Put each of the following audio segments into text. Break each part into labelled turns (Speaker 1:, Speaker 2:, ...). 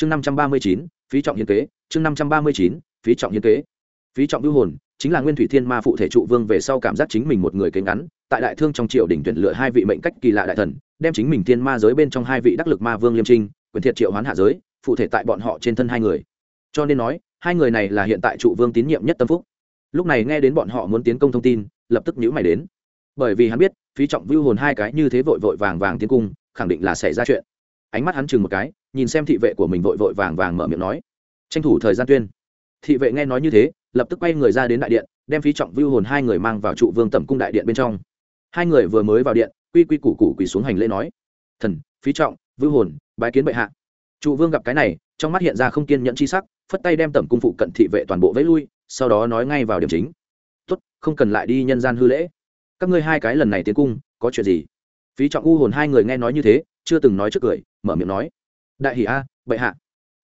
Speaker 1: chương năm trăm ba mươi chín, phí trọng hiến kế. Chương năm trăm ba mươi chín, phí trọng hiến kế. Phí trọng vưu hồn, chính là nguyên thủy thiên ma phụ thể trụ vương về sau cảm giác chính mình một người kế ngắn, tại đại thương trong triều đình tuyển lựa hai vị mệnh cách kỳ lạ đại thần, đem chính mình thiên ma giới bên trong hai vị đắc lực ma vương liêm trinh, quyền thiệt triệu hoán hạ giới, phụ thể tại bọn họ trên thân hai người. Cho nên nói, hai người này là hiện tại trụ vương tín nhiệm nhất tâm phúc. Lúc này nghe đến bọn họ muốn tiến công thông tin, lập tức nhữ mày đến. Bởi vì hắn biết, phí trọng vưu hồn hai cái như thế vội vội vàng vàng tiến cung, khẳng định là xảy ra chuyện. Ánh mắt hắn chừng một cái nhìn xem thị vệ của mình vội vội vàng vàng mở miệng nói. Tranh thủ thời gian tuyên. Thị vệ nghe nói như thế lập tức quay người ra đến đại điện đem phí trọng vưu hồn hai người mang vào trụ vương tẩm cung đại điện bên trong. Hai người vừa mới vào điện quy quy củ củ quỳ xuống hành lễ nói. Thần phí trọng vưu hồn bái kiến bệ hạ. Trụ vương gặp cái này trong mắt hiện ra không kiên nhẫn c h i sắc phất tay đem tẩm cung phụ cận thị vệ toàn bộ vẫy lui sau đó nói ngay vào điểm chính. Tuất, không cần lại đi nhân gian hư lễ. Các ngươi hai cái lần này tiến cung có chuyện gì? Phí trọng u hồn hai người nghe nói như thế chưa từng nói trước cười mở miệng nói đại hỷ a, bệ hạ.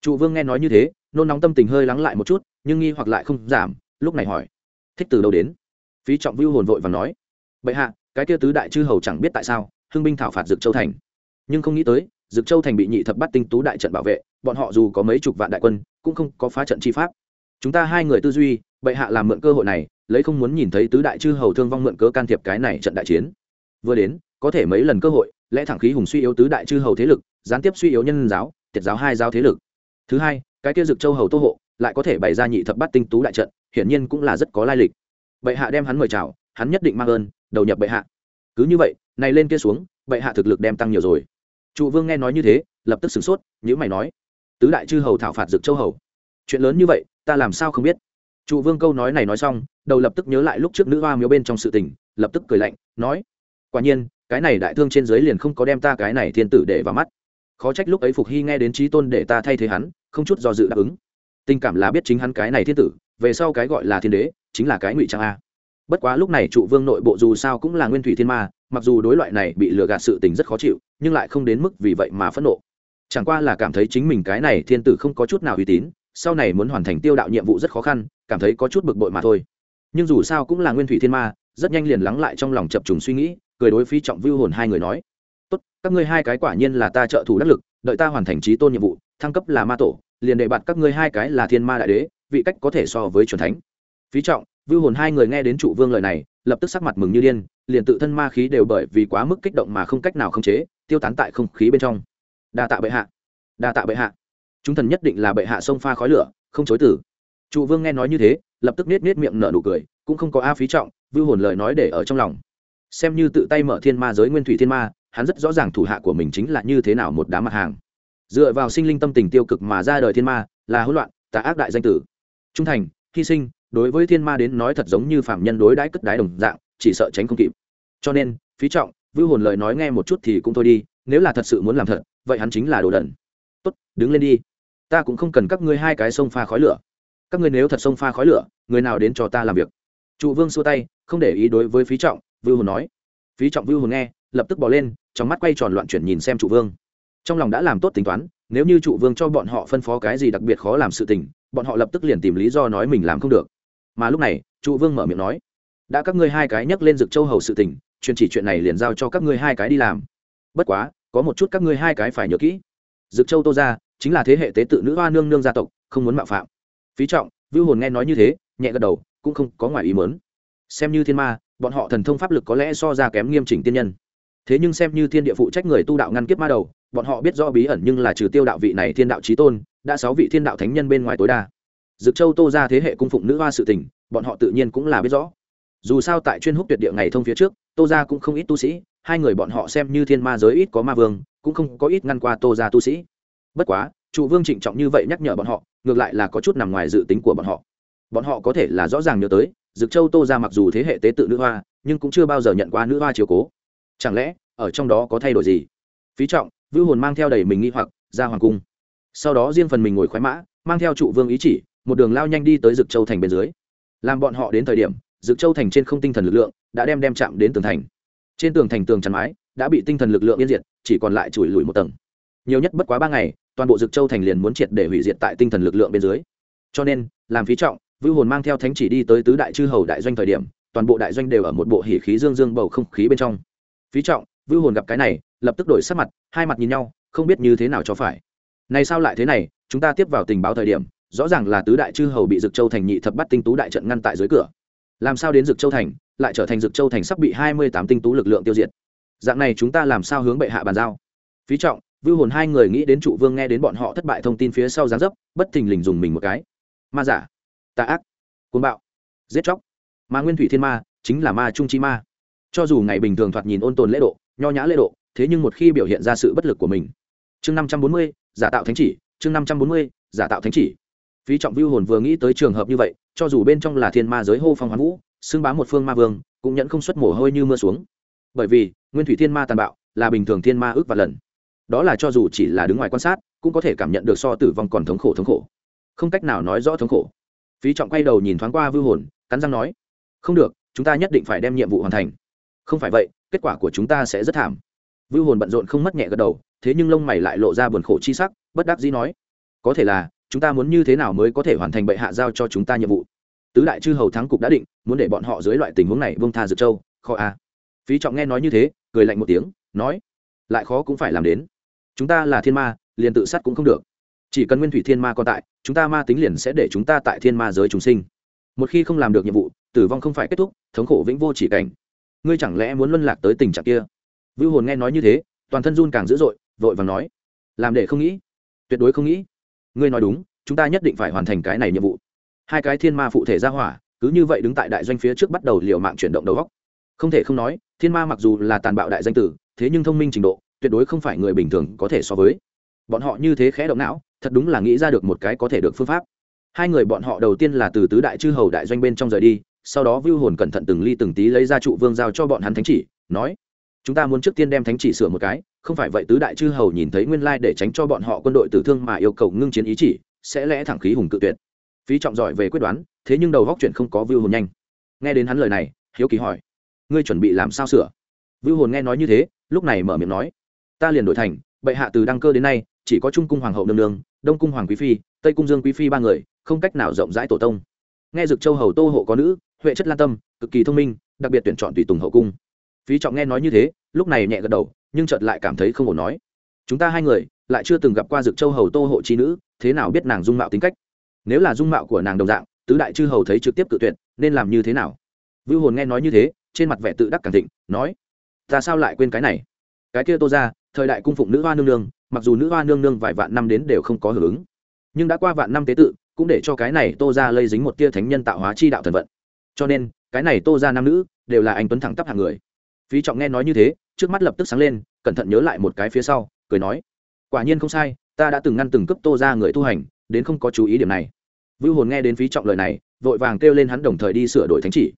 Speaker 1: Trụ vương nghe nói như thế, nôn nóng tâm tình hơi lắng lại một chút, nhưng nghi hoặc lại không giảm, lúc này hỏi. Thích từ đâu đến? Phí trọng vưu hồn vội và nói. Bệ hạ, cái kia tứ đại chư hầu chẳng biết tại sao, hưng binh thảo phạt dực châu thành. Nhưng không nghĩ tới, dực châu thành bị nhị thập bắt tinh tú đại trận bảo vệ, bọn họ dù có mấy chục vạn đại quân, cũng không có phá trận chi pháp. Chúng ta hai người tư duy, bệ hạ làm mượn cơ hội này, lấy không muốn nhìn thấy tứ đại chư hầu thương vong mượn cớ can thiệp cái này trận đại chiến. Vừa đến có thể mấy lần cơ hội, lẽ thẳng khí hùng suy yếu tứ đại chư hầu thế lực, gián tiếp suy yếu nhân giáo, tiệt giáo hai giáo thế lực. Thứ hai, cái kia dực châu hầu tô hộ, lại có thể bày ra nhị thập bát tinh tú đại trận, hiển nhiên cũng là rất có lai lịch. Bệ hạ đem hắn mời chào, hắn nhất định mang ơn, đầu nhập bệ hạ. Cứ như vậy, này lên kia xuống, bệ hạ thực lực đem tăng nhiều rồi. Trụ vương nghe nói như thế, lập tức sửng sốt nhữ mày nói, tứ đại chư hầu thảo phạt dực châu hầu. Chuyện lớn như vậy, ta làm sao không biết? Trụ vương câu nói này nói xong, đầu lập tức nhớ lại lúc trước nữ hoa miếu bên trong sự tình, lập tức cười lạnh, nói, quả nhiên cái này đại thương trên dưới liền không có đem ta cái này thiên tử để vào mắt. Khó trách lúc ấy phục hy nghe đến trí tôn để ta thay thế hắn, không chút do dự đáp ứng. Tình cảm là biết chính hắn cái này thiên tử, về sau cái gọi là thiên đế, chính là cái ngụy trang a. Bất quá lúc này trụ vương nội bộ dù sao cũng là nguyên thủy thiên ma, mặc dù đối loại này bị lừa gạt sự tình rất khó chịu, nhưng lại không đến mức vì vậy mà phẫn nộ. Chẳng qua là cảm thấy chính mình cái này thiên tử không có chút nào uy tín, sau này muốn hoàn thành tiêu đạo nhiệm vụ rất khó khăn, cảm thấy có chút bực bội mà thôi. Nhưng dù sao cũng là nguyên thủy thiên ma, rất nhanh liền lắng lại trong lòng chập trùng suy nghĩ cười đối phí trọng vưu hồn hai người nói, tốt, các ngươi hai cái quả nhiên là ta trợ thủ đắc lực, đợi ta hoàn thành trí tôn nhiệm vụ, thăng cấp là ma tổ, liền đệ bạt các ngươi hai cái là thiên ma đại đế, vị cách có thể so với c thánh. Phí trọng, vưu hồn hai người nghe đến trụ vương lời này, lập tức sắc mặt mừng như điên, liền tự thân ma khí đều bởi vì quá mức kích động mà không cách nào khống chế, tiêu tán tại không khí bên trong. Đa tạ bệ hạ. Đa tạ bệ hạ. Chúng thần nhất định là bệ hạ sông pha khói lửa, không chối tử trụ vương nghe nói như thế, lập tức nết nết miệng nở nụ cười, cũng không có a phí trọng, vưu hồn lời nói để ở trong lòng xem như tự tay mở thiên ma giới nguyên thủy thiên ma, hắn rất rõ ràng thủ hạ của mình chính là như thế nào một đám mặt hàng. Dựa vào sinh linh tâm tình tiêu cực mà ra đời thiên ma, là hỗn loạn, tà ác đại danh tử. Trung thành, hy sinh, đối với thiên ma đến nói thật giống như phạm nhân đối đãi cất đái đồng dạng, chỉ sợ tránh không kịp. Cho nên, phí trọng, vưu hồn lời nói nghe một chút thì cũng thôi đi, nếu là thật sự muốn làm thật, vậy hắn chính là đồ đần. Tốt, đứng lên đi. Ta cũng không cần các ngươi hai cái sông pha khói lửa. Các ngươi nếu thật sông pha khói lửa, người nào đến cho ta làm việc? Trụ vương xua tay, không để ý đối với phí trọng vưu hồn nói. Phí trọng vưu hồn nghe, lập tức bỏ lên, trong mắt quay tròn loạn chuyển nhìn xem trụ vương. Trong lòng đã làm tốt tính toán, nếu như trụ vương cho bọn họ phân phó cái gì đặc biệt khó làm sự tình, bọn họ lập tức liền tìm lý do nói mình làm không được. Mà lúc này, trụ vương mở miệng nói, đã các ngươi hai cái nhắc lên rực châu hầu sự tình truyền chỉ chuyện này liền giao cho các ngươi hai cái đi làm. Bất quá, có một chút các ngươi hai cái phải nhớ kỹ. Rực châu tô ra chính là thế hệ tế tự nữ hoa nương nương gia tộc, không muốn mạo phạm. Phí trọng, vưu hồn nghe nói như thế, nhẹ gật đầu, cũng không có ngoài ý mớn xem như thiên ma bọn họ thần thông pháp lực có lẽ so ra kém nghiêm chỉnh tiên nhân. Thế nhưng xem như thiên địa phụ trách người tu đạo ngăn kiếp ma đầu, bọn họ biết rõ bí ẩn nhưng là trừ tiêu đạo vị này thiên đạo trí tôn, đã sáu vị thiên đạo thánh nhân bên ngoài tối đa. Dực châu tô ra thế hệ cung phụng nữ hoa sự tình, bọn họ tự nhiên cũng là biết rõ. Dù sao tại chuyên húc tuyệt địa ngày thông phía trước, tô ra cũng không ít tu sĩ, hai người bọn họ xem như thiên ma giới ít có ma vương, cũng không có ít ngăn qua tô ra tu sĩ. Bất quá, trụ vương trịnh trọng như vậy nhắc nhở bọn họ, ngược lại là có chút nằm ngoài dự tính của bọn họ. Bọn họ có thể là rõ ràng nhớ tới dực châu tô ra mặc dù thế hệ tế tự nữ hoa, nhưng cũng chưa bao giờ nhận qua nữ hoa chiều cố. Chẳng lẽ, ở trong đó có thay đổi gì? Phí trọng, vưu hồn mang theo đầy mình nghi hoặc, ra hoàng cung. Sau đó riêng phần mình ngồi khoái mã, mang theo trụ vương ý chỉ, một đường lao nhanh đi tới dực châu thành bên dưới. Làm bọn họ đến thời điểm, dực châu thành trên không tinh thần lực lượng đã đem đem chạm đến tường thành. Trên tường thành tường chắn mái đã bị tinh thần lực lượng yên diệt, chỉ còn lại chùi lùi một tầng. Nhiều nhất bất quá ba ngày, toàn bộ dực châu thành liền muốn triệt để hủy diệt tại tinh thần lực lượng bên dưới. Cho nên, làm phí trọng vưu hồn mang theo thánh chỉ đi tới tứ đại chư hầu đại doanh thời điểm, toàn bộ đại doanh đều ở một bộ hỉ khí dương dương bầu không khí bên trong. Phí trọng, vưu hồn gặp cái này, lập tức đổi sắc mặt, hai mặt nhìn nhau, không biết như thế nào cho phải. Này sao lại thế này, chúng ta tiếp vào tình báo thời điểm, rõ ràng là tứ đại chư hầu bị dực châu thành nhị thập bắt tinh tú đại trận ngăn tại dưới cửa. Làm sao đến dực châu thành, lại trở thành dực châu thành sắp bị hai mươi tám tinh tú lực lượng tiêu diệt? Dạng này chúng ta làm sao hướng bệ hạ bàn giao? Phí trọng, vưu hồn hai người nghĩ đến trụ vương nghe đến bọn họ thất bại thông tin phía sau gián dấp, bất thình lình dùng mình một cái. Ma giả tà ác côn bạo, giết chóc. Mà nguyên thủy thiên ma chính là ma trung chi ma. Cho dù ngày bình thường thoạt nhìn ôn tồn lễ độ, nho nhã lễ độ, thế nhưng một khi biểu hiện ra sự bất lực của mình. Chương năm trăm bốn mươi, giả tạo thánh chỉ, chương năm trăm bốn mươi, giả tạo thánh chỉ. Phí trọng vưu hồn vừa nghĩ tới trường hợp như vậy, cho dù bên trong là thiên ma giới hô phong hoán vũ, xưng bá một phương ma vương, cũng nhận không xuất mồ hôi như mưa xuống. Bởi vì, nguyên thủy thiên ma tàn bạo là bình thường thiên ma ước và lần. Đó là cho dù chỉ là đứng ngoài quan sát, cũng có thể cảm nhận được so tử vong còn thống khổ thống khổ. Không cách nào nói rõ thống khổ phí trọng quay đầu nhìn thoáng qua vưu hồn, cắn răng nói, không được, chúng ta nhất định phải đem nhiệm vụ hoàn thành. Không phải vậy, kết quả của chúng ta sẽ rất thảm. Vưu hồn bận rộn không mất nhẹ gật đầu, thế nhưng lông mày lại lộ ra buồn khổ chi sắc, bất đắc dĩ nói, có thể là, chúng ta muốn như thế nào mới có thể hoàn thành bệ hạ giao cho chúng ta nhiệm vụ? Tứ đại chư hầu thắng cục đã định, muốn để bọn họ dưới loại tình huống này bông tha dược châu, Khó a phí trọng nghe nói như thế, cười lạnh một tiếng, nói, lại khó cũng phải làm đến. Chúng ta là thiên ma, liền tự sát cũng không được chỉ cần nguyên thủy thiên ma còn tại, chúng ta ma tính liền sẽ để chúng ta tại thiên ma giới chúng sinh. Một khi không làm được nhiệm vụ, tử vong không phải kết thúc, thống khổ vĩnh vô chỉ cảnh. Ngươi chẳng lẽ muốn luân lạc tới tình trạng kia? Vưu hồn nghe nói như thế, toàn thân run càng dữ dội, vội vàng nói, làm để không nghĩ. Tuyệt đối không nghĩ. Ngươi nói đúng, chúng ta nhất định phải hoàn thành cái này nhiệm vụ. Hai cái thiên ma phụ thể ra hỏa, cứ như vậy đứng tại đại doanh phía trước bắt đầu liều mạng chuyển động đầu góc không thể không nói, thiên ma mặc dù là tàn bạo đại danh tử, thế nhưng thông minh trình độ, tuyệt đối không phải người bình thường có thể so với. Bọn họ như thế khẽ động não thật đúng là nghĩ ra được một cái có thể được phương pháp. Hai người bọn họ đầu tiên là từ tứ đại chư hầu đại doanh bên trong rời đi, sau đó vưu hồn cẩn thận từng ly từng tí lấy ra trụ vương giao cho bọn hắn thánh chỉ, nói, chúng ta muốn trước tiên đem thánh chỉ sửa một cái, không phải vậy tứ đại chư hầu nhìn thấy nguyên lai để tránh cho bọn họ quân đội tử thương mà yêu cầu ngưng chiến ý chỉ, sẽ lẽ thẳng khí hùng cự tuyệt. Phí trọng giỏi về quyết đoán, thế nhưng đầu góc chuyện không có vưu hồn nhanh. Nghe đến hắn lời này, hiếu kỳ hỏi, ngươi chuẩn bị làm sao sửa? Vưu hồn nghe nói như thế, lúc này mở miệng nói, ta liền đổi thành, bệ hạ từ đăng cơ đến nay, chỉ có trung cung hoàng hậu nương nương đông cung hoàng quý phi, tây cung dương quý phi ba người, không cách nào rộng rãi tổ tông. Nghe dực châu hầu tô hộ có nữ, huệ chất lan tâm, cực kỳ thông minh, đặc biệt tuyển chọn tùy tùng hậu cung. Phí trọng nghe nói như thế, lúc này nhẹ gật đầu, nhưng chợt lại cảm thấy không ổn nói. Chúng ta hai người, lại chưa từng gặp qua dực châu hầu tô hộ trí nữ, thế nào biết nàng dung mạo tính cách? Nếu là dung mạo của nàng đồng dạng, tứ đại chư hầu thấy trực tiếp cự tuyệt, nên làm như thế nào? Vưu hồn nghe nói như thế, trên mặt vẻ tự đắc càng thịnh, nói, ta sao lại quên cái này? Cái kia tô ra, thời đại cung phụng nữ hoa nương nương, mặc dù nữ hoa nương nương vài vạn năm đến đều không có hưởng ứng, nhưng đã qua vạn năm tế tự, cũng để cho cái này tô ra lây dính một tia thánh nhân tạo hóa chi đạo thần vận. Cho nên, cái này tô ra nam nữ đều là anh tuấn thẳng tắp hàng người. Phí trọng nghe nói như thế, trước mắt lập tức sáng lên, cẩn thận nhớ lại một cái phía sau, cười nói, quả nhiên không sai, ta đã từng ngăn từng cấp tô ra người tu hành, đến không có chú ý điểm này. Vưu hồn nghe đến phí trọng lời này, vội vàng kêu lên hắn đồng thời đi sửa đổi thánh chỉ.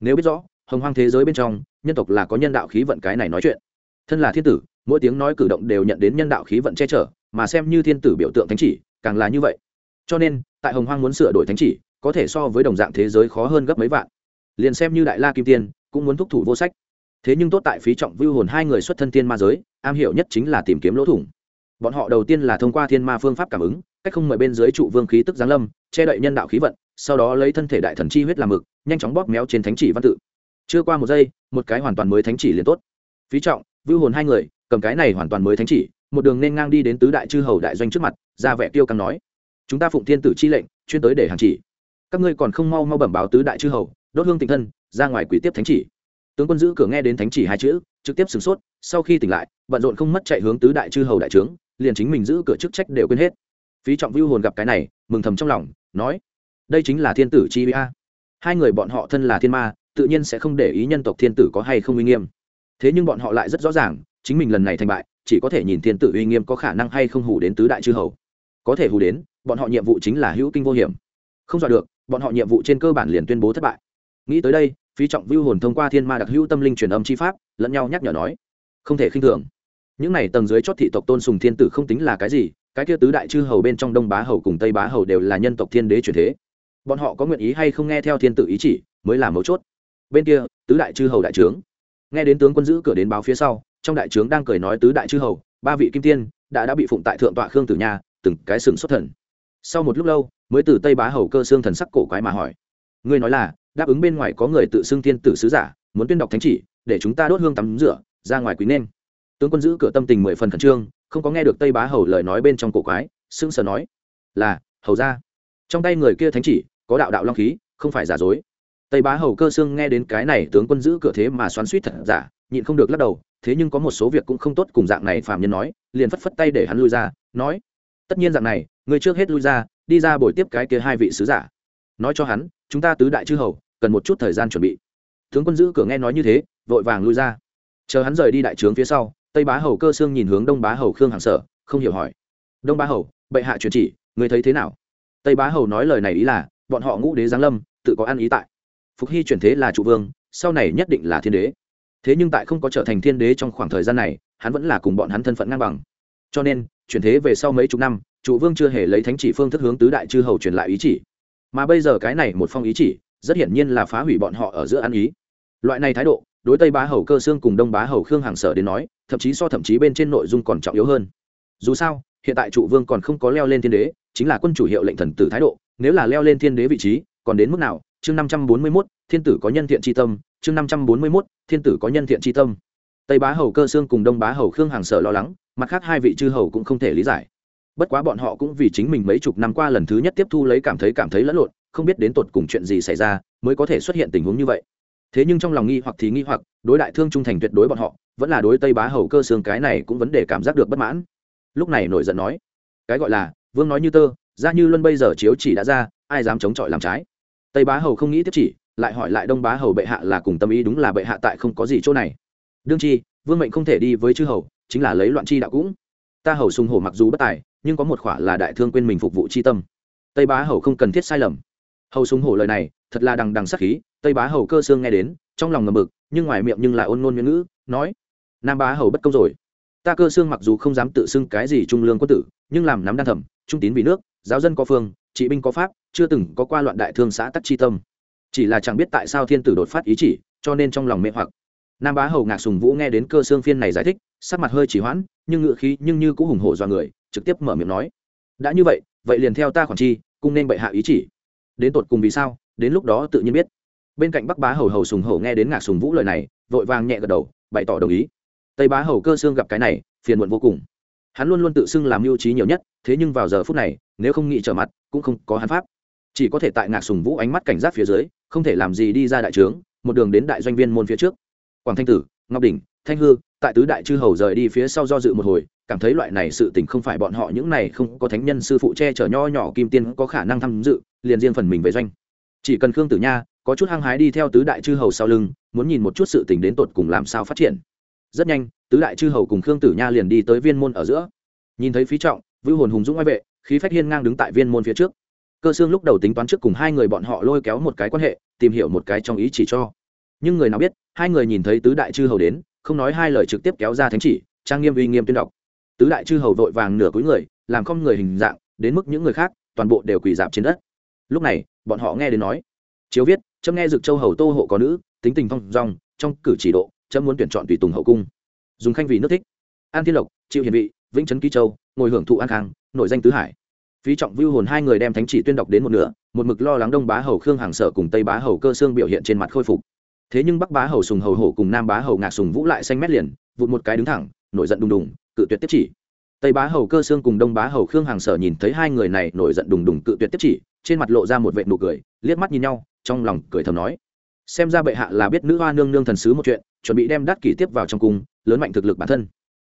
Speaker 1: Nếu biết rõ, hồng hoang thế giới bên trong, nhân tộc là có nhân đạo khí vận cái này nói chuyện thân là thiên tử, mỗi tiếng nói cử động đều nhận đến nhân đạo khí vận che chở, mà xem như thiên tử biểu tượng thánh chỉ, càng là như vậy. Cho nên, tại hồng hoang muốn sửa đổi thánh chỉ, có thể so với đồng dạng thế giới khó hơn gấp mấy vạn. Liền xem như đại la kim tiên, cũng muốn thúc thủ vô sách. Thế nhưng tốt tại phí trọng vưu hồn hai người xuất thân tiên ma giới, am hiểu nhất chính là tìm kiếm lỗ thủng. Bọn họ đầu tiên là thông qua thiên ma phương pháp cảm ứng, cách không mời bên dưới trụ vương khí tức giáng lâm, che đậy nhân đạo khí vận, sau đó lấy thân thể đại thần chi huyết làm mực, nhanh chóng bóp méo trên thánh chỉ văn tự. Chưa qua một giây, một cái hoàn toàn mới thánh chỉ liền tốt. Phí trọng vưu hồn hai người, cầm cái này hoàn toàn mới thánh chỉ, một đường nên ngang đi đến tứ đại chư hầu đại doanh trước mặt, ra vẻ tiêu căng nói, chúng ta phụng thiên tử chi lệnh, chuyên tới để hàng chỉ. Các ngươi còn không mau mau bẩm báo tứ đại chư hầu, đốt hương tình thân, ra ngoài quỷ tiếp thánh chỉ. Tướng quân giữ cửa nghe đến thánh chỉ hai chữ, trực tiếp sửng sốt, sau khi tỉnh lại, bận rộn không mất chạy hướng tứ đại chư hầu đại trướng, liền chính mình giữ cửa chức trách đều quên hết. Phí trọng vưu hồn gặp cái này, mừng thầm trong lòng, nói, đây chính là thiên tử chi a. Hai người bọn họ thân là thiên ma, tự nhiên sẽ không để ý nhân tộc thiên tử có hay không uy nghiêm thế nhưng bọn họ lại rất rõ ràng, chính mình lần này thành bại, chỉ có thể nhìn thiên tử uy nghiêm có khả năng hay không hủ đến tứ đại chư hầu. Có thể hủ đến, bọn họ nhiệm vụ chính là hữu kinh vô hiểm. Không dọa được, bọn họ nhiệm vụ trên cơ bản liền tuyên bố thất bại. Nghĩ tới đây phí trọng vưu hồn thông qua thiên ma đặc hữu tâm linh truyền âm chi pháp, lẫn nhau nhắc nhở nói, không thể khinh thường. Những này tầng dưới chót thị tộc tôn sùng thiên tử không tính là cái gì, cái kia tứ đại chư hầu bên trong đông bá hầu cùng tây bá hầu đều là nhân tộc thiên đế truyền thế. Bọn họ có nguyện ý hay không nghe theo thiên tử ý chỉ, mới là mấu chốt. Bên kia, tứ đại chư hầu đại trướng nghe đến tướng quân giữ cửa đến báo phía sau, trong đại trướng đang cười nói tứ đại chư hầu, ba vị kim tiên, đã đã bị phụng tại thượng tọa khương tử nha, từng cái sừng xuất thần. Sau một lúc lâu, mới từ tây bá hầu cơ xương thần sắc cổ quái mà hỏi, ngươi nói là, đáp ứng bên ngoài có người tự xưng thiên tử sứ giả, muốn tuyên đọc thánh chỉ, để chúng ta đốt hương tắm rửa, ra ngoài quý nên. Tướng quân giữ cửa tâm tình mười phần khẩn trương, không có nghe được tây bá hầu lời nói bên trong cổ quái, sững sờ nói, là, hầu ra trong tay người kia thánh chỉ, có đạo đạo long khí, không phải giả dối tây bá hầu cơ sương nghe đến cái này tướng quân giữ cửa thế mà xoắn suýt thật giả, nhịn không được lắc đầu, thế nhưng có một số việc cũng không tốt cùng dạng này phạm nhân nói, liền phất phất tay để hắn lui ra, nói, tất nhiên dạng này, người trước hết lui ra, đi ra buổi tiếp cái kia hai vị sứ giả. Nói cho hắn, chúng ta tứ đại chư hầu, cần một chút thời gian chuẩn bị. Tướng quân giữ cửa nghe nói như thế, vội vàng lui ra. Chờ hắn rời đi đại trướng phía sau, tây bá hầu cơ sương nhìn hướng đông bá hầu khương hàng sở, không hiểu hỏi, đông bá hầu, bệ hạ truyền chỉ, người thấy thế nào? Tây bá hầu nói lời này ý là, bọn họ ngũ đế giáng lâm, tự có ăn ý tại phục hy chuyển thế là trụ vương, sau này nhất định là thiên đế. Thế nhưng tại không có trở thành thiên đế trong khoảng thời gian này, hắn vẫn là cùng bọn hắn thân phận ngang bằng. Cho nên, chuyển thế về sau mấy chục năm, trụ vương chưa hề lấy thánh chỉ phương thức hướng tứ đại chư hầu truyền lại ý chỉ. Mà bây giờ cái này một phong ý chỉ, rất hiển nhiên là phá hủy bọn họ ở giữa ăn ý. Loại này thái độ, đối tây bá hầu cơ xương cùng đông bá hầu khương hàng sở đến nói, thậm chí so thậm chí bên trên nội dung còn trọng yếu hơn. Dù sao, hiện tại trụ vương còn không có leo lên thiên đế, chính là quân chủ hiệu lệnh thần tử thái độ, nếu là leo lên thiên đế vị trí, còn đến mức nào chương năm trăm bốn mươi mốt, thiên tử có nhân thiện tri tâm, chương năm trăm bốn mươi mốt, thiên tử có nhân thiện tri tâm. Tây bá hầu cơ xương cùng đông bá hầu khương hàng sở lo lắng, mặt khác hai vị chư hầu cũng không thể lý giải. Bất quá bọn họ cũng vì chính mình mấy chục năm qua lần thứ nhất tiếp thu lấy cảm thấy cảm thấy lẫn lộn, không biết đến tột cùng chuyện gì xảy ra, mới có thể xuất hiện tình huống như vậy. Thế nhưng trong lòng nghi hoặc thì nghi hoặc, đối đại thương trung thành tuyệt đối bọn họ, vẫn là đối tây bá hầu cơ xương cái này cũng vấn đề cảm giác được bất mãn. Lúc này nổi giận nói, cái gọi là, vương nói như tơ, ra như luân bây giờ chiếu chỉ đã ra, ai dám chống chọi làm trái? Tây bá hầu không nghĩ tiếp chỉ, lại hỏi lại đông bá hầu bệ hạ là cùng tâm ý đúng là bệ hạ tại không có gì chỗ này. đương chi, vương mệnh không thể đi với chư hầu, chính là lấy loạn chi đạo cũng. ta hầu sùng hổ mặc dù bất tài, nhưng có một khỏa là đại thương quên mình phục vụ chi tâm. tây bá hầu không cần thiết sai lầm. hầu sùng hổ lời này, thật là đằng đằng sắc khí, tây bá hầu cơ xương nghe đến, trong lòng ngầm mực nhưng ngoài miệng nhưng là ôn ngôn ngữ ngữ, nói, nam bá hầu bất công rồi. ta cơ xương mặc dù không dám tự xưng cái gì trung lương quân tử, nhưng làm nắm đan thẩm trung tín vì nước, giáo dân có phương trị binh có pháp, chưa từng có qua loạn đại thương xã tắc chi tâm. Chỉ là chẳng biết tại sao thiên tử đột phát ý chỉ, cho nên trong lòng mê hoặc. Nam bá hầu ngạc sùng vũ nghe đến cơ xương phiên này giải thích, sắc mặt hơi chỉ hoãn, nhưng ngựa khí nhưng như cũng hùng hổ do người, trực tiếp mở miệng nói, đã như vậy vậy liền theo ta khoản chi cung nên bệ hạ ý chỉ. Đến tột cùng vì sao, đến lúc đó tự nhiên biết. Bên cạnh bắc bá hầu hầu sùng hổ nghe đến ngạc sùng vũ lời này, vội vàng nhẹ gật đầu, bày tỏ đồng ý. Tây bá hầu cơ xương gặp cái này, phiền muộn vô cùng. Hắn luôn luôn tự xưng làm mưu trí nhiều nhất, thế nhưng vào giờ phút này nếu không nghĩ trở mặt, cũng không có hắn pháp. Chỉ có thể tại ngạc sùng vũ ánh mắt cảnh giác phía dưới, không thể làm gì đi ra đại trướng, một đường đến đại doanh viên môn phía trước. Quảng thanh tử, ngọc đỉnh, thanh hư, tại tứ đại chư hầu rời đi phía sau do dự một hồi, cảm thấy loại này sự tình không phải bọn họ những này không có thánh nhân sư phụ che chở nho nhỏ kim tiên có khả năng tham dự, liền riêng phần mình về doanh. Chỉ cần khương tử nha có chút hăng hái đi theo tứ đại chư hầu sau lưng, muốn nhìn một chút sự tình đến tột cùng làm sao phát triển. Rất nhanh, tứ đại chư hầu cùng khương tử nha liền đi tới viên môn ở giữa. Nhìn thấy phí trọng, vưu hồn hùng dũng oai vệ khí phách hiên ngang đứng tại viên môn phía trước. Cơ xương lúc đầu tính toán trước cùng hai người bọn họ lôi kéo một cái quan hệ, tìm hiểu một cái trong ý chỉ cho. Nhưng người nào biết, hai người nhìn thấy tứ đại chư hầu đến, không nói hai lời trực tiếp kéo ra thánh chỉ, trang nghiêm uy nghiêm tuyên đọc. Tứ đại chư hầu vội vàng nửa cuối người, làm không người hình dạng, đến mức những người khác, toàn bộ đều quỳ dạp trên đất. Lúc này, bọn họ nghe đến nói, chiếu viết trâm nghe dực châu hầu tô hộ có nữ, tính tình phong dong, trong cử chỉ độ trâm muốn tuyển chọn tùy tùng hậu cung. Dùng khanh vì nước thích. An thiên lộc chịu hiền vị, vĩnh trấn ký châu, ngồi hưởng thụ an khang nội danh tứ hải phí trọng vưu hồn hai người đem thánh chỉ tuyên đọc đến một nửa, một mực lo lắng đông bá hầu khương hàng sở cùng tây bá hầu cơ xương biểu hiện trên mặt khôi phục. Thế nhưng bắc bá hầu sùng hầu hổ cùng nam bá hầu ngạc sùng vũ lại xanh mét liền, vụt một cái đứng thẳng, nổi giận đùng đùng, cự tuyệt tiếp chỉ. Tây bá hầu cơ xương cùng đông bá hầu khương hàng sở nhìn thấy hai người này nổi giận đùng đùng cự tuyệt tiếp chỉ, trên mặt lộ ra một vệ nụ cười, liếc mắt nhìn nhau, trong lòng cười thầm nói xem ra bệ hạ là biết nữ hoa nương nương thần sứ một chuyện, chuẩn bị đem đắt kỷ tiếp vào trong cung, lớn mạnh thực lực bản thân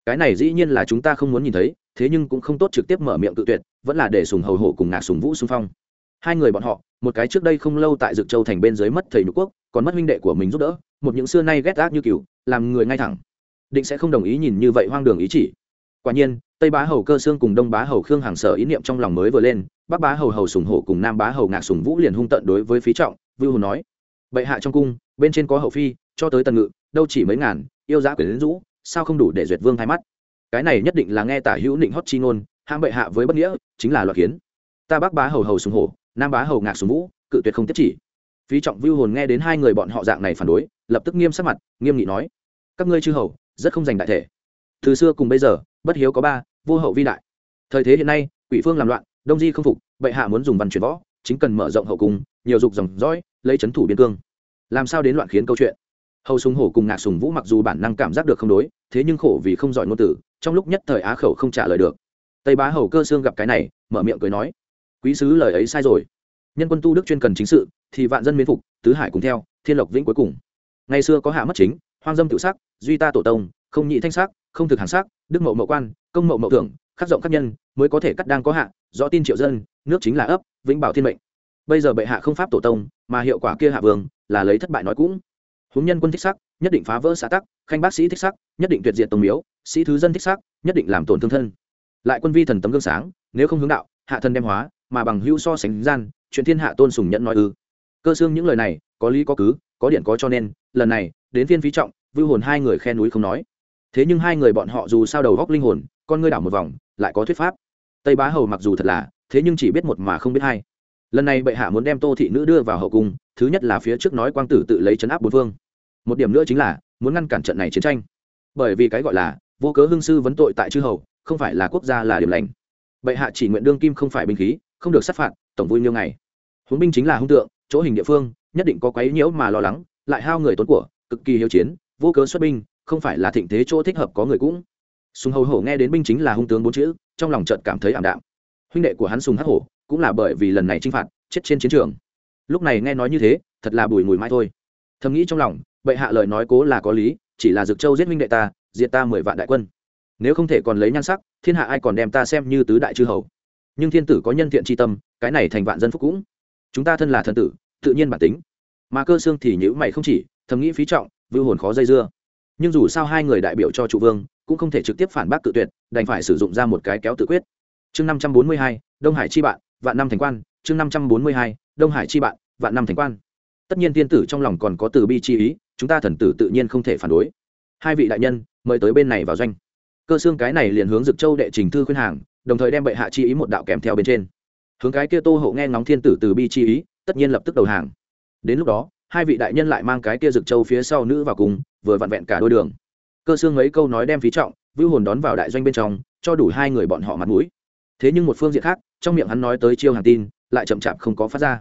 Speaker 1: cái này dĩ nhiên là chúng ta không muốn nhìn thấy, thế nhưng cũng không tốt trực tiếp mở miệng tự tuyệt, vẫn là để sùng hầu hổ cùng ngạc sùng vũ xung phong. Hai người bọn họ, một cái trước đây không lâu tại dực châu thành bên dưới mất thầy nhục quốc, còn mất huynh đệ của mình giúp đỡ, một những xưa nay ghét ác như cừu làm người ngay thẳng. Định sẽ không đồng ý nhìn như vậy hoang đường ý chỉ. Quả nhiên, tây bá hầu cơ xương cùng đông bá hầu khương hàng sở ý niệm trong lòng mới vừa lên, bắc bá hầu hầu sùng hổ cùng nam bá hầu ngạc sùng vũ liền hung tận đối với phí trọng, vưu hồ nói, bệ hạ trong cung, bên trên có hậu phi, cho tới tần ngự, đâu chỉ mấy ngàn, yêu giá quyền lính rũ sao không đủ để duyệt vương thay mắt? Cái này nhất định là nghe tả hữu định hót chi ngôn, hãm bệ hạ với bất nghĩa, chính là loạt kiến. Ta bắc bá hầu hầu sùng hổ, nam bá hầu ngạc sùng vũ, cự tuyệt không tiếp chỉ. Phí trọng vưu hồn nghe đến hai người bọn họ dạng này phản đối, lập tức nghiêm sắc mặt, nghiêm nghị nói, các ngươi chư hầu, rất không giành đại thể. Từ xưa cùng bây giờ, bất hiếu có ba, vô hậu vi đại. Thời thế hiện nay, quỷ phương làm loạn, đông di không phục, bệ hạ muốn dùng văn chuyển võ, chính cần mở rộng hậu cung, nhiều dục dòng dõi, lấy c thủ biên cương. Làm sao đến loạn khiến câu chuyện? Hầu sùng hổ cùng ngạc sùng vũ mặc dù bản năng cảm giác được không đối, thế nhưng khổ vì không giỏi ngôn tử trong lúc nhất thời á khẩu không trả lời được. Tây bá hầu cơ xương gặp cái này, mở miệng cười nói, quý sứ lời ấy sai rồi. Nhân quân tu đức chuyên cần chính sự, thì vạn dân miến phục, tứ hải cùng theo, thiên lộc vĩnh cuối cùng. Ngày xưa có hạ mất chính, hoang dâm tự sắc, duy ta tổ tông, không nhị thanh sắc, không thực hàng sắc, đức mậu mậu quan, công mậu mậu thưởng, khắc rộng các nhân, mới có thể cắt đang có hạ, rõ tin triệu dân, nước chính là ấp, vĩnh bảo thiên mệnh. Bây giờ bệ hạ không pháp tổ tông, mà hiệu quả kia hạ vương, là lấy thất bại nói cũng. Húng nhân quân thích sắc, nhất định phá vỡ xã tắc, khanh bác sĩ thích sắc, nhất định tuyệt diệt tông miếu, sĩ thứ dân thích sắc, nhất định làm tổn thương thân. Lại quân vi thần tấm gương sáng, nếu không hướng đạo, hạ thân đem hóa, mà bằng hữu so sánh gian, chuyện thiên hạ tôn sùng nhẫn nói ư. Cơ xương những lời này, có lý có cứ, có điện có cho nên, lần này, đến phiên phí trọng, vưu hồn hai người khe núi không nói. Thế nhưng hai người bọn họ dù sao đầu góc linh hồn, con ngươi đảo một vòng, lại có thuyết pháp. Tây bá hầu mặc dù thật là, thế nhưng chỉ biết một mà không biết hai. Lần này bệ hạ muốn đem tô thị nữ đưa vào hậu cung, thứ nhất là phía trước nói quang tử tự lấy chấn áp bốn phương một điểm nữa chính là, muốn ngăn cản trận này chiến tranh. Bởi vì cái gọi là, vô cớ hương sư vấn tội tại chư hầu, không phải là quốc gia là điểm lành. Bệ hạ chỉ nguyện đương kim không phải binh khí, không được sát phạt, tổng vui nhiêu ngày. Huống binh chính là hung tượng, chỗ hình địa phương, nhất định có quấy nhiễu mà lo lắng, lại hao người tốn của, cực kỳ hiếu chiến, vô cớ xuất binh, không phải là thịnh thế chỗ thích hợp có người cũng. Sùng hầu hổ nghe đến binh chính là hung tướng bốn chữ, trong lòng trận cảm thấy ảm đạm. Huynh đệ của hắn sùng hắc hổ, cũng là bởi vì lần này chinh phạt, chết trên chiến trường. Lúc này nghe nói như thế, thật là bùi mùi mai thôi. Thầm nghĩ trong lòng bệ hạ lời nói cố là có lý, chỉ là dực châu giết minh đệ ta, diệt ta mười vạn đại quân. Nếu không thể còn lấy nhan sắc, thiên hạ ai còn đem ta xem như tứ đại chư hầu? Nhưng thiên tử có nhân thiện tri tâm, cái này thành vạn dân phúc cũng. Chúng ta thân là thần tử, tự nhiên bản tính. Mà cơ xương thì nhữ mày không chỉ, thầm nghĩ phí trọng, vưu hồn khó dây dưa. Nhưng dù sao hai người đại biểu cho trụ vương, cũng không thể trực tiếp phản bác tự tuyệt, đành phải sử dụng ra một cái kéo tự quyết. Chương năm trăm bốn mươi hai, đông hải chi bạn, vạn năm thành quan. Chương năm trăm bốn mươi hai, đông hải chi bạn, vạn năm thành quan. Tất nhiên tiên tử trong lòng còn có từ bi chi ý chúng ta thần tử tự nhiên không thể phản đối. Hai vị đại nhân, mời tới bên này vào doanh. Cơ xương cái này liền hướng dực châu đệ trình thư khuyên hàng, đồng thời đem bệ hạ chi ý một đạo kèm theo bên trên. Hướng cái kia tô hậu nghe ngóng thiên tử từ bi chi ý, tất nhiên lập tức đầu hàng. Đến lúc đó, hai vị đại nhân lại mang cái kia dực châu phía sau nữ vào cùng, vừa vặn vẹn cả đôi đường. Cơ xương mấy câu nói đem phí trọng, vưu hồn đón vào đại doanh bên trong, cho đủ hai người bọn họ mặt mũi. Thế nhưng một phương diện khác, trong miệng hắn nói tới chiêu hàng tin, lại chậm chạp không có phát ra.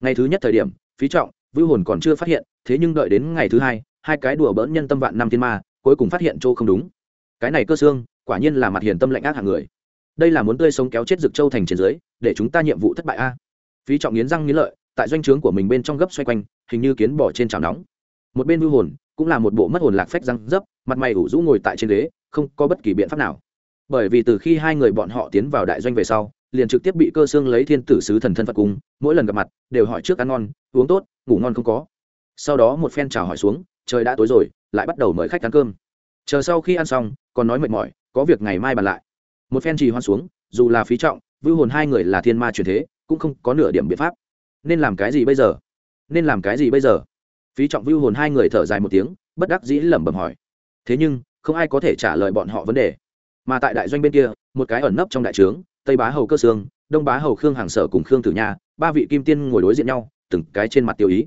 Speaker 1: Ngày thứ nhất thời điểm, phí trọng, vưu hồn còn chưa phát hiện thế nhưng đợi đến ngày thứ hai hai cái đùa bỡn nhân tâm vạn năm thiên ma, cuối cùng phát hiện chỗ không đúng. Cái này cơ xương, quả nhiên là mặt hiền tâm lạnh ác hàng người. Đây là muốn tươi sống kéo chết dực châu thành trên dưới, để chúng ta nhiệm vụ thất bại a. Phí trọng nghiến răng nghiến lợi, tại doanh trướng của mình bên trong gấp xoay quanh, hình như kiến bỏ trên chảo nóng. Một bên vưu hồn, cũng là một bộ mất hồn lạc phách răng dấp, mặt mày ủ rũ ngồi tại trên ghế, không có bất kỳ biện pháp nào. Bởi vì từ khi hai người bọn họ tiến vào đại doanh về sau, liền trực tiếp bị cơ xương lấy thiên tử sứ thần thân phật cung mỗi lần gặp mặt, đều hỏi trước ăn ngon, uống tốt, ngủ ngon không có sau đó một phen chào hỏi xuống, trời đã tối rồi, lại bắt đầu mời khách ăn cơm. Chờ sau khi ăn xong, còn nói mệt mỏi, có việc ngày mai bàn lại. Một phen trì hoan xuống, dù là phí trọng, vưu hồn hai người là thiên ma truyền thế, cũng không có nửa điểm biện pháp. Nên làm cái gì bây giờ? Nên làm cái gì bây giờ? Phí trọng vưu hồn hai người thở dài một tiếng, bất đắc dĩ lẩm bẩm hỏi. Thế nhưng, không ai có thể trả lời bọn họ vấn đề. Mà tại đại doanh bên kia, một cái ẩn nấp trong đại trướng, tây bá hầu cơ sương, đông bá hầu khương hàng sở cùng khương tử nha, ba vị kim tiên ngồi đối diện nhau, từng cái trên mặt tiêu ý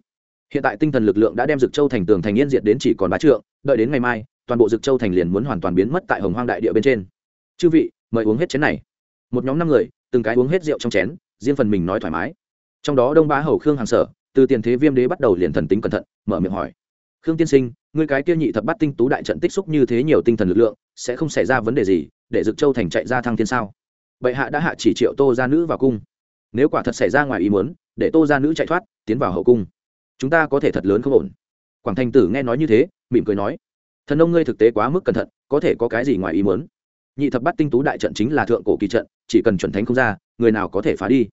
Speaker 1: hiện tại tinh thần lực lượng đã đem dực châu thành tường thành yên diệt đến chỉ còn bá trượng, đợi đến ngày mai, toàn bộ dực châu thành liền muốn hoàn toàn biến mất tại hồng hoang đại địa bên trên. Chư vị, mời uống hết chén này. Một nhóm năm người, từng cái uống hết rượu trong chén, riêng phần mình nói thoải mái. Trong đó đông bá hầu khương hàng sở, từ tiền thế viêm đế bắt đầu liền thần tính cẩn thận, mở miệng hỏi. Khương tiên sinh người cái kia nhị thập bắt tinh tú đại trận tích xúc như thế nhiều tinh thần lực lượng, sẽ không xảy ra vấn đề gì, để dực châu thành chạy ra thăng thiên sao? Bệ hạ đã hạ chỉ triệu tô gia nữ vào cung. Nếu quả thật xảy ra ngoài ý muốn, để tô gia nữ chạy thoát, tiến vào hậu cung chúng ta có thể thật lớn không ổn. Quảng thành tử nghe nói như thế, mỉm cười nói, thần ông ngươi thực tế quá mức cẩn thận, có thể có cái gì ngoài ý muốn? Nhị thập bắt tinh tú đại trận chính là thượng cổ kỳ trận, chỉ cần chuẩn thánh không ra, người nào có thể phá đi?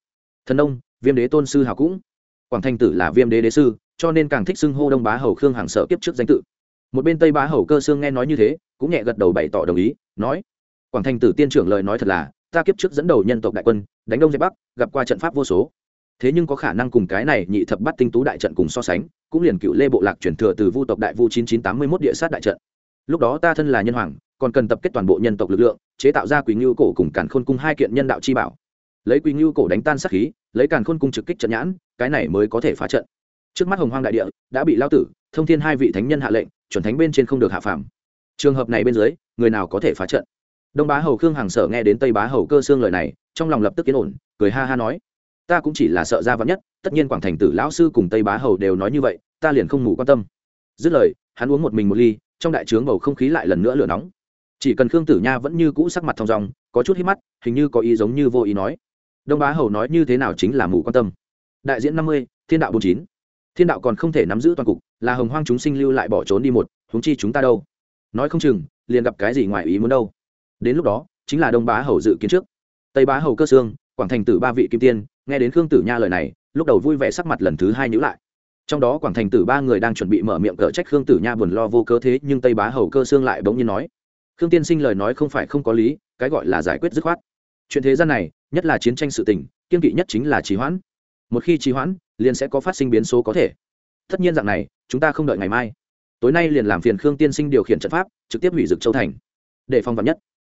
Speaker 1: Thần ông viêm đế tôn sư hào cũng. Quảng thành tử là viêm đế đế sư, cho nên càng thích xưng hô đông bá hầu khương hàng sợ kiếp trước danh tự. Một bên tây bá hầu cơ sương nghe nói như thế, cũng nhẹ gật đầu bày tỏ đồng ý, nói, quảng thành tử tiên trưởng lời nói thật là, ta kiếp trước dẫn đầu nhân tộc đại quân, đánh đông dẹp bắc, gặp qua trận pháp vô số thế nhưng có khả năng cùng cái này nhị thập bắt tinh tú đại trận cùng so sánh, cũng liền cựu lê bộ lạc chuyển thừa từ vu tộc đại vu chín chín tám mươi mốt địa sát đại trận. Lúc đó ta thân là nhân hoàng, còn cần tập kết toàn bộ nhân tộc lực lượng, chế tạo ra quý ngưu cổ cùng càn khôn cung hai kiện nhân đạo chi bảo. Lấy quý ngưu cổ đánh tan sát khí, lấy càn khôn cung trực kích trận nhãn, cái này mới có thể phá trận. Trước mắt hồng hoang đại địa đã bị lao tử, thông thiên hai vị thánh nhân hạ lệnh, chuẩn thánh bên trên không được hạ phàm. Trường hợp này bên dưới, người nào có thể phá trận? Đông bá hầu khương hàng sở nghe đến tây bá hầu cơ xương lời này, trong lòng lập tức yên ổn, cười ha ha nói ta cũng chỉ là sợ ra vắn nhất, tất nhiên quảng thành tử lão sư cùng tây bá hầu đều nói như vậy, ta liền không ngủ quan tâm. Dứt lời, hắn uống một mình một ly, trong đại trướng bầu không khí lại lần nữa lửa nóng. Chỉ cần khương tử nha vẫn như cũ sắc mặt thong dòng có chút hít mắt, hình như có ý giống như vô ý nói. Đông bá hầu nói như thế nào chính là mù quan tâm. Đại diễn năm mươi, thiên đạo bốn chín. Thiên đạo còn không thể nắm giữ toàn cục, là hồng hoang chúng sinh lưu lại bỏ trốn đi một, huống chi chúng ta đâu? Nói không chừng, liền gặp cái gì ngoài ý muốn đâu. Đến lúc đó, chính là đông bá hầu dự kiến trước. Tây bá hầu cơ sương quảng thành tử ba vị kim tiên, nghe đến khương tử nha lời này, lúc đầu vui vẻ sắc mặt lần thứ hai nhữ lại. Trong đó quảng thành tử ba người đang chuẩn bị mở miệng cở trách khương tử nha buồn lo vô cớ thế, nhưng tây bá hầu cơ sương lại bỗng nhiên nói, khương tiên sinh lời nói không phải không có lý, cái gọi là giải quyết dứt khoát. Chuyện thế gian này, nhất là chiến tranh sự tình kiên kỵ nhất chính là trì hoãn. Một khi trì hoãn, liền sẽ có phát sinh biến số có thể. Tất nhiên dạng này, chúng ta không đợi ngày mai. Tối nay liền làm phiền khương tiên sinh điều khiển trận pháp, trực tiếp hủy dực châu thành. Để phong vắn nhất.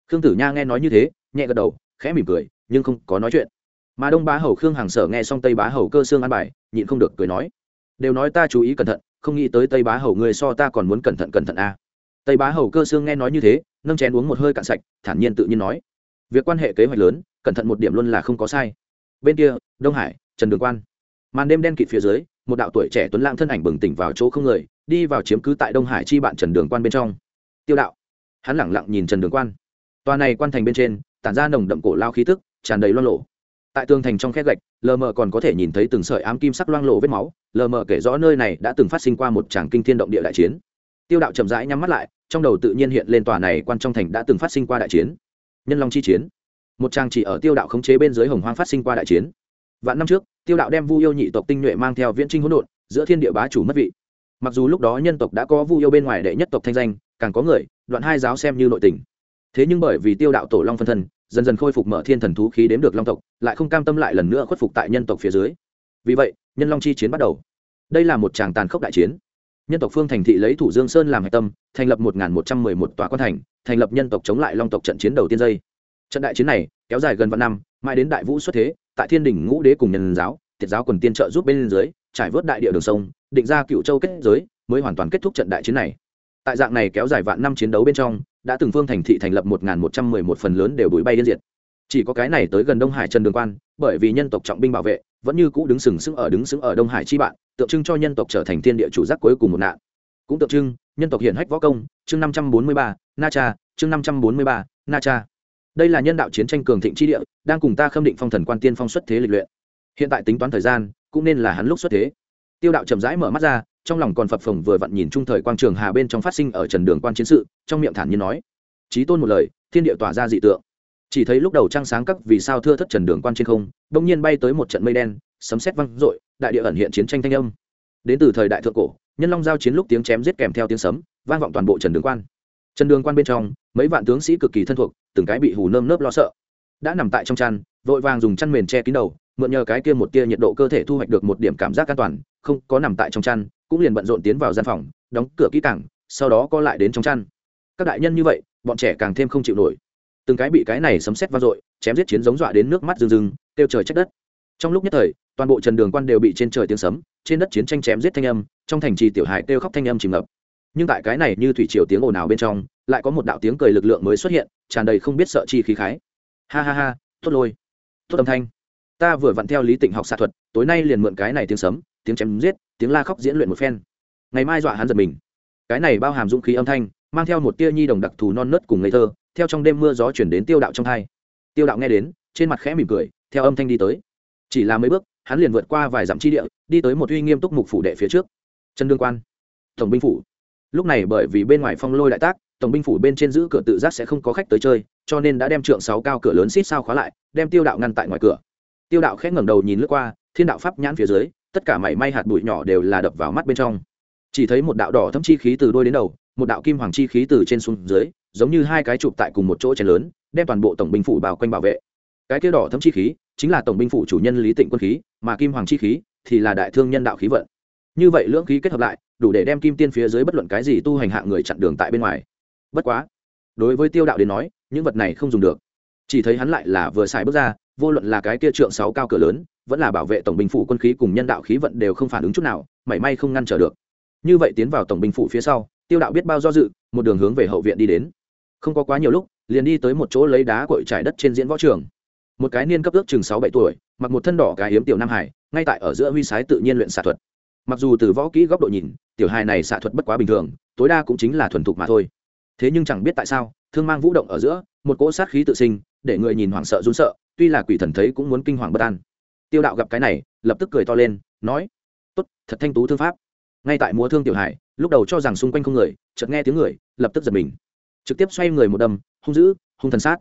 Speaker 1: Khương tử nha nghe nói như thế, nhẹ gật đầu, khẽ mỉm cười nhưng không có nói chuyện. Mà đông bá hầu khương hàng sở nghe xong tây bá hầu cơ xương an bài, nhịn không được cười nói, đều nói ta chú ý cẩn thận, không nghĩ tới tây bá hầu người so ta còn muốn cẩn thận cẩn thận a à. tây bá hầu cơ xương nghe nói như thế, nâng chén uống một hơi cạn sạch, thản nhiên tự nhiên nói, việc quan hệ kế hoạch lớn, cẩn thận một điểm luôn là không có sai. Bên kia, đông hải, trần đường quan. Màn đêm đen kịt phía dưới, một đạo tuổi trẻ tuấn lãng thân ảnh bừng tỉnh vào chỗ không người, đi vào chiếm cứ tại đông hải chi bạn trần đường quan bên trong. Tiêu đạo. Hắn lẳng lặng nhìn trần đường quan. Tòa này quan thành bên trên, tản ra nồng đậm cổ lao khí tức tràn đầy loang lộ tại tường thành trong khe gạch, lờ mờ còn có thể nhìn thấy từng sợi ám kim sắc loang lộ vết máu, lờ mờ kể rõ nơi này đã từng phát sinh qua một tràng kinh thiên động địa đại chiến. Tiêu đạo chậm rãi nhắm mắt lại, trong đầu tự nhiên hiện lên tòa này quan trong thành đã từng phát sinh qua đại chiến. Nhân long chi chiến. Một tràng chỉ ở tiêu đạo khống chế bên dưới hồng hoang phát sinh qua đại chiến. Vạn năm trước, tiêu đạo đem vu yêu nhị tộc tinh nhuệ mang theo viễn trinh hỗn độn, giữa thiên địa bá chủ mất vị. Mặc dù lúc đó nhân tộc đã có vu yêu bên ngoài đệ nhất tộc thanh danh, càng có người, đoạn hai giáo xem như nội tình. Thế nhưng bởi vì tiêu đạo tổ long phân thân dần dần khôi phục mở thiên thần thú khí đếm được long tộc, lại không cam tâm lại lần nữa khuất phục tại nhân tộc phía dưới. Vì vậy, nhân long chi chiến bắt đầu. Đây là một tràng tàn khốc đại chiến. Nhân tộc phương thành thị lấy thủ dương sơn làm hạch tâm, thành lập một một trăm mười một tòa quan thành thành lập nhân tộc chống lại long tộc trận chiến đầu tiên dây trận đại chiến này kéo dài gần vạn năm, mãi đến đại vũ xuất thế, tại thiên đình ngũ đế cùng nhân giáo thiệt giáo quần tiên trợ giúp bên dưới, trải vớt đại địa đường sông, định ra cựu châu kết giới, mới hoàn toàn kết thúc trận đại chiến này. Tại dạng này kéo dài vạn năm chiến đấu bên trong đã từng phương thành thị thành lập một một trăm mười một phần lớn đều bụi bay điên diệt. Chỉ có cái này tới gần đông hải trần đường quan, bởi vì nhân tộc trọng binh bảo vệ, vẫn như cũ đứng sừng sững ở đứng sững ở đông hải chi bạn, tượng trưng cho nhân tộc trở thành thiên địa chủ giác cuối cùng một nạn. Cũng tượng trưng, nhân tộc hiển hách võ công, chương năm trăm bốn mươi ba, na cha, chương năm trăm bốn mươi ba, na cha. Đây là nhân đạo chiến tranh cường thịnh chi địa, đang cùng ta khâm định phong thần quan tiên phong xuất thế lịch luyện. Hiện tại tính toán thời gian, cũng nên là hắn lúc xuất thế. Tiêu đạo chậm rãi mở mắt ra trong lòng còn phập phồng vừa vặn nhìn trung thời quang trường hà bên trong phát sinh ở trần đường quan chiến sự, trong miệng thản nhiên nói trí tôn một lời, thiên địa tỏa ra dị tượng. Chỉ thấy lúc đầu trăng sáng các vì sao thưa thất trần đường quan trên không, bỗng nhiên bay tới một trận mây đen, sấm sét văng rội đại địa ẩn hiện chiến tranh thanh âm. Đến từ thời đại thượng cổ, nhân long giao chiến lúc tiếng chém giết kèm theo tiếng sấm, vang vọng toàn bộ trần đường quan. Trần đường quan bên trong, mấy vạn tướng sĩ cực kỳ thân thuộc, từng cái bị hù nơm nớp lo sợ. Đã nằm tại trong chăn, vội vàng dùng chăn mền che kín đầu, mượn nhờ cái kia một tia nhiệt độ cơ thể thu hoạch được một điểm cảm giác an toàn, không có nằm tại trong chăn cũng liền bận rộn tiến vào gian phòng, đóng cửa kỹ càng. sau đó co lại đến trong chăn. Các đại nhân như vậy, bọn trẻ càng thêm không chịu nổi. Từng cái bị cái này sấm xét vang dội, chém giết chiến giống dọa đến nước mắt rừng rừng kêu trời trách đất. Trong lúc nhất thời, toàn bộ trần đường quan đều bị trên trời tiếng sấm, trên đất chiến tranh chém giết thanh âm, trong thành trì tiểu hải kêu khóc thanh âm chìm ngập. Nhưng tại cái này như thủy triều tiếng ồn ào bên trong, lại có một đạo tiếng cười lực lượng mới xuất hiện, tràn đầy không biết sợ chi khí khái. Ha ha ha, tốt lôi. Tốt âm thanh. Ta vừa vặn theo lý tịnh học xạ thuật, tối nay liền mượn cái này tiếng sấm, tiếng chém giết tiếng la khóc diễn luyện một phen. Ngày mai dọa hắn giật mình. Cái này bao hàm dũng khí âm thanh, mang theo một tia nhi đồng đặc thù non nớt cùng ngây thơ, theo trong đêm mưa gió chuyển đến tiêu đạo trong hai. Tiêu đạo nghe đến, trên mặt khẽ mỉm cười, theo âm thanh đi tới. Chỉ là mấy bước, hắn liền vượt qua vài dặm chi địa, đi tới một uy nghiêm túc mục phủ đệ phía trước. Trần đương quan. Tổng binh phủ. Lúc này bởi vì bên ngoài phong lôi đại tác, tổng binh phủ bên trên giữ cửa tự giác sẽ không có khách tới chơi, cho nên đã đem trượng sáu cao cửa lớn xít sao khóa lại, đem tiêu đạo ngăn tại ngoài cửa. Tiêu đạo khẽ ngẩng đầu nhìn lướt qua, thiên đạo pháp nhãn phía dưới tất cả mảy may hạt bụi nhỏ đều là đập vào mắt bên trong. Chỉ thấy một đạo đỏ thấm chi khí từ đôi đến đầu, một đạo kim hoàng chi khí từ trên xuống dưới, giống như hai cái chụp tại cùng một chỗ chén lớn, đem toàn bộ tổng binh phủ bao quanh bảo vệ. Cái kia đỏ thấm chi khí, chính là tổng binh phủ chủ nhân lý tịnh quân khí, mà kim hoàng chi khí thì là đại thương nhân đạo khí vận. Như vậy lưỡng khí kết hợp lại, đủ để đem kim tiên phía dưới bất luận cái gì tu hành hạ người chặn đường tại bên ngoài. Bất quá, đối với tiêu đạo đến nói, những vật này không dùng được. Chỉ thấy hắn lại là vừa xài bước ra, vô luận là cái kia trượng sáu cao cửa lớn vẫn là bảo vệ tổng binh phủ quân khí cùng nhân đạo khí vận đều không phản ứng chút nào, mảy may không ngăn trở được. Như vậy tiến vào tổng binh phủ phía sau, tiêu đạo biết bao do dự, một đường hướng về hậu viện đi đến. Không có quá nhiều lúc, liền đi tới một chỗ lấy đá cội trải đất trên diễn võ trường. Một cái niên cấp ước chừng sáu bảy tuổi, mặc một thân đỏ cái hiếm tiểu nam hải, ngay tại ở giữa huy sái tự nhiên luyện xạ thuật. Mặc dù từ võ kỹ góc độ nhìn, tiểu hài này xạ thuật bất quá bình thường, tối đa cũng chính là thuần thục mà thôi. Thế nhưng chẳng biết tại sao, thương mang vũ động ở giữa, một cỗ sát khí tự sinh, để người nhìn hoảng sợ run sợ, tuy là quỷ thần thấy cũng muốn kinh hoàng bất an tiêu đạo gặp cái này, lập tức cười to lên, nói, tốt, thật thanh tú thương pháp. Ngay tại múa thương tiểu hải, lúc đầu cho rằng xung quanh không người, chợt nghe tiếng người, lập tức giật mình. Trực tiếp xoay người một đâm, hung dữ, hung thần sát.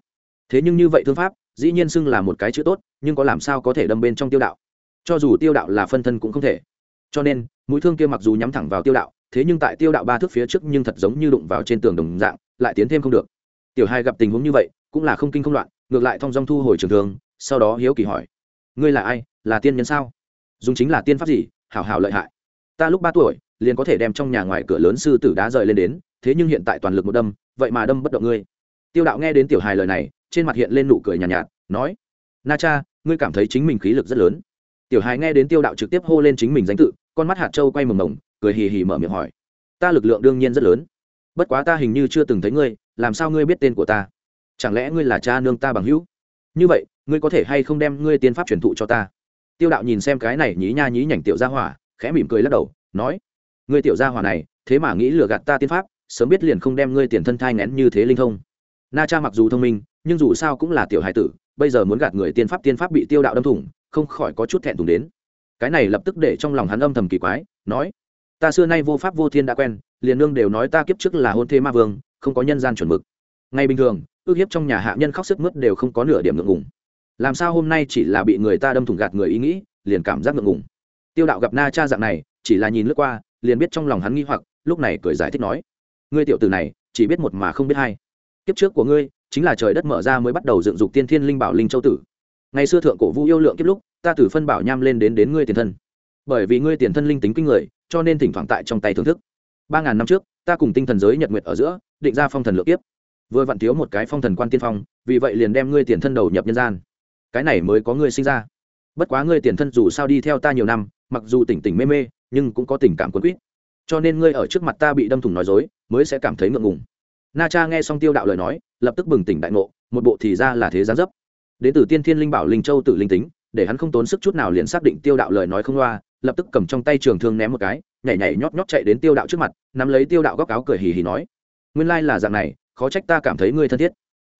Speaker 1: Thế nhưng như vậy thương pháp, dĩ nhiên xưng là một cái chữ tốt, nhưng có làm sao có thể đâm bên trong tiêu đạo? Cho dù tiêu đạo là phân thân cũng không thể. Cho nên, mũi thương kia mặc dù nhắm thẳng vào tiêu đạo, thế nhưng tại tiêu đạo ba thước phía trước nhưng thật giống như đụng vào trên tường đồng dạng, lại tiến thêm không được. Tiểu hai gặp tình huống như vậy, cũng là không kinh không loạn, ngược lại thong dong thu hồi trường thương, sau đó hiếu kỳ hỏi ngươi là ai là tiên nhân sao? Dùng chính là tiên pháp gì hảo hảo lợi hại. Ta lúc ba tuổi liền có thể đem trong nhà ngoài cửa lớn sư tử đá rời lên đến thế nhưng hiện tại toàn lực một đâm vậy mà đâm bất động ngươi. Tiêu đạo nghe đến tiểu hài lời này trên mặt hiện lên nụ cười nhàn nhạt, nhạt nói na cha ngươi cảm thấy chính mình khí lực rất lớn. Tiểu hài nghe đến tiêu đạo trực tiếp hô lên chính mình danh tự con mắt hạt trâu quay mầm mồng cười hì hì mở miệng hỏi ta lực lượng đương nhiên rất lớn. Bất quá ta hình như chưa từng thấy ngươi làm sao ngươi biết tên của ta? Chẳng lẽ ngươi là cha nương ta bằng hữu? Như vậy ngươi có thể hay không đem ngươi tiên pháp truyền thụ cho ta? Tiêu đạo nhìn xem cái này nhí nha nhí nhảnh tiểu gia hỏa, khẽ mỉm cười lắc đầu, nói, ngươi tiểu gia hỏa này, thế mà nghĩ lừa gạt ta tiên pháp, sớm biết liền không đem ngươi tiền thân thai ngén như thế linh thông. Na cha mặc dù thông minh, nhưng dù sao cũng là tiểu hải tử, bây giờ muốn gạt người tiên pháp tiên pháp bị tiêu đạo đâm thủng, không khỏi có chút thẹn thùng đến. Cái này lập tức để trong lòng hắn âm thầm kỳ quái, nói, ta xưa nay vô pháp vô thiên đã quen, liền nương đều nói ta kiếp trước là hôn thê ma vương, không có nhân gian chuẩn mực. Ngay bình thường, ước hiếp trong nhà hạ nhân khóc sức mướt đều không có nửa điểm ngượng ngùng làm sao hôm nay chỉ là bị người ta đâm thủng gạt người ý nghĩ, liền cảm giác ngượng ngùng. Tiêu đạo gặp na cha dạng này, chỉ là nhìn lướt qua, liền biết trong lòng hắn nghi hoặc, lúc này cười giải thích nói, ngươi tiểu tử này, chỉ biết một mà không biết hai. Kiếp trước của ngươi, chính là trời đất mở ra mới bắt đầu dựng dục tiên thiên linh bảo linh châu tử. Ngày xưa thượng cổ vũ yêu lượng kiếp lúc, ta tử phân bảo nham lên đến đến ngươi tiền thân. Bởi vì ngươi tiền thân linh tính kinh người, cho nên thỉnh thoảng tại trong tay thưởng thức. Ba ngàn năm trước, ta cùng tinh thần giới nhật nguyệt ở giữa, định ra phong thần lượng kiếp. Vừa vặn thiếu một cái phong thần quan tiên phong, vì vậy liền đem ngươi tiền thân đầu nhập nhân gian cái này mới có ngươi sinh ra. Bất quá ngươi tiền thân dù sao đi theo ta nhiều năm, mặc dù tỉnh tỉnh mê mê, nhưng cũng có tình cảm quấn quýt. Cho nên ngươi ở trước mặt ta bị đâm thủng nói dối, mới sẽ cảm thấy ngượng ngùng. Na cha nghe xong tiêu đạo lời nói, lập tức bừng tỉnh đại ngộ, một bộ thì ra là thế gián dấp. Đến từ tiên thiên linh bảo linh châu tự linh tính, để hắn không tốn sức chút nào liền xác định tiêu đạo lời nói không loa, lập tức cầm trong tay trường thương ném một cái, nhảy nhảy nhót nhót chạy đến tiêu đạo trước mặt, nắm lấy tiêu đạo góc áo cười hì hì nói, nguyên lai là dạng này, khó trách ta cảm thấy ngươi thân thiết.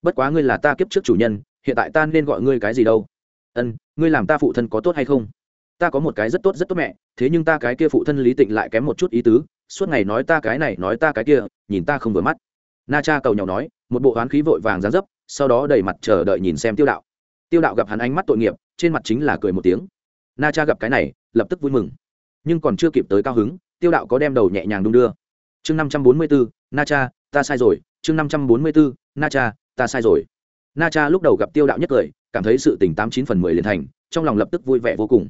Speaker 1: Bất quá ngươi là ta kiếp trước chủ nhân hiện tại ta nên gọi ngươi cái gì đâu? Ân, ngươi làm ta phụ thân có tốt hay không? Ta có một cái rất tốt rất tốt mẹ, thế nhưng ta cái kia phụ thân lý tịnh lại kém một chút ý tứ, suốt ngày nói ta cái này, nói ta cái kia, nhìn ta không vừa mắt. Na cha cầu nhau nói, một bộ hoán khí vội vàng dán dấp, sau đó đầy mặt chờ đợi nhìn xem tiêu đạo. Tiêu đạo gặp hắn ánh mắt tội nghiệp, trên mặt chính là cười một tiếng. Na cha gặp cái này, lập tức vui mừng. Nhưng còn chưa kịp tới cao hứng, tiêu đạo có đem đầu nhẹ nhàng đung đưa. Chương năm trăm bốn mươi bốn na cha, ta sai rồi, chương năm trăm bốn mươi bốn na cha, ta sai rồi na cha lúc đầu gặp tiêu đạo nhất cười, cảm thấy sự tình tám chín phần mười liền thành, trong lòng lập tức vui vẻ vô cùng.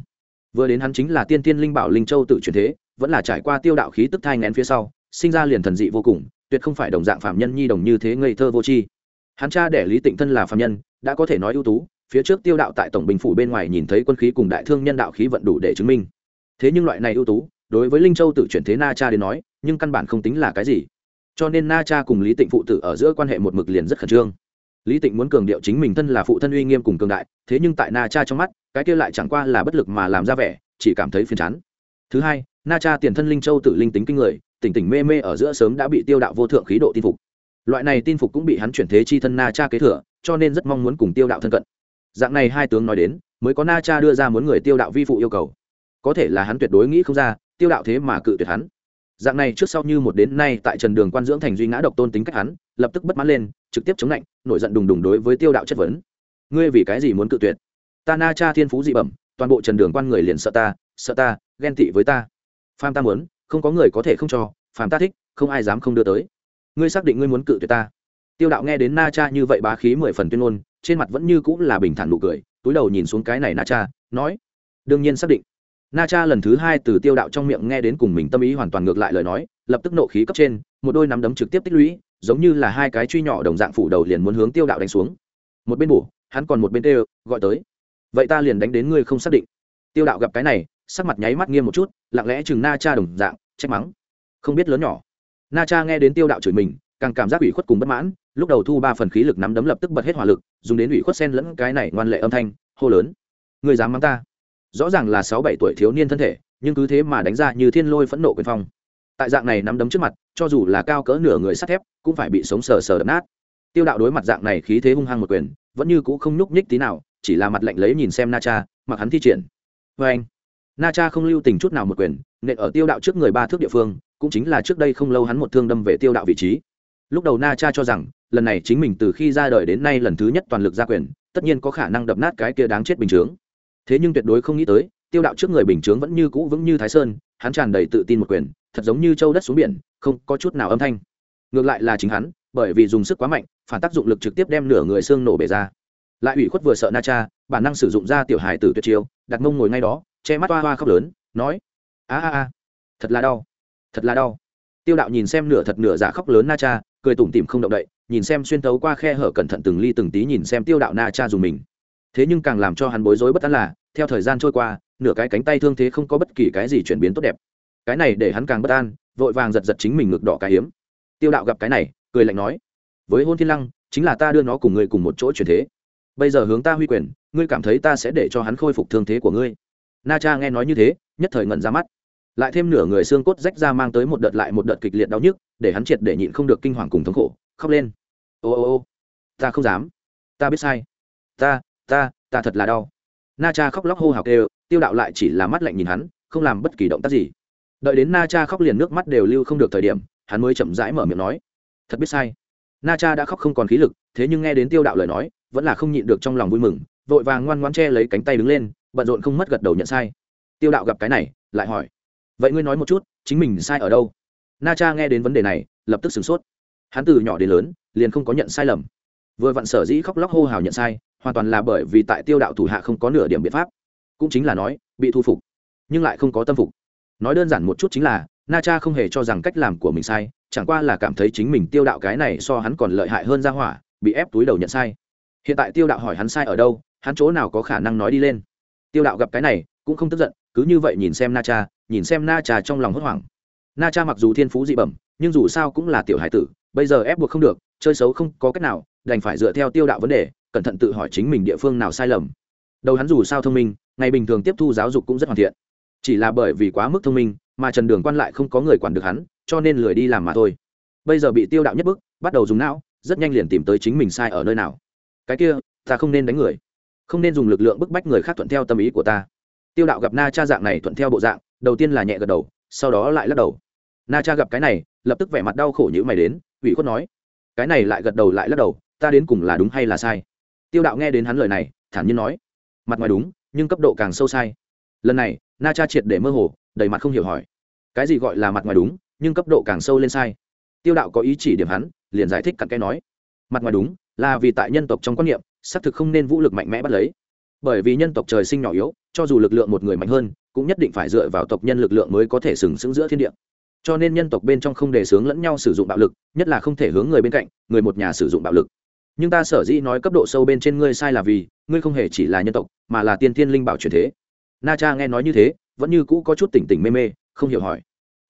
Speaker 1: Vừa đến hắn chính là tiên tiên linh bảo linh châu tự truyền thế, vẫn là trải qua tiêu đạo khí tức thai ngén phía sau, sinh ra liền thần dị vô cùng, tuyệt không phải đồng dạng phạm nhân nhi đồng như thế ngây thơ vô tri. Hắn cha đẻ lý tịnh thân là phạm nhân, đã có thể nói ưu tú, phía trước tiêu đạo tại tổng bình phủ bên ngoài nhìn thấy quân khí cùng đại thương nhân đạo khí vận đủ để chứng minh. Thế nhưng loại này ưu tú, đối với linh châu tự chuyển thế na cha đến nói, nhưng căn bản không tính là cái gì. Cho nên na cha cùng lý tịnh phụ tử ở giữa quan hệ một mực liền rất khẩn trương lý tịnh muốn cường điệu chính mình thân là phụ thân uy nghiêm cùng cường đại, thế nhưng tại na cha trong mắt, cái kia lại chẳng qua là bất lực mà làm ra vẻ, chỉ cảm thấy phiền chán. Thứ hai, na cha tiền thân linh châu tự linh tính kinh người, tỉnh tỉnh mê mê ở giữa sớm đã bị tiêu đạo vô thượng khí độ tin phục. Loại này tin phục cũng bị hắn chuyển thế chi thân na cha kế thừa, cho nên rất mong muốn cùng tiêu đạo thân cận. Dạng này hai tướng nói đến, mới có na cha đưa ra muốn người tiêu đạo vi phụ yêu cầu. Có thể là hắn tuyệt đối nghĩ không ra, tiêu đạo thế mà cự tuyệt hắn. Dạng này trước sau như một đến nay tại trần đường quan dưỡng thành duy ngã độc tôn tính cách hắn, lập tức bất mãn lên, trực tiếp chống lạnh nổi giận đùng đùng đối với tiêu đạo chất vấn. Ngươi vì cái gì muốn cự tuyệt? Ta na cha thiên phú dị bẩm, toàn bộ trần đường quan người liền sợ ta sợ ta, ghen tị với ta. Phàm ta muốn, không có người có thể không cho, phàm ta thích, không ai dám không đưa tới. Ngươi xác định ngươi muốn cự tuyệt ta. Tiêu đạo nghe đến na cha như vậy bá khí mười phần tuyên ngôn, trên mặt vẫn như cũng là bình thản nụ cười, túi đầu nhìn xuống cái này na cha, nói, đương nhiên xác định. Na cha lần thứ hai từ tiêu đạo trong miệng nghe đến cùng mình tâm ý hoàn toàn ngược lại lời nói, lập tức nộ khí cấp trên, một đôi nắm đấm trực tiếp tích lũy giống như là hai cái truy nhỏ đồng dạng phủ đầu liền muốn hướng tiêu đạo đánh xuống. Một bên bổ, hắn còn một bên tê gọi tới. Vậy ta liền đánh đến ngươi không xác định. Tiêu đạo gặp cái này, sắc mặt nháy mắt nghiêm một chút, lặng lẽ chừng na cha đồng dạng, trách mắng. Không biết lớn nhỏ. Na cha nghe đến tiêu đạo chửi mình, càng cảm giác ủy khuất cùng bất mãn, lúc đầu thu ba phần khí lực nắm đấm lập tức bật hết hỏa lực, dùng đến ủy khuất sen lẫn cái này ngoan lệ âm thanh, hô lớn. Người dám mắng ta? Rõ ràng là sáu bảy tuổi thiếu niên thân thể, nhưng cứ thế mà đánh ra như thiên lôi phẫn nộ quyền phong tại dạng này nắm đấm trước mặt, cho dù là cao cỡ nửa người sắt thép, cũng phải bị sống sờ sờ đập nát. Tiêu đạo đối mặt dạng này khí thế hung hăng một quyền, vẫn như cũ không nhúc nhích tí nào, chỉ là mặt lạnh lấy nhìn xem na cha, mặc hắn thi triển. Vê anh, na cha không lưu tình chút nào một quyền, nện ở tiêu đạo trước người ba thước địa phương, cũng chính là trước đây không lâu hắn một thương đâm về tiêu đạo vị trí. Lúc đầu na cha cho rằng, lần này chính mình từ khi ra đời đến nay lần thứ nhất toàn lực ra quyền, tất nhiên có khả năng đập nát cái kia đáng chết bình chướng. Thế nhưng tuyệt đối không nghĩ tới, tiêu đạo trước người bình chướng vẫn như cũ vững như thái sơn, hắn tràn đầy tự tin một quyền thật giống như châu đất xuống biển, không có chút nào âm thanh. Ngược lại là chính hắn, bởi vì dùng sức quá mạnh, phản tác dụng lực trực tiếp đem nửa người xương nổ bể ra. Lại ủy khuất vừa sợ na cha, bản năng sử dụng ra tiểu hài tử tuyệt chiêu, đặt mông ngồi ngay đó, che mắt hoa hoa khóc lớn, nói, a a a, thật là đau, thật là đau. Tiêu đạo nhìn xem nửa thật nửa giả khóc lớn na cha, cười tủm tỉm không động đậy, nhìn xem xuyên tấu qua khe hở cẩn thận từng ly từng tí nhìn xem tiêu đạo na cha dùng mình. Thế nhưng càng làm cho hắn bối rối bất an là, theo thời gian trôi qua, nửa cái cánh tay thương thế không có bất kỳ cái gì chuyển biến tốt đẹp cái này để hắn càng bất an, vội vàng giật giật chính mình ngực đỏ cái hiếm. Tiêu đạo gặp cái này, cười lạnh nói, với hôn thiên lăng, chính là ta đưa nó cùng ngươi cùng một chỗ chuyển thế. Bây giờ hướng ta huy quyền, ngươi cảm thấy ta sẽ để cho hắn khôi phục thương thế của ngươi. Na cha nghe nói như thế, nhất thời ngẩn ra mắt. Lại thêm nửa người xương cốt rách ra mang tới một đợt lại một đợt kịch liệt đau nhức, để hắn triệt để nhịn không được kinh hoàng cùng thống khổ, khóc lên. Ô ô ô, ta không dám. Ta biết sai. Ta ta ta thật là đau. Na cha khóc lóc hô hào kêu, tiêu đạo lại chỉ là mắt lạnh nhìn hắn, không làm bất kỳ động tác gì đợi đến na cha khóc liền nước mắt đều lưu không được thời điểm, hắn mới chậm rãi mở miệng nói, thật biết sai. Na cha đã khóc không còn khí lực, thế nhưng nghe đến tiêu đạo lời nói, vẫn là không nhịn được trong lòng vui mừng, vội vàng ngoan ngoan che lấy cánh tay đứng lên, bận rộn không mất gật đầu nhận sai. Tiêu đạo gặp cái này, lại hỏi, vậy ngươi nói một chút, chính mình sai ở đâu? Na cha nghe đến vấn đề này, lập tức sửng sốt. Hắn từ nhỏ đến lớn, liền không có nhận sai lầm. Vừa vặn sở dĩ khóc lóc hô hào nhận sai, hoàn toàn là bởi vì tại tiêu đạo thủ hạ không có nửa điểm biện pháp. Cũng chính là nói, bị thu phục, nhưng lại không có tâm phục nói đơn giản một chút chính là, na cha không hề cho rằng cách làm của mình sai, chẳng qua là cảm thấy chính mình tiêu đạo cái này so hắn còn lợi hại hơn ra hỏa, bị ép túi đầu nhận sai. Hiện tại tiêu đạo hỏi hắn sai ở đâu, hắn chỗ nào có khả năng nói đi lên. Tiêu đạo gặp cái này, cũng không tức giận, cứ như vậy nhìn xem na cha, nhìn xem na cha trong lòng hốt hoảng. Na cha mặc dù thiên phú dị bẩm, nhưng dù sao cũng là tiểu hải tử, bây giờ ép buộc không được, chơi xấu không có cách nào, đành phải dựa theo tiêu đạo vấn đề, cẩn thận tự hỏi chính mình địa phương nào sai lầm. Đầu hắn dù sao thông minh, ngày bình thường tiếp thu giáo dục cũng rất hoàn thiện chỉ là bởi vì quá mức thông minh, mà trần đường quan lại không có người quản được hắn, cho nên lười đi làm mà thôi. Bây giờ bị tiêu đạo nhất bức, bắt đầu dùng não, rất nhanh liền tìm tới chính mình sai ở nơi nào. Cái kia, ta không nên đánh người. Không nên dùng lực lượng bức bách người khác thuận theo tâm ý của ta. Tiêu đạo gặp na cha dạng này thuận theo bộ dạng, đầu tiên là nhẹ gật đầu, sau đó lại lắc đầu. Na cha gặp cái này, lập tức vẻ mặt đau khổ như mày đến, ủy khuất nói, cái này lại gật đầu lại lắc đầu, ta đến cùng là đúng hay là sai? Tiêu đạo nghe đến hắn lời này, thản nhiên nói, mặt ngoài đúng, nhưng cấp độ càng sâu sai. Lần này na cha triệt để mơ hồ, đầy mặt không hiểu hỏi. Cái gì gọi là mặt ngoài đúng, nhưng cấp độ càng sâu lên sai. Tiêu đạo có ý chỉ điểm hắn, liền giải thích cặn cái nói. Mặt ngoài đúng, là vì tại nhân tộc trong quan niệm, xác thực không nên vũ lực mạnh mẽ bắt lấy. Bởi vì nhân tộc trời sinh nhỏ yếu, cho dù lực lượng một người mạnh hơn, cũng nhất định phải dựa vào tộc nhân lực lượng mới có thể sừng sững giữa thiên địa. Cho nên nhân tộc bên trong không đề xướng lẫn nhau sử dụng bạo lực, nhất là không thể hướng người bên cạnh, người một nhà sử dụng bạo lực. Nhưng ta sở dĩ nói cấp độ sâu bên trên ngươi sai là vì, ngươi không hề chỉ là nhân tộc, mà là tiên thiên linh bảo truyền thế na cha nghe nói như thế, vẫn như cũ có chút tỉnh tỉnh mê mê, không hiểu hỏi.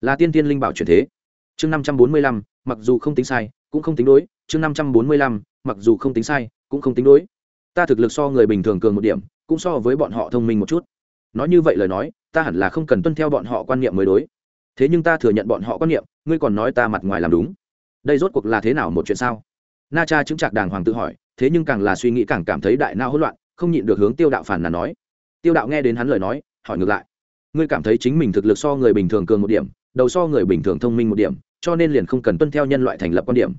Speaker 1: Là tiên tiên linh bảo truyền thế. Chương năm trăm bốn mươi lăm, mặc dù không tính sai, cũng không tính đối. Chương năm trăm bốn mươi lăm, mặc dù không tính sai, cũng không tính đối. Ta thực lực so người bình thường cường một điểm, cũng so với bọn họ thông minh một chút. Nói như vậy lời nói, ta hẳn là không cần tuân theo bọn họ quan niệm mới đối. Thế nhưng ta thừa nhận bọn họ quan niệm, ngươi còn nói ta mặt ngoài làm đúng. Đây rốt cuộc là thế nào một chuyện sao? Na cha chứng trạc đàng hoàng tự hỏi, thế nhưng càng là suy nghĩ càng cảm thấy đại nao hỗn loạn, không nhịn được hướng tiêu đạo phản là nói tiêu đạo nghe đến hắn lời nói, hỏi ngược lại. Ngươi cảm thấy chính mình thực lực so người bình thường cường một điểm, đầu so người bình thường thông minh một điểm, cho nên liền không cần tuân theo nhân loại thành lập quan điểm.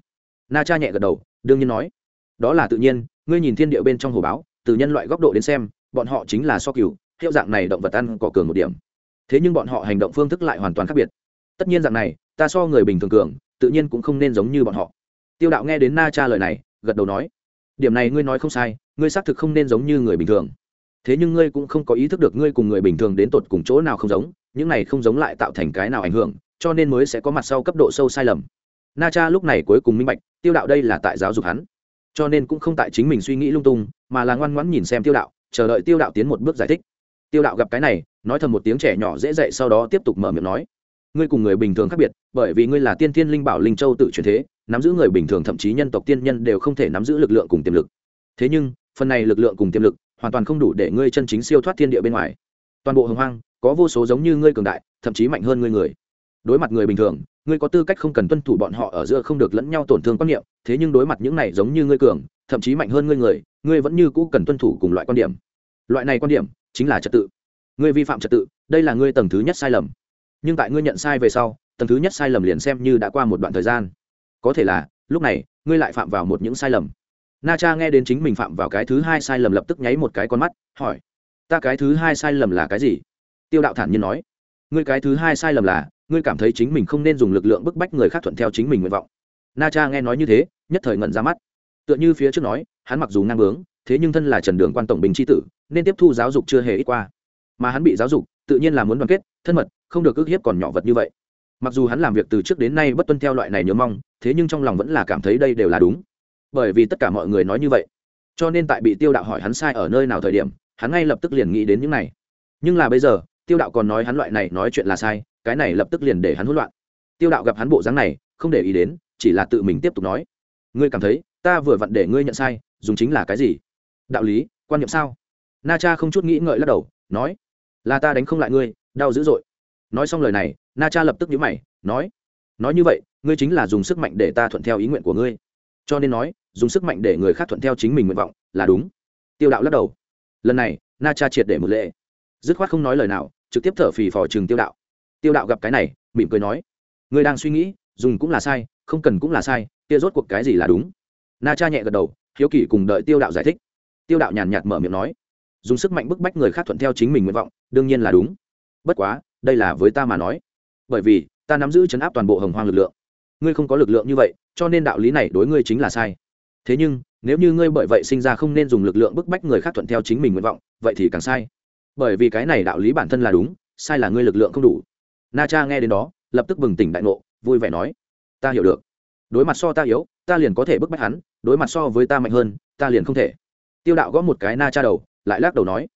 Speaker 1: Na cha nhẹ gật đầu, đương nhiên nói. Đó là tự nhiên, ngươi nhìn thiên địa bên trong hồ báo, từ nhân loại góc độ đến xem, bọn họ chính là so cừu, hiệu dạng này động vật ăn cỏ cường một điểm. Thế nhưng bọn họ hành động phương thức lại hoàn toàn khác biệt. Tất nhiên dạng này, ta so người bình thường cường, tự nhiên cũng không nên giống như bọn họ. Tiêu đạo nghe đến na cha lời này, gật đầu nói. Điểm này ngươi nói không sai, ngươi xác thực không nên giống như người bình thường thế nhưng ngươi cũng không có ý thức được ngươi cùng người bình thường đến tột cùng chỗ nào không giống, những này không giống lại tạo thành cái nào ảnh hưởng, cho nên mới sẽ có mặt sau cấp độ sâu sai lầm. Na cha lúc này cuối cùng minh bạch, tiêu đạo đây là tại giáo dục hắn. Cho nên cũng không tại chính mình suy nghĩ lung tung, mà là ngoan ngoãn nhìn xem tiêu đạo, chờ đợi tiêu đạo tiến một bước giải thích. Tiêu đạo gặp cái này, nói thầm một tiếng trẻ nhỏ dễ dậy sau đó tiếp tục mở miệng nói. Ngươi cùng người bình thường khác biệt, bởi vì ngươi là tiên thiên linh bảo linh châu tự truyền thế, nắm giữ người bình thường thậm chí nhân tộc tiên nhân đều không thể nắm giữ lực lượng cùng tiềm lực. Thế nhưng, phần này lực lượng cùng tiềm lực hoàn toàn không đủ để ngươi chân chính siêu thoát thiên địa bên ngoài. Toàn bộ hồng hoang, có vô số giống như ngươi cường đại, thậm chí mạnh hơn ngươi người. Đối mặt người bình thường, ngươi có tư cách không cần tuân thủ bọn họ ở giữa không được lẫn nhau tổn thương quan niệm, thế nhưng đối mặt những này giống như ngươi cường, thậm chí mạnh hơn ngươi người, ngươi vẫn như cũ cần tuân thủ cùng loại quan điểm. Loại này quan điểm chính là trật tự. Ngươi vi phạm trật tự, đây là ngươi tầng thứ nhất sai lầm. Nhưng tại ngươi nhận sai về sau, tầng thứ nhất sai lầm liền xem như đã qua một đoạn thời gian. Có thể là, lúc này, ngươi lại phạm vào một những sai lầm na cha nghe đến chính mình phạm vào cái thứ hai sai lầm lập tức nháy một cái con mắt, hỏi, ta cái thứ hai sai lầm là cái gì? Tiêu đạo thản nhiên nói, ngươi cái thứ hai sai lầm là, ngươi cảm thấy chính mình không nên dùng lực lượng bức bách người khác thuận theo chính mình nguyện vọng. Na cha nghe nói như thế, nhất thời ngẩn ra mắt. Tựa như phía trước nói, hắn mặc dù ngang bướng, thế nhưng thân là trần đường quan tổng bình tri tử, nên tiếp thu giáo dục chưa hề ít qua. Mà hắn bị giáo dục, tự nhiên là muốn đoàn kết, thân mật, không được ức hiếp còn nhỏ vật như vậy. Mặc dù hắn làm việc từ trước đến nay bất tuân theo loại này nhớ mong, thế nhưng trong lòng vẫn là cảm thấy đây đều là đúng bởi vì tất cả mọi người nói như vậy. Cho nên tại bị tiêu đạo hỏi hắn sai ở nơi nào thời điểm, hắn ngay lập tức liền nghĩ đến những này. Nhưng là bây giờ, tiêu đạo còn nói hắn loại này nói chuyện là sai, cái này lập tức liền để hắn hỗn loạn. Tiêu đạo gặp hắn bộ dáng này, không để ý đến, chỉ là tự mình tiếp tục nói. Ngươi cảm thấy, ta vừa vặn để ngươi nhận sai, dùng chính là cái gì? Đạo lý, quan niệm sao? Na cha không chút nghĩ ngợi lắc đầu, nói, là ta đánh không lại ngươi, đau dữ dội. Nói xong lời này, na cha lập tức nhíu mày, nói nói như vậy, ngươi chính là dùng sức mạnh để ta thuận theo ý nguyện của ngươi. Cho nên nói dùng sức mạnh để người khác thuận theo chính mình nguyện vọng, là đúng. Tiêu đạo lắc đầu. Lần này, na cha triệt để một lệ. Dứt khoát không nói lời nào, trực tiếp thở phì phò trường tiêu đạo. Tiêu đạo gặp cái này, mỉm cười nói, ngươi đang suy nghĩ, dùng cũng là sai, không cần cũng là sai, kia rốt cuộc cái gì là đúng? Na cha nhẹ gật đầu, hiếu kỳ cùng đợi tiêu đạo giải thích. Tiêu đạo nhàn nhạt mở miệng nói, dùng sức mạnh bức bách người khác thuận theo chính mình nguyện vọng, đương nhiên là đúng. Bất quá, đây là với ta mà nói. Bởi vì, ta nắm giữ chấn áp toàn bộ hồng hoang lực lượng. Ngươi không có lực lượng như vậy, cho nên đạo lý này đối ngươi chính là sai thế nhưng, nếu như ngươi bởi vậy sinh ra không nên dùng lực lượng bức bách người khác thuận theo chính mình nguyện vọng, vậy thì càng sai. Bởi vì cái này đạo lý bản thân là đúng, sai là ngươi lực lượng không đủ. Na cha nghe đến đó, lập tức bừng tỉnh đại ngộ, vui vẻ nói, ta hiểu được. Đối mặt so ta yếu, ta liền có thể bức bách hắn, đối mặt so với ta mạnh hơn, ta liền không thể. Tiêu đạo gõ một cái na cha đầu, lại lắc đầu nói,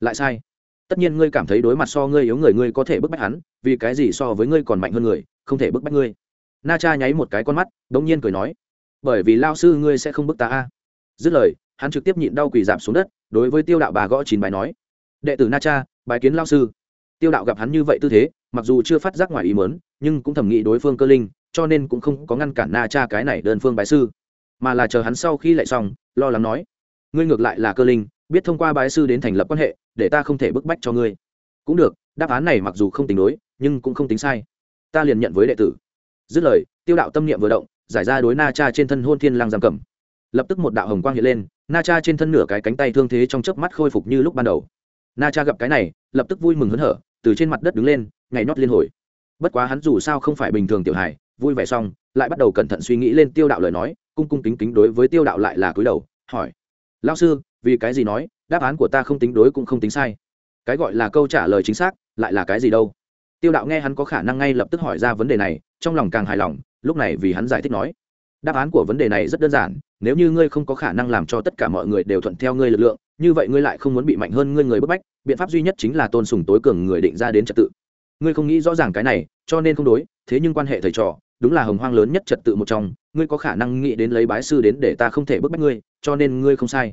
Speaker 1: lại sai. Tất nhiên ngươi cảm thấy đối mặt so ngươi yếu người ngươi có thể bức bách hắn, vì cái gì so với ngươi còn mạnh hơn người, không thể bức bách ngươi. Na cha nháy một cái con mắt đ ỗ n g nhiên cười nói bởi vì lao sư ngươi sẽ không bức ta a. Dứt lời, hắn trực tiếp nhịn đau quỳ giảm xuống đất, đối với tiêu đạo bà gõ chín bài nói, đệ tử na cha bài kiến lao sư. Tiêu đạo gặp hắn như vậy tư thế, mặc dù chưa phát giác ngoài ý mớn nhưng cũng thẩm nghĩ đối phương cơ linh, cho nên cũng không có ngăn cản na cha cái này đơn phương bài sư. Mà là chờ hắn sau khi lại xong, lo lắng nói, ngươi ngược lại là cơ linh, biết thông qua bái sư đến thành lập quan hệ, để ta không thể bức bách cho ngươi. Cũng được, đáp án này mặc dù không tính đối, nhưng cũng không tính sai. Ta liền nhận với đệ tử. Dứt lời, tiêu đạo tâm niệm vừa động giải ra đối na cha trên thân hôn thiên lang giam cầm. Lập tức một đạo hồng quang hiện lên, na cha trên thân nửa cái cánh tay thương thế trong chớp mắt khôi phục như lúc ban đầu. Na cha gặp cái này, lập tức vui mừng hớn hở, từ trên mặt đất đứng lên ngày nót liên hồi. Bất quá hắn dù sao không phải bình thường tiểu hài, vui vẻ xong, lại bắt đầu cẩn thận suy nghĩ lên tiêu đạo lời nói, cung cung kính kính đối với tiêu đạo lại là cúi đầu, hỏi. Lao sư, vì cái gì nói, đáp án của ta không tính đối cũng không tính sai. Cái gọi là câu trả lời chính xác, lại là cái gì đâu? Tiêu đạo nghe hắn có khả năng ngay lập tức hỏi ra vấn đề này, trong lòng càng hài lòng, lúc này vì hắn giải thích nói, đáp án của vấn đề này rất đơn giản, nếu như ngươi không có khả năng làm cho tất cả mọi người đều thuận theo ngươi lực lượng, như vậy ngươi lại không muốn bị mạnh hơn ngươi người bức bách, biện pháp duy nhất chính là tôn sùng tối cường người định ra đến trật tự. Ngươi không nghĩ rõ ràng cái này, cho nên không đối, thế nhưng quan hệ thầy trò, đúng là hồng hoang lớn nhất trật tự một trong, ngươi có khả năng nghĩ đến lấy bái sư đến để ta không thể bức bách ngươi, cho nên ngươi không sai.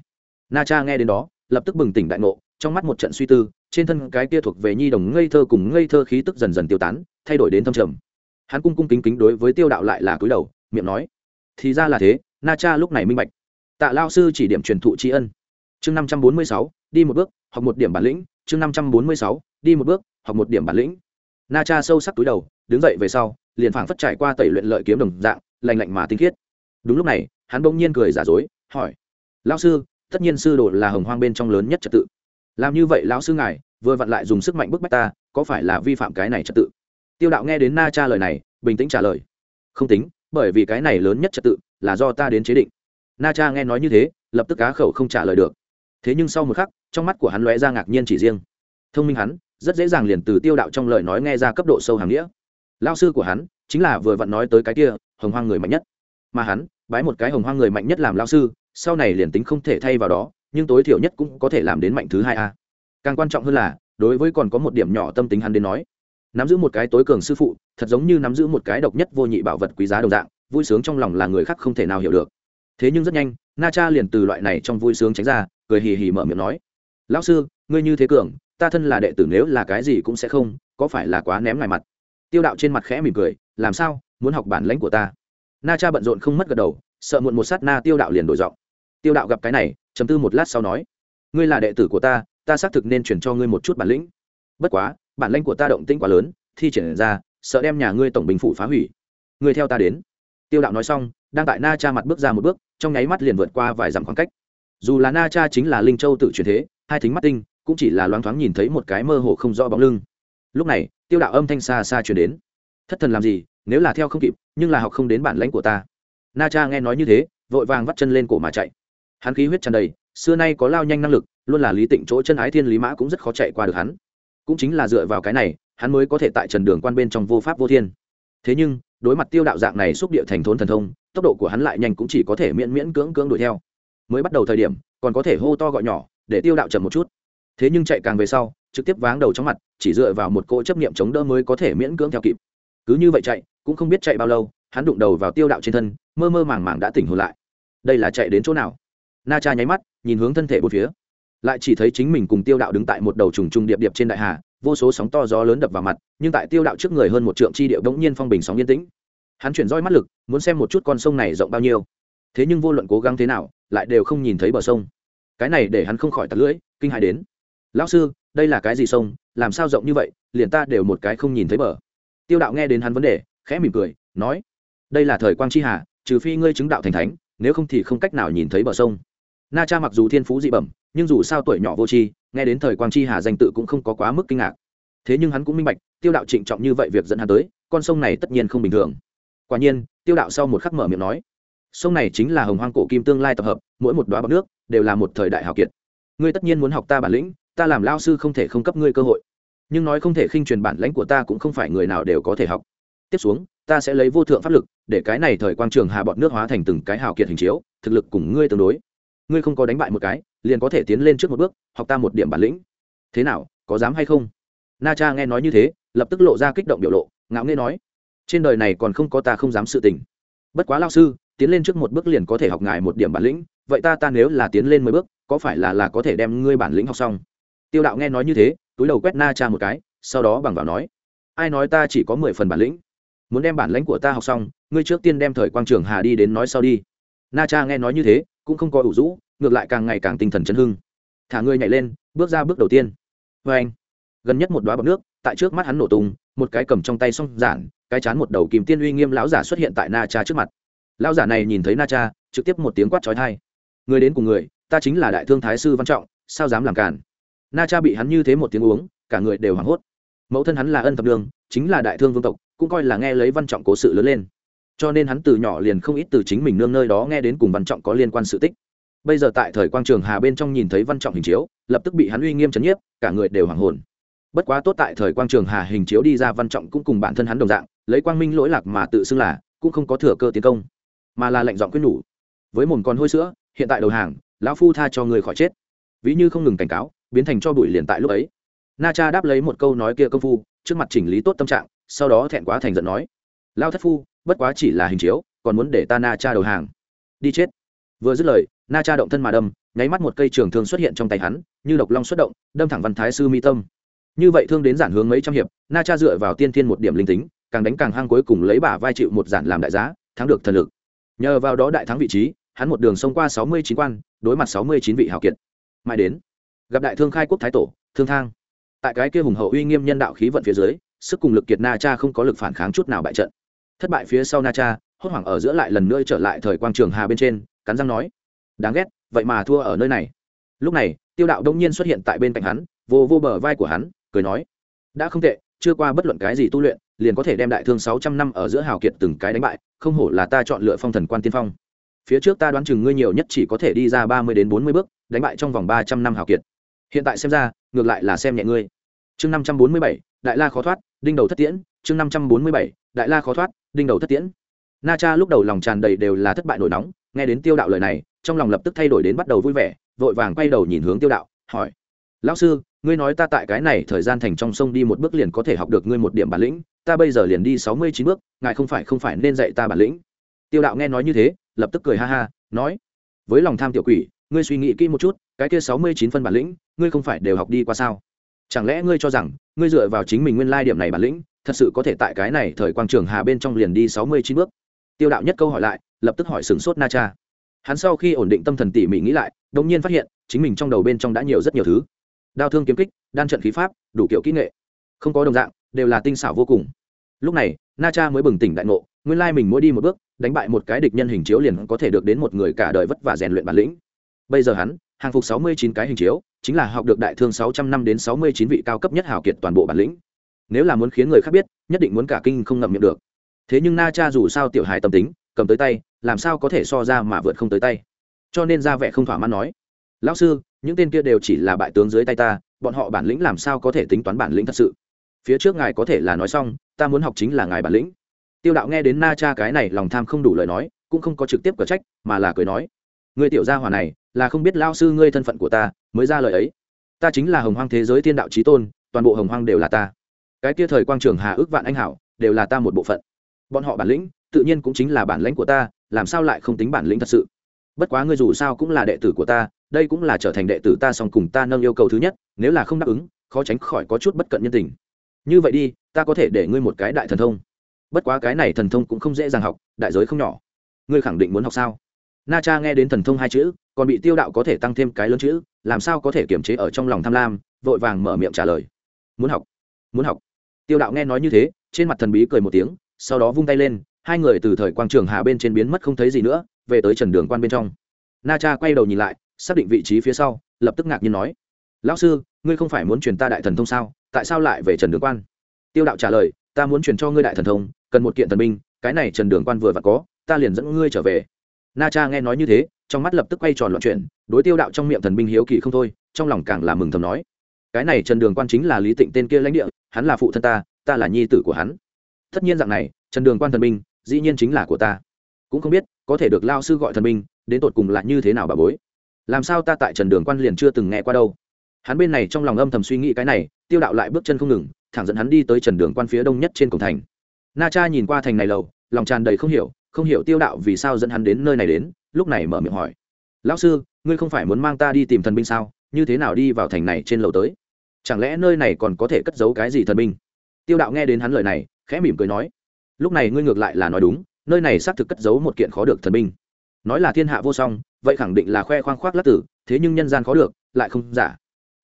Speaker 1: Na cha nghe đến đó, lập tức bừng tỉnh đại ngộ trong mắt một trận suy tư, trên thân cái kia thuộc về nhi đồng ngây thơ cùng ngây thơ khí tức dần dần tiêu tán, thay đổi đến thâm trầm. Hắn cung cung kính kính đối với tiêu đạo lại là cúi đầu, miệng nói, thì ra là thế, na cha lúc này minh bạch. Tạ lao sư chỉ điểm truyền thụ tri ân. Chương năm trăm bốn mươi sáu, đi một bước, học một điểm bản lĩnh. Chương năm trăm bốn mươi sáu, đi một bước, học một điểm bản lĩnh. Na cha sâu sắc túi đầu, đứng dậy về sau, liền phảng phất trải qua tẩy luyện lợi kiếm đồng dạng lành lạnh mà tinh khiết. Đúng lúc này, hắn bỗng nhiên cười giả dối, hỏi lao sư, tất nhiên sư đồ là hồng hoang bên trong lớn nhất trật tự làm như vậy lão sư ngài, vừa vặn lại dùng sức mạnh bức bách ta, có phải là vi phạm cái này trật tự? Tiêu đạo nghe đến na cha lời này, bình tĩnh trả lời. Không tính, bởi vì cái này lớn nhất trật tự là do ta đến chế định. Na cha nghe nói như thế, lập tức cá khẩu không trả lời được. Thế nhưng sau một khắc, trong mắt của hắn lóe ra ngạc nhiên chỉ riêng. Thông minh hắn, rất dễ dàng liền từ tiêu đạo trong lời nói nghe ra cấp độ sâu hàng nghĩa. Lao sư của hắn, chính là vừa vặn nói tới cái kia, hồng hoang người mạnh nhất. Mà hắn, bái một cái hồng hoang người mạnh nhất làm lao sư, sau này liền tính không thể thay vào đó nhưng tối thiểu nhất cũng có thể làm đến mạnh thứ hai a. Càng quan trọng hơn là, đối với còn có một điểm nhỏ tâm tính hắn đến nói, nắm giữ một cái tối cường sư phụ, thật giống như nắm giữ một cái độc nhất vô nhị bảo vật quý giá đồng dạng, vui sướng trong lòng là người khác không thể nào hiểu được. Thế nhưng rất nhanh, na cha liền từ loại này trong vui sướng tránh ra, cười hì hì mở miệng nói, lão sư, ngươi như thế cường, ta thân là đệ tử nếu là cái gì cũng sẽ không, có phải là quá ném ngài mặt? Tiêu đạo trên mặt khẽ mỉm cười, làm sao, muốn học bản lãnh của ta? Na cha bận rộn không mất gật đầu, sợ muộn một sát na tiêu đạo liền đổi giọng tiêu đạo gặp cái này chấm tư một lát sau nói, ngươi là đệ tử của ta ta xác thực nên chuyển cho ngươi một chút bản lĩnh. Bất quá, bản lãnh của ta động tĩnh quá lớn, thi triển ra, sợ đem nhà ngươi tổng bình phủ phá hủy. Ngươi theo ta đến. Tiêu đạo nói xong, đang tại na cha mặt bước ra một bước, trong nháy mắt liền vượt qua vài dặm khoảng cách. Dù là na cha chính là linh châu tự truyền thế, hai thính mắt tinh, cũng chỉ là loáng thoáng nhìn thấy một cái mơ hồ không rõ bóng lưng. Lúc này, tiêu đạo âm thanh xa xa chuyển đến. Thất thần làm gì, nếu là theo không kịp, nhưng là học không đến bản lãnh của ta. Na cha nghe nói như thế, vội vàng vắt chân lên cổ mà chạy hắn khí huyết tràn đầy, xưa nay có lao nhanh năng lực, luôn là lý tịnh chỗ chân ái thiên lý mã cũng rất khó chạy qua được hắn. Cũng chính là dựa vào cái này, hắn mới có thể tại trần đường quan bên trong vô pháp vô thiên. Thế nhưng, đối mặt tiêu đạo dạng này xúc địa thành thốn thần thông, tốc độ của hắn lại nhanh cũng chỉ có thể miễn miễn cưỡng cưỡng đuổi theo. Mới bắt đầu thời điểm, còn có thể hô to gọi nhỏ, để tiêu đạo chậm một chút. Thế nhưng chạy càng về sau, trực tiếp váng đầu trong mặt, chỉ dựa vào một cỗ chấp niệm chống đỡ mới có thể miễn cưỡng theo kịp. Cứ như vậy chạy, cũng không biết chạy bao lâu, hắn đụng đầu vào tiêu đạo trên thân, mơ mơ màng màng đã tỉnh hồn lại. Đây là chạy đến chỗ nào? Na cha nháy mắt, nhìn hướng thân thể bốn phía. Lại chỉ thấy chính mình cùng tiêu đạo đứng tại một đầu trùng trùng điệp điệp trên đại hà, vô số sóng to gió lớn đập vào mặt, nhưng tại tiêu đạo trước người hơn một trượng chi điệu đống nhiên phong bình sóng yên tĩnh. Hắn chuyển roi mắt lực, muốn xem một chút con sông này rộng bao nhiêu. Thế nhưng vô luận cố gắng thế nào, lại đều không nhìn thấy bờ sông. Cái này để hắn không khỏi tặc lưỡi, kinh hại đến. Lão sư, đây là cái gì sông? Làm sao rộng như vậy? Liền ta đều một cái không nhìn thấy bờ. Tiêu đạo nghe đến hắn vấn đề, khẽ mỉm cười, nói, đây là thời quang chi hà, trừ phi ngươi chứng đạo thành thánh, nếu không thì không cách nào nhìn thấy bờ sông na cha mặc dù thiên phú dị bẩm, nhưng dù sao tuổi nhỏ vô tri, nghe đến thời quang chi hà danh tự cũng không có quá mức kinh ngạc. Thế nhưng hắn cũng minh bạch, tiêu đạo trịnh trọng như vậy việc dẫn hắn tới, con sông này tất nhiên không bình thường. Quả nhiên, tiêu đạo sau một khắc mở miệng nói, sông này chính là hồng hoang cổ kim tương lai tập hợp, mỗi một đoá bọc nước đều là một thời đại hào kiệt. Ngươi tất nhiên muốn học ta bản lĩnh, ta làm lao sư không thể không cấp ngươi cơ hội. Nhưng nói không thể khinh truyền bản lãnh của ta cũng không phải người nào đều có thể học. Tiếp xuống, ta sẽ lấy vô thượng pháp lực, để cái này thời quang trường hà bọn nước hóa thành từng cái hào kiệt hình chiếu, thực lực cùng ngươi tương đối ngươi không có đánh bại một cái, liền có thể tiến lên trước một bước, học ta một điểm bản lĩnh. Thế nào, có dám hay không? Na cha nghe nói như thế, lập tức lộ ra kích động biểu lộ, ngạo nghê nói. Trên đời này còn không có ta không dám sự tình. Bất quá lao sư, tiến lên trước một bước liền có thể học ngài một điểm bản lĩnh, vậy ta ta nếu là tiến lên mười bước, có phải là là có thể đem ngươi bản lĩnh học xong? Tiêu đạo nghe nói như thế, túi đầu quét na cha một cái, sau đó bằng vào nói. Ai nói ta chỉ có mười phần bản lĩnh? Muốn đem bản lĩnh của ta học xong, ngươi trước tiên đem thời quang trường hà đi đến nói sau đi. Na cha nghe nói như thế cũng không có ủ rũ, ngược lại càng ngày càng tinh thần chấn hưng. Thả ngươi nhảy lên, bước ra bước đầu tiên. Vê anh, gần nhất một đoá bọc nước, tại trước mắt hắn nổ tung, một cái cầm trong tay xong giản, cái chán một đầu kìm tiên uy nghiêm lão giả xuất hiện tại na cha trước mặt. Lão giả này nhìn thấy na cha, trực tiếp một tiếng quát trói thai người đến cùng người, ta chính là đại thương thái sư văn trọng, sao dám làm cản na cha bị hắn như thế một tiếng uống, cả người đều hoảng hốt. Mẫu thân hắn là ân thập đường, chính là đại thương vương tộc, cũng coi là nghe lấy văn trọng cố sự lớn lên cho nên hắn từ nhỏ liền không ít từ chính mình nương nơi đó nghe đến cùng văn trọng có liên quan sự tích. Bây giờ tại thời quang trường hà bên trong nhìn thấy văn trọng hình chiếu, lập tức bị hắn uy nghiêm chấn nhiếp, cả người đều hoàng hồn. Bất quá tốt tại thời quang trường hà hình chiếu đi ra văn trọng cũng cùng bản thân hắn đồng dạng, lấy quang minh lỗi lạc mà tự xưng là, cũng không có thừa cơ tiến công, mà là lệnh giọng quyết nhủ. Với mồm con hôi sữa, hiện tại đầu hàng, lão phu tha cho người khỏi chết. Ví như không ngừng cảnh cáo, biến thành cho bụi liền tại lúc ấy. Na cha đáp lấy một câu nói kia công phu, trước mặt chỉnh lý tốt tâm trạng, sau đó thẹn quá thành giận nói lao thất phu, bất quá chỉ là hình chiếu, còn muốn để ta na cha đầu hàng. Đi chết. Vừa dứt lời, na cha động thân mà đâm, nháy mắt một cây trường thương xuất hiện trong tay hắn, như độc long xuất động, đâm thẳng văn thái sư mi tâm. Như vậy thương đến giản hướng mấy trăm hiệp, na cha dựa vào tiên thiên một điểm linh tính, càng đánh càng hang cuối cùng lấy bả vai chịu một giản làm đại giá, thắng được thần lực. Nhờ vào đó đại thắng vị trí, hắn một đường xông qua sáu mươi chín quan, đối mặt sáu mươi chín vị hào kiệt. Mãi đến, gặp đại thương khai quốc thái tổ, thương thang. Tại cái kia hùng hậu uy nghiêm nhân đạo khí vận phía dưới, sức cùng lực kiệt na cha không có lực phản kháng chút nào bại trận thất bại phía sau na cha, hốt hoảng ở giữa lại lần nữa trở lại thời quang trường hà bên trên, cắn răng nói, đáng ghét, vậy mà thua ở nơi này. Lúc này, tiêu đạo đông nhiên xuất hiện tại bên cạnh hắn, vô vô bờ vai của hắn, cười nói, đã không tệ, chưa qua bất luận cái gì tu luyện, liền có thể đem đại thương sáu trăm năm ở giữa hào kiệt từng cái đánh bại, không hổ là ta chọn lựa phong thần quan tiên phong. Phía trước ta đoán chừng ngươi nhiều nhất chỉ có thể đi ra ba mươi đến bốn mươi bước, đánh bại trong vòng ba trăm năm hào kiệt. Hiện tại xem ra, ngược lại là xem nhẹ ngươi. Chương năm trăm bốn mươi bảy, đại la khó thoát, đinh đầu thất tiễn chương năm trăm bốn mươi bảy, đại la khó thoát, đinh đầu thất tiễn. Na cha lúc đầu lòng tràn đầy đều là thất bại nổi nóng, nghe đến tiêu đạo lời này, trong lòng lập tức thay đổi đến bắt đầu vui vẻ, vội vàng quay đầu nhìn hướng tiêu đạo, hỏi, lão sư, ngươi nói ta tại cái này thời gian thành trong sông đi một bước liền có thể học được ngươi một điểm bản lĩnh, ta bây giờ liền đi sáu mươi chín bước, ngài không phải không phải nên dạy ta bản lĩnh? Tiêu đạo nghe nói như thế, lập tức cười ha ha, nói, với lòng tham tiểu quỷ, ngươi suy nghĩ kỹ một chút, cái kia sáu mươi chín phân bản lĩnh, ngươi không phải đều học đi qua sao? Chẳng lẽ ngươi cho rằng, ngươi dựa vào chính mình nguyên lai điểm này bản lĩnh thật sự có thể tại cái này thời quang trường hà bên trong liền đi sáu mươi chín bước. Tiêu đạo nhất câu hỏi lại, lập tức hỏi sửng sốt na cha. Hắn sau khi ổn định tâm thần tỉ mỉ nghĩ lại đ ỗ n g nhiên phát hiện, chính mình trong đầu bên trong đã nhiều rất nhiều thứ. Đao thương kiếm kích, đan trận khí pháp, đủ kiểu kỹ nghệ. Không có đồng dạng, đều là tinh xảo vô cùng. Lúc này, na cha mới bừng tỉnh đại ngộ, nguyên lai mình mỗi đi một bước, đánh bại một cái địch nhân hình chiếu liền có thể được đến một người cả đời vất vả rèn luyện bản lĩnh. Bây giờ hắn, hàng phục sáu mươi chín cái hình chiếu, chính là học được đại thương sáu trăm năm đến sáu mươi chín vị cao cấp nhất hảo kiệt toàn bộ bản lĩnh nếu là muốn khiến người khác biết, nhất định muốn cả kinh không ngậm miệng được. Thế nhưng na cha dù sao tiểu hài tâm tính, cầm tới tay, làm sao có thể so ra mà vượt không tới tay? Cho nên ra vẻ không thỏa mãn nói, lão sư, những tên kia đều chỉ là bại tướng dưới tay ta, bọn họ bản lĩnh làm sao có thể tính toán bản lĩnh thật sự? Phía trước ngài có thể là nói xong, ta muốn học chính là ngài bản lĩnh. Tiêu đạo nghe đến na cha cái này lòng tham không đủ lời nói, cũng không có trực tiếp cở trách, mà là cười nói, người tiểu gia hòa này, là không biết lao sư ngươi thân phận của ta, mới ra lời ấy. Ta chính là hồng hoang thế giới thiên đạo trí tôn, toàn bộ hồng hoang đều là ta cái kia thời quang trường hà ước vạn anh hảo, đều là ta một bộ phận. Bọn họ bản lĩnh, tự nhiên cũng chính là bản lãnh của ta, làm sao lại không tính bản lĩnh thật sự? Bất quá ngươi dù sao cũng là đệ tử của ta, đây cũng là trở thành đệ tử ta song cùng ta nâng yêu cầu thứ nhất, nếu là không đáp ứng, khó tránh khỏi có chút bất cận nhân tình. Như vậy đi, ta có thể để ngươi một cái đại thần thông. Bất quá cái này thần thông cũng không dễ dàng học, đại giới không nhỏ. Ngươi khẳng định muốn học sao? Na cha nghe đến thần thông hai chữ, còn bị tiêu đạo có thể tăng thêm cái lớn chữ, làm sao có thể kiềm chế ở trong lòng tham lam, vội vàng mở miệng trả lời. Muốn học. Muốn học tiêu đạo nghe nói như thế, trên mặt thần bí cười một tiếng, sau đó vung tay lên, hai người từ thời quang trường hà bên trên biến mất không thấy gì nữa, về tới trần đường quan bên trong. Na cha quay đầu nhìn lại, xác định vị trí phía sau, lập tức ngạc nhiên nói, lão sư, ngươi không phải muốn truyền ta đại thần thông sao? Tại sao lại về trần đường quan? Tiêu đạo trả lời, ta muốn truyền cho ngươi đại thần thông, cần một kiện thần binh, cái này trần đường quan vừa vặn có, ta liền dẫn ngươi trở về. Na cha nghe nói như thế, trong mắt lập tức quay tròn loạn chuyện đối tiêu đạo trong miệng thần binh hiếu kỳ không thôi, trong lòng càng là mừng thầm nói cái này trần đường quan chính là lý tịnh tên kia lãnh địa, hắn là phụ thân ta ta là nhi tử của hắn. Tất nhiên dạng này, trần đường quan thần binh, dĩ nhiên chính là của ta. Cũng không biết, có thể được lao sư gọi thần binh, đến tột cùng là như thế nào bà bối. Làm sao ta tại trần đường quan liền chưa từng nghe qua đâu. Hắn bên này trong lòng âm thầm suy nghĩ cái này, tiêu đạo lại bước chân không ngừng, thẳng dẫn hắn đi tới trần đường quan phía đông nhất trên cổng thành. Na cha nhìn qua thành này lầu lòng tràn đầy không hiểu không hiểu tiêu đạo vì sao dẫn hắn đến nơi này đến, lúc này mở miệng hỏi. Lão sư, ngươi không phải muốn mang ta đi tìm thần binh sao? Như thế nào đi vào thành này trên lầu tới? Chẳng lẽ nơi này còn có thể cất giấu cái gì thần binh? Tiêu đạo nghe đến hắn lời này, khẽ mỉm cười nói, lúc này ngươi ngược lại là nói đúng, nơi này xác thực cất giấu một kiện khó được thần binh. Nói là thiên hạ vô song, vậy khẳng định là khoe khoang khoác lắc tử, thế nhưng nhân gian khó được, lại không giả.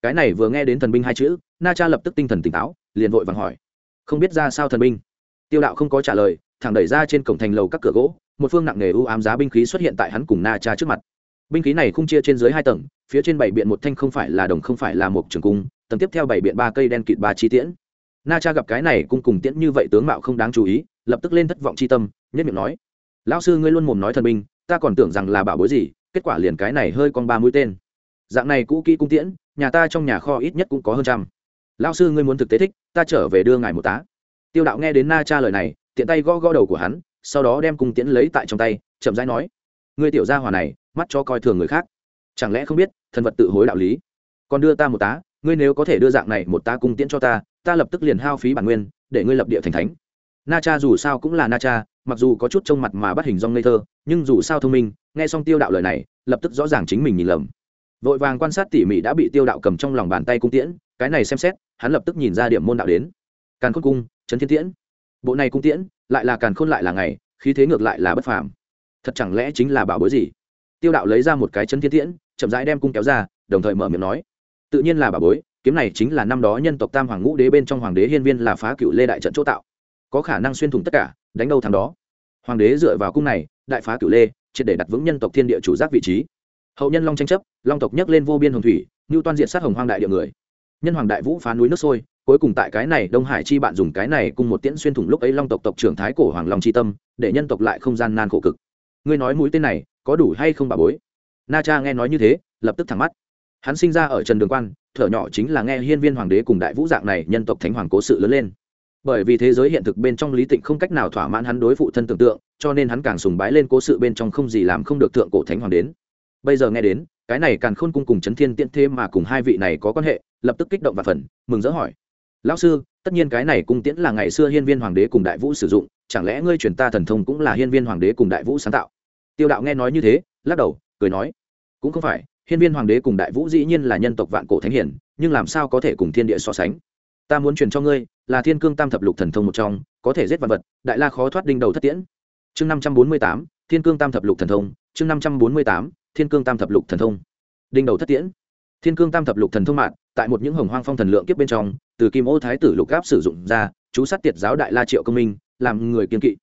Speaker 1: Cái này vừa nghe đến thần binh hai chữ, na cha lập tức tinh thần tỉnh táo, liền vội vàng hỏi, không biết ra sao thần binh? Tiêu đạo không có trả lời, thẳng đẩy ra trên cổng thành lầu các cửa gỗ, một phương nặng nghề ưu ám giá binh khí xuất hiện tại hắn cùng na cha trước mặt binh khí này không chia trên dưới hai tầng, phía trên bảy biện một thanh không phải là đồng không phải là một trường cung, tầng tiếp theo bảy biện ba cây đen kịt ba chi tiễn. Na cha gặp cái này cung cùng tiễn như vậy tướng mạo không đáng chú ý, lập tức lên thất vọng chi tâm nhất miệng nói, lão sư ngươi luôn mồm nói thần binh, ta còn tưởng rằng là bảo bối gì, kết quả liền cái này hơi con ba mũi tên. Dạng này cũ kỹ cung tiễn, nhà ta trong nhà kho ít nhất cũng có hơn trăm. Lão sư ngươi muốn thực tế thích, ta trở về đưa ngài một tá. Tiêu đạo nghe đến na cha lời này, tiện tay gõ gõ đầu của hắn, sau đó đem cung tiễn lấy tại trong tay, chậm rãi nói, ngươi tiểu gia hòa này mắt cho coi thường người khác. Chẳng lẽ không biết, thần vật tự hối đạo lý? Còn đưa ta một tá, ngươi nếu có thể đưa dạng này một tá cung tiễn cho ta ta lập tức liền hao phí bản nguyên, để ngươi lập địa thành thánh. Na cha dù sao cũng là na cha, mặc dù có chút trông mặt mà bắt hình dong ngây thơ, nhưng dù sao thông minh, nghe xong tiêu đạo lời này, lập tức rõ ràng chính mình nhìn lầm. Vội vàng quan sát tỉ mỉ đã bị tiêu đạo cầm trong lòng bàn tay cung tiễn, cái này xem xét, hắn lập tức nhìn ra điểm môn đạo đến. Càn khôn cung trấn thiên tiễn. Bộ này cung tiễn, lại là càn khôn lại là ngày, khí thế ngược lại là bất phàm. Thật chẳng lẽ chính là bảo bối gì? Tiêu đạo lấy ra một cái chân thiên tiễn, chậm rãi đem cung kéo ra, đồng thời mở miệng nói, tự nhiên là bảo bối, kiếm này chính là năm đó nhân tộc tam hoàng ngũ đế bên trong hoàng đế hiên viên là phá cựu lê đại trận chỗ tạo. Có khả năng xuyên thủng tất cả, đánh đâu thằng đó. Hoàng đế dựa vào cung này, đại phá cựu lê, triệt để đặt vững nhân tộc thiên địa chủ giác vị trí. Hậu nhân long tranh chấp, long tộc nhấc lên vô biên hồng thủy như toàn diện sát hồng hoang đại địa người. Nhân hoàng đại vũ phá núi nước sôi, cuối cùng tại cái này đông hải chi bạn dùng cái này cùng một tiễn xuyên thủng lúc ấy long tộc tộc trưởng thái cổ hoàng long chi tâm, để nhân tộc lại không gian nan khổ cực. Ngươi nói mũi tên này có đủ hay không bà bối? Na cha nghe nói như thế, lập tức thẳng mắt. Hắn sinh ra ở trần đường quan, thở nhỏ chính là nghe hiên viên hoàng đế cùng đại vũ dạng này nhân tộc thánh hoàng cố sự lớn lên. Bởi vì thế giới hiện thực bên trong lý tịnh không cách nào thỏa mãn hắn đối phụ thân tưởng tượng, cho nên hắn càng sùng bái lên cố sự bên trong không gì làm không được thượng cổ thánh hoàng đến. Bây giờ nghe đến, cái này càng khôn cung cùng chấn thiên tiễn thế mà cùng hai vị này có quan hệ, lập tức kích động và phần mừng rỡ hỏi. Lão sư, tất nhiên cái này cung tiễn là ngày xưa hiên viên hoàng đế cùng đại vũ sử dụng, chẳng lẽ ngươi truyền ta thần thông cũng là hiên viên hoàng đế cùng đại vũ sáng tạo? Tiêu đạo nghe nói như thế, lắc đầu, cười nói, cũng không phải, hiên viên hoàng đế cùng đại vũ dĩ nhiên là nhân tộc vạn cổ thánh hiển, nhưng làm sao có thể cùng thiên địa so sánh? Ta muốn truyền cho ngươi, là thiên cương tam thập lục thần thông một trong, có thể giết vật vật, đại la khó thoát đinh đầu thất tiễn. Chương năm trăm bốn mươi tám, thiên cương tam thập lục thần thông, chương năm trăm bốn mươi tám, thiên cương tam thập lục thần thông. Đinh đầu thất tiễn. Thiên cương tam thập lục thần thông mạng tại một những hồng hoang phong thần lượng kiếp bên trong, từ kim ô thái tử lục gáp sử dụng ra, chú sát tiệt giáo đại la triệu công minh, làm người kiên kỵ.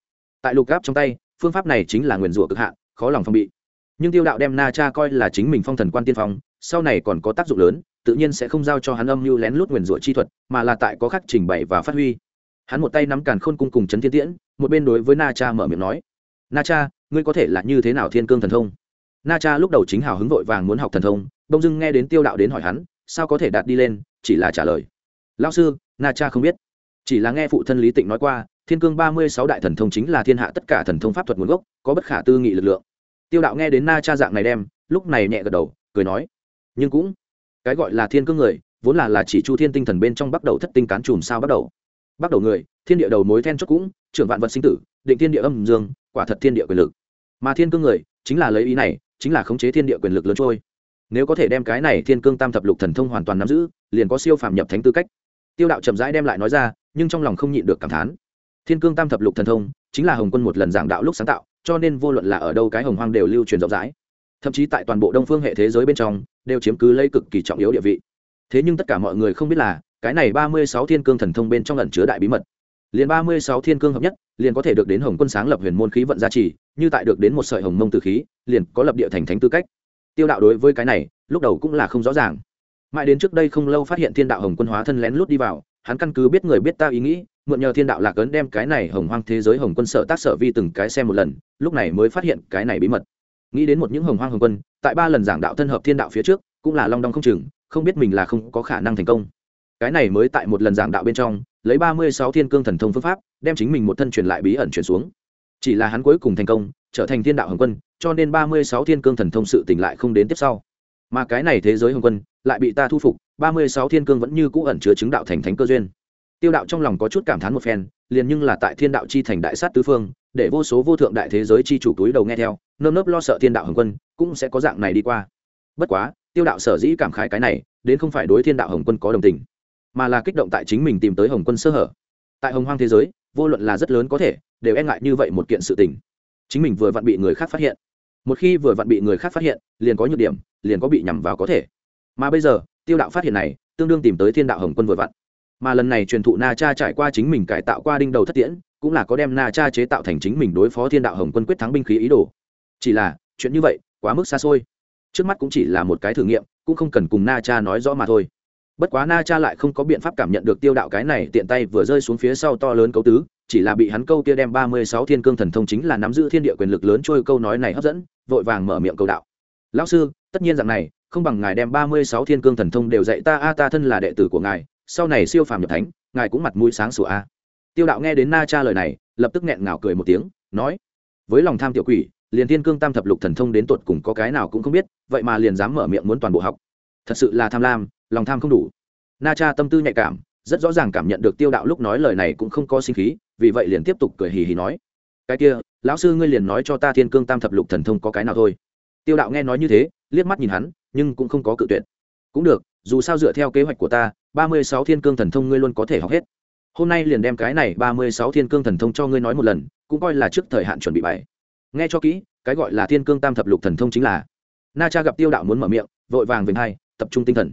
Speaker 1: Tại lục gáp trong tay, phương pháp này chính là nguyền rủa cực hạn khó lòng phong bị. Nhưng tiêu đạo đem na cha coi là chính mình phong thần quan tiên phong, sau này còn có tác dụng lớn, tự nhiên sẽ không giao cho hắn âm mưu lén lút nguyền rủa chi thuật, mà là tại có khắc trình bày và phát huy. Hắn một tay nắm càn khôn cung cùng chấn thiên tiễn, một bên đối với na cha mở miệng nói, na cha, ngươi có thể là như thế nào thiên cương thần thông? Na cha lúc đầu chính hào hứng vội vàng muốn học thần thông đông dưng nghe đến tiêu đạo đến hỏi hắn, sao có thể đạt đi lên? Chỉ là trả lời lao sư, na cha không biết. Chỉ là nghe phụ thân lý tịnh nói qua, thiên cương ba mươi sáu đại thần thông chính là thiên hạ tất cả thần thông pháp thuật nguồn gốc, có bất khả tư nghị lực lượng tiêu đạo nghe đến na cha dạng này đem, lúc này nhẹ gật đầu, cười nói. Nhưng cũng, cái gọi là thiên cương người, vốn là là chỉ chu thiên tinh thần bên trong bắt đầu thất tinh cán chùm sao bắt đầu. Bắt đầu người, thiên địa đầu mối then chốt cũng, trưởng vạn vật sinh tử, định thiên địa âm dương, quả thật thiên địa quyền lực. Mà thiên cương người, chính là lấy ý này, chính là khống chế thiên địa quyền lực lớn trôi. Nếu có thể đem cái này thiên cương tam thập lục thần thông hoàn toàn nắm giữ, liền có siêu phàm nhập thánh tư cách. Tiêu đạo chậm rãi đem lại nói ra, nhưng trong lòng không nhịn được cảm thán. Thiên cương tam thập lục thần thông, chính là hồng quân một lần giảng đạo lúc sáng tạo cho nên vô luận là ở đâu cái hồng hoang đều lưu truyền rộng rãi. Thậm chí tại toàn bộ đông phương hệ thế giới bên trong, đều chiếm cứ lấy cực kỳ trọng yếu địa vị. Thế nhưng tất cả mọi người không biết là, cái này ba mươi sáu thiên cương thần thông bên trong lần chứa đại bí mật. Liền ba mươi sáu thiên cương hợp nhất, liền có thể được đến hồng quân sáng lập huyền môn khí vận gia trì, như tại được đến một sợi hồng mông từ khí, liền có lập địa thành thánh tư cách. Tiêu đạo đối với cái này, lúc đầu cũng là không rõ ràng. Mãi đến trước đây không lâu phát hiện thiên đạo hồng quân hóa thân lén lút đi vào, hắn căn cứ biết người biết ta ý nghĩ mượn nhờ thiên đạo lạc ấn đem cái này hồng hoang thế giới hồng quân sở tác sở vi từng cái xem một lần, lúc này mới phát hiện cái này bí mật. Nghĩ đến một những hồng hoang hồng quân, tại ba lần giảng đạo thân hợp thiên đạo phía trước, cũng là long đong không chừng, không biết mình là không có khả năng thành công. Cái này mới tại một lần giảng đạo bên trong, lấy ba mươi sáu thiên cương thần thông phương pháp, đem chính mình một thân truyền lại bí ẩn truyền xuống. Chỉ là hắn cuối cùng thành công, trở thành thiên đạo hồng quân, cho nên ba mươi sáu thiên cương thần thông sự tỉnh lại không đến tiếp sau. Mà cái này thế giới hồng quân, lại bị ta thu phục, ba mươi sáu thiên cương vẫn như cũ ẩn chứa chứng đạo thành thánh cơ duyên tiêu đạo trong lòng có chút cảm thán một phen, liền nhưng là tại thiên đạo chi thành đại sát tứ phương, để vô số vô thượng đại thế giới chi chủ túi đầu nghe theo, nơm nớp lo sợ thiên đạo hồng quân, cũng sẽ có dạng này đi qua. Bất quá, tiêu đạo sở dĩ cảm khái cái này, đến không phải đối thiên đạo hồng quân có đồng tình, mà là kích động tại chính mình tìm tới hồng quân sơ hở. Tại hồng hoang thế giới, vô luận là rất lớn có thể, đều e ngại như vậy một kiện sự tình. Chính mình vừa vặn bị người khác phát hiện. Một khi vừa vặn bị người khác phát hiện, liền có nhược điểm, liền có bị nhằm vào có thể. Mà bây giờ, tiêu đạo phát hiện này, tương đương tìm tới thiên đạo hồng quân vừa vặn mà lần này truyền thụ na cha trải qua chính mình cải tạo qua đinh đầu thất tiễn, cũng là có đem na cha chế tạo thành chính mình đối phó thiên đạo hồng quân quyết thắng binh khí ý đồ. Chỉ là, chuyện như vậy, quá mức xa xôi. Trước mắt cũng chỉ là một cái thử nghiệm, cũng không cần cùng na cha nói rõ mà thôi. Bất quá na cha lại không có biện pháp cảm nhận được tiêu đạo cái này tiện tay vừa rơi xuống phía sau to lớn cấu tứ, chỉ là bị hắn câu kia đem ba mươi sáu thiên cương thần thông chính là nắm giữ thiên địa quyền lực lớn trôi câu nói này hấp dẫn, vội vàng mở miệng câu đạo. Lão sư, tất nhiên rằng này, không bằng ngài đem ba mươi sáu thiên cương thần thông đều dạy ta, a, ta thân là đệ tử của ngài sau này siêu phàm nhập thánh, ngài cũng mặt mũi sáng sủa a. Tiêu đạo nghe đến na cha lời này, lập tức nghẹn ngào cười một tiếng, nói, với lòng tham tiểu quỷ, liền thiên cương tam thập lục thần thông đến tột cùng có cái nào cũng không biết, vậy mà liền dám mở miệng muốn toàn bộ học. Thật sự là tham lam, lòng tham không đủ. Na cha tâm tư nhạy cảm, rất rõ ràng cảm nhận được tiêu đạo lúc nói lời này cũng không có sinh khí, vì vậy liền tiếp tục cười hì hì nói, cái kia, lão sư ngươi liền nói cho ta thiên cương tam thập lục thần thông có cái nào thôi. Tiêu đạo nghe nói như thế, liếc mắt nhìn hắn, nhưng cũng không có cự tuyệt. Cũng được, dù sao dựa theo kế hoạch của ta ba mươi sáu thiên cương thần thông ngươi luôn có thể học hết. Hôm nay liền đem cái này ba mươi sáu thiên cương thần thông cho ngươi nói một lần, cũng coi là trước thời hạn chuẩn bị bài. nghe cho kỹ, cái gọi là thiên cương tam thập lục thần thông chính là na cha gặp tiêu đạo muốn mở miệng, vội vàng về hai, tập trung tinh thần.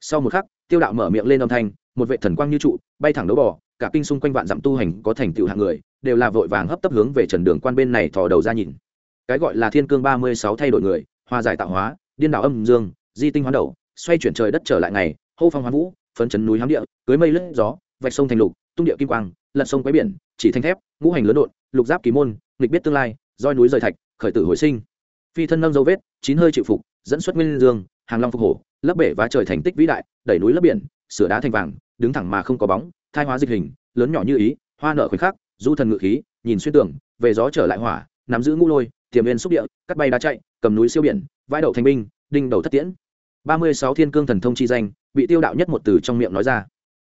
Speaker 1: Sau một khắc, tiêu đạo mở miệng lên âm thanh, một vệ thần quang như trụ, bay thẳng đấu bò, cả kinh xung quanh vạn dặm tu hành có thành tựu hạng người, đều là vội vàng hấp tấp hướng về trần đường quan bên này thò đầu ra nhìn. Cái gọi là thiên cương ba mươi sáu thay đổi người, hòa giải tạo hóa, điên đảo âm dương, di tinh hoán đầu, xoay chuyển trời đất trở lại ngày, hô phong hoán vũ phấn chấn núi hám địa, cưới mây lướt gió, vạch sông thành lục, tung địa kim quang, lật sông quấy biển, chỉ thanh thép, ngũ hành lớn đột lục giáp kỳ môn, nghịch biết tương lai, roi núi rời thạch, khởi tử hồi sinh. Phi thân nâng dấu vết, chín hơi chịu phục, dẫn xuất nguyên dương, hàng long phục hổ, lấp bể và trời thành tích vĩ đại, đẩy núi lấp biển, sửa đá thành vàng, đứng thẳng mà không có bóng, thai hóa dịch hình, lớn nhỏ như ý, hoa nở khoảnh khắc, du thần ngự khí, nhìn xuyên tưởng về gió trở lại hỏa, nắm giữ ngũ lôi, tiềm viên xúc địa, cắt bay đá chạy, cầm núi siêu biển, vãi đậu thành binh, đinh đầu thất tiễn. Ba mươi sáu thiên cương thần thông chi danh bị tiêu đạo nhất một từ trong miệng nói ra.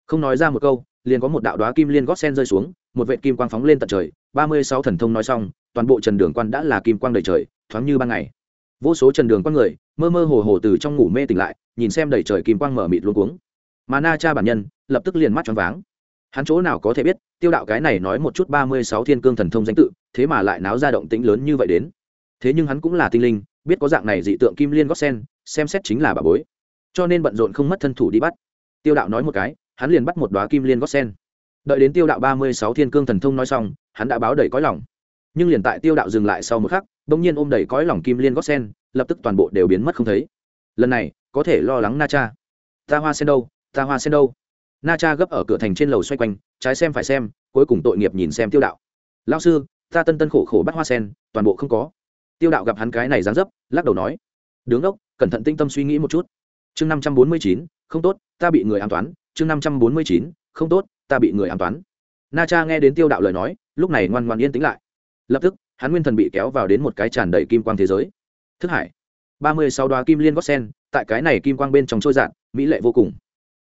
Speaker 1: Không nói ra một câu, liền có một đạo đoá kim liên gót sen rơi xuống, một vệ kim quang phóng lên tận trời, ba mươi sáu thần thông nói xong, toàn bộ trần đường quan đã là kim quang đầy trời, thoáng như ban ngày. Vô số trần đường quan người, mơ mơ hồ hồ từ trong ngủ mê tỉnh lại, nhìn xem đầy trời kim quang mở mịt luôn cuống. Mà na cha bản nhân, lập tức liền mắt choáng váng. Hắn chỗ nào có thể biết, tiêu đạo cái này nói một chút ba mươi sáu thiên cương thần thông danh tự, thế mà lại náo ra động tĩnh lớn như vậy đến. Thế nhưng hắn cũng là tinh linh, biết có dạng này dị tượng kim liên gót sen, xem xét chính là bà bối cho nên bận rộn không mất thân thủ đi bắt. Tiêu đạo nói một cái, hắn liền bắt một đoá kim liên gót sen. Đợi đến tiêu đạo ba mươi sáu thiên cương thần thông nói xong, hắn đã báo đầy cõi lòng. Nhưng liền tại tiêu đạo dừng lại sau một khắc bỗng nhiên ôm đầy cõi lòng kim liên gót sen, lập tức toàn bộ đều biến mất không thấy. Lần này, có thể lo lắng na cha. Ta hoa sen đâu, ta hoa sen đâu? Na cha gấp ở cửa thành trên lầu xoay quanh, trái xem phải xem, cuối cùng tội nghiệp nhìn xem tiêu đạo. Lao sư, ta tân tân khổ khổ bắt hoa sen, toàn bộ không có. Tiêu đạo gặp hắn cái này dán dấp, lắc đầu nói, đứng đốc, cẩn thận tinh tâm suy nghĩ một chút chương năm trăm bốn mươi chín, không tốt, ta bị người an toán. Chương năm trăm bốn mươi chín, không tốt, ta bị người an toán. Na cha nghe đến tiêu đạo lời nói, lúc này ngoan ngoan yên tĩnh lại. Lập tức, hắn nguyên thần bị kéo vào đến một cái tràn đầy kim quang thế giới. Thức hải. ba mươi sáu đoá kim liên gót sen, tại cái này kim quang bên trong trôi dạn mỹ lệ vô cùng.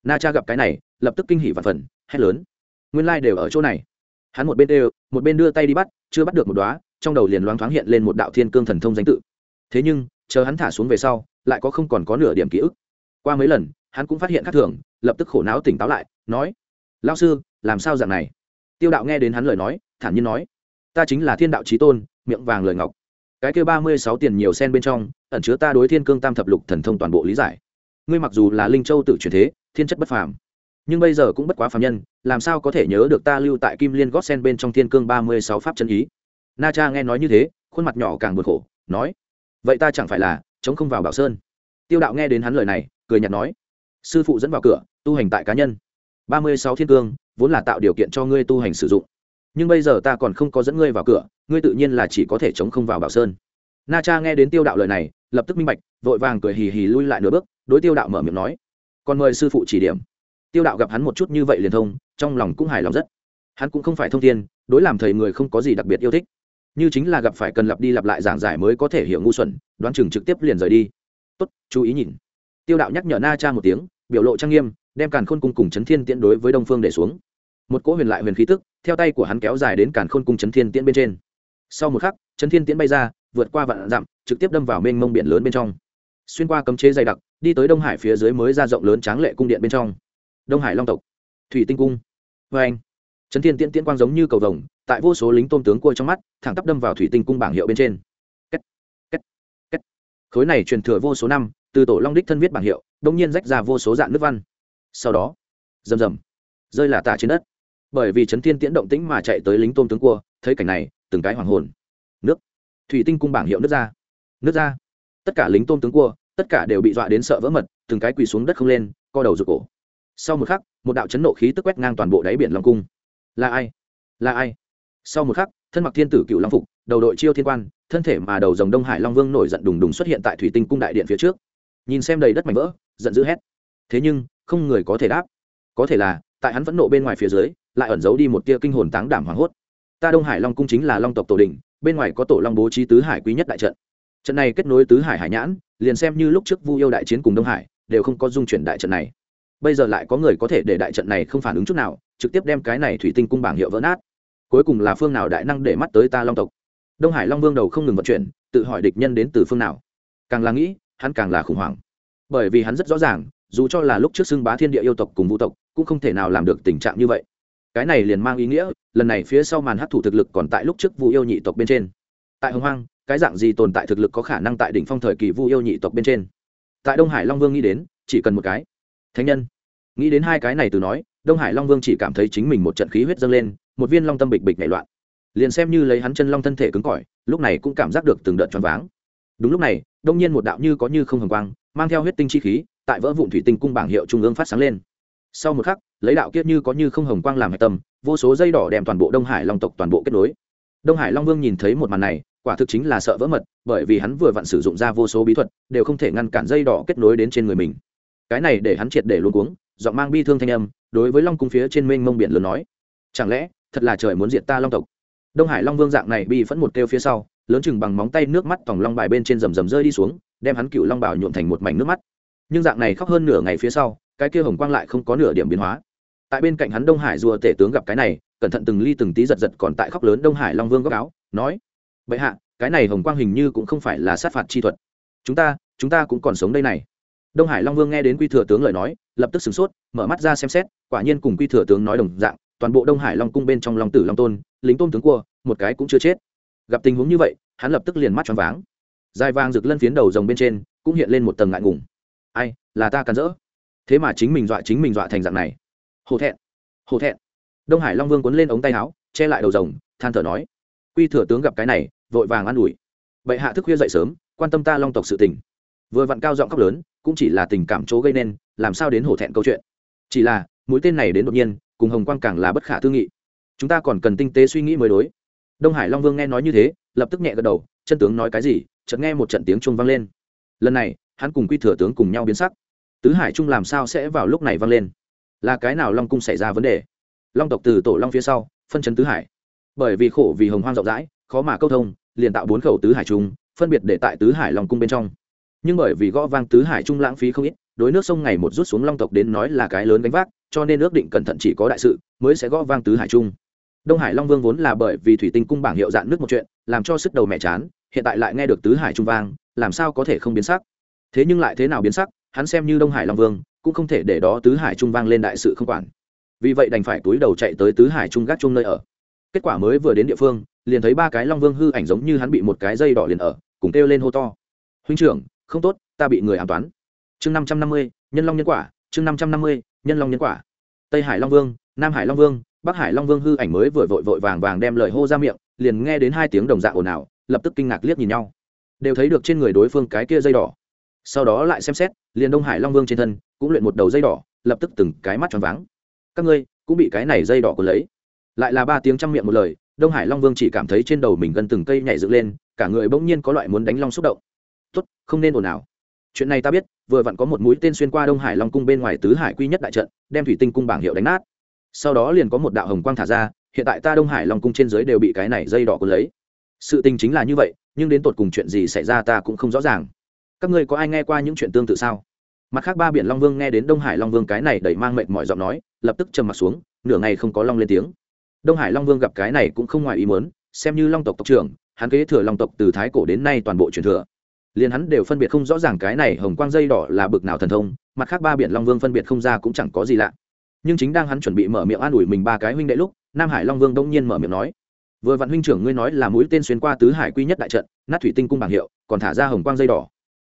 Speaker 1: Na cha gặp cái này, lập tức kinh hỉ và phần, hét lớn. Nguyên lai、like、đều ở chỗ này. Hắn một bên đều, một bên đưa tay đi bắt, chưa bắt được một đoá, trong đầu liền loáng thoáng hiện lên một đạo thiên cương thần thông danh tự. Thế nhưng, chờ hắn thả xuống về sau, lại có không còn có nửa điểm ký ức qua mấy lần, hắn cũng phát hiện khác thường, lập tức khổ não tỉnh táo lại, nói lao sư, làm sao dạng này? Tiêu đạo nghe đến hắn lời nói, thản nhiên nói, ta chính là thiên đạo trí tôn, miệng vàng lời ngọc. Cái kêu ba mươi sáu tiền nhiều sen bên trong, ẩn chứa ta đối thiên cương tam thập lục thần thông toàn bộ lý giải. Ngươi mặc dù là linh châu tự truyền thế, thiên chất bất phàm, nhưng bây giờ cũng bất quá phàm nhân, làm sao có thể nhớ được ta lưu tại kim liên gót sen bên trong thiên cương ba mươi sáu pháp chân ý? Na cha nghe nói như thế, khuôn mặt nhỏ càng buồn khổ, nói, vậy ta chẳng phải là chống không vào bảo sơn? Tiêu đạo nghe đến hắn lời này cười nhạt nói, sư phụ dẫn vào cửa, tu hành tại cá nhân. Ba mươi sáu thiên cương, vốn là tạo điều kiện cho ngươi tu hành sử dụng. Nhưng bây giờ ta còn không có dẫn ngươi vào cửa, ngươi tự nhiên là chỉ có thể chống không vào bảo sơn. Na cha nghe đến tiêu đạo lời này, lập tức minh bạch, vội vàng cười hì hì lui lại nửa bước, đối tiêu đạo mở miệng nói còn mời sư phụ chỉ điểm. Tiêu đạo gặp hắn một chút như vậy liền thông, trong lòng cũng hài lòng rất. Hắn cũng không phải thông tin đối làm thầy người không có gì đặc biệt yêu thích. Như chính là gặp phải cần lặp đi lặp lại giảng giải mới có thể hiểu ngu xuẩn, đoán chừng trực tiếp liền rời đi. Tốt, chú ý nhìn tiêu đạo nhắc nhở na cha một tiếng biểu lộ trang nghiêm đem càn khôn cung cùng chấn thiên tiễn đối với đông phương để xuống. Một cỗ huyền lại huyền khí tức theo tay của hắn kéo dài đến càn khôn cung chấn thiên tiễn bên trên. Sau một khắc chấn thiên tiễn bay ra vượt qua vạn dặm trực tiếp đâm vào mênh mông biển lớn bên trong. Xuyên qua cấm chế dày đặc đi tới đông hải phía dưới mới ra rộng lớn tráng lệ cung điện bên trong. Đông hải long tộc thủy tinh cung. Vê anh chấn thiên tiễn tiễn quang giống như cầu vồng tại vô số lính tôm tướng cua trong mắt thẳng tắp đâm vào thủy tinh cung bảng hiệu bên trên. Kết, kết, kết. khối này truyền thừa vô số năm từ tổ long đích thân viết bảng hiệu đông nhiên rách ra vô số dạng nước văn. Sau đó, rầm rầm, rơi là tả trên đất. Bởi vì chấn thiên tiễn động tĩnh mà chạy tới lính tôm tướng cua, thấy cảnh này, từng cái hoàng hồn. Nước, thủy tinh cung bảng hiệu nước ra nước ra. Tất cả lính tôm tướng cua, tất cả đều bị dọa đến sợ vỡ mật, từng cái quỳ xuống đất không lên, co đầu rụt cổ. Sau một khắc, một đạo chấn nộ khí tức quét ngang toàn bộ đáy biển long cung. Là ai? Là ai? Sau một khắc, thân mặc thiên tử cựu long phục, đầu đội chiêu thiên quan, thân thể mà đầu dòng đông hải long vương nổi giận đùng đùng xuất hiện tại thủy tinh cung đại điện phía trước nhìn xem đầy đất mảnh vỡ, giận dữ hét. Thế nhưng, không người có thể đáp. Có thể là, tại hắn vẫn nộ bên ngoài phía dưới, lại ẩn giấu đi một tia kinh hồn táng đảm hoảng hốt. Ta đông hải long cung chính là long tộc tổ đình bên ngoài có tổ long bố trí tứ hải quý nhất đại trận. Trận này kết nối tứ hải hải nhãn, liền xem như lúc trước vu yêu đại chiến cùng đông hải, đều không có dung chuyển đại trận này. Bây giờ lại có người có thể để đại trận này không phản ứng chút nào, trực tiếp đem cái này thủy tinh cung bảng hiệu vỡ nát. Cuối cùng là phương nào đại năng để mắt tới ta long tộc? Đông hải long vương đầu không ngừng vận chuyển, tự hỏi địch nhân đến từ phương nào. Càng là nghĩ hắn càng là khủng hoảng. Bởi vì hắn rất rõ ràng, dù cho là lúc trước xưng bá thiên địa yêu tộc cùng vũ tộc, cũng không thể nào làm được tình trạng như vậy. Cái này liền mang ý nghĩa, lần này phía sau màn hấp thụ thực lực còn tại lúc trước vu yêu nhị tộc bên trên. Tại hồng hoang, cái dạng gì tồn tại thực lực có khả năng tại đỉnh phong thời kỳ vu yêu nhị tộc bên trên? Tại đông hải long vương nghĩ đến, chỉ cần một cái. Thánh nhân. Nghĩ đến hai cái này từ nói, đông hải long vương chỉ cảm thấy chính mình một trận khí huyết dâng lên, một viên long tâm bịch bịch nảy loạn. Liền xem như lấy hắn chân long thân thể cứng cỏi, lúc này cũng cảm giác được từng đợt choáng váng. Đúng lúc này đông nhiên một đạo như có như không hồng quang, mang theo huyết tinh chi khí, tại vỡ vụn thủy tinh cung bảng hiệu trung ương phát sáng lên. Sau một khắc, lấy đạo kiết như có như không hồng quang làm hạch tâm, vô số dây đỏ đem toàn bộ đông hải long tộc toàn bộ kết nối. Đông hải long vương nhìn thấy một màn này, quả thực chính là sợ vỡ mật, bởi vì hắn vừa vặn sử dụng ra vô số bí thuật, đều không thể ngăn cản dây đỏ kết nối đến trên người mình. Cái này để hắn triệt để luôn cuống, giọng mang bi thương thanh âm, đối với long cung phía trên mênh mông biển lớn nói, chẳng lẽ, thật là trời muốn diệt ta long tộc? Đông hải long vương dạng này bị phẫn một kêu phía sau lớn chừng bằng móng tay nước mắt tòng long bài bên trên rầm rầm rơi đi xuống, đem hắn cựu long bảo nhuộm thành một mảnh nước mắt. Nhưng dạng này khóc hơn nửa ngày phía sau, cái kia hồng quang lại không có nửa điểm biến hóa. Tại bên cạnh hắn đông hải rùa tể tướng gặp cái này, cẩn thận từng ly từng tí giật giật còn tại khóc lớn đông hải long vương góc áo, nói, bệ hạ, cái này hồng quang hình như cũng không phải là sát phạt chi thuật. Chúng ta chúng ta cũng còn sống đây này. Đông hải long vương nghe đến quy thừa tướng lời nói, lập tức sửng sốt, mở mắt ra xem xét, quả nhiên cùng quy thừa tướng nói đồng dạng, toàn bộ đông hải long cung bên trong long tử long tôn, lính tôn tướng cua, một cái cũng chưa chết gặp tình huống như vậy, hắn lập tức liền mắt choáng váng. Dài vàng rực lân phiến đầu rồng bên trên cũng hiện lên một tầng ngại ngùng. Ai, là ta cắn rỡ. Thế mà chính mình dọa, chính mình dọa thành dạng này. Hổ thẹn hổ thẹn. Đông hải long vương cuốn lên ống tay áo, che lại đầu rồng, than thở nói, quy thừa tướng gặp cái này, vội vàng an ủi. Bệ hạ thức khuya dậy sớm, quan tâm ta long tộc sự tình. Vừa vặn cao giọng khóc lớn, cũng chỉ là tình cảm chỗ gây nên, làm sao đến hổ thẹn câu chuyện. Chỉ là, mũi tên này đến đột nhiên, cùng hồng quang càng là bất khả tư nghị. Chúng ta còn cần tinh tế suy nghĩ mới đối đông hải long vương nghe nói như thế, lập tức nhẹ gật đầu, chân tướng nói cái gì, chợt nghe một trận tiếng chuông vang lên. Lần này, hắn cùng quy thừa tướng cùng nhau biến sắc. Tứ hải trung làm sao sẽ vào lúc này vang lên? Là cái nào long cung xảy ra vấn đề? Long tộc từ tổ long phía sau, phân chấn tứ hải. Bởi vì khổ vì hồng hoang rộng rãi, khó mà câu thông, liền tạo bốn khẩu tứ hải trung, phân biệt để tại tứ hải long cung bên trong. Nhưng bởi vì gõ vang tứ hải trung lãng phí không ít, đối nước sông ngày một rút xuống long tộc đến nói là cái lớn gánh vác, cho nên ước định cẩn thận chỉ có đại sự, mới sẽ gõ vang tứ hải trung đông hải long vương vốn là bởi vì thủy tinh cung bảng hiệu dạn nước một chuyện, làm cho sức đầu mẹ chán, hiện tại lại nghe được tứ hải trung vang, làm sao có thể không biến sắc? Thế nhưng lại thế nào biến sắc, hắn xem như đông hải long vương, cũng không thể để đó tứ hải trung vang lên đại sự không quản. Vì vậy đành phải túi đầu chạy tới tứ hải trung gác chung nơi ở. Kết quả mới vừa đến địa phương, liền thấy ba cái long vương hư ảnh giống như hắn bị một cái dây đỏ liền ở, cùng kêu lên hô to. Huynh trưởng, không tốt, ta bị người ám toán. Chương năm trăm năm mươi, nhân long nhân quả, chương năm trăm năm mươi, nhân long nhân quả. Tây hải long vương, nam hải long vương bắc hải long vương hư ảnh mới vừa vội vội vàng vàng đem lời hô ra miệng, liền nghe đến hai tiếng đồng dạng ồn ào, lập tức kinh ngạc liếc nhìn nhau. Đều thấy được trên người đối phương cái kia dây đỏ. Sau đó lại xem xét, liền đông hải long vương trên thân cũng luyện một đầu dây đỏ, lập tức từng cái mắt tròn váng. Các ngươi cũng bị cái này dây đỏ của lấy. Lại là ba tiếng trăm miệng một lời, đông hải long vương chỉ cảm thấy trên đầu mình gần từng cây nhảy dựng lên, cả người bỗng nhiên có loại muốn đánh long xúc động. Tốt, không nên ồn ào. Chuyện này ta biết, vừa vặn có một mũi tên xuyên qua đông hải long cung bên ngoài tứ hải quy nhất đại trận, đem thủy tinh cung bảng hiệu đánh nát sau đó liền có một đạo hồng quang thả ra, hiện tại ta đông hải long cung trên dưới đều bị cái này dây đỏ cuốn lấy. Sự tình chính là như vậy, nhưng đến tột cùng chuyện gì xảy ra ta cũng không rõ ràng. Các ngươi có ai nghe qua những chuyện tương tự sao? Mặt khác ba biển long vương nghe đến đông hải long vương cái này đẩy mang mệnh mọi giọng nói, lập tức trầm m ặ t xuống, nửa ngày không có long lên tiếng. Đông hải long vương gặp cái này cũng không ngoài ý muốn, xem như long tộc tộc trưởng, hắn kế thừa long tộc từ thái cổ đến nay toàn bộ truyền thừa. Liền hắn đều phân biệt không rõ ràng cái này hồng quang dây đỏ là bực nào thần thông, mặt khác ba biển long vương phân biệt không ra cũng chẳng có gì lạ nhưng chính đang hắn chuẩn bị mở miệng an ủi mình ba cái huynh đệ lúc, nam hải long vương đông nhiên mở miệng nói, vừa vạn huynh trưởng ngươi nói là mũi tên xuyên qua tứ hải quy nhất đại trận, nát thủy tinh cung bảng hiệu, còn thả ra hồng quang dây đỏ.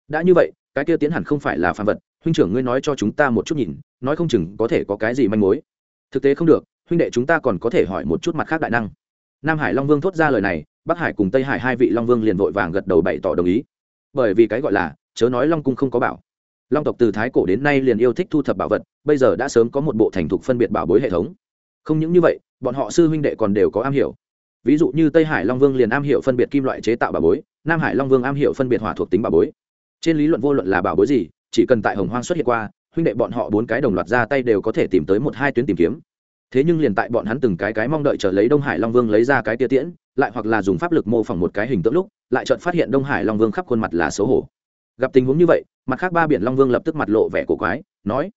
Speaker 1: Đã như vậy, cái kia tiến hẳn không phải là phàm vật, huynh trưởng ngươi nói cho chúng ta một chút nhìn, nói không chừng có thể có cái gì manh mối. Thực tế không được, huynh đệ chúng ta còn có thể hỏi một chút mặt khác đại năng. Nam hải long vương thốt ra lời này, bắc hải cùng tây hải hai vị long vương liền vội vàng gật đầu bày tỏ đồng ý. Bởi vì cái gọi là, chớ nói long cung không có bảo. Long tộc từ thái cổ đến nay liền yêu thích thu thập bảo vật bây giờ đã sớm có một bộ thành thục phân biệt bảo bối hệ thống. Không những như vậy, bọn họ sư huynh đệ còn đều có am hiểu. Ví dụ như tây hải long vương liền am hiểu phân biệt kim loại chế tạo bảo bối, nam hải long vương am hiểu phân biệt hỏa thuộc tính bảo bối. Trên lý luận vô luận là bảo bối gì, chỉ cần tại hồng hoang xuất hiện qua, huynh đệ bọn họ bốn cái đồng loạt ra tay đều có thể tìm tới một hai tuyến tìm kiếm. Thế nhưng liền tại bọn hắn từng cái cái mong đợi chờ lấy đông hải long vương lấy ra cái tia tiễn, lại hoặc là dùng pháp lực mô phỏng một cái hình tượng lúc, lại chợt phát hiện đông hải long vương khắp khuôn mặt là xấu hổ. Gặp tình huống như vậy, mặt khác ba biển long vương lập tức mặt lộ vẻ cổ quái, nói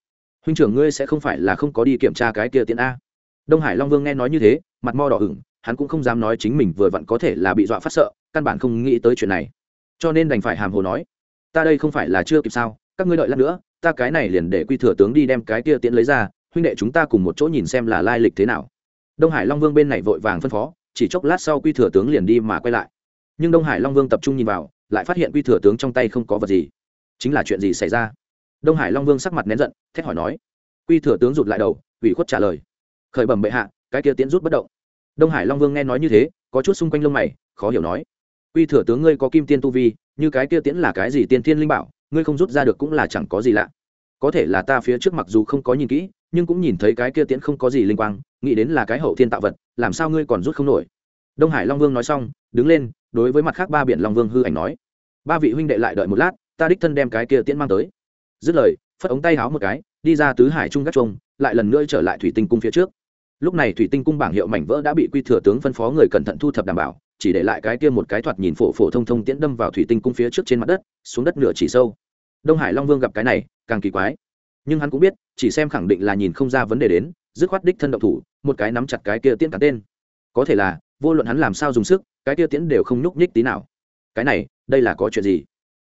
Speaker 1: huynh trưởng ngươi sẽ không phải là không có đi kiểm tra cái kia tiễn a. Đông hải long vương nghe nói như thế, mặt mo đỏ ửng, hắn cũng không dám nói chính mình vừa vặn có thể là bị dọa phát sợ, căn bản không nghĩ tới chuyện này. Cho nên đành phải hàm hồ nói, ta đây không phải là chưa kịp sao, các ngươi đợi lát nữa, ta cái này liền để quy thừa tướng đi đem cái kia tiễn lấy ra, huynh đệ chúng ta cùng một chỗ nhìn xem là lai lịch thế nào. Đông hải long vương bên này vội vàng phân phó, chỉ chốc lát sau quy thừa tướng liền đi mà quay lại. Nhưng đông hải long vương tập trung nhìn vào, lại phát hiện quy thừa tướng trong tay không có vật gì. Chính là chuyện gì xảy ra? Đông hải long vương sắc mặt nén giận, thét hỏi nói. Quy thừa tướng rụt lại đầu, ủy khuất trả lời. Khởi bẩm bệ hạ, cái kia tiến rút bất động. Đông hải long vương nghe nói như thế, có chút xung quanh lông mày, khó hiểu nói. Quy thừa tướng ngươi có kim tiên tu vi, như cái kia tiễn là cái gì tiên thiên linh bảo, ngươi không rút ra được cũng là chẳng có gì lạ. Có thể là ta phía trước mặc dù không có nhìn kỹ, nhưng cũng nhìn thấy cái kia tiễn không có gì linh quang, nghĩ đến là cái hậu thiên tạo vật, làm sao ngươi còn rút không nổi? Đông hải long vương nói xong, đứng lên, đối với mặt khác ba biển long vương hư ảnh nói. Ba vị huynh đệ lại đợi một lát, ta đích thân đem cái kia tiễn mang tới dứt lời, phất ống tay háo một cái, đi ra tứ hải trung gác trông lại lần nữa trở lại thủy tinh cung phía trước. Lúc này thủy tinh cung bảng hiệu mảnh vỡ đã bị quy thừa tướng phân phó người cẩn thận thu thập đảm bảo, chỉ để lại cái kia một cái thoạt nhìn phổ phổ thông thông tiễn đâm vào thủy tinh cung phía trước trên mặt đất, xuống đất nửa chỉ sâu. Đông hải long vương gặp cái này, càng kỳ quái. Nhưng hắn cũng biết, chỉ xem khẳng định là nhìn không ra vấn đề đến, dứt khoát đích thân động thủ, một cái nắm chặt cái kia tiễn cả tên. Có thể là, vô luận hắn làm sao dùng sức, cái kia tiễn đều không nhúc nhích tí nào. Cái này, đây là có chuyện gì?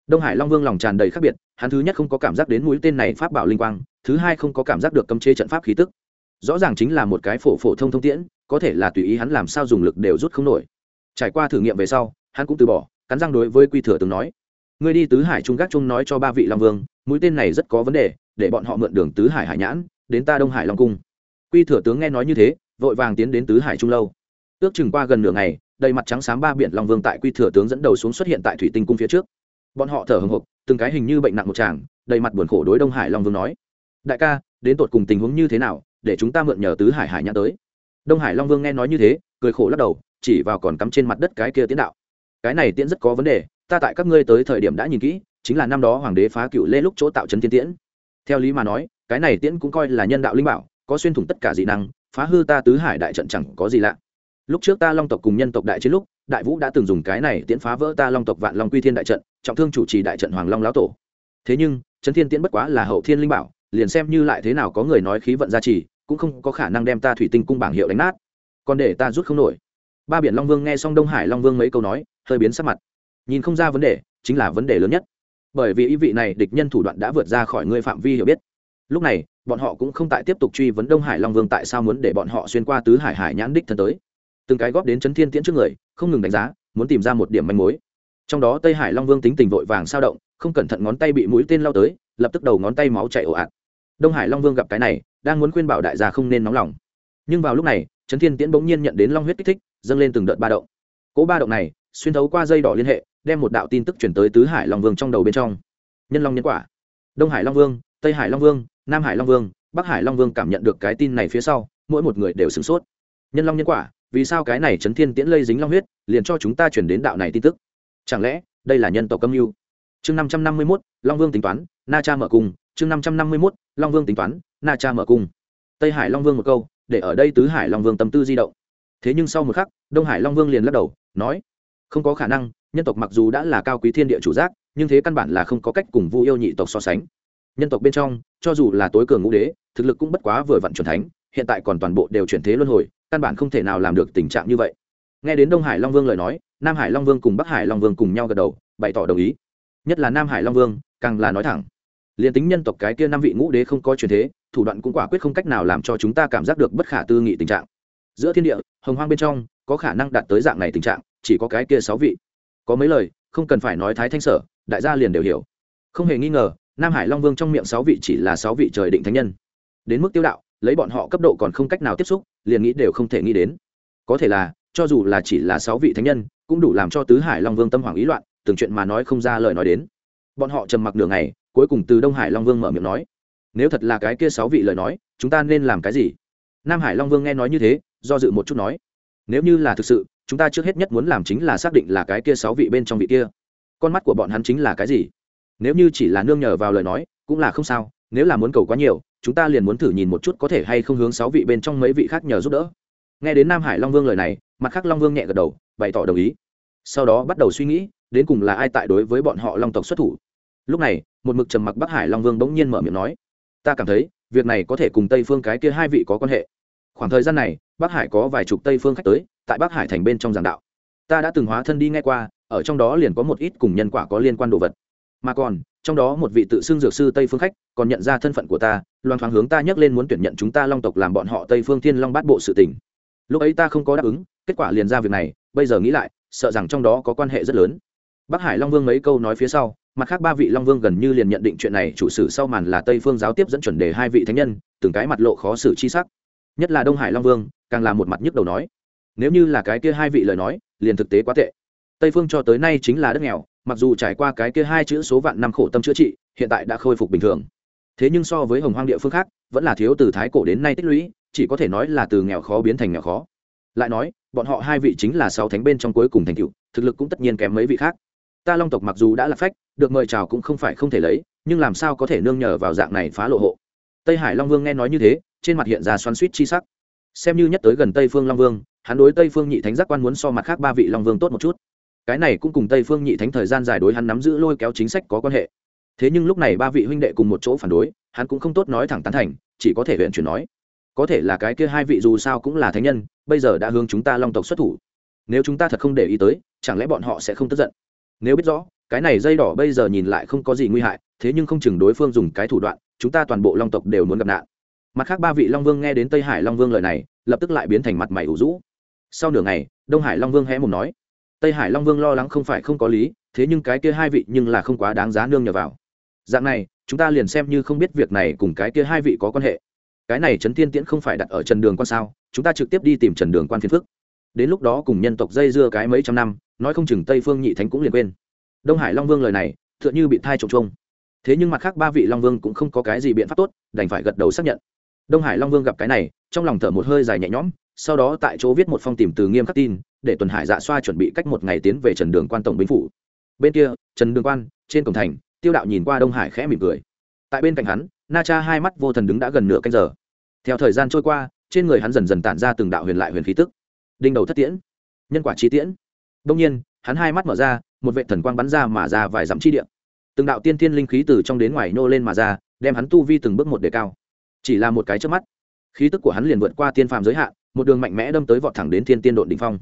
Speaker 1: Đông hải long vương lòng tràn đầy khác biệt, hắn thứ nhất không có cảm giác đến mũi tên này pháp bảo linh quang, thứ hai không có cảm giác được cấm chế trận pháp khí tức. Rõ ràng chính là một cái phổ phổ thông thông tiễn, có thể là tùy ý hắn làm sao dùng lực đều rút không nổi. Trải qua thử nghiệm về sau, hắn cũng từ bỏ, cắn răng đối với quy thừa tướng nói, ngươi đi tứ hải trung gác trung nói cho ba vị long vương, mũi tên này rất có vấn đề, để bọn họ mượn đường tứ hải hải nhãn, đến ta đông hải long cung. Quy thừa tướng nghe nói như thế, vội vàng tiến đến tứ hải trung lâu. Ước chừng qua gần nửa ngày, đầy mặt trắng xám ba biển long vương tại quy thừa tướng dẫn đầu xuống xuất hiện tại thủy tinh cung phía trước bọn họ thở hồng hộc từng cái hình như bệnh nặng một chàng đầy mặt buồn khổ đối đông hải long vương nói, đại ca, đến tột cùng tình huống như thế nào, để chúng ta mượn nhờ tứ hải hải nhãn tới? Đông hải long vương nghe nói như thế, cười khổ lắc đầu, chỉ vào còn cắm trên mặt đất cái kia tiến đạo. Cái này tiễn rất có vấn đề, ta tại các ngươi tới thời điểm đã nhìn kỹ, chính là năm đó hoàng đế phá cựu lê lúc chỗ tạo trấn thiên tiễn. Theo lý mà nói, cái này tiễn cũng coi là nhân đạo linh bảo, có xuyên thủng tất cả dị năng, phá hư ta tứ hải đại trận chẳng có gì lạ. Lúc trước ta long tộc cùng nhân tộc đại chiến lúc, đại vũ đã từng dùng cái này tiễn phá vỡ ta long tộc vạn long quy thiên đại trận trọng thương chủ trì đại trận hoàng long lão tổ. Thế nhưng, trấn thiên tiễn bất quá là hậu thiên linh bảo, liền xem như lại thế nào có người nói khí vận gia trì, cũng không có khả năng đem ta thủy tinh cung bảng hiệu đánh nát. Còn để ta rút không nổi. Ba biển long vương nghe xong đông hải long vương mấy câu nói, hơi biến sắc mặt. Nhìn không ra vấn đề, chính là vấn đề lớn nhất. Bởi vì ý vị này, địch nhân thủ đoạn đã vượt ra khỏi ngươi phạm vi hiểu biết. Lúc này, bọn họ cũng không tại tiếp tục truy vấn đông hải long vương tại sao muốn để bọn họ xuyên qua tứ hải hải nhãn đích thân tới. Từng cái góp đến chấn thiên tiễn trước người, không ngừng đánh giá, muốn tìm ra một điểm manh mối trong đó tây hải long vương tính tình vội vàng sao động, không cẩn thận ngón tay bị mũi tên lao tới, lập tức đầu ngón tay máu chảy ồ ạt. Đông hải long vương gặp cái này, đang muốn khuyên bảo đại gia không nên nóng lòng. Nhưng vào lúc này, trấn thiên tiễn bỗng nhiên nhận đến long huyết kích thích, dâng lên từng đợt ba động. Cỗ ba động này, xuyên thấu qua dây đỏ liên hệ, đem một đạo tin tức chuyển tới tứ hải long vương trong đầu bên trong. Nhân long nhân quả. Đông hải long vương, tây hải long vương, nam hải long vương, bắc hải long vương cảm nhận được cái tin này phía sau, mỗi một người đều sửng sốt. Nhân long nhân quả, vì sao cái này Trấn thiên tiễn lây dính long huyết, liền cho chúng ta chuyển đến đạo này tin tức? Chẳng lẽ, đây là nhân tộc âm mưu? Chương năm trăm năm mươi mốt, long vương tính toán, na cha mở cung. Chương năm trăm năm mươi mốt, long vương tính toán, na cha mở cung. Tây hải long vương một câu, để ở đây tứ hải long vương tâm tư di động. Thế nhưng sau một khắc, đông hải long vương liền lắc đầu, nói, không có khả năng, nhân tộc mặc dù đã là cao quý thiên địa chủ giác, nhưng thế căn bản là không có cách cùng vu yêu nhị tộc so sánh. Nhân tộc bên trong, cho dù là tối cường ngũ đế, thực lực cũng bất quá vừa vặn c thánh, hiện tại còn toàn bộ đều chuyển thế luân hồi, căn bản không thể nào làm được tình trạng như vậy. Nghe đến đông hải long vương lời nói nam hải long vương cùng bắc hải long vương cùng nhau gật đầu, bày tỏ đồng ý. Nhất là nam hải long vương, càng là nói thẳng. Liền tính nhân tộc cái kia năm vị ngũ đế không có truyền thế, thủ đoạn cũng quả quyết không cách nào làm cho chúng ta cảm giác được bất khả tư nghị tình trạng. Giữa thiên địa, hồng hoang bên trong, có khả năng đạt tới dạng này tình trạng, chỉ có cái kia sáu vị. Có mấy lời, không cần phải nói thái thanh sở, đại gia liền đều hiểu. Không hề nghi ngờ, nam hải long vương trong miệng sáu vị chỉ là sáu vị trời định thánh nhân. Đến mức tiêu đạo, lấy bọn họ cấp độ còn không cách nào tiếp xúc, liền nghĩ đều không thể nghĩ đến. Có thể là cho dù là chỉ là sáu vị thánh nhân, cũng đủ làm cho tứ hải long vương tâm hoàng ý loạn, từng chuyện mà nói không ra lời nói đến. Bọn họ trầm mặc nửa ngày, cuối cùng từ đông hải long vương mở miệng nói, nếu thật là cái kia sáu vị lời nói, chúng ta nên làm cái gì? Nam hải long vương nghe nói như thế, do dự một chút nói, nếu như là thực sự, chúng ta trước hết nhất muốn làm chính là xác định là cái kia sáu vị bên trong vị kia. Con mắt của bọn hắn chính là cái gì? Nếu như chỉ là nương nhờ vào lời nói, cũng là không sao, nếu là muốn cầu quá nhiều, chúng ta liền muốn thử nhìn một chút có thể hay không hướng sáu vị bên trong mấy vị khác nhờ giúp đỡ nghe đến nam hải long vương lời này, mặt khác long vương nhẹ gật đầu, bày tỏ đồng ý. Sau đó bắt đầu suy nghĩ, đến cùng là ai tại đối với bọn họ long tộc xuất thủ. Lúc này, một mực trầm mặc bắc hải long vương bỗng nhiên mở miệng nói, ta cảm thấy, việc này có thể cùng tây phương cái kia hai vị có quan hệ. Khoảng thời gian này, bắc hải có vài chục tây phương khách tới, tại bắc hải thành bên trong giảng đạo. Ta đã từng hóa thân đi ngay qua, ở trong đó liền có một ít cùng nhân quả có liên quan đồ vật. Mà còn, trong đó một vị tự xưng dược sư tây phương khách, còn nhận ra thân phận của ta, loan thoáng hướng ta nhắc lên muốn tuyển nhận chúng ta long tộc làm bọn họ tây phương thiên long bát bộ sự tình lúc ấy ta không có đáp ứng, kết quả liền ra việc này, bây giờ nghĩ lại, sợ rằng trong đó có quan hệ rất lớn. Bắc hải long vương mấy câu nói phía sau, mặt khác ba vị long vương gần như liền nhận định chuyện này chủ sử sau màn là tây phương giáo tiếp dẫn chuẩn đề hai vị thánh nhân, từng cái mặt lộ khó xử chi sắc. Nhất là đông hải long vương, càng là một mặt nhức đầu nói. Nếu như là cái kia hai vị lời nói, liền thực tế quá tệ. Tây phương cho tới nay chính là đất nghèo, mặc dù trải qua cái kia hai chữ số vạn năm khổ tâm chữa trị, hiện tại đã khôi phục bình thường. Thế nhưng so với hồng hoang địa phương khác, vẫn là thiếu từ thái cổ đến nay tích lũy chỉ có thể nói là từ nghèo khó biến thành nghèo khó. Lại nói, bọn họ hai vị chính là sáu thánh bên trong cuối cùng thành cựu thực lực cũng tất nhiên kém mấy vị khác. Ta long tộc mặc dù đã là phách, được mời chào cũng không phải không thể lấy, nhưng làm sao có thể nương nhờ vào dạng này phá lộ hộ? Tây hải long vương nghe nói như thế, trên mặt hiện ra xoắn suýt chi sắc. Xem như nhất tới gần tây phương long vương, hắn đối tây phương nhị thánh giác quan muốn so mặt khác ba vị long vương tốt một chút. Cái này cũng cùng tây phương nhị thánh thời gian dài đối hắn nắm giữ lôi kéo chính sách có quan hệ. Thế nhưng lúc này ba vị huynh đệ cùng một chỗ phản đối, hắn cũng không tốt nói thẳng tán thành, chỉ có thể huyện chuyển nói có thể là cái kia hai vị dù sao cũng là thánh nhân, bây giờ đã hướng chúng ta long tộc xuất thủ. Nếu chúng ta thật không để ý tới, chẳng lẽ bọn họ sẽ không tức giận? Nếu biết rõ, cái này dây đỏ bây giờ nhìn lại không có gì nguy hại, thế nhưng không chừng đối phương dùng cái thủ đoạn, chúng ta toàn bộ long tộc đều muốn gặp nạn. Mặt khác ba vị long vương nghe đến tây hải long vương lời này, lập tức lại biến thành mặt mày ủ rũ. Sau nửa ngày, đông hải long vương hé mồm nói, tây hải long vương lo lắng không phải không có lý, thế nhưng cái kia hai vị nhưng là không quá đáng giá nương nhờ vào. Dạng này, chúng ta liền xem như không biết việc này cùng cái kia hai vị có quan hệ cái này trấn tiên tiễn không phải đặt ở trần đường quan sao, chúng ta trực tiếp đi tìm trần đường quan phiền phức. Đến lúc đó cùng nhân tộc dây dưa cái mấy trăm năm, nói không chừng tây phương nhị thánh cũng liền quên. Đông hải long vương lời này, tựa như bị thai trộm trông thế nhưng mặt khác ba vị long vương cũng không có cái gì biện pháp tốt, đành phải gật đầu xác nhận. Đông hải long vương gặp cái này, trong lòng thở một hơi dài nhẹ nhõm, sau đó tại chỗ viết một phong tìm từ nghiêm khắc tin, để tuần hải dạ xoa chuẩn bị cách một ngày tiến về trần đường quan tổng binh phủ. Bên kia, trần đường quan, trên cổng thành, tiêu đạo nhìn qua đông hải khẽ mỉm cười. Tại bên cạnh hắn na cha hai mắt vô thần đứng đã gần nửa canh giờ. Theo thời gian trôi qua, trên người hắn dần dần tản ra từng đạo huyền lại huyền khí tức. Đinh đầu thất tiễn, nhân quả trí tiễn. Đông nhiên, hắn hai mắt mở ra, một vệ thần quang bắn ra mà ra vài dặm chi điện từng đạo tiên thiên linh khí từ trong đến ngoài nô lên mà ra, đem hắn tu vi từng bước một đề cao. Chỉ là một cái trước mắt, khí tức của hắn liền vượt qua tiên phàm giới hạn, một đường mạnh mẽ đâm tới vọt thẳng đến thiên tiên độn đ ỉ n h phong.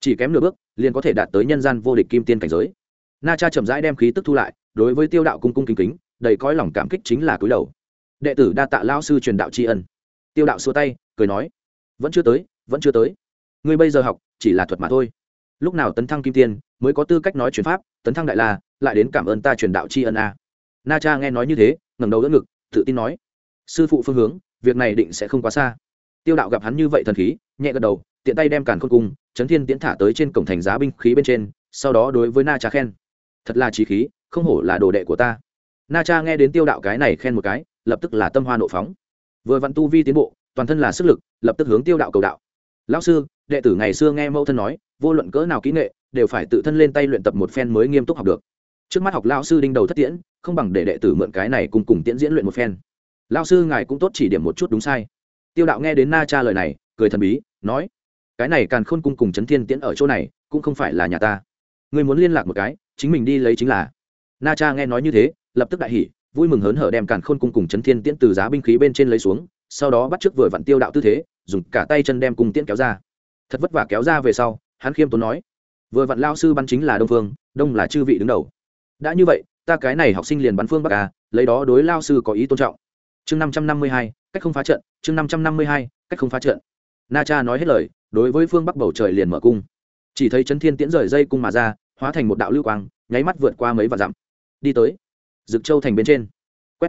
Speaker 1: Chỉ kém nửa bước, liền có thể đạt tới nhân gian vô địch kim tiên cảnh giới. Na cha chậm rãi đem khí tức thu lại, đối với tiêu đạo cung cung kính kính, đầy cõi lòng cảm kích chính là cúi đầu đệ tử đa tạ lao sư truyền đạo tri ân. Tiêu đạo xua tay, cười nói, vẫn chưa tới, vẫn chưa tới. Ngươi bây giờ học, chỉ là thuật mà thôi. Lúc nào tấn thăng kim tiên, mới có tư cách nói chuyển pháp, tấn thăng đại la, lại đến cảm ơn ta truyền đạo tri ân a. Na cha nghe nói như thế, ngẩng đầu đỡ ngực, tự tin nói, sư phụ phương hướng, việc này định sẽ không quá xa. Tiêu đạo gặp hắn như vậy thần khí, nhẹ gật đầu, tiện tay đem càn khôn cung chấn thiên tiễn thả tới trên cổng thành giá binh khí bên trên, sau đó đối với na cha khen, thật là trí khí, không hổ là đồ đệ của ta. Na cha nghe đến tiêu đạo cái này khen một cái lập tức là tâm hoa nộ phóng. Vừa vặn tu vi tiến bộ, toàn thân là sức lực, lập tức hướng tiêu đạo cầu đạo. Lão sư, đệ tử ngày xưa nghe mẫu thân nói, vô luận cỡ nào kỹ nghệ, đều phải tự thân lên tay luyện tập một phen mới nghiêm túc học được. Trước mắt học lao sư đinh đầu thất tiễn, không bằng để đệ tử mượn cái này cùng cùng tiễn diễn luyện một phen. Lao sư ngài cũng tốt chỉ điểm một chút đúng sai. Tiêu đạo nghe đến na cha lời này, cười thần bí, nói, cái này càn khôn cung cùng chấn thiên tiễn ở chỗ này, cũng không phải là nhà ta. Người muốn liên lạc một cái, chính mình đi lấy chính là. Na cha nghe nói như thế, lập tức đại hỉ vui mừng hớn hở đem càn khôn cung cùng chấn thiên tiễn từ giá binh khí bên trên lấy xuống, sau đó bắt trước vừa vặn tiêu đạo tư thế, dùng cả tay chân đem cung tiễn kéo ra. Thật vất vả kéo ra về sau, hắn khiêm tốn nói, vừa vặn lao sư bắn chính là đông phương, đông là chư vị đứng đầu. Đã như vậy, ta cái này học sinh liền bắn phương bắc à lấy đó đối lao sư có ý tôn trọng. Chương năm trăm năm mươi hai, cách không phá trận, chương năm trăm năm mươi hai, cách không phá trận. Na cha nói hết lời, đối với phương bắc bầu trời liền mở cung. Chỉ thấy chấn thiên tiễn rời dây cung mà ra, hóa thành một đạo lưu quang, nháy mắt vượt qua mấy vạn dặm. Đi tới dực châu thành bên trên. Quét.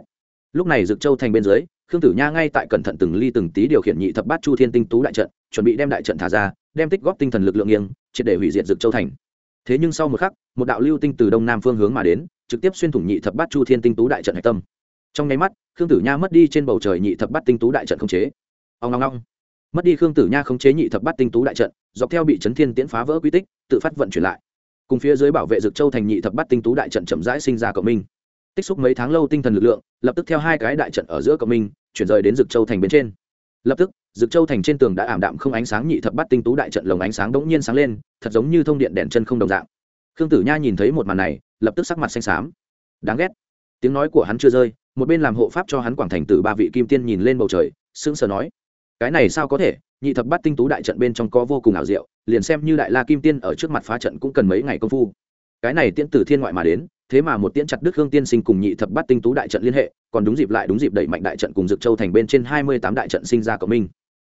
Speaker 1: Lúc này dực châu thành bên dưới, khương tử nha ngay tại cẩn thận từng ly từng tí điều khiển nhị thập bát chu thiên tinh tú đại trận, chuẩn bị đem đại trận thả ra, đem tích góp tinh thần lực lượng nghiêng, triệt để hủy diệt dực châu thành. Thế nhưng sau một khắc, một đạo lưu tinh từ đông nam phương hướng mà đến, trực tiếp xuyên thủng nhị thập bát chu thiên tinh tú đại trận hạch tâm. Trong nháy mắt, khương tử nha mất đi trên bầu trời nhị thập bát tinh tú đại trận không chế. Ông ngong ngong mất đi khương tử nha khống chế nhị thập bát tinh tú đại trận, dọc theo bị chấn thiên tiễn phá vỡ quy tích, tự phát vận chuyển lại. Cùng phía dưới bảo vệ dực châu thành nhị thập bát tinh tú đại trận chậm rãi sinh ra cộng minh tích xúc mấy tháng lâu tinh thần lực lượng, lập tức theo hai cái đại trận ở giữa cộng minh, chuyển rời đến dực châu thành bên trên. Lập tức, dực châu thành trên tường đã ảm đạm không ánh sáng nhị thập bát tinh tú đại trận lồng ánh sáng đống nhiên sáng lên, thật giống như thông điện đèn chân không đồng dạng. Khương tử nha nhìn thấy một màn này, lập tức sắc mặt xanh xám. Đáng ghét. Tiếng nói của hắn chưa rơi, một bên làm hộ pháp cho hắn quảng thành từ ba vị kim tiên nhìn lên bầu trời, sững sờ nói, cái này sao có thể? Nhị thập bát tinh tú đại trận bên trong có vô cùng ảo diệu, liền xem như đại la kim tiên ở trước mặt phá trận cũng cần mấy ngày công phu cái này tiễn từ thiên ngoại mà đến, thế mà một tiễn chặt đức hương tiên sinh cùng nhị thập bát tinh tú đại trận liên hệ, còn đúng dịp lại đúng dịp đẩy mạnh đại trận cùng dực châu thành bên trên hai mươi tám đại trận sinh ra cộng minh.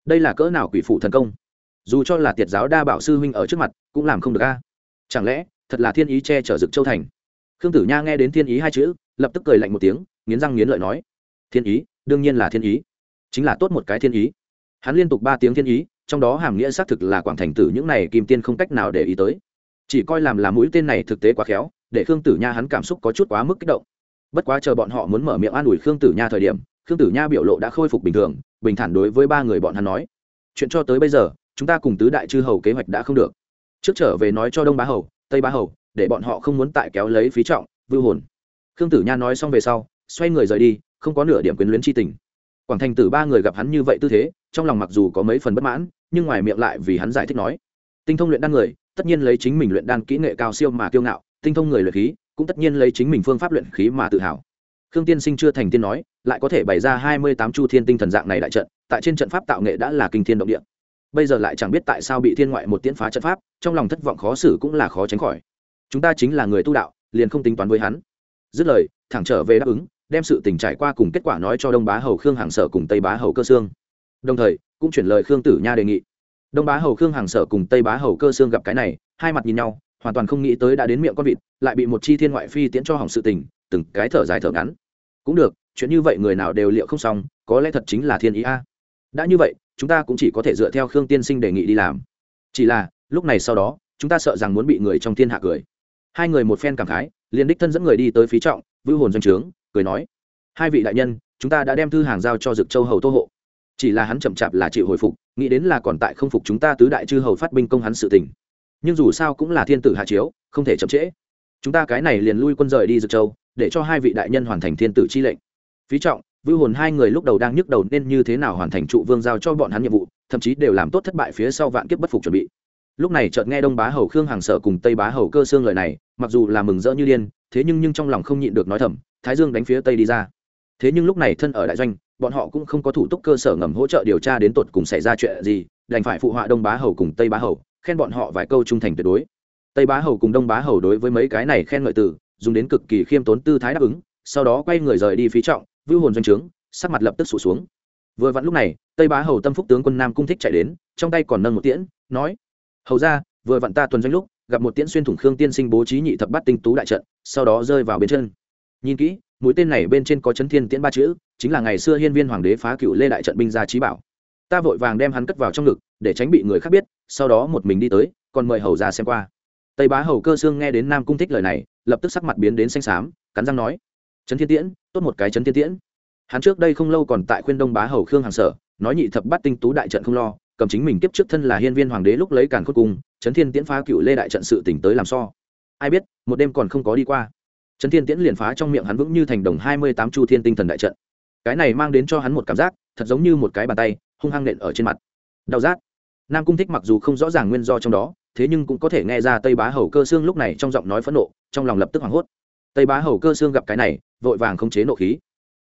Speaker 1: Đây là cỡ nào quỷ phụ thần công? Dù cho là tiệt giáo đa bảo sư huynh ở trước mặt, cũng làm không được a. Chẳng lẽ, thật là thiên ý che chở dực châu thành? Khương tử nha nghe đến thiên ý hai chữ, lập tức cười lạnh một tiếng, nghiến răng nghiến lợi nói, thiên ý, đương nhiên là thiên ý. Chính là tốt một cái thiên ý. Hắn liên tục ba tiếng thiên ý, trong đó hàm nghĩa xác thực là quảng thành tử những này kim tiên không cách nào để ý tới chỉ coi làm là mũi tên này thực tế quá khéo, để khương tử nha hắn cảm xúc có chút quá mức kích động. Bất quá chờ bọn họ muốn mở miệng an ủi khương tử nha thời điểm, khương tử nha biểu lộ đã khôi phục bình thường, bình thản đối với ba người bọn hắn nói, chuyện cho tới bây giờ, chúng ta cùng tứ đại chư hầu kế hoạch đã không được. Trước trở về nói cho đông bá hầu, tây bá hầu, để bọn họ không muốn tại kéo lấy phí trọng, vưu hồn. Khương tử nha nói xong về sau, xoay người rời đi, không có nửa điểm quyến luyến c h i tình. Quảng thành tử ba người gặp hắn như vậy tư thế, trong lòng mặc dù có mấy phần bất mãn, nhưng ngoài miệng lại vì hắn giải thích nói, tinh thông luyện đan người tất nhiên lấy chính mình luyện đan kỹ nghệ cao siêu mà kiêu ngạo, tinh thông người luyện khí, cũng tất nhiên lấy chính mình phương pháp luyện khí mà tự hào. Khương tiên sinh chưa thành tiên nói, lại có thể bày ra hai mươi tám chu thiên tinh thần dạng này đại trận, tại trên trận pháp tạo nghệ đã là kinh thiên động địa. Bây giờ lại chẳng biết tại sao bị thiên ngoại một tiễn phá trận pháp, trong lòng thất vọng khó xử cũng là khó tránh khỏi. Chúng ta chính là người tu đạo, liền không tính toán với hắn. Dứt lời, thẳng trở về đáp ứng, đem sự tình trải qua cùng kết quả nói cho đông bá hầu khương hàng sở cùng tây bá hầu cơ sương. Đồng thời, cũng chuyển lời khương tử nha đề nghị đông bá hầu khương hàng sở cùng tây bá hầu cơ sương gặp cái này, hai mặt nhìn nhau, hoàn toàn không nghĩ tới đã đến miệng con vịt, lại bị một chi thiên ngoại phi tiễn cho hỏng sự tình, từng cái thở dài thở ngắn. Cũng được, chuyện như vậy người nào đều liệu không xong, có lẽ thật chính là thiên ý a. Đã như vậy, chúng ta cũng chỉ có thể dựa theo khương tiên sinh đề nghị đi làm. Chỉ là, lúc này sau đó, chúng ta sợ rằng muốn bị người trong thiên hạ cười. Hai người một phen cảm khái, liền đích thân dẫn người đi tới phí trọng, vưu hồn doanh trướng, cười nói, hai vị đại nhân, chúng ta đã đem thư hàng giao cho dực châu hầu tô hộ chỉ là hắn chậm chạp là chịu hồi phục, nghĩ đến là còn tại không phục chúng ta tứ đại chư hầu phát binh công hắn sự tình. Nhưng dù sao cũng là thiên tử hạ chiếu, không thể chậm trễ. Chúng ta cái này liền lui quân rời đi dực châu, để cho hai vị đại nhân hoàn thành thiên tử chi lệnh. Phí trọng, vưu hồn hai người lúc đầu đang nhức đầu nên như thế nào hoàn thành trụ vương giao cho bọn hắn nhiệm vụ, thậm chí đều làm tốt thất bại phía sau vạn kiếp bất phục chuẩn bị. Lúc này chợt nghe đông bá hầu khương hàng sở cùng tây bá hầu cơ xương lời này, mặc dù là mừng rỡ như điên, thế nhưng nhưng trong lòng không nhịn được nói thầm, thái dương đánh phía tây đi ra. Thế nhưng lúc này thân ở đại doanh bọn họ cũng không có thủ tục cơ sở ngầm hỗ trợ điều tra đến tột cùng xảy ra chuyện gì, đành phải phụ họa đông bá hầu cùng tây bá hầu, khen bọn họ vài câu trung thành tuyệt đối. Tây bá hầu cùng đông bá hầu đối với mấy cái này khen ngợi từ, dùng đến cực kỳ khiêm tốn tư thái đáp ứng, sau đó quay người rời đi phí trọng, vưu hồn doanh trướng, sắc mặt lập tức sụt xuống. Vừa vặn lúc này, tây bá hầu tâm phúc tướng quân nam cung thích chạy đến, trong tay còn nâng một tiễn, nói, hầu ra, vừa vặn ta tuần doanh lúc, gặp một tiễn xuyên thủng khương tiên sinh bố trí nhị thập bát tinh tú đại trận, sau đó rơi vào bên chân. Nhìn kỹ mũi tên này bên trên có chấn thiên tiễn ba chữ, chính là ngày xưa hiên viên hoàng đế phá cựu lê đại trận binh gia trí bảo. Ta vội vàng đem hắn cất vào trong ngực, để tránh bị người khác biết, sau đó một mình đi tới, còn mời hầu ra xem qua. Tây bá hầu cơ sương nghe đến nam cung thích lời này, lập tức sắc mặt biến đến xanh xám, cắn răng nói trấn thiên tiễn, tốt một cái trấn thiên tiễn. Hắn trước đây không lâu còn tại khuyên đông bá hầu khương hàng sở, nói nhị thập bắt tinh tú đại trận không lo, cầm chính mình kiếp trước thân là hiên viên hoàng đế lúc lấy càn khôn cung trấn thiên tiễn phá cựu lê đại trận sự tỉnh tới làm so. Ai biết, một đêm còn không có đi qua trấn thiên tiễn liền phá trong miệng hắn vững như thành đồng hai mươi tám chu thiên tinh thần đại trận. Cái này mang đến cho hắn một cảm giác, thật giống như một cái bàn tay, hung hăng nện ở trên mặt. Đau rát. Nam cung thích mặc dù không rõ ràng nguyên do trong đó, thế nhưng cũng có thể nghe ra tây bá hầu cơ xương lúc này trong giọng nói phẫn nộ, trong lòng lập tức hoảng hốt. Tây bá hầu cơ xương gặp cái này, vội vàng không chế nộ khí.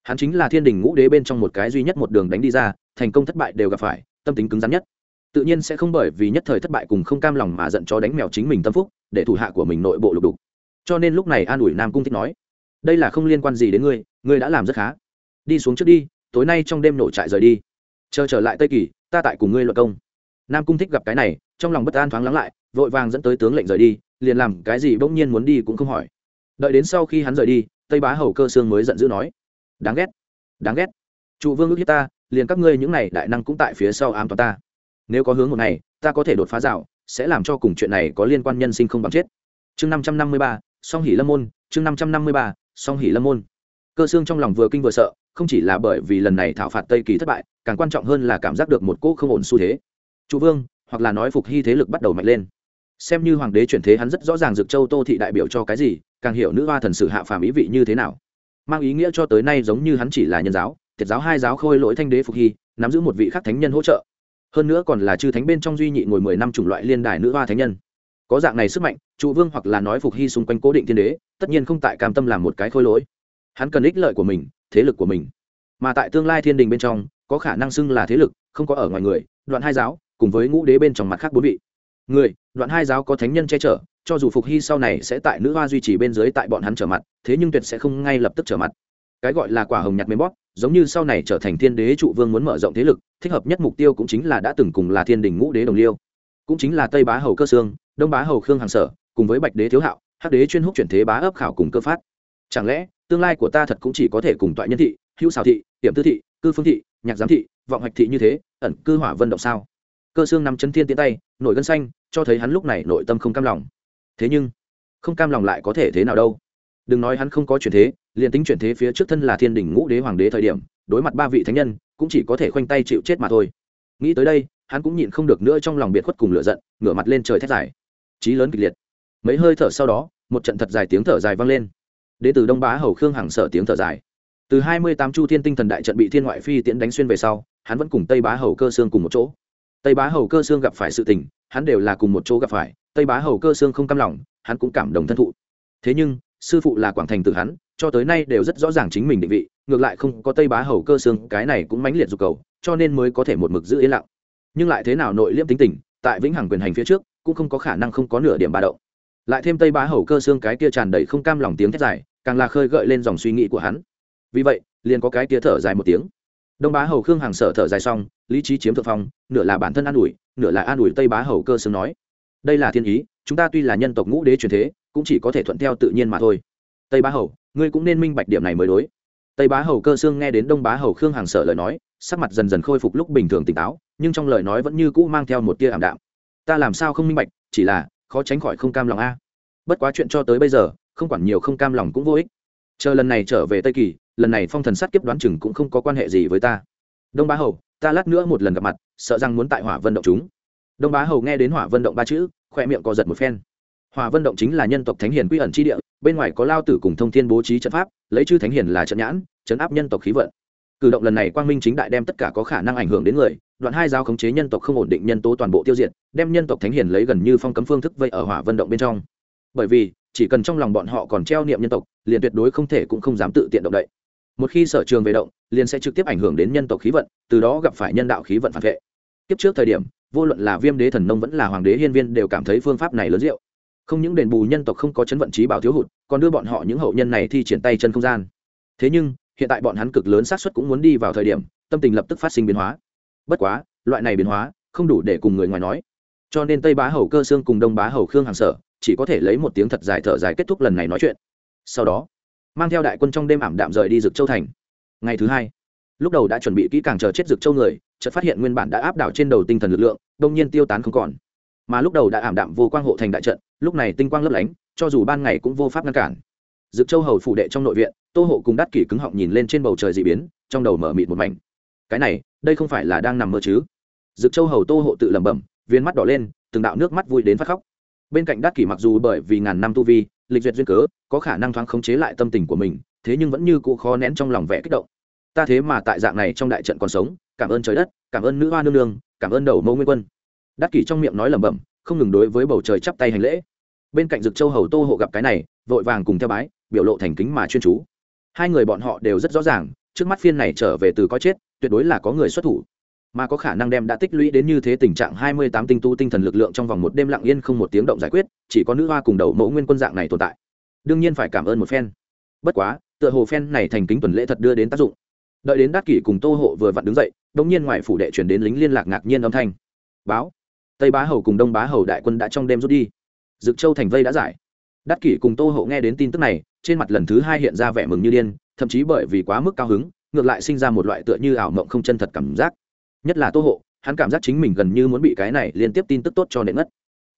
Speaker 1: Hắn chính là thiên đình ngũ đế bên trong một cái duy nhất một đường đánh đi ra, thành công thất bại đều gặp phải, tâm tính cứng rắn nhất. Tự nhiên sẽ không bởi vì nhất thời thất bại cùng không cam lòng mà giận cho đánh mèo chính mình tâm phúc, để thủ hạ của mình nội bộ lục đục cho nên lúc này an ủi nam cung thích nói, đây là không liên quan gì đến ngươi ngươi đã làm rất khá. Đi xuống trước đi, tối nay trong đêm nổ trại rời đi. Chờ trở lại tây kỳ, ta tại cùng ngươi luận công. Nam cung thích gặp cái này, trong lòng bất an thoáng lắng lại, vội vàng dẫn tới tướng lệnh rời đi, liền làm cái gì bỗng nhiên muốn đi cũng không hỏi. Đợi đến sau khi hắn rời đi, tây bá hầu cơ sương mới giận dữ nói, đáng ghét đáng ghét. Trụ vương ước hiếp ta, liền các ngươi những này đại năng cũng tại phía sau ám toàn ta. Nếu có hướng một ngày, ta có thể đột phá rào sẽ làm cho cùng chuyện này có liên quan nhân sinh không bằng chết. Chương năm trăm năm mươi ba song hỷ lâm môn, chương năm trăm năm mươi ba, song hỷ lâm môn. Cơ xương trong lòng vừa kinh vừa sợ, không chỉ là bởi vì lần này thảo phạt tây kỳ thất bại, càng quan trọng hơn là cảm giác được một cỗ không ổn xu thế. Chủ vương, hoặc là nói phục hy thế lực bắt đầu mạnh lên. Xem như hoàng đế chuyển thế hắn rất rõ ràng dực châu tô thị đại biểu cho cái gì, càng hiểu nữ hoa thần sử hạ phàm ý vị như thế nào. Mang ý nghĩa cho tới nay giống như hắn chỉ là nhân giáo, thiệt giáo hai giáo khôi lỗi thanh đế phục hy, nắm giữ một vị khắc thánh nhân hỗ trợ. Hơn nữa còn là chư thánh bên trong duy nhị ngồi mười năm chủng loại liên đài nữ hoa thánh nhân có dạng này sức mạnh, trụ vương hoặc là nói phục hy xung quanh cố định thiên đế, tất nhiên không tại cam tâm làm một cái khôi lỗi. Hắn cần ích lợi của mình, thế lực của mình. Mà tại tương lai thiên đình bên trong, có khả năng xưng là thế lực, không có ở ngoài người, đoạn hai giáo, cùng với ngũ đế bên trong mặt khác bốn vị. Người, đoạn hai giáo có thánh nhân che chở, cho dù phục hy sau này sẽ tại nữ hoa duy trì bên dưới tại bọn hắn trở mặt, thế nhưng tuyệt sẽ không ngay lập tức trở mặt. Cái gọi là quả hồng nhặt mềm bóp, giống như sau này trở thành thiên đế trụ vương muốn mở rộng thế lực, thích hợp nhất mục tiêu cũng chính là đã từng cùng là thiên đình ngũ đế đồng liêu. Cũng chính là tây bá hầu cơ sương đông bá hầu khương hàng sở, cùng với bạch đế thiếu hạo, hắc đế chuyên húc chuyển thế bá ấp khảo cùng cơ phát. Chẳng lẽ, tương lai của ta thật cũng chỉ có thể cùng toại nhân thị, hữu xào thị hiểm tư thị, cư phương thị, nhạc giám thị, vọng hạch thị như thế, ẩn cư hỏa vân động sao? Cơ xương nằm chân thiên tiến tay, nổi gân xanh, cho thấy hắn lúc này nội tâm không cam lòng. Thế nhưng, không cam lòng lại có thể thế nào đâu? Đừng nói hắn không có chuyển thế, liền tính chuyển thế phía trước thân là thiên đình ngũ đế hoàng đế thời điểm, đối mặt ba vị thánh nhân, cũng chỉ có thể khoanh tay chịu chết mà thôi. Nghĩ tới đây, hắn cũng nhịn không được nữa trong lòng biệt khuất cùng lửa giận, ngửa mặt lên trời thét dài trí lớn kịch liệt. Mấy hơi thở sau đó, một trận thật dài tiếng thở dài vang lên. Đến từ đông bá hầu khương hằng sở tiếng thở dài. Từ hai mươi tám chu thiên tinh thần đại trận bị thiên ngoại phi tiễn đánh xuyên về sau, hắn vẫn cùng tây bá hầu cơ xương cùng một chỗ. Tây bá hầu cơ xương gặp phải sự tình, hắn đều là cùng một chỗ gặp phải, tây bá hầu cơ xương không cam lòng, hắn cũng cảm động thân thụ. Thế nhưng, sư phụ là quảng thành từ hắn, cho tới nay đều rất rõ ràng chính mình định vị, ngược lại không có tây bá hầu cơ xương cái này cũng mãnh liệt dục cầu, cho nên mới có thể một mực giữ yên lặng. Nhưng lại thế nào nội liễm tính tình, tại vĩnh hằng quyền hành phía trước cũng không có khả năng không có nửa điểm ba động. Lại thêm tây bá hầu cơ xương cái kia tràn đầy không cam lòng tiếng thét dài, càng là khơi gợi lên dòng suy nghĩ của hắn. Vì vậy, liền có cái kia thở dài một tiếng. Đông bá hầu khương hàng sở thở dài xong, lý trí chiếm thượng phong, nửa là bản thân an ủi, nửa là an ủi tây bá hầu cơ xương nói. Đây là thiên ý, chúng ta tuy là nhân tộc ngũ đế truyền thế, cũng chỉ có thể thuận theo tự nhiên mà thôi. Tây bá hầu, ngươi cũng nên minh bạch điểm này mới đối. Tây bá hầu cơ xương nghe đến đông bá hầu khương hàng sở lời nói, sắc mặt dần dần khôi phục lúc bình thường tỉnh táo, nhưng trong lời nói vẫn như cũ mang theo một tia ảm đạm ta làm sao không minh bạch, chỉ là, khó tránh khỏi không cam lòng a. Bất quá chuyện cho tới bây giờ, không quản nhiều không cam lòng cũng vô ích. Chờ lần này trở về tây kỳ, lần này phong thần sát kiếp đoán chừng cũng không có quan hệ gì với ta. Đông bá hầu, ta lát nữa một lần gặp mặt, sợ rằng muốn tại hỏa vân động chúng. Đông bá hầu nghe đến hỏa vân động ba chữ khoe miệng co giật một phen. Hỏa vân động chính là nhân tộc thánh hiền quy ẩn tri địa, bên ngoài có lao tử cùng thông thiên bố trí trận pháp, lấy chư thánh hiền là trận nhãn chấn áp nhân tộc khí vận cử động lần này quang minh chính đại đem tất cả có khả năng ảnh hưởng đến người, đoạn hai giao khống chế nhân tộc không ổn định nhân tố toàn bộ tiêu diệt, đem nhân tộc thánh hiền lấy gần như phong cấm phương thức vây ở hỏa vân động bên trong. Bởi vì, chỉ cần trong lòng bọn họ còn treo niệm nhân tộc, liền tuyệt đối không thể cũng không dám tự tiện động đậy. Một khi sở trường về động, liền sẽ trực tiếp ảnh hưởng đến nhân tộc khí vận, từ đó gặp phải nhân đạo khí vận phản vệ. Kiếp trước thời điểm, vô luận là viêm đế thần nông vẫn là hoàng đế hiên viên đều cảm thấy phương pháp này lớn diệu. Không những đền bù nhân tộc không có chấn vận trí bảo thiếu hụt, còn đưa bọn họ những hậu nhân này thi triển tay chân không gian. Thế nhưng hiện tại bọn hắn cực lớn xác suất cũng muốn đi vào thời điểm, tâm tình lập tức phát sinh biến hóa. Bất quá, loại này biến hóa, không đủ để cùng người ngoài nói. Cho nên tây bá hầu cơ xương cùng đông bá hầu khương hàng sở, chỉ có thể lấy một tiếng thật dài thở dài kết thúc lần này nói chuyện. Sau đó, mang theo đại quân trong đêm ảm đạm rời đi dực châu thành. Ngày thứ hai, lúc đầu đã chuẩn bị kỹ càng chờ chết dực châu người, chợt phát hiện nguyên bản đã áp đảo trên đầu tinh thần lực lượng, đông nhiên tiêu tán không còn. Mà lúc đầu đã ảm đạm vô quang hộ thành đại trận, lúc này tinh quang lấp lánh, cho dù ban ngày cũng vô pháp ngăn cản dực châu hầu phủ đệ trong nội viện, tô hộ cùng đắt kỷ cứng họng nhìn lên trên bầu trời d ị biến, trong đầu mở mịt một mảnh. Cái này, đây không phải là đang nằm mơ chứ? Dực châu hầu tô hộ tự lẩm bẩm, viên mắt đỏ lên, từng đạo nước mắt vui đến phát khóc. Bên cạnh đắt kỷ mặc dù bởi vì ngàn năm tu vi, lịch duyệt duyên cớ, có khả năng thoáng khống chế lại tâm tình của mình, thế nhưng vẫn như cụ khó nén trong lòng vẻ kích động. Ta thế mà tại dạng này trong đại trận còn sống, cảm ơn trời đất, cảm ơn nữ hoa nương nương, cảm ơn đầu mẫu nguyên quân. Đắc kỷ trong miệng nói lẩm bẩm, không ngừng đối với bầu trời chắp tay hành lễ. Bên cạnh dực châu hầu tô hộ gặp cái này, vội vàng cùng theo bái biểu lộ thành kính mà chuyên chú. Hai người bọn họ đều rất rõ ràng, trước mắt phiên này trở về từ có chết, tuyệt đối là có người xuất thủ. Mà có khả năng đem đã tích lũy đến như thế tình trạng hai mươi tám tinh tu tinh thần lực lượng trong vòng một đêm lặng yên không một tiếng động giải quyết, chỉ có nữ hoa cùng đầu mẫu nguyên quân dạng này tồn tại. Đương nhiên phải cảm ơn một phen. Bất quá, tựa hồ phen này thành kính tuần lễ thật đưa đến tác dụng. Đợi đến đát kỷ cùng tô hộ vừa vặn đứng dậy đông nhiên ngoài phủ đệ chuyển đến lính liên lạc ngạc nhiên âm thanh. Báo, tây bá hầu cùng đông bá hầu đại quân đã trong đêm rút đi. Dực châu thành vây đã giải. Đát kỷ cùng tô hộ nghe đến tin tức này trên mặt lần thứ hai hiện ra vẻ mừng như điên, thậm chí bởi vì quá mức cao hứng, ngược lại sinh ra một loại tựa như ảo mộng không chân thật cảm giác. Nhất là tô hộ, hắn cảm giác chính mình gần như muốn bị cái này liên tiếp tin tức tốt cho nệ ngất.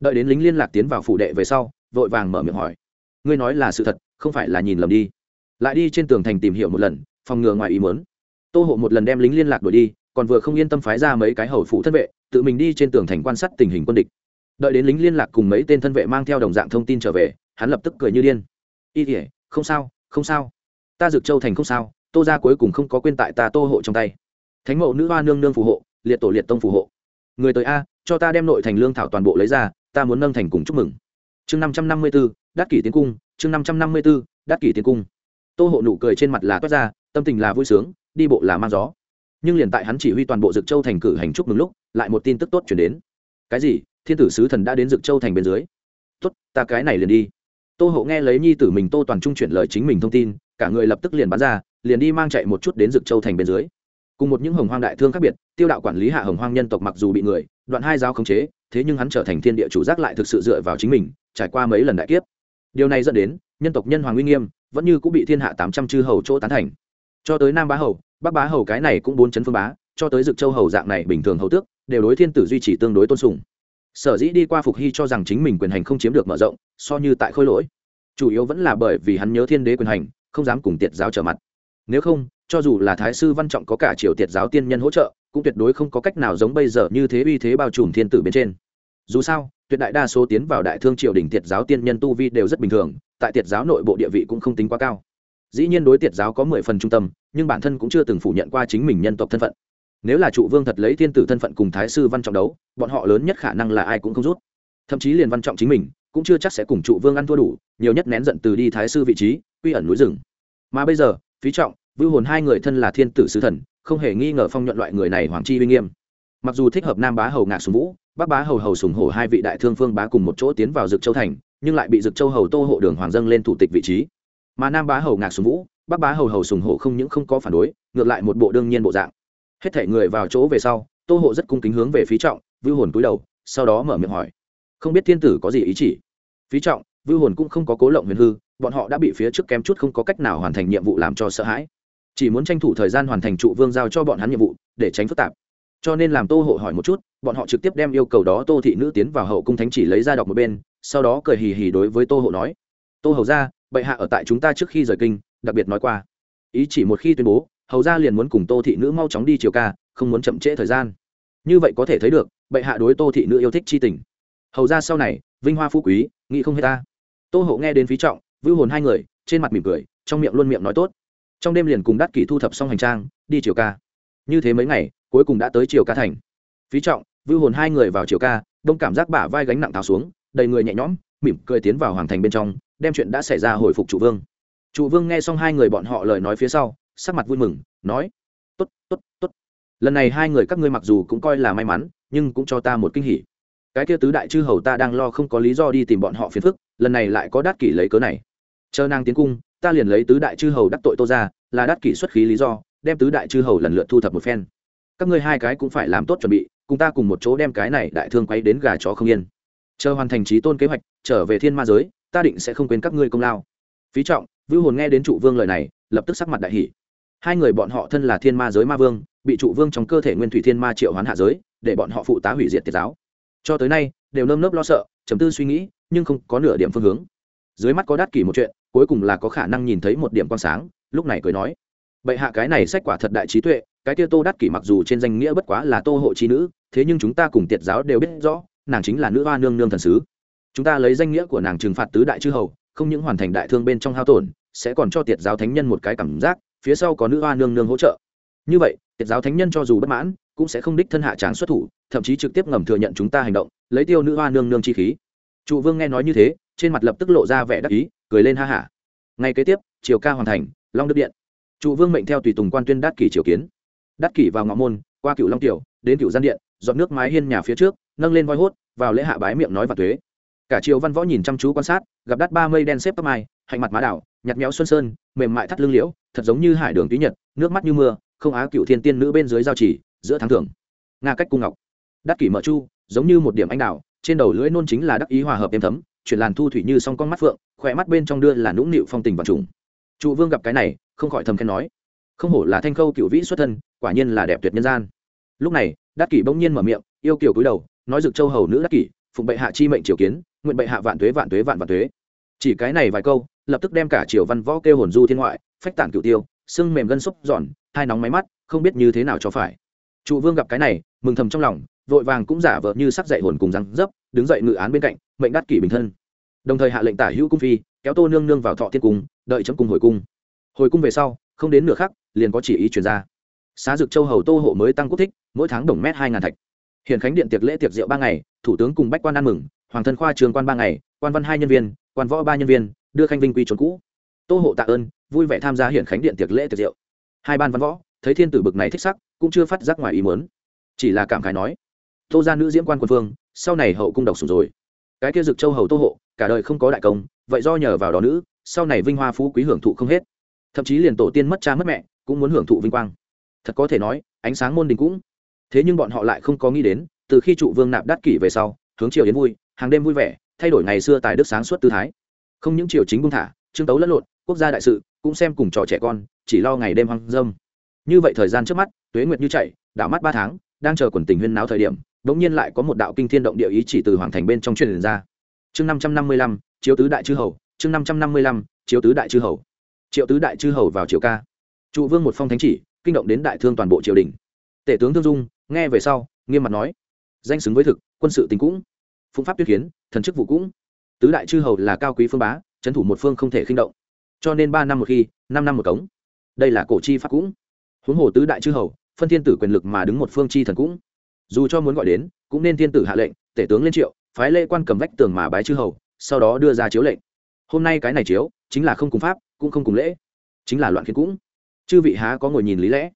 Speaker 1: Đợi đến lính liên lạc tiến vào phủ đệ về sau, vội vàng mở miệng hỏi, ngươi nói là sự thật, không phải là nhìn lầm đi? Lại đi trên tường thành tìm hiểu một lần, phòng ngừa ngoài ý muốn. Tô hộ một lần đem lính liên lạc đuổi đi, còn vừa không yên tâm phái ra mấy cái hầu phủ thân vệ, tự mình đi trên tường thành quan sát tình hình quân địch. Đợi đến lính liên lạc cùng mấy tên thân vệ mang theo đồng dạng thông tin trở về, hắn lập tức cười như điên. Y tỉa không sao không sao. Ta dược châu thành không sao, tô ra cuối cùng không có quên tại ta tô hộ trong tay. Thánh mẫu nữ hoa nương nương phù hộ, liệt tổ liệt tông phù hộ. Người tới a, cho ta đem nội thành lương thảo toàn bộ lấy ra, ta muốn nâng thành cùng chúc mừng. Chương năm trăm năm mươi b ố đắc kỷ tiến cung, chương năm trăm năm mươi b ố đắc kỷ tiến cung. Tô hộ nụ cười trên mặt là toát ra, tâm tình là vui sướng, đi bộ là mang gió. Nhưng liền tại hắn chỉ huy toàn bộ dực châu thành cử hành chúc mừng lúc, lại một tin tức tốt chuyển đến. Cái gì? Thiên tử sứ thần đã đến dực châu thành bên dưới. Tốt, ta cái này liền đi tô hộ nghe lấy nhi tử mình tô toàn trung chuyển lời chính mình thông tin, cả người lập tức liền bắn ra, liền đi mang chạy một chút đến dực châu thành bên dưới. Cùng một những hồng hoang đại thương khác biệt, tiêu đạo quản lý hạ hồng hoang nhân tộc mặc dù bị người, đoạn hai giáo khống chế, thế nhưng hắn trở thành thiên địa chủ giác lại thực sự dựa vào chính mình, trải qua mấy lần đại kiếp. Điều này dẫn đến, nhân tộc nhân hoàng uy nghiêm, vẫn như cũng bị thiên hạ tám trăm chư hầu chỗ tán thành. Cho tới nam bá hầu, bắc bá hầu cái này cũng bốn chấn phương bá, cho tới dực châu hầu dạng này bình thường hầu tước, đều đối thiên tử duy trì tương đối tôn sùng sở dĩ đi qua phục hy cho rằng chính mình quyền hành không chiếm được mở rộng, so như tại khôi lỗi. Chủ yếu vẫn là bởi vì hắn nhớ thiên đế quyền hành, không dám cùng tiệt giáo trở mặt. Nếu không, cho dù là thái sư văn trọng có cả triều tiệt giáo tiên nhân hỗ trợ, cũng tuyệt đối không có cách nào giống bây giờ như thế uy thế bao trùm thiên tử bên trên. Dù sao, tuyệt đại đa số tiến vào đại thương triều đình tiệt giáo tiên nhân tu vi đều rất bình thường, tại tiệt giáo nội bộ địa vị cũng không tính quá cao. Dĩ nhiên đối tiệt giáo có mười phần trung tâm, nhưng bản thân cũng chưa từng phủ nhận qua chính mình nhân tộc thân phận nếu là trụ vương thật lấy thiên tử thân phận cùng thái sư văn trọng đấu, bọn họ lớn nhất khả năng là ai cũng không rút. Thậm chí liền văn trọng chính mình, cũng chưa chắc sẽ cùng trụ vương ăn thua đủ, nhiều nhất nén giận từ đi thái sư vị trí, quy ẩn núi rừng. Mà bây giờ, phí trọng, vưu hồn hai người thân là thiên tử sứ thần, không hề nghi ngờ phong nhuận loại người này hoàng chi uy nghiêm. Mặc dù thích hợp nam bá hầu ngạc sùng vũ, bắc bá hầu hầu sùng hổ hai vị đại thương phương bá cùng một chỗ tiến vào dực châu thành, nhưng lại bị dực châu hầu tô hộ đường hoàng dâng lên thủ tịch vị trí. Mà nam bá hầu ngạc sùng vũ bác bá hầu hầu sùng hổ không những không có phản đối, ngược lại một bộ đương nhiên bộ dạng hết thể người vào chỗ về sau, tô hộ rất cung kính hướng về phí trọng, vưu hồn cúi đầu, sau đó mở miệng hỏi. Không biết thiên tử có gì ý chỉ? Phí trọng, vưu hồn cũng không có cố lộng huyền hư, bọn họ đã bị phía trước kém chút không có cách nào hoàn thành nhiệm vụ làm cho sợ hãi. Chỉ muốn tranh thủ thời gian hoàn thành trụ vương giao cho bọn hắn nhiệm vụ, để tránh phức tạp. Cho nên làm tô hộ hỏi một chút, bọn họ trực tiếp đem yêu cầu đó tô thị nữ tiến vào hậu cung thánh chỉ lấy ra đọc một bên, sau đó cười hì hì đối với tô hộ nói. Tô hầu ra bệ hạ ở tại chúng ta trước khi rời kinh, đặc biệt nói qua. Ý chỉ một khi tuyên bố hầu ra liền muốn cùng tô thị nữ mau chóng đi chiều ca, không muốn chậm trễ thời gian. Như vậy có thể thấy được, bệ hạ đối tô thị nữ yêu thích c h i tình. Hầu ra sau này, vinh hoa phú quý, nghĩ không hết ta. Tô hộ nghe đến phí trọng, vưu hồn hai người, trên mặt mỉm cười, trong miệng luôn miệng nói tốt. Trong đêm liền cùng đắc kỷ thu thập xong hành trang, đi chiều ca. Như thế mấy ngày, cuối cùng đã tới chiều ca thành. Phí trọng, vưu hồn hai người vào chiều ca, đông cảm giác bả vai gánh nặng tháo xuống, đầy người nhẹ nhõm, mỉm cười tiến vào hoàng thành bên trong, đem chuyện đã xảy ra hồi phục trụ vương. Trụ vương nghe xong hai người bọn họ lời nói phía sau sắc mặt vui mừng nói tốt, tốt, tốt, lần này hai người các ngươi mặc dù cũng coi là may mắn nhưng cũng cho ta một kinh hỉ. Cái kia tứ đại chư hầu ta đang lo không có lý do đi tìm bọn họ phiền phức lần này lại có đát kỷ lấy cớ này. Chờ nàng tiến cung ta liền lấy tứ đại chư hầu đắc tội tô ra là đát kỷ xuất khí lý do đem tứ đại chư hầu lần lượt thu thập một phen. Các ngươi hai cái cũng phải làm tốt chuẩn bị cùng ta cùng một chỗ đem cái này đại thương quay đến gà chó không yên. Chờ hoàn thành trí tôn kế hoạch trở về thiên ma giới ta định sẽ không quên các ngươi công lao. Phí trọng vưu hồn nghe đến trụ vương lời này lập tức sắc mặt đại hỷ hai người bọn họ thân là thiên ma giới ma vương, bị trụ vương trong cơ thể nguyên thủy thiên ma triệu hoán hạ giới, để bọn họ phụ tá hủy diệt tiệt giáo. Cho tới nay, đều nơm nớp lo sợ chấm tư suy nghĩ, nhưng không có nửa điểm phương hướng. Dưới mắt có đắt kỷ một chuyện, cuối cùng là có khả năng nhìn thấy một điểm quan sáng, lúc này cười nói. Bệ hạ cái này sách quả thật đại trí tuệ, cái kia tô đắt kỷ mặc dù trên danh nghĩa bất quá là tô hộ trí nữ, thế nhưng chúng ta cùng tiệt giáo đều biết rõ, nàng chính là nữ hoa nương nương thần sứ. Chúng ta lấy danh nghĩa của nàng trừng phạt tứ đại chư hầu, không những hoàn thành đại thương bên trong hao tổn, sẽ còn cho tiệt giáo thánh nhân một cái cảm giác phía sau có nữ hoa nương nương hỗ trợ. Như vậy tiệt giáo thánh nhân cho dù bất mãn, cũng sẽ không đích thân hạ tráng xuất thủ, thậm chí trực tiếp ngầm thừa nhận chúng ta hành động, lấy tiêu nữ hoa nương nương chi khí. Trụ vương nghe nói như thế, trên mặt lập tức lộ ra vẻ đắc ý, cười lên ha hả. Ngay kế tiếp, triều ca hoàn thành, long đức điện. Trụ vương mệnh theo tùy tùng quan tuyên đát kỷ triều kiến. Đát kỷ vào ngõ môn, qua cựu long tiểu, đến cựu gian điện, dọn nước mái hiên nhà phía trước, nâng lên voi hốt, vào lễ hạ bái miệng nói và thuế cả triều văn võ nhìn chăm chú quan sát, gặp đắt ba mây đen xếp tóc mai, hạnh mặt má đảo nhặt méo xuân sơn, mềm mại thắt lưng liễu thật giống như hải đường túy nhật, nước mắt như mưa, không á cựu thiên tiên nữ bên dưới giao chỉ, giữa tháng thưởng nga cách cung ngọc. Đắc kỷ mở chu, giống như một điểm anh đào, trên đầu lưỡi nôn chính là đắc ý hòa hợp êm thấm, chuyển làn thu thủy như song con mắt phượng, khỏe mắt bên trong đưa là nũng nịu phong tình và trùng. Trụ vương gặp cái này, không khỏi thầm khen nói, không hổ là thanh khâu cựu vĩ xuất thân, quả nhiên là đẹp tuyệt nhân gian. Lúc này, đắc kỷ bỗng nhiên mở miệng, yêu kiều cúi đầu, nói dực châu hầu nữ đắc kỷ, phụng bệ hạ chi mệnh triều kiến, nguyện bệ hạ vạn tuế vạn tuế vạn vạn tuế. Chỉ cái này vài câu, lập tức đem cả triều văn võ kêu hồn du thiên ngoại phách tản cựu tiêu sưng mềm gân xúc giòn, hai nóng máy mắt, không biết như thế nào cho phải. Trụ vương gặp cái này, mừng thầm trong lòng, vội vàng cũng giả vờ như sắc dậy hồn cùng răng dấp, đứng dậy ngự án bên cạnh, mệnh đắt kỷ bình thân. Đồng thời hạ lệnh tả hữu cung phi, kéo tô nương nương vào thọ thiên cung, đợi chấm cung hồi cung. Hồi cung về sau, không đến nửa khắc, liền có chỉ ý truyền ra. Xá dực châu hầu tô hộ mới tăng quốc thích, mỗi tháng đồng mét hai ngàn thạch. Hiện khánh điện tiệc lễ tiệc rượu ba ngày, thủ tướng cùng bách quan ăn mừng, hoàng thân khoa trường quan ba ngày, quan văn hai nhân viên, quan võ ba nhân viên, đưa khanh vinh quy trốn cũ tô hộ tạ ơn, vui vẻ tham gia hiện khánh điện tiệc lễ tiệc rượu. Hai ban văn võ, thấy thiên tử bực này thích sắc, cũng chưa phát giác ngoài ý muốn. Chỉ là cảm khái nói, tô ra nữ diễm quan quân phương sau này hậu cung độc sủng rồi. Cái kia dực châu hầu tô hộ, cả đời không có đại công, vậy do nhờ vào đó nữ, sau này vinh hoa phú quý hưởng thụ không hết. Thậm chí liền tổ tiên mất cha mất mẹ, cũng muốn hưởng thụ vinh quang. Thật có thể nói, ánh sáng môn đình cũng. Thế nhưng bọn họ lại không có nghĩ đến, từ khi trụ vương nạp đắt kỷ về sau, hướng triều đến vui, hàng đêm vui vẻ, thay đổi ngày xưa tài đức sáng suốt tư thái. Không những triều chính buông thả, trương tấu lẫn lộn quốc gia đại sự, cũng xem cùng trò trẻ con, chỉ lo ngày đêm hoang dâm. Như vậy thời gian trước mắt, tuế nguyệt như chạy, đảo mắt ba tháng, đang chờ quần tình huyên náo thời điểm đ ỗ n g nhiên lại có một đạo kinh thiên động địa ý chỉ từ hoàng thành bên trong truyền ra. Chương năm trăm năm mươi lăm, chiếu tứ đại chư hầu, chương năm trăm năm mươi lăm, chiếu tứ đại chư hầu. Triệu tứ đại chư hầu vào triều ca. Trụ vương một phong thánh chỉ, kinh động đến đại thương toàn bộ triều đình. Tể tướng thương dung, nghe về sau, nghiêm mặt nói, danh xứng với thực, quân sự tình cũng, phụng pháp tuyết kiến, thần chức vụ cũng. Tứ đại chư hầu là cao quý phương bá, trấn thủ một phương không thể khinh động cho nên ba năm một khi, năm năm một cống. Đây là cổ chi pháp cũng. Huống hồ tứ đại chư hầu, phân thiên tử quyền lực mà đứng một phương chi thần cũng. Dù cho muốn gọi đến, cũng nên thiên tử hạ lệnh, tể tướng lên triệu, phái lễ quan cầm vách tường mà bái chư hầu, sau đó đưa ra chiếu lệnh. Hôm nay cái này chiếu, chính là không cùng pháp, cũng không cùng lễ. Chính là loạn khiến cũng. Chư vị há có ngồi nhìn lý lẽ?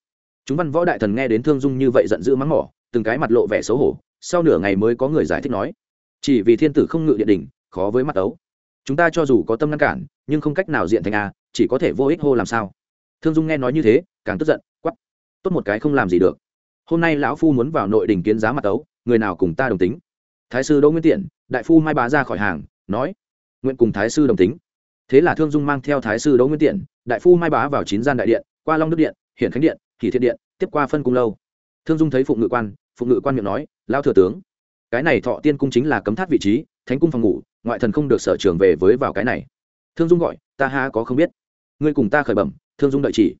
Speaker 1: Chúng văn võ đại thần nghe đến thương dung như vậy giận dữ mắng mỏ, từng cái mặt lộ vẻ xấu hổ, sau nửa ngày mới có người giải thích nói. Chỉ vì thiên tử không ngự địa đình khó với mặt ấu chúng ta cho dù có tâm ngăn cản, nhưng không cách nào diện thành a, chỉ có thể vô ích hô làm sao? Thương dung nghe nói như thế, càng tức giận quắp tốt một cái không làm gì được. Hôm nay lão phu muốn vào nội đình kiến giá mặt ấu, người nào cùng ta đồng tính? Thái sư đỗ nguyên tiện, đại phu mai bá ra khỏi hàng, nói. Nguyện cùng thái sư đồng tính. Thế là thương dung mang theo thái sư đỗ nguyên tiện, đại phu mai bá vào chín gian đại điện, qua long đức điện, hiển khánh điện Kỳ thiện điện, tiếp qua phân cung lâu. Thương dung thấy phụng ngự quan, phụng ngự quan miệng nói lao thừa tướng, cái này thọ tiên cung chính là cấm thắt vị trí, thánh cung phòng ngủ ngoại thần không được sở trường về với vào cái này. Thương dung gọi, ta ha có không biết. Ngươi cùng ta khởi bẩm, thương dung đợi chỉ.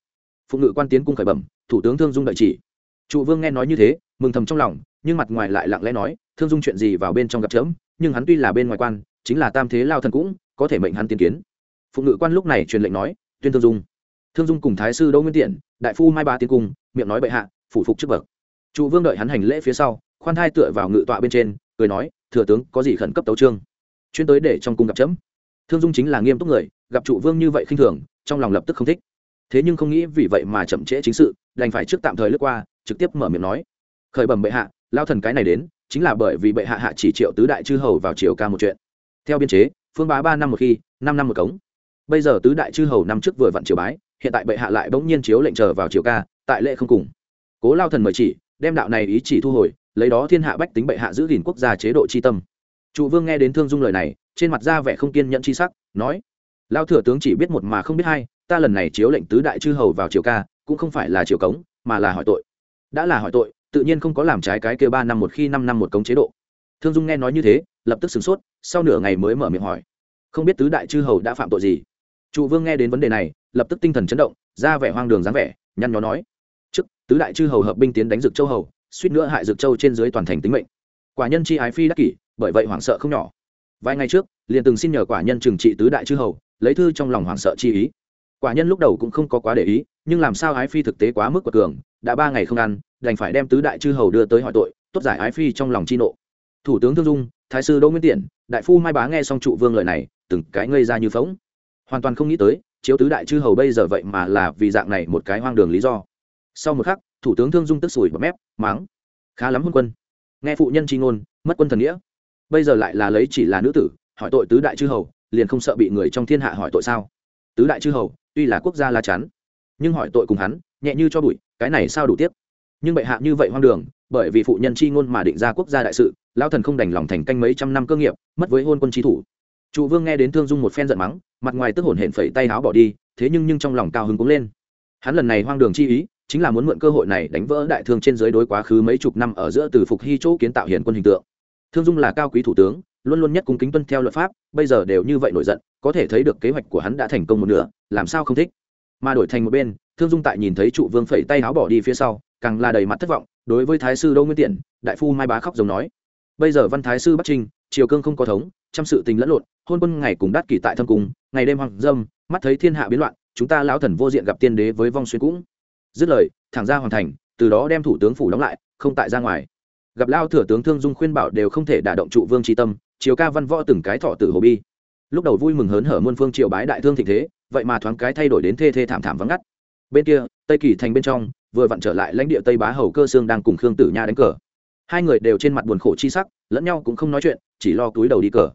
Speaker 1: Phụng ngự quan tiến cung khởi bẩm, thủ tướng thương dung đợi chỉ. Trụ vương nghe nói như thế, mừng thầm trong lòng, nhưng mặt ngoài lại lặng lẽ nói, thương dung chuyện gì vào bên trong gặp chớm, nhưng hắn tuy là bên ngoài quan, chính là tam thế lao thần cũng, có thể mệnh hắn tiên kiến. Phụng ngự quan lúc này truyền lệnh nói, tuyên thương dung. Thương dung cùng thái sư đỗ nguyên tiện đại phu mai ba tiến cung, miệng nói bệ hạ, phủ phục trước bậc. Trụ vương đợi hắn hành lễ phía sau, khoan thai tựa vào ngự tọa bên trên, cười nói, thừa tướng, có gì khẩn cấp tấu trương chuyên tới để trong cung gặp chấm. Thương dung chính là nghiêm túc người, gặp trụ vương như vậy khinh thường, trong lòng lập tức không thích. Thế nhưng không nghĩ vì vậy mà chậm trễ chính sự, đành phải trước tạm thời lướt qua, trực tiếp mở miệng nói. Khởi bẩm bệ hạ, lao thần cái này đến, chính là bởi vì bệ hạ hạ chỉ triệu tứ đại chư hầu vào triều ca một chuyện. Theo biên chế, phương bá ba năm một khi, năm năm một cống. Bây giờ tứ đại chư hầu năm trước vừa vặn triều bái, hiện tại bệ hạ lại bỗng nhiên chiếu lệnh chờ vào triều ca, tại lễ không cùng. Cố lao thần mời chỉ, đem đạo này ý chỉ thu hồi, lấy đó thiên hạ bách tính bệ hạ giữ gìn quốc gia chế độ tri tâm trụ vương nghe đến thương dung lời này, trên mặt ra vẻ không kiên nhẫn chi sắc, nói lao thừa tướng chỉ biết một mà không biết hai, ta lần này chiếu lệnh tứ đại chư hầu vào triều ca, cũng không phải là triều cống, mà là hỏi tội. Đã là hỏi tội, tự nhiên không có làm trái cái kêu ba năm một khi năm năm một cống chế độ. Thương dung nghe nói như thế, lập tức sửng sốt, sau nửa ngày mới mở miệng hỏi, không biết tứ đại chư hầu đã phạm tội gì? Trụ vương nghe đến vấn đề này, lập tức tinh thần chấn động, ra vẻ hoang đường dáng vẻ, nhăn nhó nói, trước, tứ đại chư hầu hợp binh tiến đánh dực châu hầu, suýt nữa hại dực châu trên dưới toàn thành tính mệnh. Quả nhân chi ái phi đắc kỷ bởi vậy hoảng sợ không nhỏ. Vài ngày trước, liền từng xin nhờ quả nhân trừng trị tứ đại chư hầu, lấy thư trong lòng hoảng sợ chi ý. Quả nhân lúc đầu cũng không có quá để ý, nhưng làm sao ái phi thực tế quá mức của cường, đã ba ngày không ăn, đành phải đem tứ đại chư hầu đưa tới hỏi tội, tốt giải ái phi trong lòng chi nộ. Thủ tướng thương dung, thái sư đỗ nguyên tiện đại phu mai bá nghe xong trụ vương lời này, từng cái ngây ra như phóng hoàn toàn không nghĩ tới, chiếu tứ đại chư hầu bây giờ vậy mà là vì dạng này một cái hoang đường lý do. Sau một khắc, thủ tướng thương dung tức sủi bọt mép máng khá lắm hôn quân. Nghe phụ nhân chi ngôn, mất quân thần nghĩa bây giờ lại là lấy chỉ là nữ tử, hỏi tội tứ đại chư hầu, liền không sợ bị người trong thiên hạ hỏi tội sao? Tứ đại chư hầu, tuy là quốc gia la chắn, nhưng hỏi tội cùng hắn, nhẹ như cho bụi, cái này sao đủ tiếp nhưng bệ hạ như vậy hoang đường, bởi vì phụ nhân chi ngôn mà định ra quốc gia đại sự lao thần không đành lòng thành canh mấy trăm năm cơ nghiệp, mất với hôn quân trí thủ. Trụ vương nghe đến thương dung một phen giận mắng, mặt ngoài tức hổn hển phẩy tay áo bỏ đi, thế nhưng nhưng trong lòng cao hứng cũng lên. Hắn lần này hoang đường chi ý, chính là muốn mượn cơ hội này đánh vỡ đại thương trên giới đối quá khứ mấy chục năm ở giữa từ phục hy chỗ kiến tạo hiển quân hình tượng thương dung là cao quý thủ tướng, luôn luôn nhất cung kính tuân theo luật pháp, bây giờ đều như vậy nổi giận, có thể thấy được kế hoạch của hắn đã thành công một nửa, làm sao không thích? Mà đổi thành một bên, thương dung tại nhìn thấy trụ vương phẩy tay áo bỏ đi phía sau, càng là đầy mặt thất vọng, đối với thái sư đỗ nguyên tiện đại phu mai bá khóc giống nói. Bây giờ văn thái sư bắc trinh, triều cương không có thống, trăm sự tình lẫn lộn, hôn quân ngày cùng đắt kỷ tại thâm cung, ngày đêm hoàng dâm, mắt thấy thiên hạ biến loạn, chúng ta lão thần vô diện gặp tiên đế với vong xuyên cũng. Dứt lời, thẳng ra hoàn thành, từ đó đem thủ tướng phủ đóng lại, không tại ra ngoài gặp lao thừa tướng thương dung khuyên bảo đều không thể đả động trụ vương tri tâm chiều ca văn võ từng cái thọ tử hồ bi. Lúc đầu vui mừng hớn hở muôn phương triều bái đại thương thịnh thế, vậy mà thoáng cái thay đổi đến thê thê thảm thảm vắng ngắt. Bên kia, tây kỳ thành bên trong, vừa vặn trở lại lãnh địa tây bá hầu cơ sương đang cùng khương tử nha đánh cờ. Hai người đều trên mặt buồn khổ chi sắc, lẫn nhau cũng không nói chuyện, chỉ lo túi đầu đi cờ.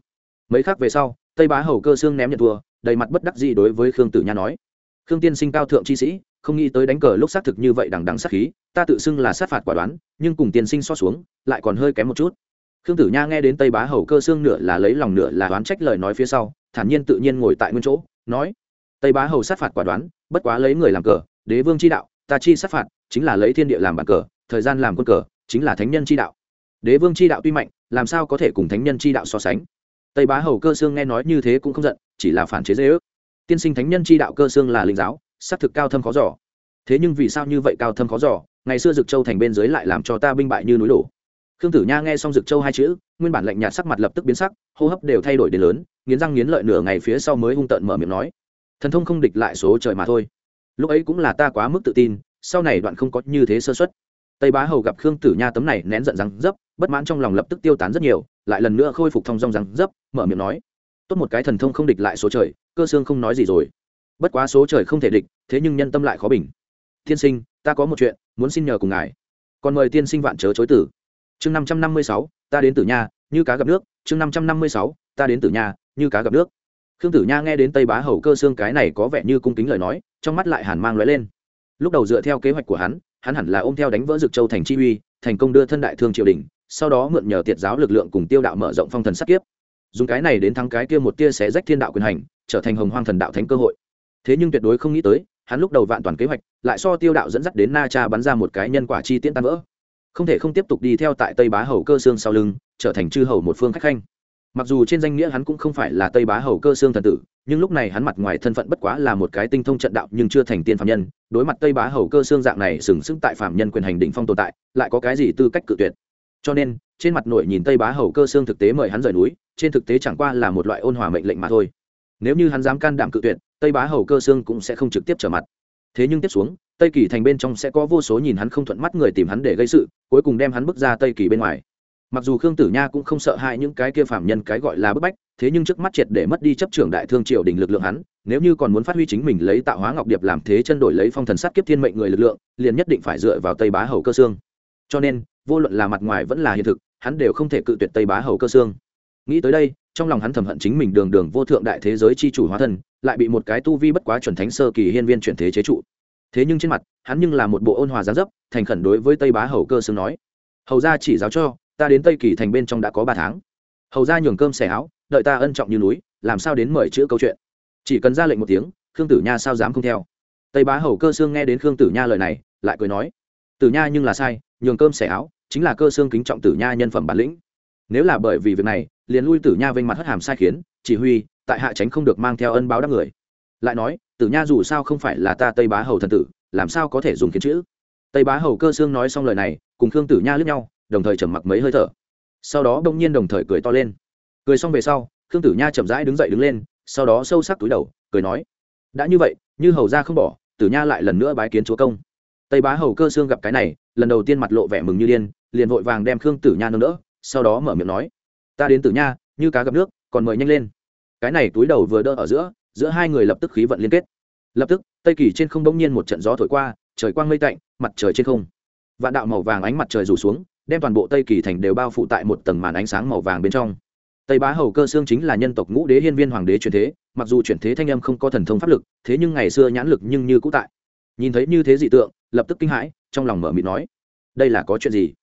Speaker 1: Mấy khác về sau, tây bá hầu cơ sương ném nhận thua, đầy mặt bất đắc dĩ đối với khương tử nha nói. Khương tiên sinh cao thượng chi sĩ, không nghĩ tới đánh cờ lúc xác thực như vậy đằng đằng sát khí, ta tự xưng là sát phạt quả đoán nhưng cùng tiên sinh so xuống, lại còn hơi kém một chút. Khương tử nha nghe đến tây bá hầu cơ xương nửa là lấy lòng nửa là đoán trách lời nói phía sau, thản nhiên tự nhiên ngồi tại nguyên chỗ, nói, tây bá hầu sát phạt quả đoán, bất quá lấy người làm cờ, đế vương chi đạo, ta chi sát phạt, chính là lấy thiên địa làm bàn cờ, thời gian làm quân cờ, chính là thánh nhân chi đạo. Đế vương chi đạo tuy mạnh, làm sao có thể cùng thánh nhân chi đạo so sánh? Tây bá hầu cơ xương nghe nói như thế cũng không giận, chỉ là phản chế dễ ước. Tiên sinh thánh nhân chi đạo cơ xương là linh giáo, sát thực cao thâm khó giỏ thế nhưng vì sao như vậy cao thâm khó giỏ ngày xưa dực châu thành bên dưới lại làm cho ta binh bại như núi đổ. Khương tử nha nghe xong dực châu hai chữ, nguyên bản lạnh nhạt sắc mặt lập tức biến sắc, hô hấp đều thay đổi đến lớn, nghiến răng nghiến lợi nửa ngày phía sau mới hung tợn mở miệng nói, thần thông không địch lại số trời mà thôi. Lúc ấy cũng là ta quá mức tự tin, sau này đoạn không có như thế sơ xuất tây bá hầu gặp khương tử nha tấm này nén giận răng dấp, bất mãn trong lòng lập tức tiêu tán rất nhiều, lại lần nữa khôi phục thông dong răng dấp, mở miệng nói, tốt một cái thần thông không địch lại số trời, cơ xương không nói gì rồi. Bất quá số trời không thể địch, thế nhưng nhân tâm lại khó bình. Thiên sinh, ta có một chuyện muốn xin nhờ cùng ngài. Còn mời tiên sinh vạn chớ chối tử. Chương năm trăm năm mươi sáu, ta đến tử nha, như cá gặp nước. Chương năm trăm năm mươi sáu, ta đến tử nha, như cá gặp nước. Khương tử nha nghe đến tây bá hầu cơ xương cái này có vẻ như cung kính lời nói, trong mắt lại hàn mang lóe lên. Lúc đầu dựa theo kế hoạch của hắn hắn hẳn là ôm theo đánh vỡ dực châu thành chi uy, thành công đưa thân đại thương triều đình, sau đó mượn nhờ tiệt giáo lực lượng cùng tiêu đạo mở rộng phong thần sát kiếp. Dùng cái này đến thắng cái kia một tia xé rách thiên đạo quyền hành, trở thành hồng hoang thần đạo thánh cơ hội. Thế nhưng tuyệt đối không nghĩ tới hắn lúc đầu vạn toàn kế hoạch, lại so tiêu đạo dẫn dắt đến na cha bắn ra một cái nhân quả chi tiễn tan vỡ. Không thể không tiếp tục đi theo tại tây bá hầu cơ xương sau lưng, trở thành chư hầu một phương khách khanh. Mặc dù trên danh nghĩa hắn cũng không phải là tây bá hầu cơ xương thần tử, nhưng lúc này hắn mặt ngoài thân phận bất quá là một cái tinh thông trận đạo nhưng chưa thành tiên phạm nhân, đối mặt tây bá hầu cơ xương dạng này sừng sững tại phạm nhân quyền hành đỉnh phong tồn tại, lại có cái gì tư cách cự tuyệt. Cho nên, trên mặt nội nhìn tây bá hầu cơ xương thực tế mời hắn rời núi, trên thực tế chẳng qua là một loại ôn hòa mệnh lệnh mà thôi. Nếu như hắn dám can đảm cự tuyệt tây bá hầu cơ Sương cũng sẽ không trực tiếp trở mặt. Thế nhưng tiếp xuống, tây kỳ thành bên trong sẽ có vô số nhìn hắn không thuận mắt người tìm hắn để gây sự, cuối cùng đem hắn bước ra tây kỳ bên ngoài. Mặc dù khương tử nha cũng không sợ hãi những cái kia phạm nhân cái gọi là bức bách, thế nhưng trước mắt triệt để mất đi chấp trưởng đại thương triều đình lực lượng hắn, nếu như còn muốn phát huy chính mình lấy tạo hóa ngọc điệp làm thế chân đổi lấy phong thần sát kiếp thiên mệnh người lực lượng, liền nhất định phải dựa vào tây bá hầu cơ xương. Cho nên, vô luận là mặt ngoài vẫn là hiện thực, hắn đều không thể cự tuyệt tây bá hầu cơ xương nghĩ tới đây, trong lòng hắn thầm hận chính mình đường đường vô thượng đại thế giới chi chủ hóa thân, lại bị một cái tu vi bất quá chuẩn thánh sơ kỳ hiên viên chuyển thế chế trụ. Thế nhưng trên mặt, hắn nhưng là một bộ ôn hòa gián dấp, thành khẩn đối với tây bá hầu cơ xương nói, hầu ra chỉ giáo cho, ta đến tây kỳ thành bên trong đã có ba tháng. Hầu ra nhường cơm xẻ áo, đợi ta ân trọng như núi, làm sao đến mời chữ câu chuyện? Chỉ cần ra lệnh một tiếng, khương tử nha sao dám không theo. Tây bá hầu cơ xương nghe đến khương tử nha lời này, lại cười nói, tử nha nhưng là sai, nhường cơm xẻ áo, chính là cơ xương kính trọng tử nha nhân phẩm bản lĩnh nếu là bởi vì việc này, liền lui tử nha vênh mặt hất hàm sai khiến, chỉ huy, tại hạ tránh không được mang theo ân báo đáp người. Lại nói, tử nha dù sao không phải là ta tây bá hầu thần tử, làm sao có thể dùng kiến chữ? Tây bá hầu cơ xương nói xong lời này, cùng khương tử nha lướt nhau, đồng thời trầm mặc mấy hơi thở. Sau đó bỗng nhiên đồng thời cười to lên. Cười xong về sau, khương tử nha chậm rãi đứng dậy đứng lên, sau đó sâu sắc túi đầu, cười nói, đã như vậy, như hầu ra không bỏ, tử nha lại lần nữa bái kiến chúa công. Tây bá hầu cơ xương gặp cái này, lần đầu tiên mặt lộ vẻ mừng như điên, liền vội vàng đem khương tử nha nâng đỡ sau đó mở miệng nói, ta đến từ nha, như cá gặp nước, còn mời nhanh lên. Cái này túi đầu vừa đỡ ở giữa giữa hai người lập tức khí vận liên kết. Lập tức, tây kỳ trên không bỗng nhiên một trận gió thổi qua, trời quang mây tạnh, mặt trời trên không. Vạn đạo màu vàng ánh mặt trời rủ xuống, đem toàn bộ tây kỳ thành đều bao phủ tại một tầng màn ánh sáng màu vàng bên trong. Tây bá hầu cơ xương chính là nhân tộc ngũ đế hiên viên hoàng đế truyền thế, mặc dù truyền thế thanh âm không có thần thông pháp lực, thế nhưng ngày xưa nhãn lực nhưng như cũ tại. Nhìn thấy như thế dị tượng, lập tức kinh hãi, trong lòng mở mịt nói, đây là có chuyện gì?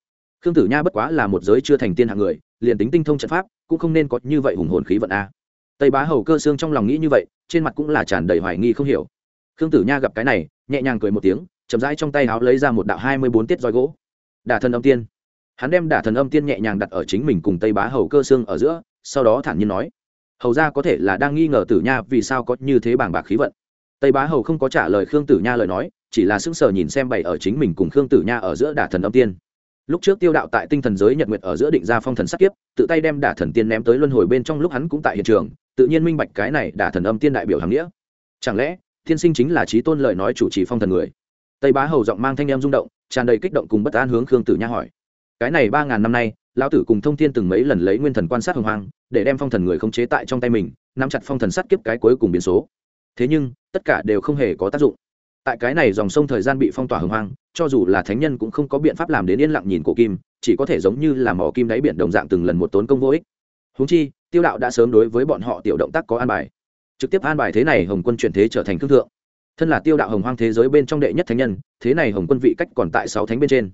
Speaker 1: Khương tử nha bất quá là một giới chưa thành tiên hạng người, liền tính tinh thông trận pháp, cũng không nên có như vậy hùng hồn khí vận a. Tây bá hầu cơ xương trong lòng nghĩ như vậy, trên mặt cũng là tràn đầy hoài nghi không hiểu. Khương tử nha gặp cái này, nhẹ nhàng cười một tiếng, chậm rãi trong tay áo lấy ra một đạo hai mươi bốn tiết roi gỗ. Đả thần âm tiên. Hắn đem đả thần âm tiên nhẹ nhàng đặt ở chính mình cùng tây bá hầu cơ xương ở giữa, sau đó thản nhiên nói, hầu ra có thể là đang nghi ngờ tử nha vì sao có như thế bảng bạc khí vận. Tây bá hầu không có trả lời khương tử nha lời nói, chỉ là sững sờ nhìn xem bày ở chính mình cùng khương tử nha ở giữa đả thần âm tiên lúc trước tiêu đạo tại tinh thần giới nhật nguyệt ở giữa định ra phong thần sắc kiếp, tự tay đem đả thần tiên ném tới luân hồi bên trong lúc hắn cũng tại hiện trường, tự nhiên minh bạch cái này đả thần âm tiên đại biểu hàng nghĩa. Chẳng lẽ, thiên sinh chính là trí tôn lời nói chủ trì phong thần người? Tây bá hầu giọng mang thanh em rung động, tràn đầy kích động cùng bất an hướng khương tử nha hỏi. Cái này ba ngàn năm nay, lão tử cùng thông thiên từng mấy lần lấy nguyên thần quan sát hồng hoang, để đem phong thần người khống chế tại trong tay mình, nắm chặt phong thần sát kiếp cái cuối cùng biến số. Thế nhưng, tất cả đều không hề có tác dụng tại cái này dòng sông thời gian bị phong tỏa hưng hoang cho dù là thánh nhân cũng không có biện pháp làm đến yên lặng nhìn cổ kim, chỉ có thể giống như là mỏ kim đáy biển đồng dạng từng lần một tốn công vô ích. Húng chi, tiêu đạo đã sớm đối với bọn họ tiểu động tác có an bài. Trực tiếp an bài thế này hồng quân chuyển thế trở thành thương thượng. Thân là tiêu đạo hồng hoang thế giới bên trong đệ nhất thánh nhân, thế này hồng quân vị cách còn tại sáu thánh bên trên.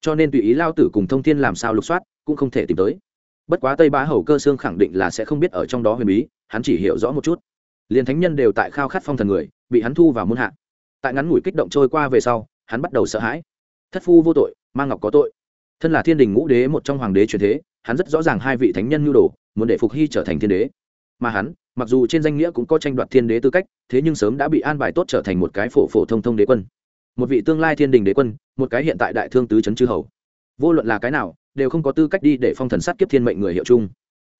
Speaker 1: Cho nên tùy ý lao tử cùng thông thiên làm sao lục soát, cũng không thể tìm tới. Bất quá tây bá hầu cơ sương khẳng định là sẽ không biết ở trong đó huyền bí, hắn chỉ hiểu rõ một chút. Liền thánh nhân đều tại khao khát phong thần người, bị hắn thu vào muôn hạ tại ngắn ngủi kích động trôi qua về sau, hắn bắt đầu sợ hãi. Thất phu vô tội mang ngọc có tội. Thân là thiên đình ngũ đế một trong hoàng đế truyền thế, hắn rất rõ ràng hai vị thánh nhân nhu đồ, muốn để phục hy trở thành thiên đế. Mà hắn, mặc dù trên danh nghĩa cũng có tranh đoạt thiên đế tư cách, thế nhưng sớm đã bị an bài tốt trở thành một cái phổ phổ thông thông đế quân. Một vị tương lai thiên đình đế quân, một cái hiện tại đại thương tứ trấn chư hầu. Vô luận là cái nào, đều không có tư cách đi để phong thần sát kiếp thiên mệnh người hiệu chung.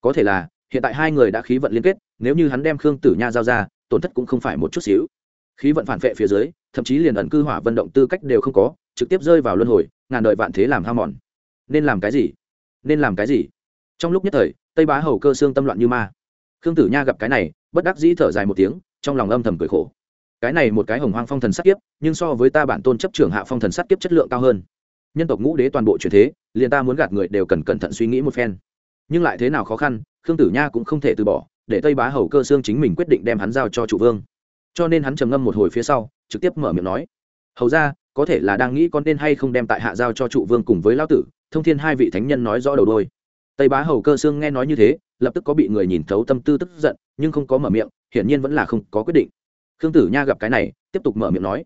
Speaker 1: Có thể là, hiện tại hai người đã khí vận liên kết, nếu như hắn đem khương tử nha giao ra, tổn thất cũng không phải một chút xíu khí vận phản vệ phía dưới, thậm chí liền ẩn cư hỏa vận động tư cách đều không có, trực tiếp rơi vào luân hồi, ngàn đợi vạn thế làm ham mòn. Nên làm cái gì? Nên làm cái gì? Trong lúc nhất thời, tây bá hầu cơ xương tâm loạn như ma. Khương tử nha gặp cái này, bất đắc dĩ thở dài một tiếng, trong lòng âm thầm cười khổ. Cái này một cái hồng hoang phong thần sát kiếp, nhưng so với ta bản tôn chấp trưởng hạ phong thần sát kiếp chất lượng cao hơn. Nhân tộc ngũ đế toàn bộ truyền thế, liền ta muốn gạt người đều cần cẩn thận suy nghĩ một phen. Nhưng lại thế nào khó khăn, khương tử nha cũng không thể từ bỏ, để tây bá hầu cơ xương chính mình quyết định đem hắn giao cho chủ vương cho nên hắn trầm ngâm một hồi phía sau, trực tiếp mở miệng nói, hầu ra có thể là đang nghĩ con nên hay không đem tại hạ giao cho trụ vương cùng với lão tử, thông thiên hai vị thánh nhân nói rõ đầu đôi. Tây bá hầu cơ xương nghe nói như thế, lập tức có bị người nhìn thấu tâm tư tức giận, nhưng không có mở miệng, hiển nhiên vẫn là không có quyết định. Khương tử nha gặp cái này, tiếp tục mở miệng nói,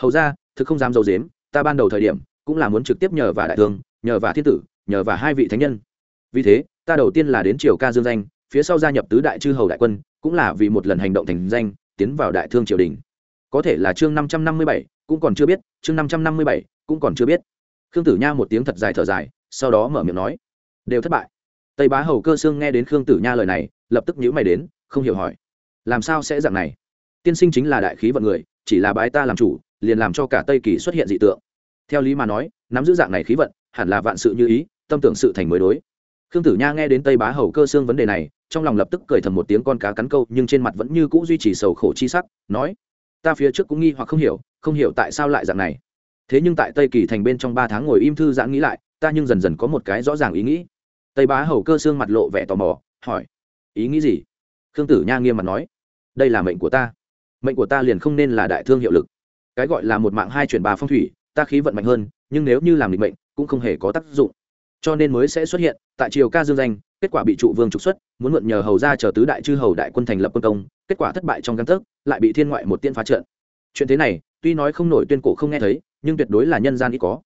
Speaker 1: hầu ra thực không dám dầu dếm ta ban đầu thời điểm, cũng là muốn trực tiếp nhờ và đại thương, nhờ và thiên tử, nhờ và hai vị thánh nhân. Vì thế, ta đầu tiên là đến triều ca dương danh, phía sau gia nhập tứ đại chư hầu đại quân, cũng là vì một lần hành động thành danh tiến vào đại thương triều đình. Có thể là chương năm trăm năm mươi bảy, cũng còn chưa biết, chương năm trăm năm mươi bảy, cũng còn chưa biết. Khương tử nha một tiếng thật dài thở dài, sau đó mở miệng nói, đều thất bại. Tây bá hầu cơ sương nghe đến khương tử nha lời này, lập tức nhữ mày đến, không hiểu hỏi, làm sao sẽ dạng này? Tiên sinh chính là đại khí vận người, chỉ là bái ta làm chủ, liền làm cho cả tây kỳ xuất hiện dị tượng. Theo lý mà nói, nắm giữ dạng này khí vận, hẳn là vạn sự như ý, tâm tưởng sự thành mới đối. Khương tử nha nghe đến tây bá hầu cơ Sương vấn đề này trong lòng lập tức cười thầm một tiếng con cá cắn câu, nhưng trên mặt vẫn như c ũ duy trì sầu khổ chi sắc, nói, ta phía trước cũng nghi hoặc không hiểu không hiểu tại sao lại dạng này. Thế nhưng tại tây kỳ thành bên trong ba tháng ngồi im thư giãn nghĩ lại, ta nhưng dần dần có một cái rõ ràng ý nghĩ. Tây bá hầu cơ xương mặt lộ vẻ tò mò, hỏi, ý nghĩ gì? Khương tử nha nghiêm mặt nói, đây là mệnh của ta. Mệnh của ta liền không nên là đại thương hiệu lực. Cái gọi là một mạng hai chuyển bà phong thủy, ta khí vận mạnh hơn, nhưng nếu như làm định mệnh, cũng không hề có tác dụng. Cho nên mới sẽ xuất hiện, tại triều ca dương danh kết quả bị trụ vương trục xuất, muốn mượn nhờ hầu ra chờ tứ đại chư hầu đại quân thành lập quân công, kết quả thất bại trong căn tấc, lại bị thiên ngoại một tiên phá trận. Chuyện thế này, tuy nói không nổi tuyên cổ không nghe thấy, nhưng tuyệt đối là nhân gian ít có.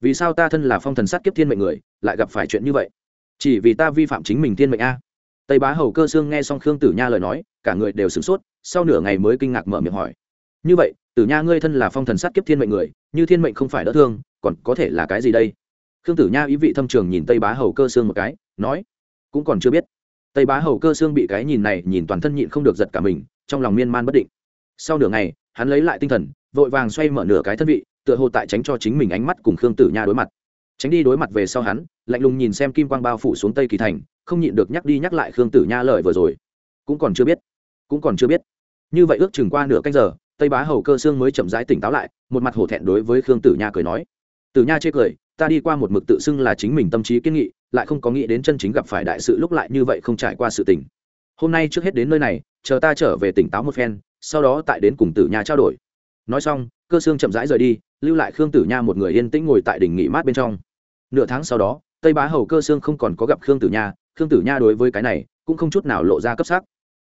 Speaker 1: Vì sao ta thân là phong thần sát kiếp thiên mệnh người, lại gặp phải chuyện như vậy? Chỉ vì ta vi phạm chính mình thiên mệnh a. Tây bá hầu cơ sương nghe xong khương tử nha lời nói, cả người đều sửng sốt, sau nửa ngày mới kinh ngạc mở miệng hỏi. Như vậy, tử nha ngươi thân là phong thần sát kiếp thiên mệnh người, như thiên mệnh không phải đỡ thương, còn có thể là cái gì đây? Khương tử nha ý vị thâm trường nhìn tây bá hầu cơ xương một cái, nói cũng còn chưa biết. Tây bá hầu cơ xương bị cái nhìn này nhìn toàn thân nhịn không được giật cả mình, trong lòng miên man bất định. Sau nửa ngày, hắn lấy lại tinh thần, vội vàng xoay mở nửa cái thân vị, tựa hồ tại tránh cho chính mình ánh mắt cùng khương tử nha đối mặt. Tránh đi đối mặt về sau hắn, lạnh lùng nhìn xem kim quang bao phủ xuống tây kỳ thành, không nhịn được nhắc đi nhắc lại khương tử nha lời vừa rồi. Cũng còn chưa biết, cũng còn chưa biết. Như vậy ước chừng qua nửa canh giờ, tây bá hầu cơ xương mới chậm rãi tỉnh táo lại, một mặt hổ thẹn đối với khương tử nha cười nói. Tử nha chê cười, ta đi qua một mực tự xưng là chính mình tâm trí kiên nghị lại không có nghĩ đến chân chính gặp phải đại sự lúc lại như vậy không trải qua sự tình. Hôm nay trước hết đến nơi này, chờ ta trở về tỉnh táo một phen, sau đó tại đến cùng tử nha trao đổi. Nói xong, cơ xương chậm rãi rời đi, lưu lại khương tử nha một người yên tĩnh ngồi tại đỉnh nghỉ mát bên trong. Nửa tháng sau đó, tây bá hầu cơ xương không còn có gặp khương tử nha, khương tử nha đối với cái này cũng không chút nào lộ ra cấp sắc.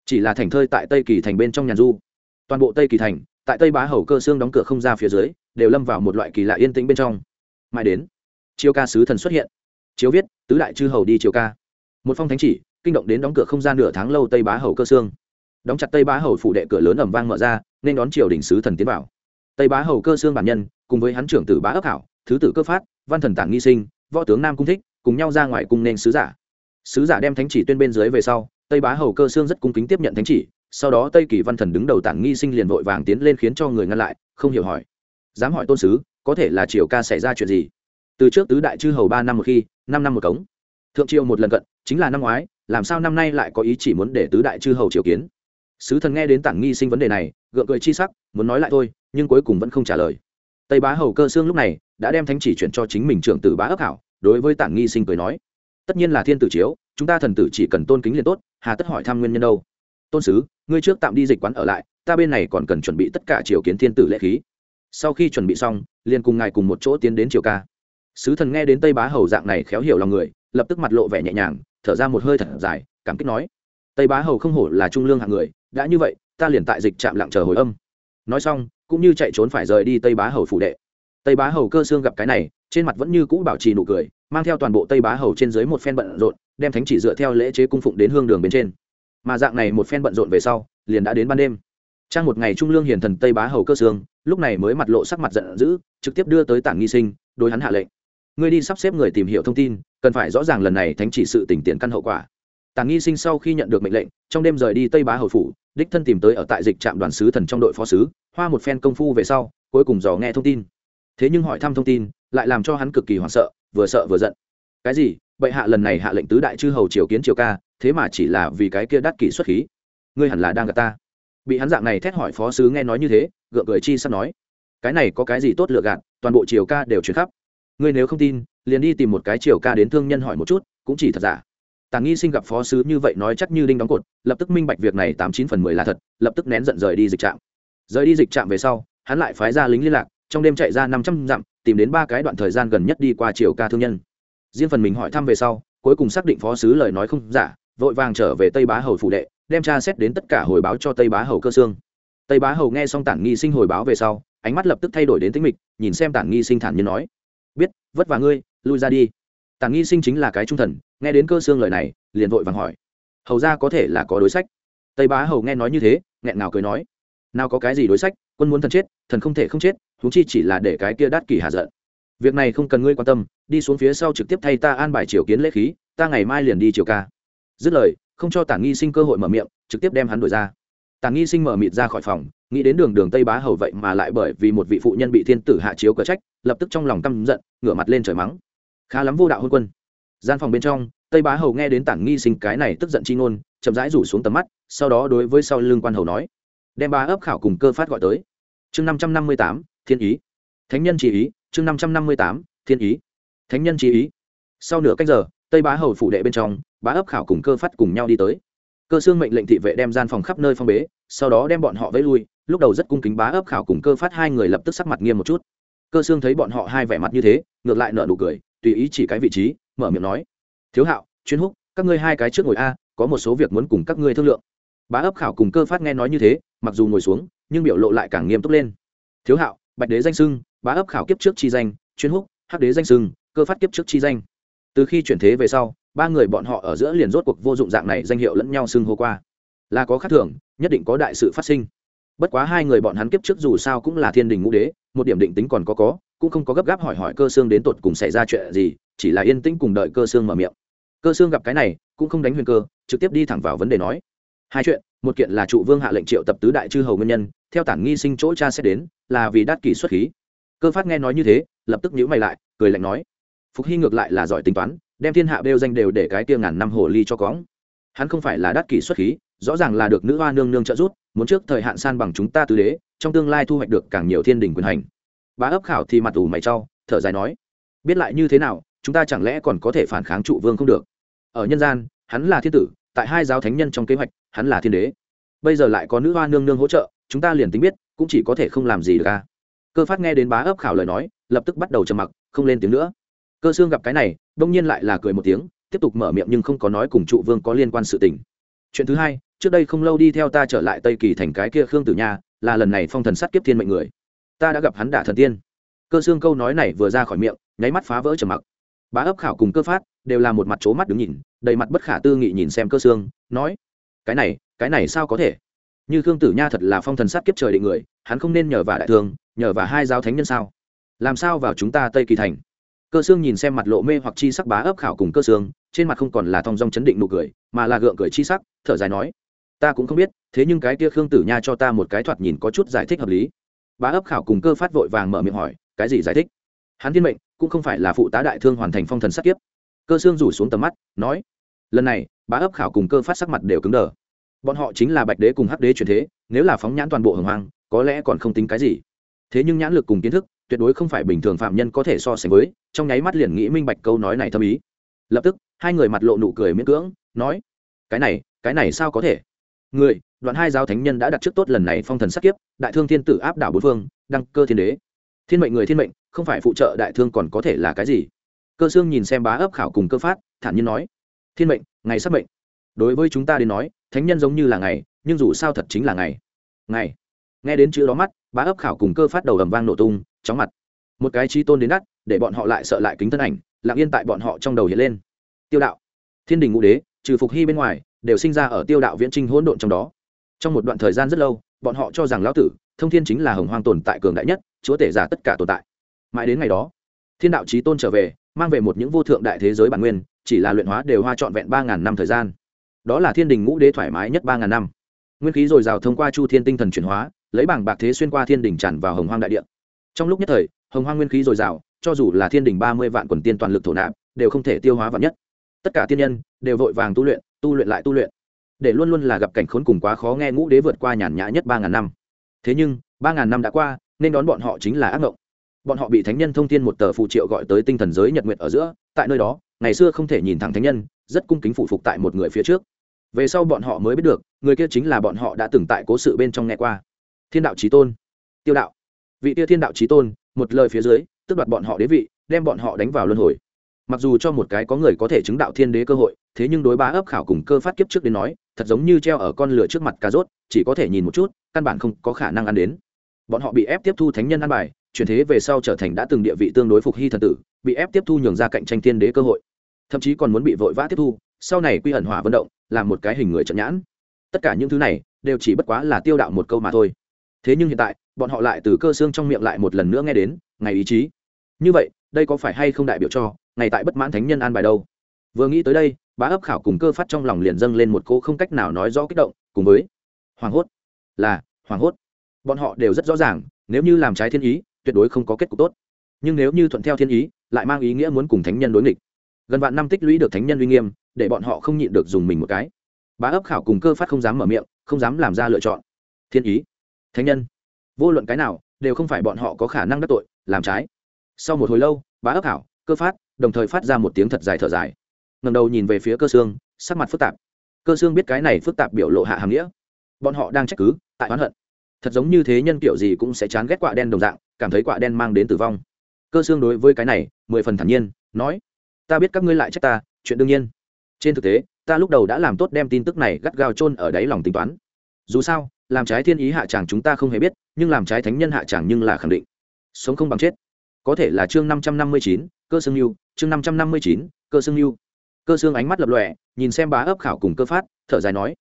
Speaker 1: Chỉ là thành thơi tại tây kỳ thành bên trong nhàn du. Toàn bộ tây kỳ thành, tại tây bá hầu cơ xương đóng cửa không ra phía dưới, đều lâm vào một loại kỳ lạ yên tĩnh bên trong. Mãi đến, chiêu ca sứ thần xuất hiện chiếu viết, tứ đại chư hầu đi chiều ca. Một phong thánh chỉ, kinh động đến đóng cửa không gian nửa tháng lâu tây bá hầu cơ xương. Đóng chặt tây bá hầu phủ đệ cửa lớn ẩm vang mở ra, nên đón triều đình sứ thần tiến vào. Tây bá hầu cơ xương bản nhân, cùng với hắn trưởng tử bá ấp hảo, thứ tử cơ phát, văn thần tản nghi sinh, võ tướng nam cung thích, cùng nhau ra ngoài cùng nên sứ giả. Sứ giả đem thánh chỉ tuyên bên dưới về sau, tây bá hầu cơ xương rất cung kính tiếp nhận thánh chỉ, sau đó tây kỳ văn thần đứng đầu tản nghi sinh liền vội vàng tiến lên khiến cho người ngăn lại, không hiểu hỏi. Dám hỏi tôn sứ, có thể là triều ca xảy ra chuyện gì? Từ trước tứ đại chư hầu ba năm một khi, năm năm một cống. Thượng triều một lần cận, chính là năm ngoái, làm sao năm nay lại có ý chỉ muốn để tứ đại chư hầu triều kiến? Sứ thần nghe đến tản nghi sinh vấn đề này, gượng cười chi sắc, muốn nói lại thôi, nhưng cuối cùng vẫn không trả lời. Tây bá hầu cơ xương lúc này, đã đem thánh chỉ chuyển cho chính mình trưởng tử bá ấp hảo, đối với tản nghi sinh cười nói, tất nhiên là thiên tử chiếu, chúng ta thần tử chỉ cần tôn kính liền tốt, hà tất hỏi thăm nguyên nhân đâu. Tôn sứ, ngươi trước tạm đi dịch quán ở lại, ta bên này còn cần chuẩn bị tất cả triều kiến thiên tử lễ khí. Sau khi chuẩn bị xong, liền cùng ngài cùng một chỗ tiến đến triều ca sứ thần nghe đến tây bá hầu dạng này khéo hiểu lòng người, lập tức mặt lộ vẻ nhẹ nhàng, thở ra một hơi thật dài, cảm kích nói, tây bá hầu không hổ là trung lương hạng người, đã như vậy, ta liền tại dịch trạm lặng chờ hồi âm. Nói xong, cũng như chạy trốn phải rời đi tây bá hầu phủ đệ. Tây bá hầu cơ xương gặp cái này, trên mặt vẫn như cũ bảo trì nụ cười, mang theo toàn bộ tây bá hầu trên dưới một phen bận rộn, đem thánh chỉ dựa theo lễ chế cung phụng đến hương đường bên trên. Mà dạng này một phen bận rộn về sau, liền đã đến ban đêm. Trang một ngày trung lương hiền thần tây bá hầu cơ xương, lúc này mới mặt lộ sắc mặt giận dữ, trực tiếp đưa tới tảng nghi sinh, đối hắn hạ lệnh ngươi đi sắp xếp người tìm hiểu thông tin, cần phải rõ ràng lần này thánh chỉ sự tỉnh tiền căn hậu quả. Tàng nghi sinh sau khi nhận được mệnh lệnh, trong đêm rời đi tây bá hầu phủ, đích thân tìm tới ở tại dịch trạm đoàn sứ thần trong đội phó sứ, hoa một phen công phu về sau, cuối cùng dò nghe thông tin. Thế nhưng hỏi thăm thông tin, lại làm cho hắn cực kỳ hoảng sợ, vừa sợ vừa giận. Cái gì? Bệ hạ lần này hạ lệnh tứ đại chư hầu triều kiến triều ca, thế mà chỉ là vì cái kia đắt kỷ xuất khí. Ngươi hẳn là đang gặp ta. Bị hắn dạng này thét hỏi phó sứ nghe nói như thế, gượng cười chi sắp nói. Cái này có cái gì tốt lựa gạt, toàn bộ triều ca đều chuyển khắp ngươi nếu không tin, liền đi tìm một cái triều ca đến thương nhân hỏi một chút, cũng chỉ thật giả. Tàng nghi sinh gặp phó sứ như vậy nói chắc như đinh đóng cột, lập tức minh bạch việc này tám chín phần mười là thật, lập tức nén giận rời đi dịch trạm. Rời đi dịch trạm về sau, hắn lại phái ra lính liên lạc, trong đêm chạy ra năm trăm dặm, tìm đến ba cái đoạn thời gian gần nhất đi qua triều ca thương nhân. Riêng phần mình hỏi thăm về sau, cuối cùng xác định phó sứ lời nói không giả, vội vàng trở về tây bá hầu phủ đệ, đem tra xét đến tất cả hồi báo cho tây bá hầu cơ sương tây bá hầu nghe xong tản nghi sinh hồi báo về sau, ánh mắt lập tức thay đổi đến tính mịch, nhìn xem tản nghi sinh thản nhiên nói vất vả ngươi, lui ra đi. Tàn nghi sinh chính là cái trung thần, nghe đến cơ xương lời này, liền vội vàng hỏi. Hầu ra có thể là có đối sách? Tây bá hầu nghe nói như thế, nghẹn nào cười nói. Nào có cái gì đối sách, quân muốn thần chết, thần không thể không chết thú chi chỉ là để cái kia đắt kỷ hạ giận. Việc này không cần ngươi quan tâm, đi xuống phía sau trực tiếp thay ta an bài triều kiến lễ khí, ta ngày mai liền đi triều ca. Dứt lời, không cho tản nghi sinh cơ hội mở miệng, trực tiếp đem hắn đuổi ra. Tản nghi sinh mở mịt ra khỏi phòng nghĩ đến đường đường tây bá hầu vậy mà lại bởi vì một vị phụ nhân bị thiên tử hạ chiếu cờ trách, lập tức trong lòng căm giận, ngửa mặt lên trời mắng. Khá lắm vô đạo hôn quân. Gian phòng bên trong, tây bá hầu nghe đến tản nghi sinh cái này tức giận chi ngôn, chậm rãi rủ xuống tầm mắt, sau đó đối với sau lưng quan hầu nói, đem ba ấp khảo cùng cơ phát gọi tới. Chương năm trăm năm mươi tám, thiên ý. Thánh nhân chỉ ý. Chương năm trăm năm mươi tám, thiên ý. Thánh nhân chỉ ý. Sau nửa cách giờ, tây bá hầu phủ đệ bên trong bá ấp khảo cùng cơ phát cùng nhau đi tới. Cơ xương mệnh lệnh thị vệ đem gian phòng khắp nơi phong bế, sau đó đem bọn họ vẫy lui lúc đầu rất cung kính bá ấp khảo cùng cơ phát hai người lập tức sắc mặt nghiêm một chút. Cơ xương thấy bọn họ hai vẻ mặt như thế, ngược lại nợ nụ cười, tùy ý chỉ cái vị trí, mở miệng nói, thiếu hạo, chuyên húc, các ngươi hai cái trước ngồi a, có một số việc muốn cùng các ngươi thương lượng. Bá ấp khảo cùng cơ phát nghe nói như thế, mặc dù ngồi xuống, nhưng biểu lộ lại càng nghiêm túc lên. Thiếu hạo, bạch đế danh sưng bá ấp khảo kiếp trước chi danh, chuyên húc, hắc đế danh sưng cơ phát kiếp trước chi danh. Từ khi chuyển thế về sau, ba người bọn họ ở giữa liền rốt cuộc vô dụng dạng này danh hiệu lẫn nhau xưng hô qua. Là có khác thường, nhất định có đại sự phát sinh bất quá hai người bọn hắn kiếp trước dù sao cũng là thiên đình ngũ đế, một điểm định tính còn có có, cũng không có gấp gáp hỏi hỏi cơ xương đến tột cùng xảy ra chuyện gì, chỉ là yên tĩnh cùng đợi cơ xương mở miệng. Cơ xương gặp cái này, cũng không đánh huyền cơ, trực tiếp đi thẳng vào vấn đề nói. Hai chuyện, một kiện là trụ vương hạ lệnh triệu tập tứ đại chư hầu nguyên nhân, theo tản nghi sinh chỗ cha sẽ đến, là vì đắt kỷ xuất khí. Cơ phát nghe nói như thế, lập tức nhíu mày lại, cười lạnh nói. Phục hy ngược lại là giỏi tính toán, đem thiên hạ bêu danh đều để cái kia ngàn năm hồ ly cho cóng hắn không phải là đắt kỷ xuất khí, rõ ràng là được nữ hoa nương nương trợ giúp muốn trước thời hạn san bằng chúng ta tứ đế, trong tương lai thu hoạch được càng nhiều thiên đình quyền hành. Bá ấp khảo thì mặt ủ mày trau thở dài nói, biết lại như thế nào, chúng ta chẳng lẽ còn có thể phản kháng trụ vương không được? Ở nhân gian, hắn là thiên tử, tại hai giáo thánh nhân trong kế hoạch, hắn là thiên đế. Bây giờ lại có nữ hoa nương nương hỗ trợ, chúng ta liền tính biết, cũng chỉ có thể không làm gì được ca cơ phát nghe đến bá ấp khảo lời nói, lập tức bắt đầu trầm mặc, không lên tiếng nữa. Cơ xương gặp cái này, đông nhiên lại là cười một tiếng, tiếp tục mở miệng nhưng không có nói cùng trụ vương có liên quan sự tình. Chuyện thứ hai trước đây không lâu đi theo ta trở lại tây kỳ thành cái kia khương tử nha, là lần này phong thần sát kiếp thiên mệnh người. Ta đã gặp hắn đả thần tiên. Cơ xương câu nói này vừa ra khỏi miệng, nháy mắt phá vỡ trầm mặc. Bá ấp khảo cùng cơ phát đều là một mặt c mắt đứng nhìn, đầy mặt bất khả tư nghị nhìn xem cơ xương nói, cái này cái này sao có thể? Như khương tử nha thật là phong thần sát kiếp trời định người, hắn không nên nhờ vả đại thương, nhờ vả hai giáo thánh nhân sao? Làm sao vào chúng ta tây kỳ thành? Cơ xương nhìn xem mặt lộ mê hoặc chi sắc bá ấp khảo cùng cơ xương trên mặt không còn là thong dong chấn định nụ cười, mà là gượng cười chi sắc, thở dài nói ta cũng không biết, thế nhưng cái kia khương tử nha cho ta một cái thoạt nhìn có chút giải thích hợp lý. Bá ấp khảo cùng cơ phát vội vàng mở miệng hỏi, cái gì giải thích? Hắn thiên mệnh, cũng không phải là phụ tá đại thương hoàn thành phong thần sát kiếp. Cơ xương rủ xuống tầm mắt, nói, lần này, bá ấp khảo cùng cơ phát sắc mặt đều cứng đờ. Bọn họ chính là bạch đế cùng hắc đế truyền thế, nếu là phóng nhãn toàn bộ hồng hoang, có lẽ còn không tính cái gì. Thế nhưng nhãn lực cùng kiến thức, tuyệt đối không phải bình thường phạm nhân có thể so sánh với, trong nháy mắt liền nghĩ minh bạch câu nói này thâm ý. Lập tức, hai người mặt lộ nụ cười miễn cưỡng, nói, cái này cái này sao có thể? Người, đoạn hai giáo thánh nhân đã đặt trước tốt lần này phong thần sát kiếp, đại thương thiên tử áp đảo bốn phương, đăng cơ thiên đế. Thiên mệnh người thiên mệnh, không phải phụ trợ đại thương còn có thể là cái gì? Cơ xương nhìn xem bá ấp khảo cùng cơ phát, thản nhiên nói, thiên mệnh, ngày sắp mệnh. Đối với chúng ta đến nói, thánh nhân giống như là ngày, nhưng dù sao thật chính là ngày. Ngày. Nghe đến chữ đó mắt, bá ấp khảo cùng cơ phát đầu ầm vang nổ tung, chóng mặt. Một cái chi tôn đến đắt, để bọn họ lại sợ lại kính thân ảnh, lặng yên tại bọn họ trong đầu hiện lên. Tiêu đạo. Thiên đình ngũ đế, trừ phục hy bên ngoài đều sinh ra ở tiêu đạo viễn trinh hỗn độn trong đó. Trong một đoạn thời gian rất lâu, bọn họ cho rằng lão tử, thông thiên chính là hồng hoang tồn tại cường đại nhất, chúa tể giả tất cả tồn tại. Mãi đến ngày đó, thiên đạo trí tôn trở về, mang về một những vô thượng đại thế giới bản nguyên, chỉ là luyện hóa đều hoa trọn vẹn ba ngàn năm thời gian. Đó là thiên đình ngũ đế thoải mái nhất ba ngàn năm. Nguyên khí dồi dào thông qua chu thiên tinh thần chuyển hóa, lấy bảng bạc thế xuyên qua thiên đình tràn vào hồng hoang đại địa. Trong lúc nhất thời, hồng hoang nguyên khí dồi dào, cho dù là thiên đình ba mươi vạn quần tiên toàn lực thổ nạp, đều không thể tiêu hóa vạn nhất. Tất cả tiên nhân đều vội vàng tu luyện tu luyện lại tu luyện. Để luôn luôn là gặp cảnh khốn cùng quá khó nghe ngũ đế vượt qua nhàn nhã nhất ba ngàn năm. Thế nhưng, ba ngàn năm đã qua, nên đón bọn họ chính là ác mộng bọn họ bị thánh nhân thông tin một tờ phụ triệu gọi tới tinh thần giới nhật nguyệt ở giữa, tại nơi đó, ngày xưa không thể nhìn thẳng thánh nhân, rất cung kính phụ phục tại một người phía trước. Về sau bọn họ mới biết được, người kia chính là bọn họ đã từng tại cố sự bên trong nghe qua. Thiên đạo trí tôn. Tiêu đạo. Vị tia thiên đạo trí tôn, một lời phía dưới tức đoạt bọn họ đế vị, đem bọn họ đánh vào luân hồi. Mặc dù cho một cái có người có thể chứng đạo thiên đế cơ hội thế nhưng đối bá ấp khảo cùng cơ phát kiếp trước đến nói, thật giống như treo ở con lửa trước mặt cà rốt, chỉ có thể nhìn một chút, căn bản không có khả năng ăn đến. Bọn họ bị ép tiếp thu thánh nhân ăn bài, chuyển thế về sau trở thành đã từng địa vị tương đối phục hy thần tử, bị ép tiếp thu nhường ra cạnh tranh thiên đế cơ hội. Thậm chí còn muốn bị vội vã tiếp thu, sau này quy ẩn hỏa vận động, làm một cái hình người trận nhãn. Tất cả những thứ này, đều chỉ bất quá là tiêu đạo một câu mà thôi. Thế nhưng hiện tại, bọn họ lại từ cơ xương trong miệng lại một lần nữa nghe đến, ngày ý chí. Như vậy, đây có phải hay không đại biểu cho, ngày tại bất mãn thánh nhân an bài đâu? Vừa nghĩ tới đây bá ấp khảo cùng cơ phát trong lòng liền dâng lên một cô không cách nào nói rõ kích động, cùng với hoảng hốt, là hoảng hốt. Bọn họ đều rất rõ ràng, nếu như làm trái thiên ý, tuyệt đối không có kết cục tốt. Nhưng nếu như thuận theo thiên ý, lại mang ý nghĩa muốn cùng thánh nhân đối nghịch. Gần vạn năm tích lũy được thánh nhân uy nghiêm, để bọn họ không nhịn được dùng mình một cái. Bá ấp khảo cùng cơ phát không dám mở miệng, không dám làm ra lựa chọn. Thiên ý, thánh nhân. Vô luận cái nào, đều không phải bọn họ có khả năng đắc tội, làm trái. Sau một hồi lâu, bá ấp khảo, cơ phát, đồng thời phát ra một tiếng thật dài thở dài ngầm đầu nhìn về phía cơ xương, sắc mặt phức tạp. Cơ xương biết cái này phức tạp biểu lộ hạ hàm nghĩa. Bọn họ đang trách cứ, tại oán hận. Thật giống như thế nhân kiểu gì cũng sẽ chán ghét quạ đen đồng dạng, cảm thấy quạ đen mang đến tử vong. Cơ xương đối với cái này, mười phần thản nhiên, nói, ta biết các ngươi lại trách ta, chuyện đương nhiên. Trên thực tế, ta lúc đầu đã làm tốt đem tin tức này gắt gao chôn ở đáy lòng tính toán. Dù sao, làm trái thiên ý hạ chàng chúng ta không hề biết, nhưng làm trái thánh nhân hạ chàng nhưng là khẳng định. Sống không bằng chết. Có thể là chương năm trăm năm mươi chín, cơ xương yêu, chương năm trăm năm mươi chín, cơ xương yêu cơ xương ánh mắt lập lòe, nhìn xem bá ấp khảo cùng cơ phát, thở dài nói,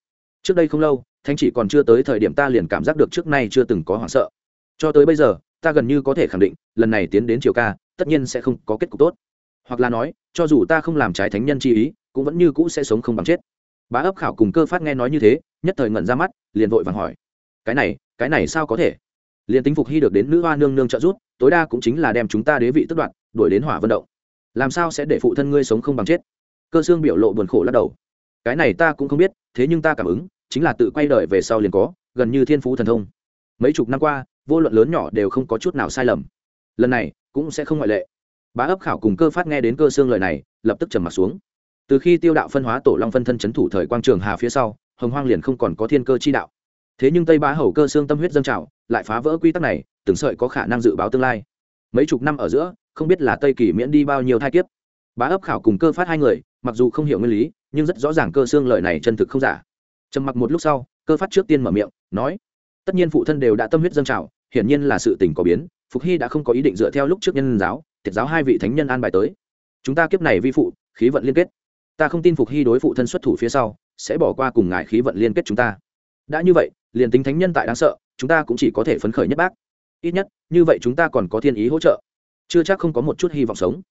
Speaker 1: trước đây không lâu, thánh chỉ còn chưa tới thời điểm ta liền cảm giác được trước nay chưa từng có hoảng sợ. Cho tới bây giờ, ta gần như có thể khẳng định, lần này tiến đến triều ca, tất nhiên sẽ không có kết cục tốt. Hoặc là nói, cho dù ta không làm trái thánh nhân chi ý, cũng vẫn như cũ sẽ sống không bằng chết. Bá ấp khảo cùng cơ phát nghe nói như thế, nhất thời ngẩn ra mắt, liền vội vàng hỏi, cái này cái này sao có thể? Liền tính phục hy được đến nữ hoa nương nương trợ giúp, tối đa cũng chính là đem chúng ta đế vị tức đoạt, đuổi đến hỏa vận động. Làm sao sẽ để phụ thân ngươi sống không bằng chết? Cơ xương biểu lộ buồn khổ lắc đầu. Cái này ta cũng không biết, thế nhưng ta cảm ứng, chính là tự quay đời về sau liền có, gần như thiên phú thần thông. Mấy chục năm qua, vô luận lớn nhỏ đều không có chút nào sai lầm. Lần này, cũng sẽ không ngoại lệ. Bá ấp khảo cùng cơ phát nghe đến cơ xương lời này, lập tức trầm m ặ t xuống. Từ khi tiêu đạo phân hóa tổ long phân thân c h ấ n thủ thời quang trường hà phía sau, hồng hoang liền không còn có thiên cơ chi đạo. Thế nhưng tây bá hầu cơ xương tâm huyết dâng trào, lại phá vỡ quy tắc này, từng sợi có khả năng dự báo tương lai. Mấy chục năm ở giữa, không biết là tây kỳ miễn đi bao nhiêu thai kiếp bá ấp khảo cùng cơ phát hai người, mặc dù không hiểu nguyên lý, nhưng rất rõ ràng cơ xương lợi này chân thực không giả. Trầm mặc một lúc sau, cơ phát trước tiên mở miệng, nói, tất nhiên phụ thân đều đã tâm huyết dâng trào, hiển nhiên là sự tình có biến, phục hy đã không có ý định dựa theo lúc trước nhân giáo thiệt giáo hai vị thánh nhân an bài tới. Chúng ta kiếp này vi phụ, khí vận liên kết. Ta không tin phục hy đối phụ thân xuất thủ phía sau, sẽ bỏ qua cùng ngài khí vận liên kết chúng ta. Đã như vậy, liền tính thánh nhân tại đáng sợ, chúng ta cũng chỉ có thể phấn khởi nhất bác. Ít nhất, như vậy chúng ta còn có thiên ý hỗ trợ. Chưa chắc không có một chút hy vọng sống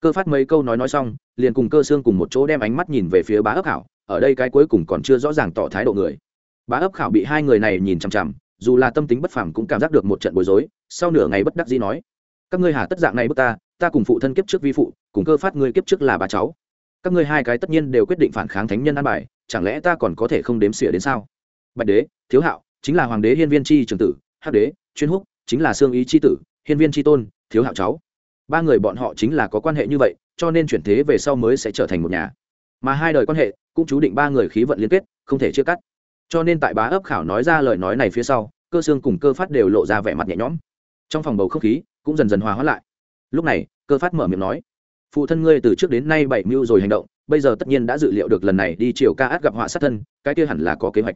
Speaker 1: cơ phát mấy câu nói nói xong, liền cùng cơ xương cùng một chỗ đem ánh mắt nhìn về phía bá ấp khảo, ở đây cái cuối cùng còn chưa rõ ràng tỏ thái độ người. Bá ấp khảo bị hai người này nhìn chằm chằm, dù là tâm tính bất phẳng cũng cảm giác được một trận bối rối, sau nửa ngày bất đắc dĩ nói, các ngươi hà tất dạng này bức ta ta cùng phụ thân kiếp trước vi phụ, cùng cơ phát ngươi kiếp trước là bà cháu. Các ngươi hai cái tất nhiên đều quyết định phản kháng thánh nhân an bài, chẳng lẽ ta còn có thể không đếm xỉa đến sao? Bạch đế, thiếu hạo, chính là hoàng đế hiên viên chi trường tử, hắc đế, chuyên húc, chính là sương ý chi tử, hiên viên chi tôn, thiếu hạo cháu ba người bọn họ chính là có quan hệ như vậy, cho nên chuyển thế về sau mới sẽ trở thành một nhà. Mà hai đời quan hệ cũng chú định ba người khí vận liên kết, không thể chia cắt. Cho nên tại bá ấp khảo nói ra lời nói này phía sau, cơ xương cùng cơ phát đều lộ ra vẻ mặt nhẹ nhõm. Trong phòng bầu không khí cũng dần dần hòa hóa lại. Lúc này, cơ phát mở miệng nói, phụ thân ngươi từ trước đến nay bảy mưu rồi hành động, bây giờ tất nhiên đã dự liệu được lần này đi chiều ca át gặp họa sát thân, cái kia hẳn là có kế hoạch.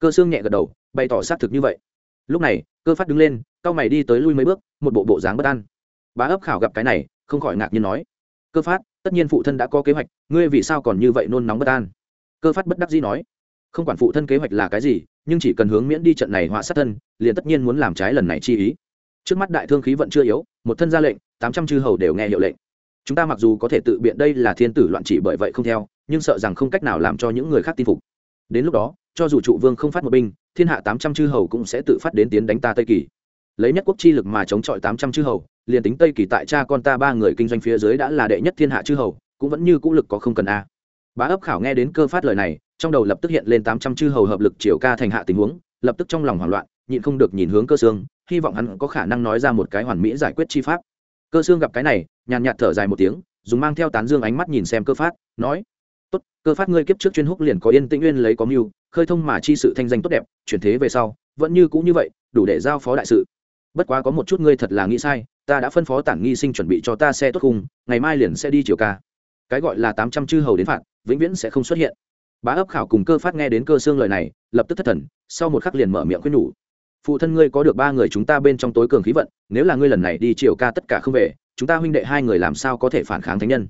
Speaker 1: Cơ xương nhẹ gật đầu, bày tỏ xác thực như vậy. Lúc này, cơ phát đứng lên, cao mày đi tới lui mấy bước, một bộ bộ dáng bất an bá ấp khảo gặp cái này, không khỏi ngạc nhiên nói, cơ phát, tất nhiên phụ thân đã có kế hoạch, ngươi vì sao còn như vậy nôn nóng bất an? Cơ phát bất đắc dĩ nói, không quản phụ thân kế hoạch là cái gì, nhưng chỉ cần hướng miễn đi trận này họa sát thân, liền tất nhiên muốn làm trái lần này chi ý. Trước mắt đại thương khí vẫn chưa yếu, một thân ra lệnh, tám trăm chư hầu đều nghe hiệu lệnh. Chúng ta mặc dù có thể tự biện đây là thiên tử loạn trị bởi vậy không theo, nhưng sợ rằng không cách nào làm cho những người khác tin phục. Đến lúc đó, cho dù trụ vương không phát một binh, thiên hạ tám trăm chư hầu cũng sẽ tự phát đến tiến đánh ta tây kỳ lấy nhất quốc chi lực mà chống chọi tám trăm chư hầu, liền tính tây kỳ tại cha con ta ba người kinh doanh phía dưới đã là đệ nhất thiên hạ chư hầu, cũng vẫn như cũ lực có không cần a. Bá ấp khảo nghe đến cơ phát lời này, trong đầu lập tức hiện lên tám trăm chư hầu hợp lực chiều ca thành hạ tình huống, lập tức trong lòng hoảng loạn, nhịn không được nhìn hướng cơ xương hy vọng hắn có khả năng nói ra một cái hoàn mỹ giải quyết chi pháp. Cơ xương gặp cái này, nhàn nhạt thở dài một tiếng, dùng mang theo tán dương ánh mắt nhìn xem cơ phát, nói, tốt, cơ phát ngươi kiếp trước chuyên húc liền có yên tĩnh nguyên lấy có mưu, khơi thông mà chi sự thanh danh tốt đẹp, chuyển thế về sau, vẫn như cũ như vậy, đủ để giao phó đại sự bất quá có một chút ngươi thật là nghĩ sai, ta đã phân phó tản nghi sinh chuẩn bị cho ta xe tốt khung, ngày mai liền sẽ đi chiều ca. Cái gọi là tám trăm chư hầu đến phạt, vĩnh viễn sẽ không xuất hiện. Bá ấp khảo cùng cơ phát nghe đến cơ xương lời này, lập tức thất thần, sau một khắc liền mở miệng khuyên nhủ. Phụ thân ngươi có được ba người chúng ta bên trong tối cường khí vận, nếu là ngươi lần này đi chiều ca tất cả không về, chúng ta huynh đệ hai người làm sao có thể phản kháng thánh nhân?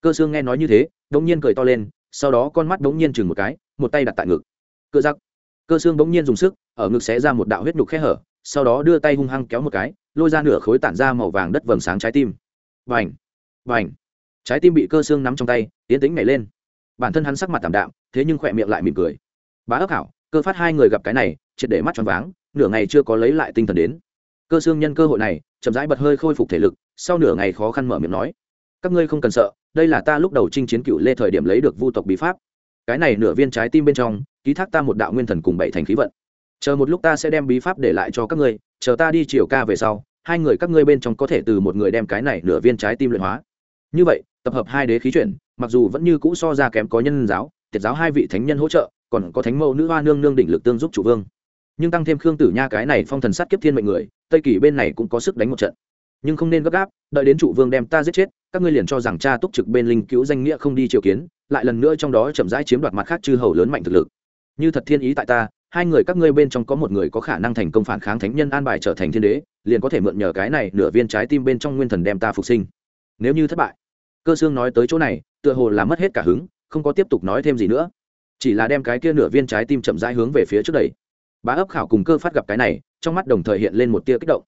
Speaker 1: Cơ xương nghe nói như thế đ ỗ n g nhiên cười to lên, sau đó con mắt đ ỗ n g nhiên chừng một cái, một tay đặt tại ngực. Cơ giặc. Cơ xương bỗng nhiên dùng sức, ở ngực xé ra một đạo huyết nhục khe hở sau đó đưa tay hung hăng kéo một cái, lôi ra nửa khối tản ra màu vàng đất vầng sáng trái tim. Vành vành trái tim bị cơ xương nắm trong tay tiến tính nhảy lên. Bản thân hắn sắc mặt tảm đạm, thế nhưng khỏe miệng lại mỉm cười. Bá ấp hảo, cơ phát hai người gặp cái này, triệt để mắt tròn váng, nửa ngày chưa có lấy lại tinh thần đến. Cơ xương nhân cơ hội này, chậm rãi bật hơi khôi phục thể lực, sau nửa ngày khó khăn mở miệng nói, các ngươi không cần sợ, đây là ta lúc đầu chinh chiến cựu lê thời điểm lấy được vu tộc bí pháp. Cái này nửa viên trái tim bên trong, ký thác ta một đạo nguyên thần cùng bảy thành khí vận chờ một lúc ta sẽ đem bí pháp để lại cho các ngươi, chờ ta đi chiều ca về sau, hai người các ngươi bên trong có thể từ một người đem cái này nửa viên trái tim luyện hóa. Như vậy, tập hợp hai đế khí chuyển, mặc dù vẫn như cũ so ra kém có nhân giáo, tiệt giáo hai vị thánh nhân hỗ trợ, còn có thánh mẫu nữ hoa nương nương đỉnh lực tương giúp chủ vương. Nhưng tăng thêm khương tử nha cái này phong thần sát kiếp thiên mệnh người, tây kỳ bên này cũng có sức đánh một trận. Nhưng không nên gấp gáp, đợi đến chủ vương đem ta giết chết, các ngươi liền cho rằng cha túc trực bên linh cứu danh nghĩa không đi triều kiến, lại lần nữa trong đó chậm rãi chiếm đoạt mặt khác chư hầu lớn mạnh thực lực. Như thật thiên ý tại ta hai người các ngươi bên trong có một người có khả năng thành công phản kháng thánh nhân an bài trở thành thiên đế, liền có thể mượn nhờ cái này nửa viên trái tim bên trong nguyên thần đem ta phục sinh. Nếu như thất bại, cơ xương nói tới chỗ này, tựa hồ là mất hết cả hứng, không có tiếp tục nói thêm gì nữa. Chỉ là đem cái kia nửa viên trái tim chậm rãi hướng về phía trước đây bá ấp khảo cùng cơ phát gặp cái này, trong mắt đồng thời hiện lên một tia kích động.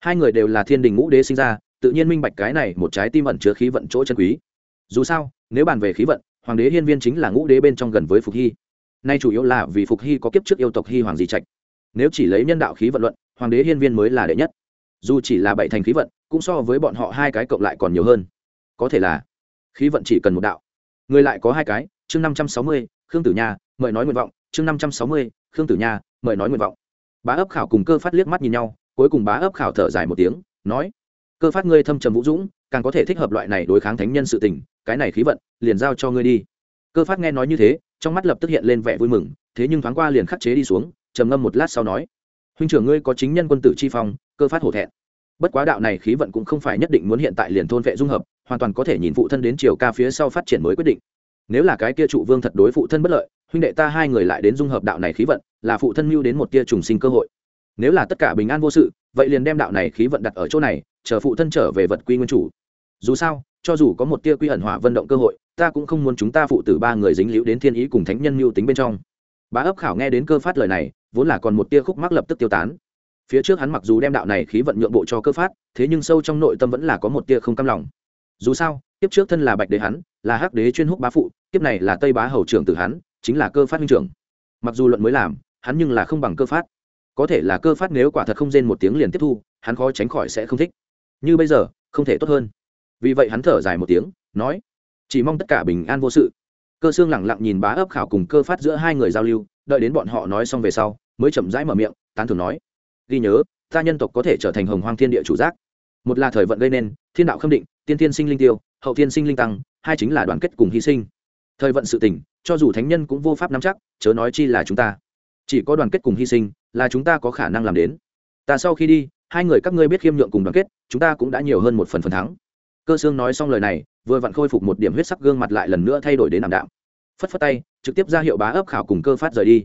Speaker 1: Hai người đều là thiên đình ngũ đế sinh ra, tự nhiên minh bạch cái này một trái tim ẩn chứa khí vận chỗ chân quý. Dù sao, nếu bàn về khí vận, hoàng đế hiên viên chính là ngũ đế bên trong gần với phục hy nay chủ yếu là vì phục hy có kiếp trước yêu tộc hy hoàng di trạch. Nếu chỉ lấy nhân đạo khí vận luận, hoàng đế hiên viên mới là đệ nhất. Dù chỉ là bảy thành khí vận, cũng so với bọn họ hai cái cộng lại còn nhiều hơn. Có thể là, khí vận chỉ cần một đạo. Người lại có hai cái, chương năm trăm sáu mươi, khương tử nha, mời nói nguyện vọng, chương năm trăm sáu mươi, khương tử nha, mời nói nguyện vọng. Bá ấp khảo cùng cơ phát liếc mắt nhìn nhau, cuối cùng bá ấp khảo thở dài một tiếng, nói, cơ phát ngươi thâm trầm vũ dũng, càng có thể thích hợp loại này đối kháng thánh nhân sự tình, cái này khí vận liền giao cho ngươi đi. Cơ phát nghe nói như thế trong mắt lập tức hiện lên vẻ vui mừng, thế nhưng thoáng qua liền khắc chế đi xuống, trầm ngâm một lát sau nói, huynh trưởng ngươi có chính nhân quân tử chi phong, cơ phát hổ thẹn. Bất quá đạo này khí vận cũng không phải nhất định muốn hiện tại liền thôn vệ dung hợp, hoàn toàn có thể nhìn phụ thân đến chiều ca phía sau phát triển mới quyết định. Nếu là cái kia trụ vương thật đối phụ thân bất lợi, huynh đệ ta hai người lại đến dung hợp đạo này khí vận, là phụ thân mưu đến một tia trùng sinh cơ hội. Nếu là tất cả bình an vô sự, vậy liền đem đạo này khí vận đặt ở chỗ này, chờ phụ thân trở về vật quy nguyên chủ. Dù sao cho dù có một tia quy ẩn hỏa vận động cơ hội, ta cũng không muốn chúng ta phụ tử ba người dính liễu đến thiên ý cùng thánh nhân mưu tính bên trong. Bá ấp khảo nghe đến cơ phát lời này, vốn là còn một tia khúc mắc lập tức tiêu tán. Phía trước hắn mặc dù đem đạo này khí vận nhượng bộ cho cơ phát, thế nhưng sâu trong nội tâm vẫn là có một tia không cam lòng. Dù sao tiếp trước thân là bạch đế hắn, là hắc đế chuyên húc bá phụ tiếp này là tây bá hầu trưởng tử hắn, chính là cơ phát huynh trưởng. Mặc dù luận mới làm, hắn nhưng là không bằng cơ phát. Có thể là cơ phát nếu quả thật không rên một tiếng liền tiếp thu, hắn khó tránh khỏi sẽ không thích. Như bây giờ, không thể tốt hơn vì vậy hắn thở dài một tiếng, nói, chỉ mong tất cả bình an vô sự. Cơ xương lẳng lặng nhìn bá ấp khảo cùng cơ phát giữa hai người giao lưu, đợi đến bọn họ nói xong về sau, mới chậm rãi mở miệng, tán thường nói, ghi nhớ, ta nhân tộc có thể trở thành hồng hoang thiên địa chủ giác. Một là thời vận gây nên, thiên đạo khâm định, tiên tiên sinh linh tiêu, hậu tiên sinh linh tăng, hai chính là đoàn kết cùng hy sinh. Thời vận sự tỉnh cho dù thánh nhân cũng vô pháp nắm chắc, chớ nói chi là chúng ta. Chỉ có đoàn kết cùng hy sinh, là chúng ta có khả năng làm đến. Ta sau khi đi, hai người các ngươi biết khiêm nhượng cùng đoàn kết, chúng ta cũng đã nhiều hơn một phần phần thắng cơ sương nói xong lời này, vừa vặn khôi phục một điểm huyết sắc gương mặt lại lần nữa thay đổi đến ảm đạm. Phất phất tay, trực tiếp ra hiệu bá ấp khảo cùng cơ phát rời đi.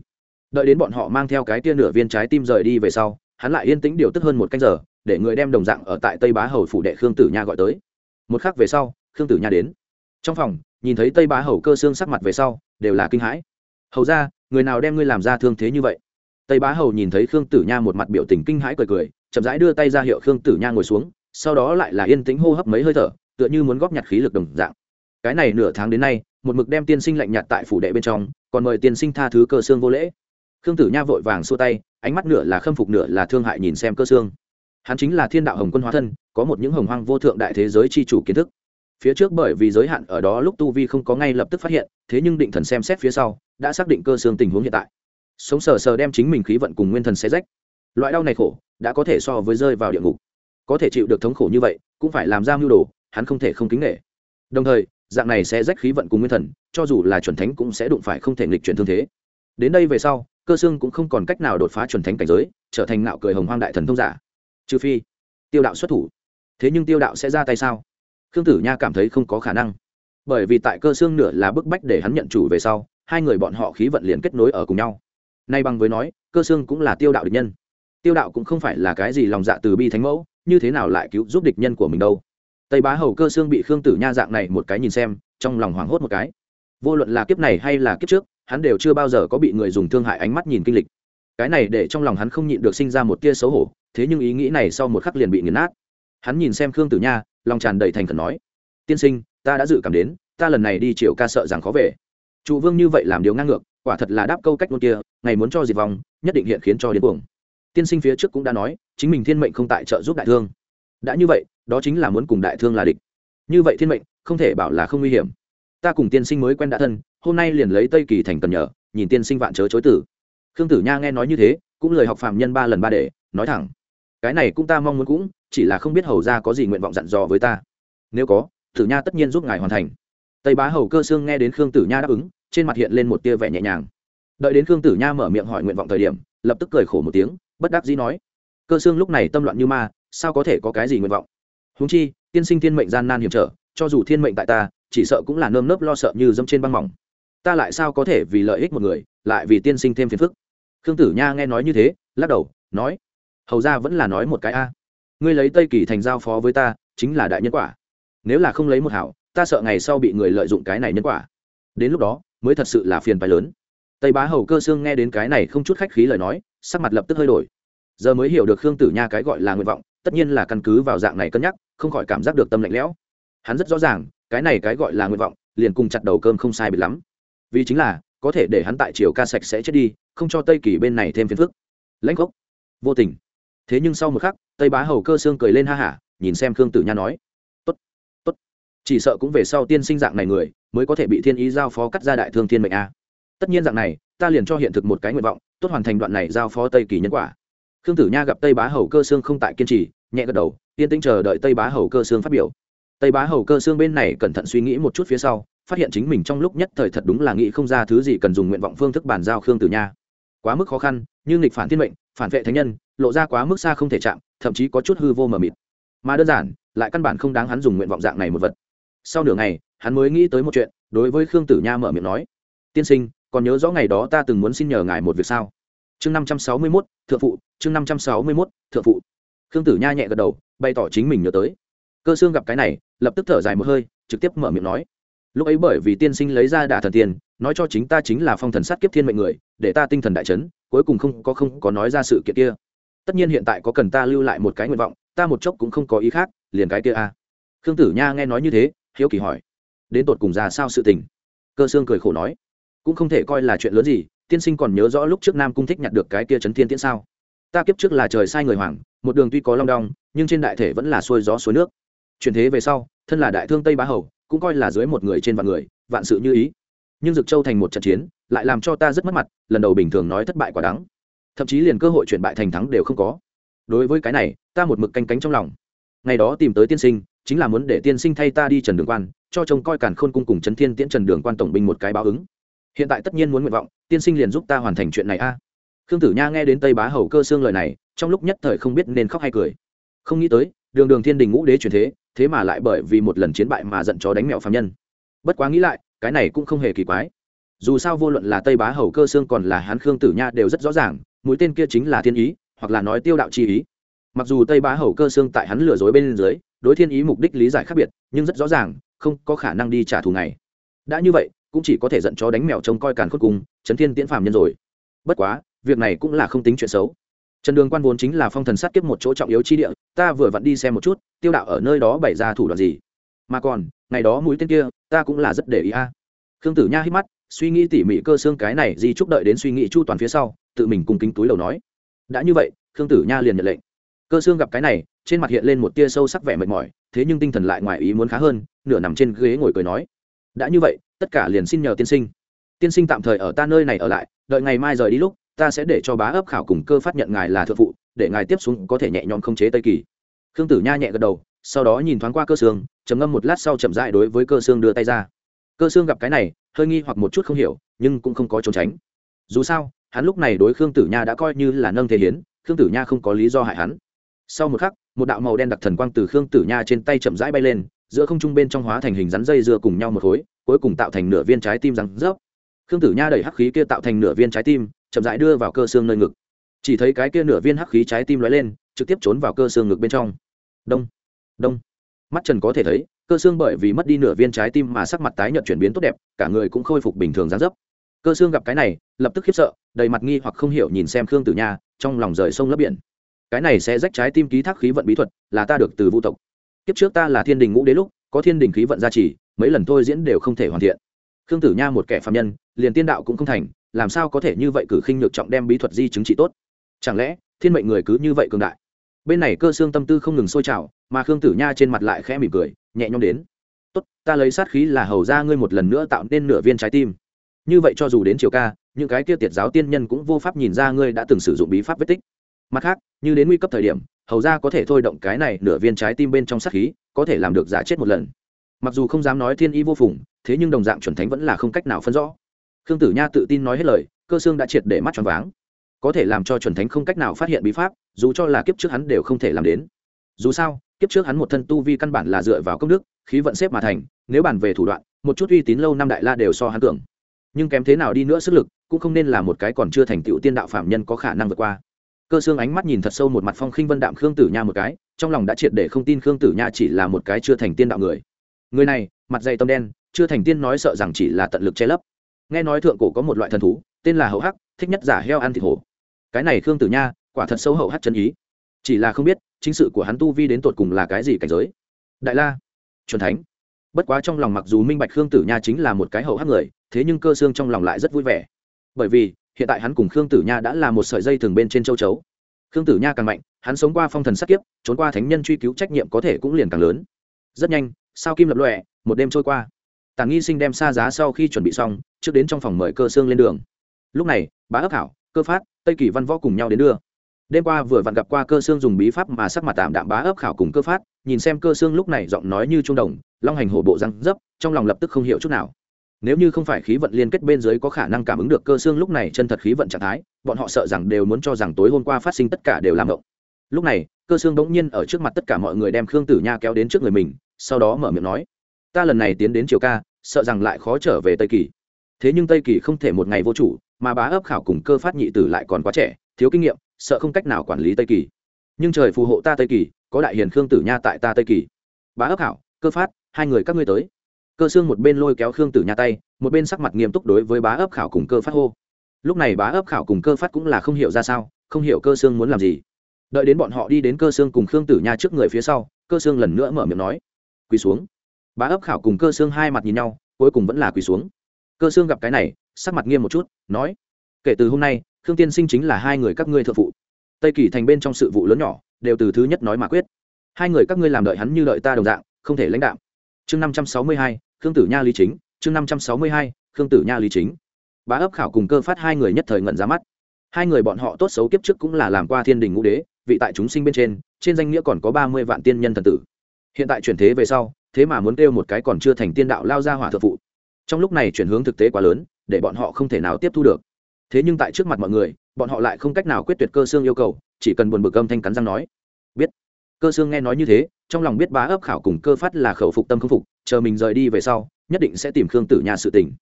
Speaker 1: Đợi đến bọn họ mang theo cái tia nửa viên trái tim rời đi về sau, hắn lại yên tĩnh điều tức hơn một canh giờ, để người đem đồng dạng ở tại tây bá hầu phủ đệ khương tử nha gọi tới. Một khắc về sau, khương tử nha đến. Trong phòng, nhìn thấy tây bá hầu cơ xương sắc mặt về sau, đều là kinh hãi. Hầu ra người nào đem ngươi làm ra thương thế như vậy? Tây bá hầu nhìn thấy khương tử nha một mặt biểu tình kinh hãi cười cười, chậm rãi đưa tay ra hiệu khương tử nha ngồi xuống sau đó lại là yên tĩnh hô hấp mấy hơi thở, tựa như muốn góp nhặt khí lực đồng dạng. Cái này nửa tháng đến nay, một mực đem tiên sinh lạnh nhạt tại phủ đệ bên trong, còn mời tiên sinh tha thứ cơ xương vô lễ. Khương tử nha vội vàng xua tay, ánh mắt nửa là khâm phục nửa là thương hại nhìn xem cơ xương. Hắn chính là thiên đạo hồng quân hóa thân, có một những hồng hoang vô thượng đại thế giới c h i chủ kiến thức. Phía trước bởi vì giới hạn ở đó lúc tu vi không có ngay lập tức phát hiện, thế nhưng định thần xem xét phía sau, đã xác định cơ xương tình huống hiện tại. Sống sờ sờ đem chính mình khí vận cùng nguyên thần xé rách. Loại đau này khổ, đã có thể so với rơi vào địa ngục có thể chịu được thống khổ như vậy, cũng phải làm ra mưu đồ, hắn không thể không kính nghệ đồng thời, dạng này sẽ rách khí vận cùng nguyên thần, cho dù là chuẩn thánh cũng sẽ đụng phải không thể nghịch chuyển thương thế. Đến đây về sau, cơ xương cũng không còn cách nào đột phá chuẩn thánh cảnh giới, trở thành nạo cười hồng hoang đại thần thông giả. Trừ phi, tiêu đạo xuất thủ. Thế nhưng tiêu đạo sẽ ra tay sao? Khương tử nha cảm thấy không có khả năng. Bởi vì tại cơ xương nửa là bức bách để hắn nhận chủ về sau, hai người bọn họ khí vận liền kết nối ở cùng nhau. Nay bằng với nói, cơ xương cũng là tiêu đạo địch nhân. Tiêu đạo cũng không phải là cái gì lòng dạ từ bi thánh mẫu như thế nào lại cứu giúp địch nhân của mình đâu? Tây bá hầu cơ xương bị khương tử nha dạng này một cái nhìn xem, trong lòng hoảng hốt một cái. Vô luận là kiếp này hay là kiếp trước, hắn đều chưa bao giờ có bị người dùng thương hại ánh mắt nhìn kinh lịch. Cái này để trong lòng hắn không nhịn được sinh ra một tia xấu hổ, thế nhưng ý nghĩ này sau một khắc liền bị nghiền nát. Hắn nhìn xem khương tử nha, lòng tràn đầy thành khẩn nói, tiên sinh, ta đã dự cảm đến, ta lần này đi triệu ca sợ rằng khó về. Trụ vương như vậy làm điều ngang ngược, quả thật là đáp câu cách ngôn kia, ngày muốn cho diệt vong, nhất định hiện khiến cho điên cuồng tiên sinh phía trước cũng đã nói, chính mình thiên mệnh không tại trợ giúp đại thương. Đã như vậy, đó chính là muốn cùng đại thương là địch. Như vậy thiên mệnh, không thể bảo là không nguy hiểm. Ta cùng tiên sinh mới quen đã thân, hôm nay liền lấy tây kỳ thành cần nhờ, nhìn tiên sinh vạn chớ chối tử khương tử nha nghe nói như thế, cũng lời học phạm nhân ba lần ba để, nói thẳng. Cái này cũng ta mong muốn cũng, chỉ là không biết hầu ra có gì nguyện vọng dặn dò với ta. Nếu có, tử nha tất nhiên giúp ngài hoàn thành. Tây bá hầu cơ sương nghe đến khương tử nha đáp ứng, trên mặt hiện lên một tia vẻ nhẹ nhàng. Đợi đến khương tử nha mở miệng hỏi nguyện vọng thời điểm, lập tức cười khổ một tiếng bất đắc dĩ nói, cơ sương lúc này tâm loạn như ma, sao có thể có cái gì nguyện vọng? Húng chi, tiên sinh thiên mệnh gian nan hiểm trở, cho dù thiên mệnh tại ta, chỉ sợ cũng là nơm nớp lo sợ như dâm trên băng mỏng. Ta lại sao có thể vì lợi ích một người, lại vì tiên sinh thêm phiền phức? Khương tử nha nghe nói như thế, lắc đầu, nói, hầu ra vẫn là nói một cái a. Ngươi lấy tây kỳ thành giao phó với ta, chính là đại nhân quả. Nếu là không lấy một hảo, ta sợ ngày sau bị người lợi dụng cái này nhân quả. Đến lúc đó, mới thật sự là phiền phái lớn. Tây bá hầu cơ sương nghe đến cái này không chút khách khí lời nói sắc mặt lập tức hơi đổi. Giờ mới hiểu được khương tử nha cái gọi là nguyện vọng, tất nhiên là căn cứ vào dạng này cân nhắc, không khỏi cảm giác được tâm lạnh lẽo. Hắn rất rõ ràng, cái này cái gọi là nguyện vọng, liền cùng chặt đầu cơm không sai biệt lắm. Vì chính là, có thể để hắn tại triều ca sạch sẽ chết đi, không cho tây kỳ bên này thêm phiền phức. Lãnh gốc vô tình. Thế nhưng sau một khắc, tây bá hầu cơ xương cười lên ha hả, nhìn xem khương tử nha nói. Tốt tốt. Chỉ sợ cũng về sau tiên sinh dạng này người, mới có thể bị thiên ý giao phó cắt ra đại thương thiên mệnh a. Tất nhiên dạng này ta liền cho hiện thực một cái nguyện vọng, tốt hoàn thành đoạn này giao phó tây kỳ nhân quả. Khương tử nha gặp tây bá hầu cơ xương không tại kiên trì, nhẹ gật đầu, yên tĩnh chờ đợi tây bá hầu cơ xương phát biểu. Tây bá hầu cơ xương bên này cẩn thận suy nghĩ một chút phía sau, phát hiện chính mình trong lúc nhất thời thật đúng là nghĩ không ra thứ gì cần dùng nguyện vọng phương thức bàn giao khương tử nha. Quá mức khó khăn, như nghịch phản thiên mệnh, phản vệ thánh nhân, lộ ra quá mức xa không thể chạm, thậm chí có chút hư vô mờ mịt. Mà đơn giản, lại căn bản không đáng hắn dùng nguyện vọng dạng này một vật. Sau nửa ngày, hắn mới nghĩ tới một chuyện, đối với khương tử nha mở miệng nói, tiên sinh còn nhớ rõ ngày đó ta từng muốn xin nhờ ngài một việc sao? Chương năm trăm sáu mươi mốt, thượng phụ, chương năm trăm sáu mươi mốt, thượng phụ. Khương tử nha nhẹ gật đầu, bày tỏ chính mình nhớ tới. Cơ xương gặp cái này, lập tức thở dài một hơi, trực tiếp mở miệng nói. Lúc ấy bởi vì tiên sinh lấy ra đả thần tiền, nói cho chính ta chính là phong thần sát kiếp thiên mệnh người, để ta tinh thần đại chấn, cuối cùng không có không có nói ra sự kiện kia. Tất nhiên hiện tại có cần ta lưu lại một cái nguyện vọng, ta một chốc cũng không có ý khác, liền cái kia a. À. khương tử nha nghe nói như thế, hiếu kỳ hỏi. Đến tột cùng ra sao sự tình? Cơ xương cười khổ nói cũng không thể coi là chuyện lớn gì, tiên sinh còn nhớ rõ lúc trước nam cung thích nhặt được cái kia chấn thiên tiễn sao? Ta kiếp trước là trời sai người hoàng, một đường tuy có long đong, nhưng trên đại thể vẫn là xuôi gió suối nước. Chuyển thế về sau, thân là đại thương tây bá hầu, cũng coi là dưới một người trên vạn người, vạn sự như ý. Nhưng dực châu thành một trận chiến, lại làm cho ta rất mất mặt, lần đầu bình thường nói thất bại quả đắng. Thậm chí liền cơ hội chuyển bại thành thắng đều không có. Đối với cái này, ta một mực canh cánh trong lòng. Ngày đó tìm tới tiên sinh, chính là muốn để tiên sinh thay ta đi trần đường quan, cho trông coi càn khôn cung cùng trấn thiên tiễn trần đường quan tổng binh một cái báo ứng hiện tại tất nhiên muốn nguyện vọng, tiên sinh liền giúp ta hoàn thành chuyện này a. Khương tử nha nghe đến tây bá hầu cơ xương lời này, trong lúc nhất thời không biết nên khóc hay cười. Không nghĩ tới, đường đường thiên đình ngũ đế truyền thế thế mà lại bởi vì một lần chiến bại mà giận chó đánh mẹo phạm nhân. Bất quá nghĩ lại, cái này cũng không hề kỳ quái. Dù sao vô luận là tây bá hầu cơ xương còn là hán khương tử nha đều rất rõ ràng, mũi tên kia chính là thiên ý, hoặc là nói tiêu đạo chi ý. Mặc dù tây bá hầu cơ xương tại hắn lừa dối bên dưới, đối thiên ý mục đích lý giải khác biệt, nhưng rất rõ ràng, không có khả năng đi trả thù này. Đã như vậy cũng chỉ có thể giận chó đánh mèo trông coi càn khôn cùng chấn thiên tiễn phàm nhân rồi. Bất quá, việc này cũng là không tính chuyện xấu. Trần đường quan vốn chính là phong thần sát kiếp một chỗ trọng yếu chi địa, ta vừa vặn đi xem một chút, tiêu đạo ở nơi đó bày ra thủ đoạn gì. Mà còn, ngày đó mũi tên kia, ta cũng là rất để ý a. Khương tử nha hít mắt, suy nghĩ tỉ mỉ cơ xương cái này di chúc đợi đến suy nghĩ chu toàn phía sau, tự mình cùng kính túi đầu nói. Đã như vậy, khương tử nha liền nhận lệnh. Cơ xương gặp cái này, trên mặt hiện lên một tia sâu sắc vẻ mệt mỏi, thế nhưng tinh thần lại ngoài ý muốn khá hơn, nửa nằm trên ghế ngồi cười nói. Đã như vậy tất cả liền xin nhờ tiên sinh. Tiên sinh tạm thời ở ta nơi này ở lại, đợi ngày mai rời đi lúc, ta sẽ để cho bá ấp khảo cùng cơ phát nhận ngài là thượng phụ, để ngài tiếp xuống có thể nhẹ nhõm không chế tây kỳ. Khương tử nha nhẹ gật đầu, sau đó nhìn thoáng qua cơ xương, trầm ngâm một lát sau chậm dại đối với cơ xương đưa tay ra. Cơ xương gặp cái này, hơi nghi hoặc một chút không hiểu, nhưng cũng không có trốn tránh. Dù sao, hắn lúc này đối khương tử nha đã coi như là nâng thế hiến, khương tử nha không có lý do hại hắn. Sau một khắc, một đạo màu đen đặc thần quang từ khương tử nha trên tay chậm rãi bay lên, giữa không trung bên trong hóa thành hình rắn dây dưa cùng nhau một khối cuối cùng tạo thành nửa viên trái tim răng rớp. Khương tử nha đẩy hắc khí kia tạo thành nửa viên trái tim, chậm rãi đưa vào cơ xương nơi ngực. Chỉ thấy cái kia nửa viên hắc khí trái tim lóe lên, trực tiếp trốn vào cơ xương ngực bên trong. Đông đông. Mắt trần có thể thấy, cơ xương bởi vì mất đi nửa viên trái tim mà sắc mặt tái nhợt chuyển biến tốt đẹp, cả người cũng khôi phục bình thường dáng dấp cơ xương gặp cái này, lập tức khiếp sợ, đầy mặt nghi hoặc không hiểu nhìn xem khương tử nha, trong lòng rời sông lấp biển. Cái này sẽ rách trái tim ký thác khí vận bí thuật, là ta được từ vũ tộc. Kiếp trước ta là thiên đình ngũ đế lúc, có thiên đình khí vận gia trì mấy lần thôi diễn đều không thể hoàn thiện. Khương tử nha một kẻ phạm nhân, liền tiên đạo cũng không thành, làm sao có thể như vậy cử khinh nhược trọng đem bí thuật di chứng trị tốt? Chẳng lẽ, thiên mệnh người cứ như vậy cường đại? Bên này cơ xương tâm tư không ngừng sôi trào, mà khương tử nha trên mặt lại khẽ mỉm cười, nhẹ nhõm đến. Tốt, ta lấy sát khí là hầu ra ngươi một lần nữa tạo nên nửa viên trái tim. Như vậy cho dù đến chiều ca, những cái kia tiệt giáo tiên nhân cũng vô pháp nhìn ra ngươi đã từng sử dụng bí pháp vết tích. Mặt khác, như đến nguy cấp thời điểm, hầu ra có thể thôi động cái này nửa viên trái tim bên trong sát khí, có thể làm được giả chết một lần mặc dù không dám nói thiên y vô phùng, thế nhưng đồng dạng chuẩn thánh vẫn là không cách nào phân rõ. Khương tử nha tự tin nói hết lời, cơ xương đã triệt để mắt tròn váng. Có thể làm cho chuẩn thánh không cách nào phát hiện bí pháp, dù cho là kiếp trước hắn đều không thể làm đến. Dù sao, kiếp trước hắn một thân tu vi căn bản là dựa vào công đức, khí vận xếp mà thành, nếu bàn về thủ đoạn, một chút uy tín lâu năm đại la đều so hắn tưởng nhưng kém thế nào đi nữa sức lực, cũng không nên là một cái còn chưa thành tựu tiên đạo phạm nhân có khả năng vượt qua. Cơ xương ánh mắt nhìn thật sâu một mặt phong khinh vân đạm khương tử nha một cái, trong lòng đã triệt để không tin khương tử nha chỉ là một cái chưa thành tiên đạo người người này, mặt dày tâm đen, chưa thành tiên nói sợ rằng chỉ là tận lực che lấp. Nghe nói thượng cổ có một loại thần thú, tên là hậu hắc, thích nhất giả heo ăn thịt hổ. Cái này khương tử nha, quả thật sâu hậu hắc chân ý. Chỉ là không biết, chính sự của hắn tu vi đến tột cùng là cái gì cảnh giới. Đại la, chuẩn thánh. Bất quá trong lòng mặc dù minh bạch khương tử nha chính là một cái hậu hắc người, thế nhưng cơ xương trong lòng lại rất vui vẻ. Bởi vì, hiện tại hắn cùng khương tử nha đã là một sợi dây thường bên trên châu chấu. Khương tử nha càng mạnh, hắn sống qua phong thần sắc kiếp, trốn qua thánh nhân truy cứu trách nhiệm có thể cũng liền càng lớn. Rất nhanh sao kim lập lòe, một đêm trôi qua. Tàn nghi sinh đem xa giá sau khi chuẩn bị xong, trước đến trong phòng mời cơ xương lên đường. Lúc này, bá ấp hảo, cơ phát, tây kỳ văn võ cùng nhau đến đưa. Đêm qua vừa vặn gặp qua cơ xương dùng bí pháp mà sắc mặt tạm đạm bá ấp khảo cùng cơ phát, nhìn xem cơ xương lúc này giọng nói như trung đồng, long hành hổ bộ răng dấp, trong lòng lập tức không hiểu chút nào. Nếu như không phải khí vận liên kết bên dưới có khả năng cảm ứng được cơ xương lúc này chân thật khí vận trạng thái, bọn họ sợ rằng đều muốn cho rằng tối hôm qua phát sinh tất cả đều làm động lúc này, cơ xương bỗng nhiên ở trước mặt tất cả mọi người đem khương tử nha kéo đến trước người mình sau đó mở miệng nói, ta lần này tiến đến triều ca, sợ rằng lại khó trở về tây kỳ. Thế nhưng tây kỳ không thể một ngày vô chủ, mà bá ấp khảo cùng cơ phát nhị tử lại còn quá trẻ, thiếu kinh nghiệm, sợ không cách nào quản lý tây kỳ. Nhưng trời phù hộ ta tây kỳ, có đại hiền khương tử nha tại ta tây kỳ. Bá ấp khảo, cơ phát, hai người các ngươi tới. Cơ xương một bên lôi kéo khương tử nha tay, một bên sắc mặt nghiêm túc đối với bá ấp khảo cùng cơ phát hô. Lúc này bá ấp khảo cùng cơ phát cũng là không hiểu ra sao, không hiểu cơ xương muốn làm gì. Đợi đến bọn họ đi đến cơ xương cùng khương tử nha trước người phía sau, cơ xương lần nữa mở miệng nói quỳ xuống. Bá ấp khảo cùng cơ xương hai mặt nhìn nhau, cuối cùng vẫn là quỳ xuống. Cơ xương gặp cái này, sắc mặt nghiêm một chút, nói, kể từ hôm nay, khương tiên sinh chính là hai người các ngươi thợ phụ. Tây kỳ thành bên trong sự vụ lớn nhỏ, đều từ thứ nhất nói mà quyết. Hai người các ngươi làm đợi hắn như đợi ta đồng dạng, không thể lãnh đạo chương năm trăm sáu mươi hai, khương tử nha lý chính. Chương năm trăm sáu mươi hai, khương tử nha lý chính. Bá ấp khảo cùng cơ phát hai người nhất thời ngẩn ra mắt. Hai người bọn họ tốt xấu kiếp trước cũng là làm qua thiên đình ngũ đế, vị tại chúng sinh bên trên trên danh nghĩa còn có ba mươi vạn tiên nhân thần tử hiện tại chuyển thế về sau, thế mà muốn kêu một cái còn chưa thành tiên đạo lao ra hỏa thợ phụ. Trong lúc này chuyển hướng thực tế quá lớn, để bọn họ không thể nào tiếp thu được. Thế nhưng tại trước mặt mọi người, bọn họ lại không cách nào quyết tuyệt cơ xương yêu cầu, chỉ cần buồn bực âm thanh cắn răng nói. Biết. Cơ xương nghe nói như thế, trong lòng biết bá ấp khảo cùng cơ phát là khẩu phục tâm không phục, chờ mình rời đi về sau, nhất định sẽ tìm khương tử nha sự tình.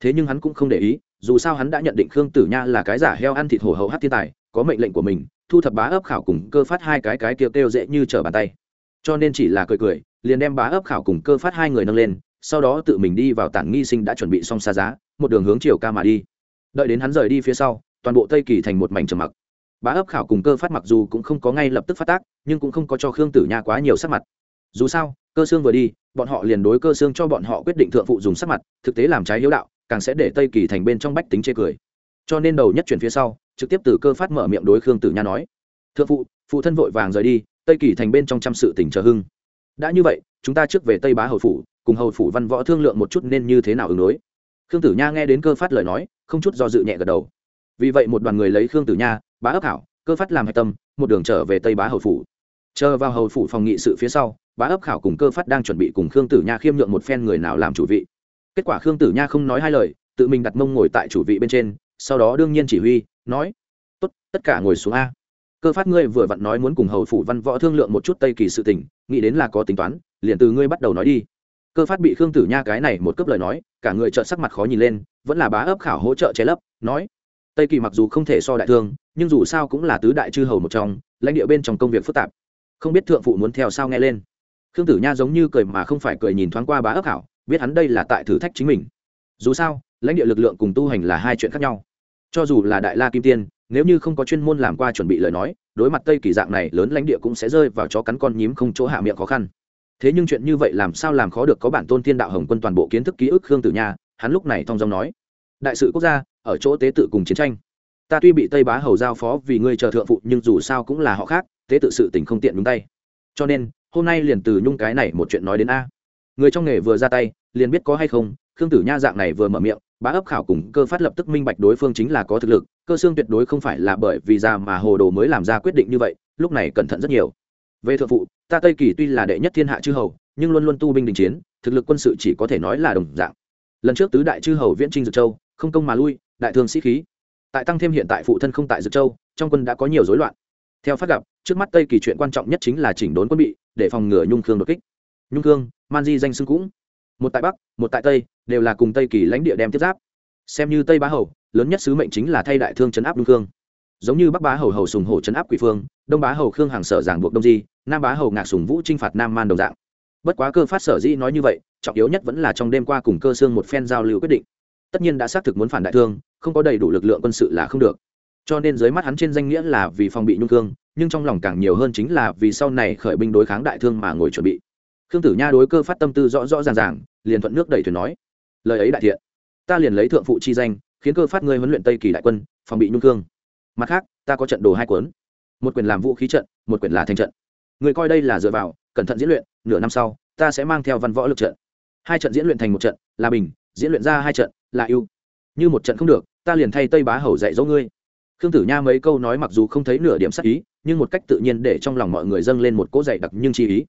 Speaker 1: Thế nhưng hắn cũng không để ý, dù sao hắn đã nhận định khương tử nha là cái giả heo ăn thịt hổ hậu hát thiên tài, có mệnh lệnh của mình, thu thập bá ấp khảo cùng cơ phát hai cái cái kêu kêu dễ như trở bàn tay cho nên chỉ là cười cười, liền đem bá ấp khảo cùng cơ phát hai người nâng lên, sau đó tự mình đi vào tản nghi sinh đã chuẩn bị xong xa giá, một đường hướng chiều ca mà đi. Đợi đến hắn rời đi phía sau, toàn bộ tây kỳ thành một mảnh trầm mặc. Bá ấp khảo cùng cơ phát mặc dù cũng không có ngay lập tức phát tác, nhưng cũng không có cho khương tử nha quá nhiều sắc mặt. Dù sao, cơ xương vừa đi, bọn họ liền đối cơ xương cho bọn họ quyết định thượng phụ dùng sắc mặt, thực tế làm trái hiếu đạo, càng sẽ để tây kỳ thành bên trong bách tính chê cười. Cho nên đầu nhất chuyển phía sau, trực tiếp từ cơ phát mở miệng đối khương tử nha nói, thượng phụ phụ thân vội vàng rời đi tây kỳ thành bên trong trăm sự tỉnh chờ hưng. Đã như vậy, chúng ta trước về tây bá hầu phủ, cùng hầu phủ văn võ thương lượng một chút nên như thế nào ứng đối. Khương tử nha nghe đến cơ phát lời nói, không chút do dự nhẹ gật đầu. Vì vậy một đoàn người lấy khương tử nha, bá ấp hảo, cơ phát làm hạch tâm, một đường trở về tây bá hầu phủ. Chờ vào hầu phủ phòng nghị sự phía sau, bá ấp khảo cùng cơ phát đang chuẩn bị cùng khương tử nha khiêm nhượng một phen người nào làm chủ vị. Kết quả khương tử nha không nói hai lời, tự mình đặt mông ngồi tại chủ vị bên trên, sau đó đương nhiên chỉ huy, nói, tốt, tất cả ngồi xuống a cơ phát ngươi vừa vặn nói muốn cùng hầu phủ văn võ thương lượng một chút tây kỳ sự tình, nghĩ đến là có tính toán, liền từ ngươi bắt đầu nói đi. Cơ phát bị khương tử nha cái này một cướp lời nói, cả người trợn sắc mặt khó nhìn lên, vẫn là bá ấp khảo hỗ trợ che lấp, nói, tây kỳ mặc dù không thể so đại thương, nhưng dù sao cũng là tứ đại chư hầu một trong, lãnh địa bên trong công việc phức tạp. Không biết thượng phụ muốn theo sao nghe lên. Khương tử nha giống như cười mà không phải cười nhìn thoáng qua bá ấp khảo, biết hắn đây là tại thử thách chính mình. Dù sao, lãnh địa lực lượng cùng tu hành là hai chuyện khác nhau. Cho dù là đại la kim tiên nếu như không có chuyên môn làm qua chuẩn bị lời nói, đối mặt tây kỳ dạng này, lớn lãnh địa cũng sẽ rơi vào chó cắn con nhím không chỗ hạ miệng khó khăn. Thế nhưng chuyện như vậy làm sao làm khó được có bản tôn thiên đạo hồng quân toàn bộ kiến thức ký ức khương tử nha, hắn lúc này thong dong nói. Đại sự quốc gia, ở chỗ tế tự cùng chiến tranh. Ta tuy bị tây bá hầu giao phó vì ngươi chờ thượng phụ, nhưng dù sao cũng là họ khác, tế tự sự tình không tiện đúng tay. Cho nên, hôm nay liền từ nhung cái này một chuyện nói đến a. Người trong nghề vừa ra tay, liền biết có hay không, khương tử nha dạng này vừa mở miệng, bá ấp khảo cùng cơ phát lập tức minh bạch đối phương chính là có thực lực cơ xương tuyệt đối không phải là bởi vì già mà hồ đồ mới làm ra quyết định như vậy, lúc này cẩn thận rất nhiều. Về thượng phụ, ta tây kỳ tuy là đệ nhất thiên hạ chư hầu, nhưng luôn luôn tu binh đình chiến, thực lực quân sự chỉ có thể nói là đồng dạng. Lần trước tứ đại chư hầu viễn trinh dược châu, không công mà lui, đại thương sĩ khí. Tại tăng thêm hiện tại phụ thân không tại dược châu, trong quân đã có nhiều rối loạn. Theo phát gặp, trước mắt tây kỳ chuyện quan trọng nhất chính là chỉnh đốn quân bị, để phòng ngừa nhung khương đột kích. Nhung khương, man di danh xưng cũng. Một tại bắc, một tại tây, đều là cùng tây kỳ lãnh địa đem tiếp giáp xem như tây bá hầu, lớn nhất sứ mệnh chính là thay đại thương chấn áp nhung khương. Giống như bắc bá hầu hầu sùng hổ chấn áp quỷ phương, đông bá hầu khương hàng sở giảng buộc đông di, nam bá hầu ngạc sùng vũ t r i n h phạt nam man đồng dạng. Bất quá cơ phát sở dĩ nói như vậy, trọng yếu nhất vẫn là trong đêm qua cùng cơ xương một phen giao lưu quyết định. Tất nhiên đã xác thực muốn phản đại thương, không có đầy đủ lực lượng quân sự là không được. Cho nên dưới mắt hắn trên danh nghĩa là vì phòng bị nhung thương nhưng trong lòng càng nhiều hơn chính là vì sau này khởi binh đối kháng đại thương mà ngồi chuẩn bị. Khương tử nha đối cơ phát tâm tư rõ rõ ràng ràng, liền thuận nước đẩy thuyền nói, lời ấy đại thiện ta liền lấy thượng phụ chi danh, khiến cơ phát ngươi huấn luyện tây kỳ đại quân, phòng bị nhung cương. Mặt khác, ta có trận đồ hai cuốn. Một quyền làm vũ khí trận, một quyền là thành trận. Người coi đây là dựa vào, cẩn thận diễn luyện, nửa năm sau, ta sẽ mang theo văn võ lực trận. Hai trận diễn luyện thành một trận, là bình, diễn luyện ra hai trận, là ưu. Như một trận không được, ta liền thay tây bá hầu dạy dỗ ngươi. Khương tử nha mấy câu nói mặc dù không thấy nửa điểm sắc ý, nhưng một cách tự nhiên để trong lòng mọi người dâng lên một cỗ dạy đặc nhưng chi ý.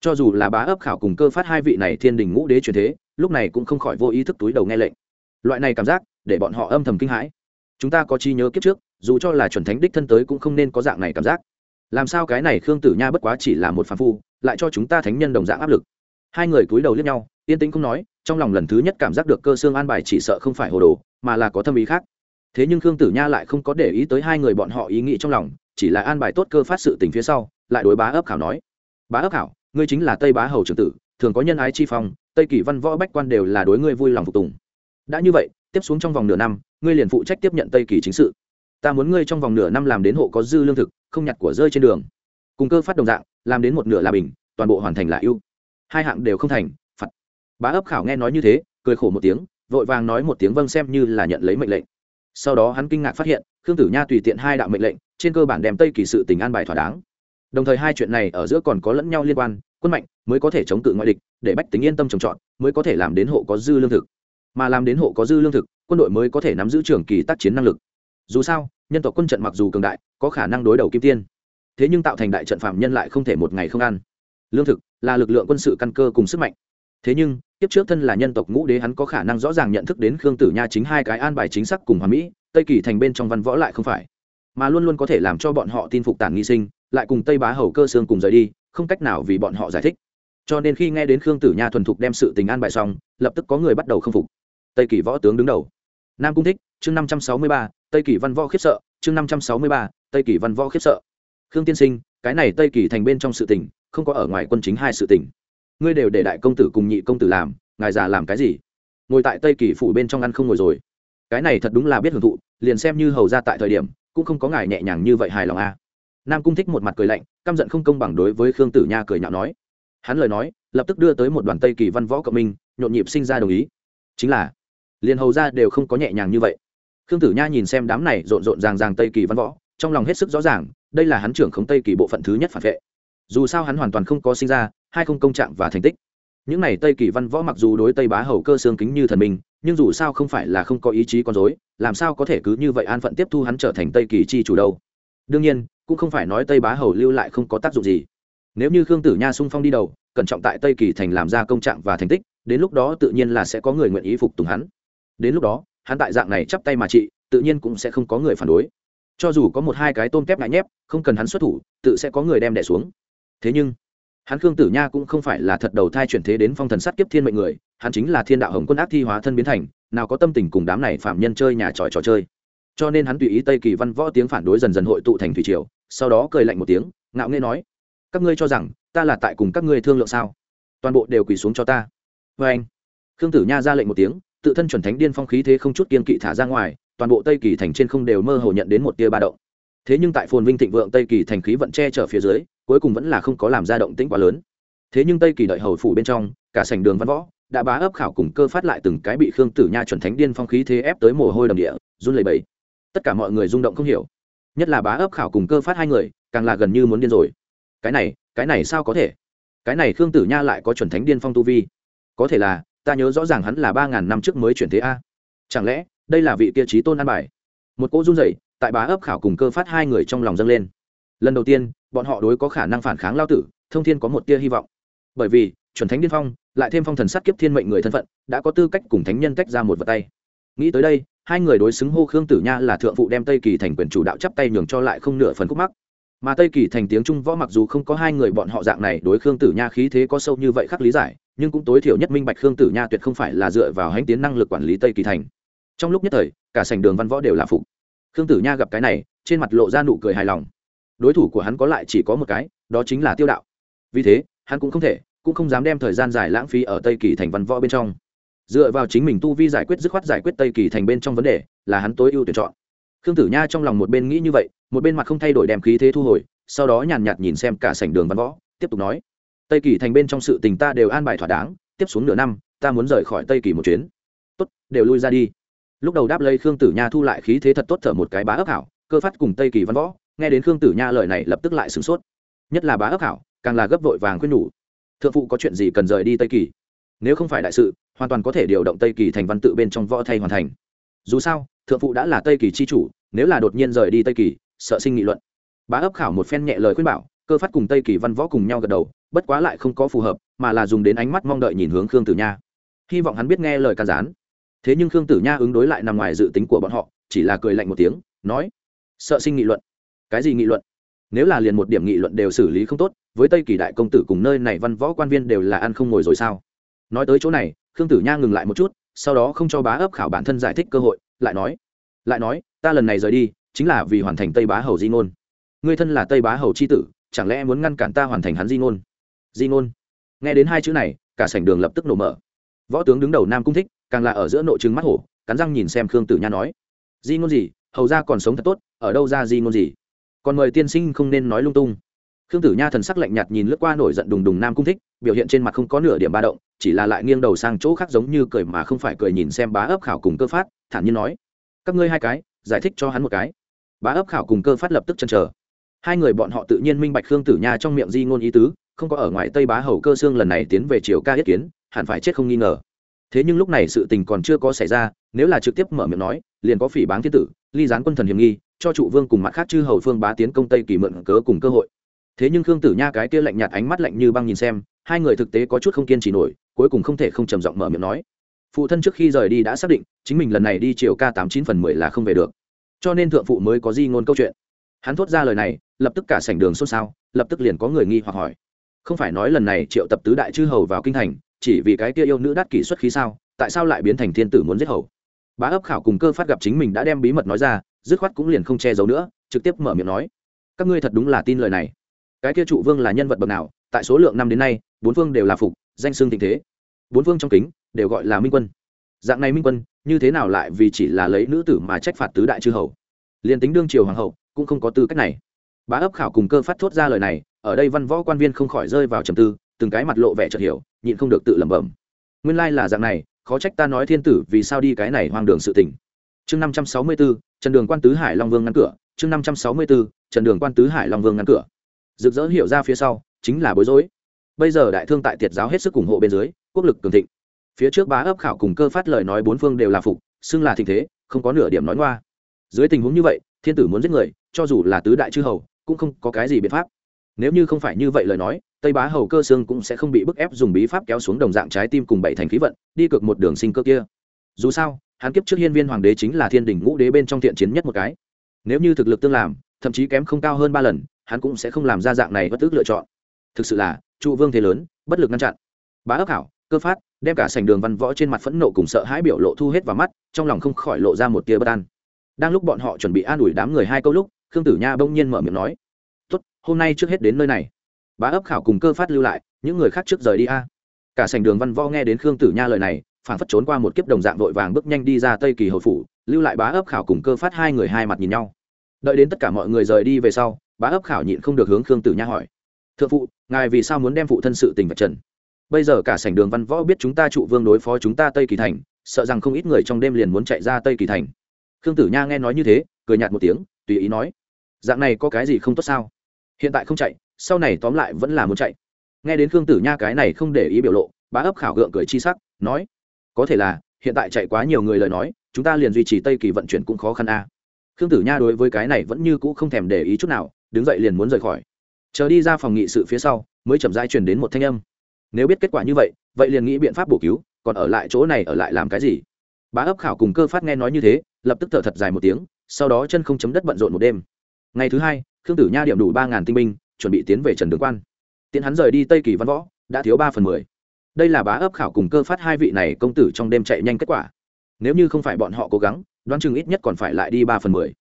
Speaker 1: Cho dù là bá ấp khảo cùng cơ phát hai vị này thiên đình ngũ đế truyền thế, lúc này cũng không khỏi vô ý thức túi đầu nghe lệnh loại này cảm giác, để bọn họ âm thầm kinh hãi. Chúng ta có chi nhớ kiếp trước, dù cho là chuẩn thánh đích thân tới cũng không nên có dạng này cảm giác. Làm sao cái này khương tử nha bất quá chỉ là một phàm phu, lại cho chúng ta thánh nhân đồng dạng áp lực. Hai người cúi đầu liếc nhau, yên tĩnh không nói, trong lòng lần thứ nhất cảm giác được cơ xương an bài chỉ sợ không phải hồ đồ, mà là có tâm ý khác. Thế nhưng khương tử nha lại không có để ý tới hai người bọn họ ý nghĩ trong lòng, chỉ là an bài tốt cơ phát sự tình phía sau, lại đối bá ấp khảo nói. Bá ấp khảo, ngươi chính là tây bá hầu trưởng tử, thường có nhân ái chi phong, tây kỷ văn võ bách quan đều là đối ngươi vui lòng phục tùng đã như vậy, tiếp xuống trong vòng nửa năm, ngươi liền phụ trách tiếp nhận tây kỳ chính sự. Ta muốn ngươi trong vòng nửa năm làm đến hộ có dư lương thực, không nhặt của rơi trên đường. Cùng cơ phát đồng dạng, làm đến một nửa là bình, toàn bộ hoàn thành là ưu. Hai hạng đều không thành, phạt. Bá ấp khảo nghe nói như thế, cười khổ một tiếng, vội vàng nói một tiếng vâng xem như là nhận lấy mệnh lệnh. Sau đó hắn kinh ngạc phát hiện, khương tử nha tùy tiện hai đạo mệnh lệnh, trên cơ bản đem tây kỳ sự tình an bài thỏa đáng. Đồng thời hai chuyện này ở giữa còn có lẫn nhau liên quan, quân mạnh mới có thể chống cự ngoại địch, để bách tính yên tâm trồng trọt, mới có thể làm đến hộ có dư lương thực mà làm đến hộ có dư lương thực, quân đội mới có thể nắm giữ trường kỳ tác chiến năng lực. Dù sao, nhân tộc quân trận mặc dù cường đại, có khả năng đối đầu kim tiên. Thế nhưng tạo thành đại trận phạm nhân lại không thể một ngày không ăn. Lương thực là lực lượng quân sự căn cơ cùng sức mạnh. Thế nhưng tiếp trước thân là nhân tộc ngũ đế hắn có khả năng rõ ràng nhận thức đến khương tử nha chính hai cái an bài chính xác cùng hoàn mỹ, tây kỳ thành bên trong văn võ lại không phải. Mà luôn luôn có thể làm cho bọn họ tin phục tản nghi sinh, lại cùng tây bá hầu cơ xương cùng rời đi, không cách nào vì bọn họ giải thích. Cho nên khi nghe đến khương tử nha thuần thục đem sự tình an bài xong, lập tức có người bắt đầu k phục tây kỳ võ tướng đứng đầu. Nam cung thích, chương năm trăm sáu mươi ba, tây kỳ văn võ khiếp sợ, chương năm trăm sáu mươi ba, tây kỳ văn võ khiếp sợ. Khương tiên sinh, cái này tây kỳ thành bên trong sự tỉnh không có ở ngoài quân chính hai sự tỉnh ngươi đều để đại công tử cùng nhị công tử làm, ngài già làm cái gì? Ngồi tại tây kỳ phủ bên trong ăn không ngồi rồi. Cái này thật đúng là biết hưởng thụ, liền xem như hầu ra tại thời điểm, cũng không có ngài nhẹ nhàng như vậy hài lòng à. nam cung thích một mặt cười lạnh, căm giận không công bằng đối với khương tử nha cười nhạo nói. Hắn lời nói, lập tức đưa tới một đoàn tây kỳ văn võ cộng minh, nhộn nhịp sinh ra đồng ý. Chính là liền hầu ra đều không có nhẹ nhàng như vậy. Khương tử nha nhìn xem đám này rộn rộn ràng ràng tây kỳ văn võ, trong lòng hết sức rõ ràng, đây là hắn trưởng không tây kỳ bộ phận thứ nhất phản vệ. Dù sao hắn hoàn toàn không có sinh ra, hai không công trạng và thành tích. Những này tây kỳ văn võ mặc dù đối tây bá hầu cơ xương kính như thần minh nhưng dù sao không phải là không có ý chí con dối làm sao có thể cứ như vậy an phận tiếp thu hắn trở thành tây kỳ chi chủ đâu. Đương nhiên, cũng không phải nói tây bá hầu lưu lại không có tác dụng gì. Nếu như khương tử nha sung phong đi đầu, cẩn trọng tại tây kỳ thành làm ra công trạng và thành tích, đến lúc đó tự nhiên là sẽ có người nguyện ý phục tùng hắn đến lúc đó, hắn tại dạng này chắp tay mà trị, tự nhiên cũng sẽ không có người phản đối. Cho dù có một hai cái tôm kép ngại nhép, không cần hắn xuất thủ, tự sẽ có người đem đẻ xuống. Thế nhưng, hắn khương tử nha cũng không phải là thật đầu thai chuyển thế đến phong thần sát kiếp thiên mệnh người, hắn chính là thiên đạo hồng quân ác thi hóa thân biến thành, nào có tâm tình cùng đám này phạm nhân chơi nhà tròi trò chơi. Cho nên hắn tùy ý tây kỳ văn võ tiếng phản đối dần dần hội tụ thành thủy triều, sau đó cười lạnh một tiếng, ngạo nghê nói, các ngươi cho rằng, ta là tại cùng các ngươi thương lượng sao? Toàn bộ đều quỳ xuống cho ta. Vê anh. Khương tử nha ra lệnh một tiếng tự thân chuẩn thánh điên phong khí thế không chút kiên kỵ thả ra ngoài, toàn bộ tây kỳ thành trên không đều mơ hồ nhận đến một tia ba động. Thế nhưng tại phồn vinh thịnh vượng tây kỳ thành khí vận che chở phía dưới, cuối cùng vẫn là không có làm ra động tĩnh quá lớn. Thế nhưng tây kỳ đợi hầu phủ bên trong, cả sảnh đường văn võ đã bá ấp khảo cùng cơ phát lại từng cái bị khương tử nha chuẩn thánh điên phong khí thế ép tới mồ hôi đầm địa, run lẩy bẩy. Tất cả mọi người rung động không hiểu. Nhất là bá ấp khảo cùng cơ phát hai người, càng là gần như muốn điên rồi. Cái này cái này sao có thể? Cái này khương tử nha lại có chuẩn thánh điên phong tu vi. Có thể là ta nhớ rõ ràng hắn là ba ngàn năm trước mới chuyển thế a. Chẳng lẽ, đây là vị kia trí tôn an bài? Một cô run rẩy, tại bá ấp khảo cùng cơ phát hai người trong lòng dâng lên. Lần đầu tiên, bọn họ đối có khả năng phản kháng lao tử, thông thiên có một tia hy vọng. Bởi vì, chuẩn thánh điên phong, lại thêm phong thần sát kiếp thiên mệnh người thân phận, đã có tư cách cùng thánh nhân tách ra một vật tay. Nghĩ tới đây, hai người đối xứng hô khương tử nha là thượng phụ đem tây kỳ thành quyền chủ đạo chắp tay nhường cho lại không nửa phần khúc mắc. Mà tây kỳ thành tiếng trung võ mặc dù không có hai người bọn họ dạng này đối khương tử nha khí thế có sâu như vậy khắc lý giải nhưng cũng tối thiểu nhất minh bạch khương tử nha tuyệt không phải là dựa vào hãnh tiến năng lực quản lý tây kỳ thành. Trong lúc nhất thời, cả sành đường văn võ đều là phục. Khương tử nha gặp cái này, trên mặt lộ ra nụ cười hài lòng. Đối thủ của hắn có lại chỉ có một cái, đó chính là tiêu đạo. Vì thế, hắn cũng không thể, cũng không dám đem thời gian dài lãng phí ở tây kỳ thành văn võ bên trong. Dựa vào chính mình tu vi giải quyết, dứt khoát giải quyết tây kỳ thành bên trong vấn đề, là hắn tối ưu tuyển chọn. Khương tử nha trong lòng một bên nghĩ như vậy, một bên mặt không thay đổi đem khí thế thu hồi, sau đó nhàn nhạt nhìn xem cả sảnh đường văn võ, tiếp tục nói tây kỳ thành bên trong sự tình ta đều an bài thỏa đáng, tiếp xuống nửa năm, ta muốn rời khỏi tây kỳ một chuyến. Tốt, đều lui ra đi. Lúc đầu đáp lấy khương tử nha thu lại khí thế thật tốt thở một cái bá ấp hảo, cơ phát cùng tây kỳ văn võ, nghe đến khương tử nha lời này lập tức lại sửng sốt. Nhất là bá ấp hảo, càng là gấp vội vàng khuyên nhủ. Thượng phụ có chuyện gì cần rời đi tây kỳ? Nếu không phải đại sự, hoàn toàn có thể điều động tây kỳ thành văn tự bên trong võ thay hoàn thành. Dù sao, thượng phụ đã là tây kỳ chi chủ, nếu là đột nhiên rời đi tây kỳ, sợ sinh nghị luận. Bá ấp khảo một phen nhẹ lời khuyên bảo cơ phát cùng tây kỳ văn võ cùng nhau gật đầu, bất quá lại không có phù hợp, mà là dùng đến ánh mắt mong đợi nhìn hướng khương tử nha. Hy vọng hắn biết nghe lời can gián. Thế nhưng khương tử nha ứng đối lại nằm ngoài dự tính của bọn họ, chỉ là cười lạnh một tiếng, nói, sợ sinh nghị luận. Cái gì nghị luận? Nếu là liền một điểm nghị luận đều xử lý không tốt, với tây kỳ đại công tử cùng nơi này văn võ quan viên đều là ăn không ngồi rồi sao? Nói tới chỗ này, khương tử nha ngừng lại một chút, sau đó không cho bá ấp khảo bản thân giải thích cơ hội, lại nói lại nói, ta lần này rời đi, chính là vì hoàn thành tây bá hầu di ngôn. Người thân là tây bá hầu c h i tử chẳng lẽ muốn ngăn cản ta hoàn thành hắn di ngôn? Di ngôn? Nghe đến hai chữ này, cả sảnh đường lập tức nổ mở. Võ tướng đứng đầu nam cung thích, càng là ở giữa nội chứng mắt hổ, cắn răng nhìn xem khương tử nha nói, di ngôn gì? Hầu ra còn sống thật tốt, ở đâu ra di ngôn gì? Còn mời tiên sinh không nên nói lung tung. Khương tử nha thần sắc lạnh nhạt nhìn lướt qua nổi giận đùng đùng nam cung thích, biểu hiện trên mặt không có nửa điểm ba động, chỉ là lại nghiêng đầu sang chỗ khác giống như cười mà không phải cười nhìn xem bá ấp khảo cùng cơ phát, thản nhiên nói, các ngươi hai cái, giải thích cho hắn một cái. Bá ấp khảo cùng cơ phát lập tức chần trở hai người bọn họ tự nhiên minh bạch khương tử nha trong miệng di ngôn ý tứ, không có ở ngoài tây bá hầu cơ xương lần này tiến về triều ca yết kiến, hẳn phải chết không nghi ngờ. Thế nhưng lúc này sự tình còn chưa có xảy ra, nếu là trực tiếp mở miệng nói, liền có phỉ báng thiên tử, ly gián quân thần hiểm nghi, cho trụ vương cùng mặt khác chư hầu phương bá tiến công tây kỳ mượn cớ cùng cơ hội. Thế nhưng khương tử nha cái kia lạnh nhạt ánh mắt lạnh như băng nhìn xem, hai người thực tế có chút không kiên trì nổi, cuối cùng không thể không trầm giọng mở miệng nói. Phụ thân trước khi rời đi đã xác định, chính mình lần này đi chiều ca tám chín phần mười là không về được. Cho nên thượng phụ mới có di ngôn câu chuyện. Hắn thốt ra lời này lập tức cả sảnh đường xôn xao, lập tức liền có người nghi hoặc hỏi. Không phải nói lần này triệu tập tứ đại chư hầu vào kinh thành, chỉ vì cái kia yêu nữ đắt kỷ xuất khí sao, tại sao lại biến thành thiên tử muốn giết hầu? Bá ấp khảo cùng cơ phát gặp chính mình đã đem bí mật nói ra, dứt khoát cũng liền không che giấu nữa, trực tiếp mở miệng nói. Các ngươi thật đúng là tin lời này. Cái kia trụ vương là nhân vật bậc nào, tại số lượng năm đến nay, bốn phương đều là phục, danh xương tình thế. Bốn phương trong kính, đều gọi là minh quân. Dạng này minh quân, như thế nào lại vì chỉ là lấy nữ tử mà trách phạt tứ đại chư hầu? Liền tính đương triều hoàng hậu, cũng không có tư cách này bá ấp khảo cùng cơ phát thốt ra lời này, ở đây văn võ quan viên không khỏi rơi vào trầm tư, từng cái mặt lộ vẻ chợt hiểu, nhịn không được tự lẩm bẩm. Nguyên lai là dạng này, khó trách ta nói thiên tử vì sao đi cái này hoang đường sự tình. Chương năm trăm sáu mươi bốn, trần đường quan tứ hải long vương ngăn cửa. Chương năm trăm sáu mươi bốn, trần đường quan tứ hải long vương ngăn cửa. Rực rỡ hiểu ra phía sau, chính là bối rối. Bây giờ đại thương tại tiệt giáo hết sức ủng hộ bên dưới, quốc lực cường thịnh. Phía trước bá ấp khảo cùng cơ phát lời nói bốn phương đều là phục, xưng là thịnh thế, không có nửa điểm nói ngoa. Dưới tình huống như vậy, thiên tử muốn giết người, cho dù là tứ đại chư hầu cũng không có cái gì biện pháp. Nếu như không phải như vậy lời nói, tây bá hầu cơ xương cũng sẽ không bị bức ép dùng bí pháp kéo xuống đồng dạng trái tim cùng bảy thành khí vận, đi cực một đường sinh cơ kia. Dù sao, hắn kiếp trước hiên viên hoàng đế chính là thiên đình ngũ đế bên trong thiện chiến nhất một cái. Nếu như thực lực tương làm, thậm chí kém không cao hơn ba lần, hắn cũng sẽ không làm ra dạng này bất tức lựa chọn. Thực sự là, trụ vương thế lớn, bất lực ngăn chặn. Bá ấp hảo, cơ phát, đem cả sành đường văn võ trên mặt phẫn nộ cùng sợ hãi biểu lộ thu hết vào mắt, trong lòng không khỏi lộ ra một tia bất an. Đang lúc bọn họ chuẩn bị an ủi đám người hai câu lúc khương tử nha bỗng nhiên mở miệng nói, tốt, hôm nay trước hết đến nơi này. Bá ấp khảo cùng cơ phát lưu lại, những người khác trước rời đi a. Cả sành đường văn võ nghe đến khương tử nha lời này phản phất trốn qua một kiếp đồng dạng vội vàng bước nhanh đi ra tây kỳ hậu phủ, lưu lại bá ấp khảo cùng cơ phát hai người hai mặt nhìn nhau. Đợi đến tất cả mọi người rời đi về sau, bá ấp khảo nhịn không được hướng khương tử nha hỏi thượng phụ, ngài vì sao muốn đem phụ thân sự tình vật trần? Bây giờ cả sảnh đường văn võ biết chúng ta trụ vương đối phó chúng ta tây kỳ thành, sợ rằng không ít người trong đêm liền muốn chạy ra tây kỳ thành. Khương tử nha nghe nói như thế, cười nhạt một tiếng, tùy ý nói dạng này có cái gì không tốt sao? Hiện tại không chạy, sau này tóm lại vẫn là muốn chạy. Nghe đến khương tử nha cái này không để ý biểu lộ bá ấp khảo gượng cười chi sắc, nói, có thể là, hiện tại chạy quá nhiều người lời nói, chúng ta liền duy trì tây kỳ vận chuyển cũng khó khăn a. Khương tử nha đối với cái này vẫn như cũ không thèm để ý chút nào, đứng dậy liền muốn rời khỏi. Chờ đi ra phòng nghị sự phía sau, mới chậm rãi truyền đến một thanh âm. Nếu biết kết quả như vậy vậy liền nghĩ biện pháp bổ cứu, còn ở lại chỗ này ở lại làm cái gì? Bá ấp khảo cùng cơ phát nghe nói như thế, lập tức thở thật dài một tiếng, sau đó chân không chấm đất bận rộn một đêm ngày thứ hai, khương tử nha điểm đủ ba ngàn tinh binh, chuẩn bị tiến về trần đường quan. Tiến hắn rời đi tây kỳ văn võ, đã thiếu ba phần mười. Đây là bá ấp khảo cùng cơ phát hai vị này công tử trong đêm chạy nhanh kết quả. Nếu như không phải bọn họ cố gắng, đoán chừng ít nhất còn phải lại đi ba phần mười.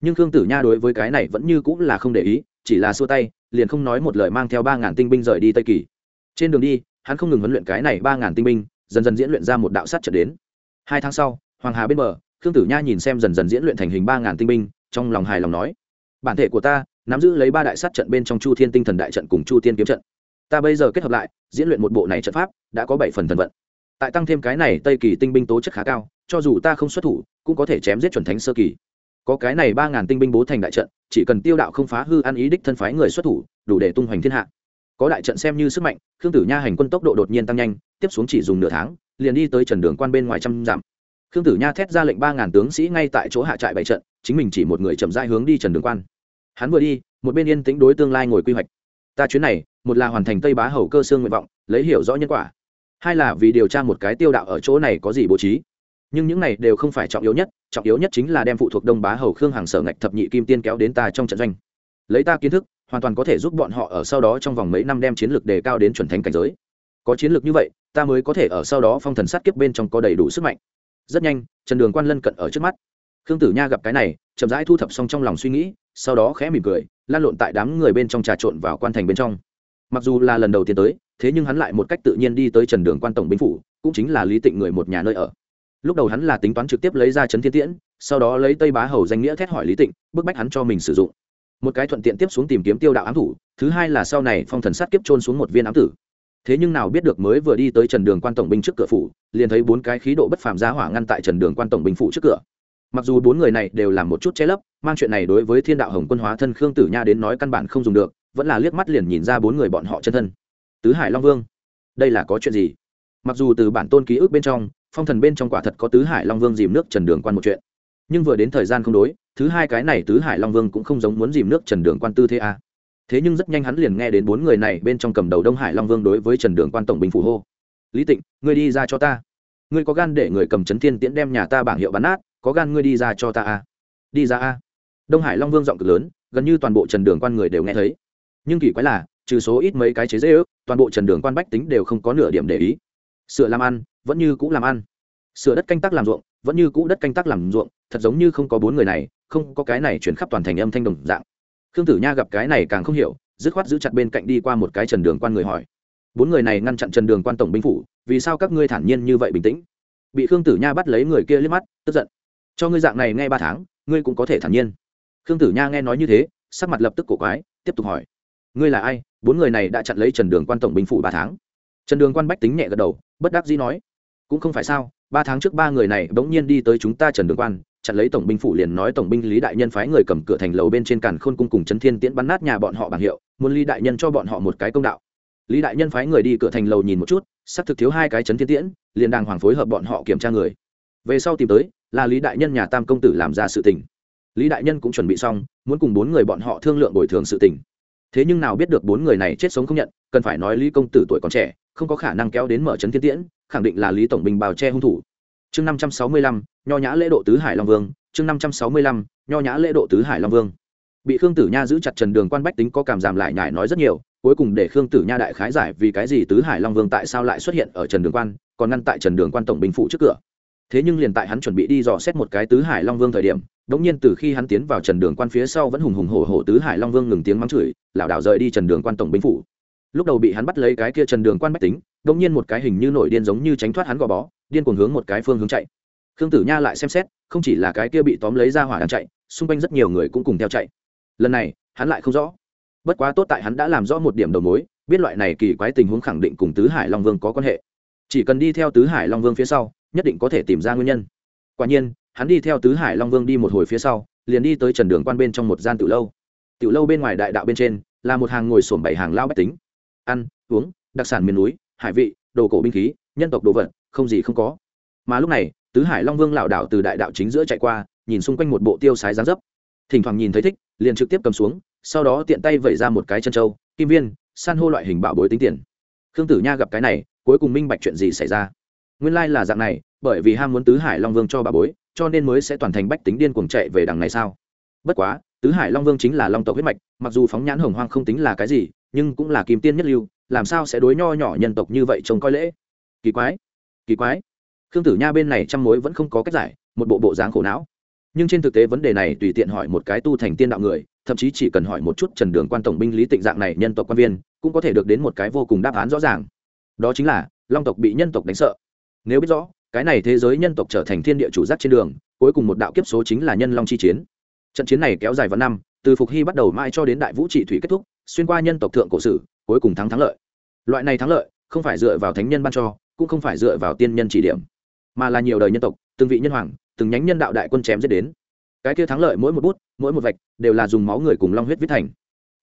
Speaker 1: Nhưng khương tử nha đối với cái này vẫn như cũng là không để ý, chỉ là xua tay, liền không nói một lời mang theo ba ngàn tinh binh rời đi tây kỳ. Trên đường đi, hắn không ngừng huấn luyện cái này ba ngàn tinh binh, dần dần diễn luyện ra một đạo sát trận đến. Hai tháng sau, hoàng hà bên bờ, khương tử nha nhìn xem dần dần diễn luyện thành hình ba ngàn tinh binh, trong lòng hài lòng nói bản thể của ta nắm giữ lấy ba đại sát trận bên trong chu thiên tinh thần đại trận cùng chu thiên kiếm trận. Ta bây giờ kết hợp lại, diễn luyện một bộ này trận pháp, đã có bảy phần thần vận. Tại tăng thêm cái này, tây kỳ tinh binh tố chất khá cao, cho dù ta không xuất thủ, cũng có thể chém giết chuẩn thánh sơ kỳ. Có cái này ba ngàn tinh binh bố thành đại trận, chỉ cần tiêu đạo không phá hư ăn ý đích thân phái người xuất thủ, đủ để tung hoành thiên hạ. Có đại trận xem như sức mạnh, khương tử nha hành quân tốc độ đột nhiên tăng nhanh, tiếp xuống chỉ dùng nửa tháng, liền đi tới trần đường quan bên ngoài trăm dặm. Khương tử nha thét ra lệnh ba ngàn tướng sĩ ngay tại chỗ hạ trại bảy trận chính mình chỉ một người chậm rãi hướng đi trần đường quan. Hắn vừa đi, một bên yên tĩnh đối tương lai ngồi quy hoạch. Ta chuyến này, một là hoàn thành tây bá hầu cơ xương nguyện vọng, lấy hiểu rõ nhân quả. Hai là vì điều tra một cái tiêu đạo ở chỗ này có gì bố trí. Nhưng những này đều không phải trọng yếu nhất, trọng yếu nhất chính là đem phụ thuộc đông bá hầu khương hàng sở ngạch thập nhị kim tiên kéo đến ta trong trận doanh. Lấy ta kiến thức, hoàn toàn có thể giúp bọn họ ở sau đó trong vòng mấy năm đem chiến lược đề cao đến chuẩn thánh cảnh giới. Có chiến lược như vậy, ta mới có thể ở sau đó phong thần sát kiếp bên trong có đầy đủ sức mạnh. Rất nhanh, trần đường quan lân cận ở trước mắt khương tử nha gặp cái này, chậm rãi thu thập xong trong lòng suy nghĩ, sau đó khẽ mỉm cười, lan lộn tại đám người bên trong trà trộn vào quan thành bên trong. Mặc dù là lần đầu tiên tới, thế nhưng hắn lại một cách tự nhiên đi tới trần đường quan tổng binh phủ, cũng chính là lý tịnh người một nhà nơi ở. Lúc đầu hắn là tính toán trực tiếp lấy ra trấn thiên tiễn, sau đó lấy tây bá hầu danh nghĩa thét hỏi lý tịnh, bức bách hắn cho mình sử dụng. Một cái thuận tiện tiếp xuống tìm kiếm tiêu đạo ám thủ, thứ hai là sau này phong thần sát kiếp trôn xuống một viên ám tử. Thế nhưng nào biết được mới vừa đi tới trần đường quan tổng binh trước cửa phủ, liền thấy bốn cái khí độ bất phàm giá hỏa ngăn tại trần đường quan tổng binh phủ trước cửa mặc dù bốn người này đều làm một chút che lấp, mang chuyện này đối với thiên đạo hồng quân hóa thân khương tử nha đến nói căn bản không dùng được, vẫn là liếc mắt liền nhìn ra bốn người bọn họ chân thân. Tứ hải long vương, đây là có chuyện gì? Mặc dù từ bản tôn ký ức bên trong, phong thần bên trong quả thật có tứ hải long vương dìm nước trần đường quan một chuyện. Nhưng vừa đến thời gian không đối, thứ hai cái này tứ hải long vương cũng không giống muốn dìm nước trần đường quan tư thế a à. thế nhưng rất nhanh hắn liền nghe đến bốn người này bên trong cầm đầu đông hải long vương đối với trần đường quan tổng bình phủ hô. Lý tịnh, ngươi đi ra cho ta. Ngươi có gan để người cầm chấn thiên tiễn đem nhà ta bảng hiệu bắn nát có gan ngươi đi ra cho ta a. Đi ra a. Đông hải long vương giọng cực lớn, gần như toàn bộ trần đường quan người đều nghe thấy. Nhưng kỳ quái là, trừ số ít mấy cái chế dễ ước, toàn bộ trần đường quan bách tính đều không có nửa điểm để ý. Sửa làm ăn, vẫn như cũ làm ăn. Sửa đất canh tác làm ruộng, vẫn như cũ đất canh tác làm ruộng, thật giống như không có bốn người này, không có cái này chuyển khắp toàn thành âm thanh đồng dạng. Khương tử nha gặp cái này càng không hiểu, dứt khoát giữ chặt bên cạnh đi qua một cái trần đường quan người hỏi. Bốn người này ngăn chặn trần đường quan tổng binh phủ, vì sao các ngươi thản nhiên như vậy bình tĩnh? Bị khương tử nha bắt lấy người kia liếc mắt, tức giận cho ngươi dạng này ngay ba tháng, ngươi cũng có thể thản nhiên. Khương tử nha nghe nói như thế, sắc mặt lập tức cổ quái, tiếp tục hỏi. Ngươi là ai? Bốn người này đã chặn lấy trần đường quan tổng binh phủ ba tháng. Trần đường quan bách tính nhẹ gật đầu, bất đắc dĩ nói. Cũng không phải sao, ba tháng trước ba người này bỗng nhiên đi tới chúng ta trần đường quan, chặn lấy tổng binh phủ liền nói tổng binh lý đại nhân phái người cầm cửa thành lầu bên trên càn khôn cung cùng trấn thiên tiễn bắn nát nhà bọn họ bằng hiệu, muốn lý đại nhân cho bọn họ một cái công đạo. Lý đại nhân phái người đi cửa thành lầu nhìn một chút, xác thực thiếu hai cái trấn thiên tiễn, liền đàng hoàng phối hợp bọn họ kiểm tra người. Về sau tìm tới là lý đại nhân nhà tam công tử làm ra sự tình. Lý đại nhân cũng chuẩn bị xong, muốn cùng bốn người bọn họ thương lượng bồi thường sự tình. Thế nhưng nào biết được bốn người này chết sống không nhận, cần phải nói lý công tử tuổi còn trẻ, không có khả năng kéo đến mở trấn thiên tiễn, khẳng định là lý tổng bình bào che hung thủ. Chương năm trăm sáu mươi lăm, nho nhã lễ độ tứ hải long vương. Chương năm trăm sáu mươi lăm, nho nhã lễ độ tứ hải long vương. Bị khương tử nha giữ chặt trần đường quan bách tính có cảm giảm lại nhải nói rất nhiều, cuối cùng để khương tử nha đại khái giải vì cái gì tứ hải long vương tại sao lại xuất hiện ở trần đường quan, còn ngăn tại trần đường quan tổng bình phụ trước cửa thế nhưng liền tại hắn chuẩn bị đi dò xét một cái tứ hải long vương thời điểm, đống nhiên từ khi hắn tiến vào trần đường quan phía sau vẫn hùng hùng hổ hổ tứ hải long vương ngừng tiếng mắng chửi, lảo đảo rời đi trần đường quan tổng binh phủ. Lúc đầu bị hắn bắt lấy cái kia trần đường quan bách tính, đống nhiên một cái hình như nổi điên giống như tránh thoát hắn gò bó, điên cuồng hướng một cái phương hướng chạy. Khương tử nha lại xem xét, không chỉ là cái kia bị tóm lấy ra hỏa đang chạy, xung quanh rất nhiều người cũng cùng theo chạy. Lần này, hắn lại không rõ. Bất quá tốt tại hắn đã làm rõ một điểm đầu mối, biết loại này kỳ quái tình huống khẳng định cùng tứ hải long vương có quan hệ. Chỉ cần đi theo tứ hải long vương phía sau nhất định có thể tìm ra nguyên nhân. Quả nhiên, hắn đi theo tứ hải long vương đi một hồi phía sau, liền đi tới trần đường quan bên trong một gian tiểu lâu. Tiểu lâu bên ngoài đại đạo bên trên là một hàng ngồi sổm bảy hàng lao bách tính. Ăn, uống, đặc sản miền núi, hải vị, đồ cổ binh khí, nhân tộc đồ vật, không gì không có. Mà lúc này, tứ hải long vương lảo đảo từ đại đạo chính giữa chạy qua, nhìn xung quanh một bộ tiêu sái dáng dấp. Thỉnh thoảng nhìn thấy thích, liền trực tiếp cầm xuống, sau đó tiện tay vẩy ra một cái chân trâu kim viên, san hô loại hình bảo bối tính tiền. Khương tử nha gặp cái này, cuối cùng minh bạch chuyện gì xảy ra nguyên lai là dạng này, bởi vì ham muốn tứ hải long vương cho bà bối, cho nên mới sẽ toàn thành bách tính điên cuồng chạy về đằng này sao? Bất quá, tứ hải long vương chính là long tộc huyết mạch, mặc dù phóng nhãn hồng hoang không tính là cái gì, nhưng cũng là kim tiên nhất lưu, làm sao sẽ đối nho nhỏ nhân tộc như vậy trông coi lễ? Kỳ quái kỳ quái. Khương tử nha bên này trăm mối vẫn không có cách giải, một bộ bộ dáng khổ não. Nhưng trên thực tế vấn đề này tùy tiện hỏi một cái tu thành tiên đạo người, thậm chí chỉ cần hỏi một chút trần đường quan tổng binh lý tịnh dạng này nhân tộc quan viên, cũng có thể được đến một cái vô cùng đáp án rõ ràng. Đó chính là, long tộc bị nhân tộc đánh sợ nếu biết rõ, cái này thế giới nhân tộc trở thành thiên địa chủ giác trên đường, cuối cùng một đạo kiếp số chính là nhân long chi chiến. Trận chiến này kéo dài vào năm, từ phục hy bắt đầu mãi cho đến đại vũ trị thủy kết thúc, xuyên qua nhân tộc thượng cổ sử, cuối cùng thắng thắng lợi. Loại này thắng lợi, không phải dựa vào thánh nhân ban cho, cũng không phải dựa vào tiên nhân chỉ điểm, mà là nhiều đời nhân tộc, từng vị nhân hoàng, từng nhánh nhân đạo đại quân chém giết đến. Cái kia thắng lợi mỗi một bút, mỗi một vạch, đều là dùng máu người cùng long huyết viết thành.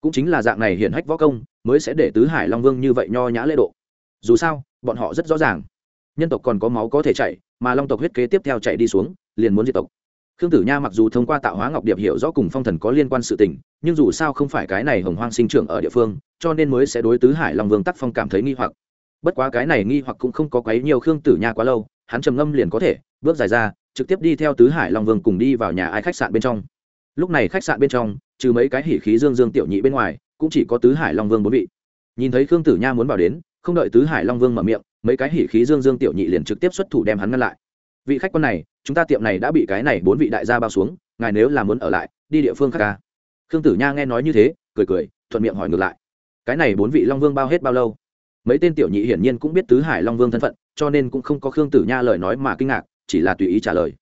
Speaker 1: Cũng chính là dạng này hiển hách võ công, mới sẽ để tứ hải long vương như vậy nho nhã lễ độ. Dù sao, bọn họ rất rõ ràng nhân tộc còn có máu có thể chạy mà long tộc huyết kế tiếp theo chạy đi xuống, liền muốn diệt tộc. Khương tử nha mặc dù thông qua tạo hóa ngọc điệp hiểu rõ cùng phong thần có liên quan sự tình, nhưng dù sao không phải cái này hồng hoang sinh trưởng ở địa phương, cho nên mới sẽ đối tứ hải long vương tắc phong cảm thấy nghi hoặc. Bất quá cái này nghi hoặc cũng không có quấy nhiều khương tử nha quá lâu, hắn trầm ngâm liền có thể, bước dài ra, trực tiếp đi theo tứ hải long vương cùng đi vào nhà ai khách sạn bên trong. Lúc này khách sạn bên trong, trừ mấy cái hỉ khí dương dương tiểu nhị bên ngoài, cũng chỉ có tứ hải long vương bốn vị. Nhìn thấy khương tử nha muốn vào đến không đợi tứ hải long vương mở miệng, mấy cái hỉ khí dương dương tiểu nhị liền trực tiếp xuất thủ đem hắn ngăn lại. Vị khách quan này, chúng ta tiệm này đã bị cái này bốn vị đại gia bao xuống, ngài nếu là muốn ở lại, đi địa phương khác ca khương tử nha nghe nói như thế, cười cười, thuận miệng hỏi ngược lại. Cái này bốn vị long vương bao hết bao lâu? Mấy tên tiểu nhị hiển nhiên cũng biết tứ hải long vương thân phận, cho nên cũng không có khương tử nha lời nói mà kinh ngạc, chỉ là tùy ý trả lời.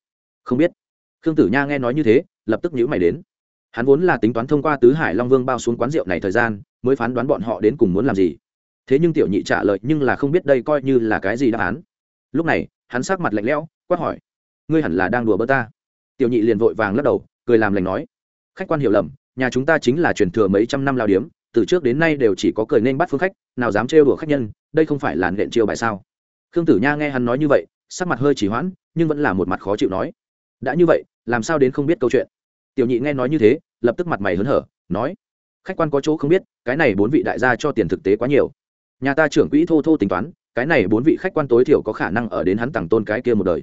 Speaker 1: Không biết. Khương tử nha nghe nói như thế, lập tức nhữ mày đến. Hắn vốn là tính toán thông qua tứ hải long vương bao xuống quán rượu này thời gian, mới phán đoán bọn họ đến cùng muốn làm gì thế nhưng tiểu nhị trả lời nhưng là không biết đây coi như là cái gì đáp án. Lúc này, hắn sắc mặt lạnh lẽo, quát hỏi, ngươi hẳn là đang đùa bơ ta? Tiểu nhị liền vội vàng lắc đầu, cười làm lành nói, khách quan hiểu lầm, nhà chúng ta chính là truyền thừa mấy trăm năm lao điếm, từ trước đến nay đều chỉ có cười nên bắt phương khách, nào dám trêu đùa khách nhân, đây không phải là nện chiêu bài sao? Khương tử nha nghe hắn nói như vậy, sắc mặt hơi chỉ hoãn, nhưng vẫn là một mặt khó chịu nói, đã như vậy, làm sao đến không biết câu chuyện? Tiểu nhị nghe nói như thế, lập tức mặt mày hớn hở, nói, khách quan có chỗ không biết, cái này bốn vị đại gia cho tiền thực tế quá nhiều nhà ta trưởng quỹ thô thô tính toán, cái này bốn vị khách quan tối thiểu có khả năng ở đến hắn tặng tôn cái kia một đời.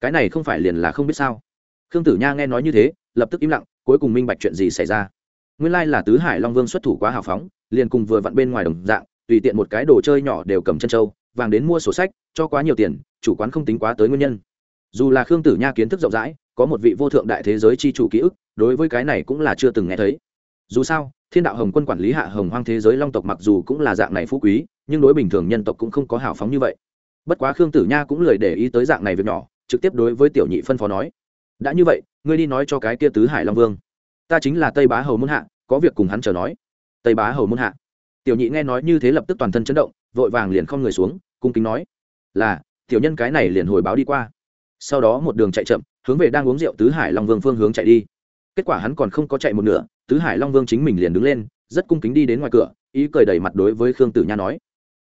Speaker 1: Cái này không phải liền là không biết sao? Khương tử nha nghe nói như thế, lập tức im lặng, cuối cùng minh bạch chuyện gì xảy ra. Nguyên lai là tứ hải long vương xuất thủ quá hào phóng, liền cùng vừa vặn bên ngoài đồng dạng, tùy tiện một cái đồ chơi nhỏ đều cầm chân trâu, vàng đến mua sổ sách, cho quá nhiều tiền, chủ quán không tính quá tới nguyên nhân. Dù là khương tử nha kiến thức rộng rãi, có một vị vô thượng đại thế giới c h i chủ ký ức, đối với cái này cũng là chưa từng nghe thấy. Dù sao, thiên đạo hồng quân quản lý hạ hồng hoang thế giới long tộc mặc dù cũng là dạng này phú quý nhưng đối bình thường nhân tộc cũng không có hào phóng như vậy. Bất quá khương tử nha cũng lười để ý tới dạng này việc nhỏ, trực tiếp đối với tiểu nhị phân phó nói, đã như vậy, ngươi đi nói cho cái kia tứ hải long vương. Ta chính là tây bá hầu môn hạ, có việc cùng hắn chờ nói. Tây bá hầu môn hạ. Tiểu nhị nghe nói như thế lập tức toàn thân chấn động, vội vàng liền không người xuống, cung kính nói, là, tiểu nhân cái này liền hồi báo đi qua. Sau đó một đường chạy chậm, hướng về đang uống rượu tứ hải long vương phương hướng chạy đi. Kết quả hắn còn không có chạy một nửa, tứ hải long vương chính mình liền đứng lên, rất cung kính đi đến ngoài cửa, ý cười đầy mặt đối với khương tử nha nói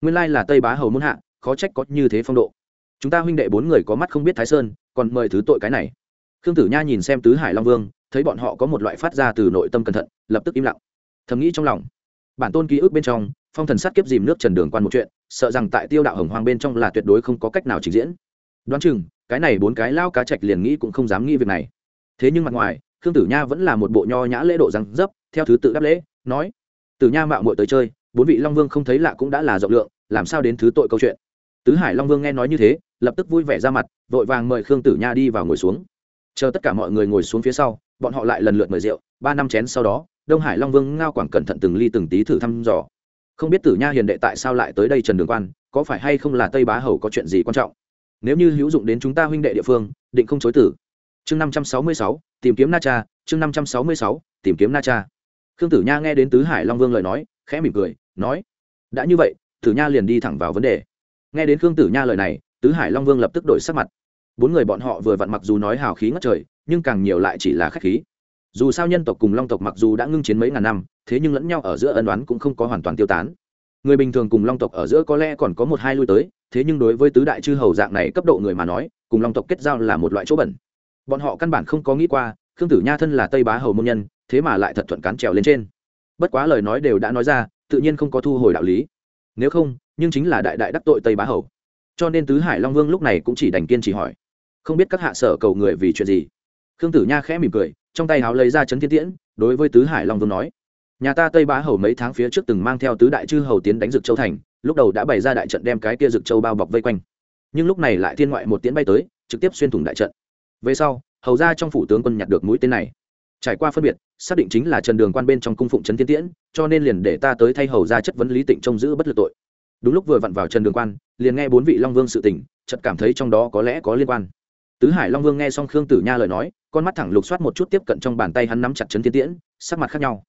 Speaker 1: nguyên lai là tây bá hầu muôn hạ, khó trách có như thế phong độ. Chúng ta huynh đệ bốn người có mắt không biết thái sơn, còn mời thứ tội cái này. Khương tử nha nhìn xem tứ hải long vương, thấy bọn họ có một loại phát ra từ nội tâm cẩn thận, lập tức im lặng. Thầm nghĩ trong lòng, bản tôn ký ức bên trong, phong thần sát kiếp dìm nước trần đường quan một chuyện, sợ rằng tại tiêu đạo hồng hoang bên trong là tuyệt đối không có cách nào trình diễn. Đoán chừng, cái này bốn cái lao cá trạch liền nghĩ cũng không dám nghĩ việc này. Thế nhưng mặt ngoài, khương tử nha vẫn là một bộ nho nhã lễ độ răng dấp, theo thứ tự đáp lễ, nói, tử nha mạo muội tới chơi bốn vị long vương không thấy lạ cũng đã là rộng lượng, làm sao đến thứ tội câu chuyện? Tứ hải long vương nghe nói như thế, lập tức vui vẻ ra mặt, vội vàng mời khương tử nha đi vào ngồi xuống. Chờ tất cả mọi người ngồi xuống phía sau, bọn họ lại lần lượt mời rượu, ba năm chén sau đó, đông hải long vương ngao quảng cẩn thận từng ly từng tí thử thăm dò. Không biết tử nha hiền đệ tại sao lại tới đây trần đường quan, có phải hay không là tây bá hầu có chuyện gì quan trọng? Nếu như hữu dụng đến chúng ta huynh đệ địa phương, định không chối tử chương năm trăm sáu mươi sáu, tìm kiếm na cha, chương năm trăm sáu mươi sáu, tìm kiếm na cha. Khương tử nha nghe đến tứ hải long vương lời nói, khẽ mỉm cười nói, đã như vậy, tử nha liền đi thẳng vào vấn đề. Nghe đến khương tử nha lời này, tứ hải long vương lập tức đổi sắc mặt. Bốn người bọn họ vừa vặn mặc dù nói hào khí ngất trời, nhưng càng nhiều lại chỉ là khách khí. Dù sao nhân tộc cùng long tộc mặc dù đã ngưng chiến mấy ngàn năm, thế nhưng lẫn nhau ở giữa ân đoán cũng không có hoàn toàn tiêu tán. Người bình thường cùng long tộc ở giữa có lẽ còn có một hai lui tới, thế nhưng đối với tứ đại chư hầu dạng này cấp độ người mà nói, cùng long tộc kết giao là một loại chỗ bẩn. Bọn họ căn bản không có nghĩ qua, khương tử nha thân là tây bá hầu môn nhân, thế mà lại thật thuận cán trèo lên trên. Bất quá lời nói đều đã nói ra tự nhiên không có thu hồi đạo lý. Nếu không, nhưng chính là đại đại đắc tội tây bá hầu. Cho nên tứ hải long vương lúc này cũng chỉ đành kiên trì hỏi. Không biết các hạ sở cầu người vì chuyện gì? Khương tử nha khẽ mỉm cười, trong tay háo lấy ra chấn thiên tiễn, đối với tứ hải long vương nói. Nhà ta tây bá hầu mấy tháng phía trước từng mang theo tứ đại chư hầu tiến đánh dực châu thành, lúc đầu đã bày ra đại trận đem cái kia dực châu bao bọc vây quanh. Nhưng lúc này lại thiên ngoại một tiễn bay tới, trực tiếp xuyên thủng đại trận. Về sau, hầu ra trong phủ tướng quân nhặt được mũi tên này trải qua phân biệt, xác định chính là trần đường quan bên trong cung phụng trấn thiên tiễn, cho nên liền để ta tới thay hầu ra chất vấn lý tịnh trông giữ bất lực tội. Đúng lúc vừa vặn vào trần đường quan, liền nghe bốn vị long vương sự tình, chợt cảm thấy trong đó có lẽ có liên quan. Tứ hải long vương nghe xong khương tử nha lời nói, con mắt thẳng lục soát một chút tiếp cận trong bàn tay hắn nắm chặt trấn thiên tiễn, sắc mặt khác nhau.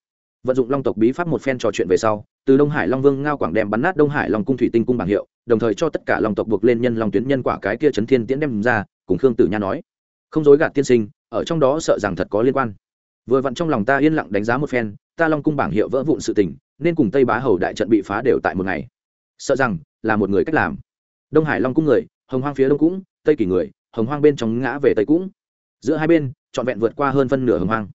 Speaker 1: Vận dụng long tộc bí pháp một phen trò chuyện về sau, từ đông hải long vương ngao quảng đem bắn nát đông hải long cung thủy tinh cung bảng hiệu, đồng thời cho tất cả long tộc buộc lên nhân long tuyến nhân quả cái kia trấn thiên tiễn đem ra, cùng khương tử nha nói. Không dối gạt tiên sinh, ở trong đó sợ rằng thật có liên quan vừa vặn trong lòng ta yên lặng đánh giá một phen, ta long cung bảng hiệu vỡ vụn sự tình, nên cùng tây bá hầu đại trận bị phá đều tại một ngày. Sợ rằng, là một người cách làm. Đông hải long cung người, hồng hoang phía đông cũng, tây kỳ người, hồng hoang bên trong ngã về tây cũng. Giữa hai bên, trọn vẹn vượt qua hơn phân nửa hồng hoang.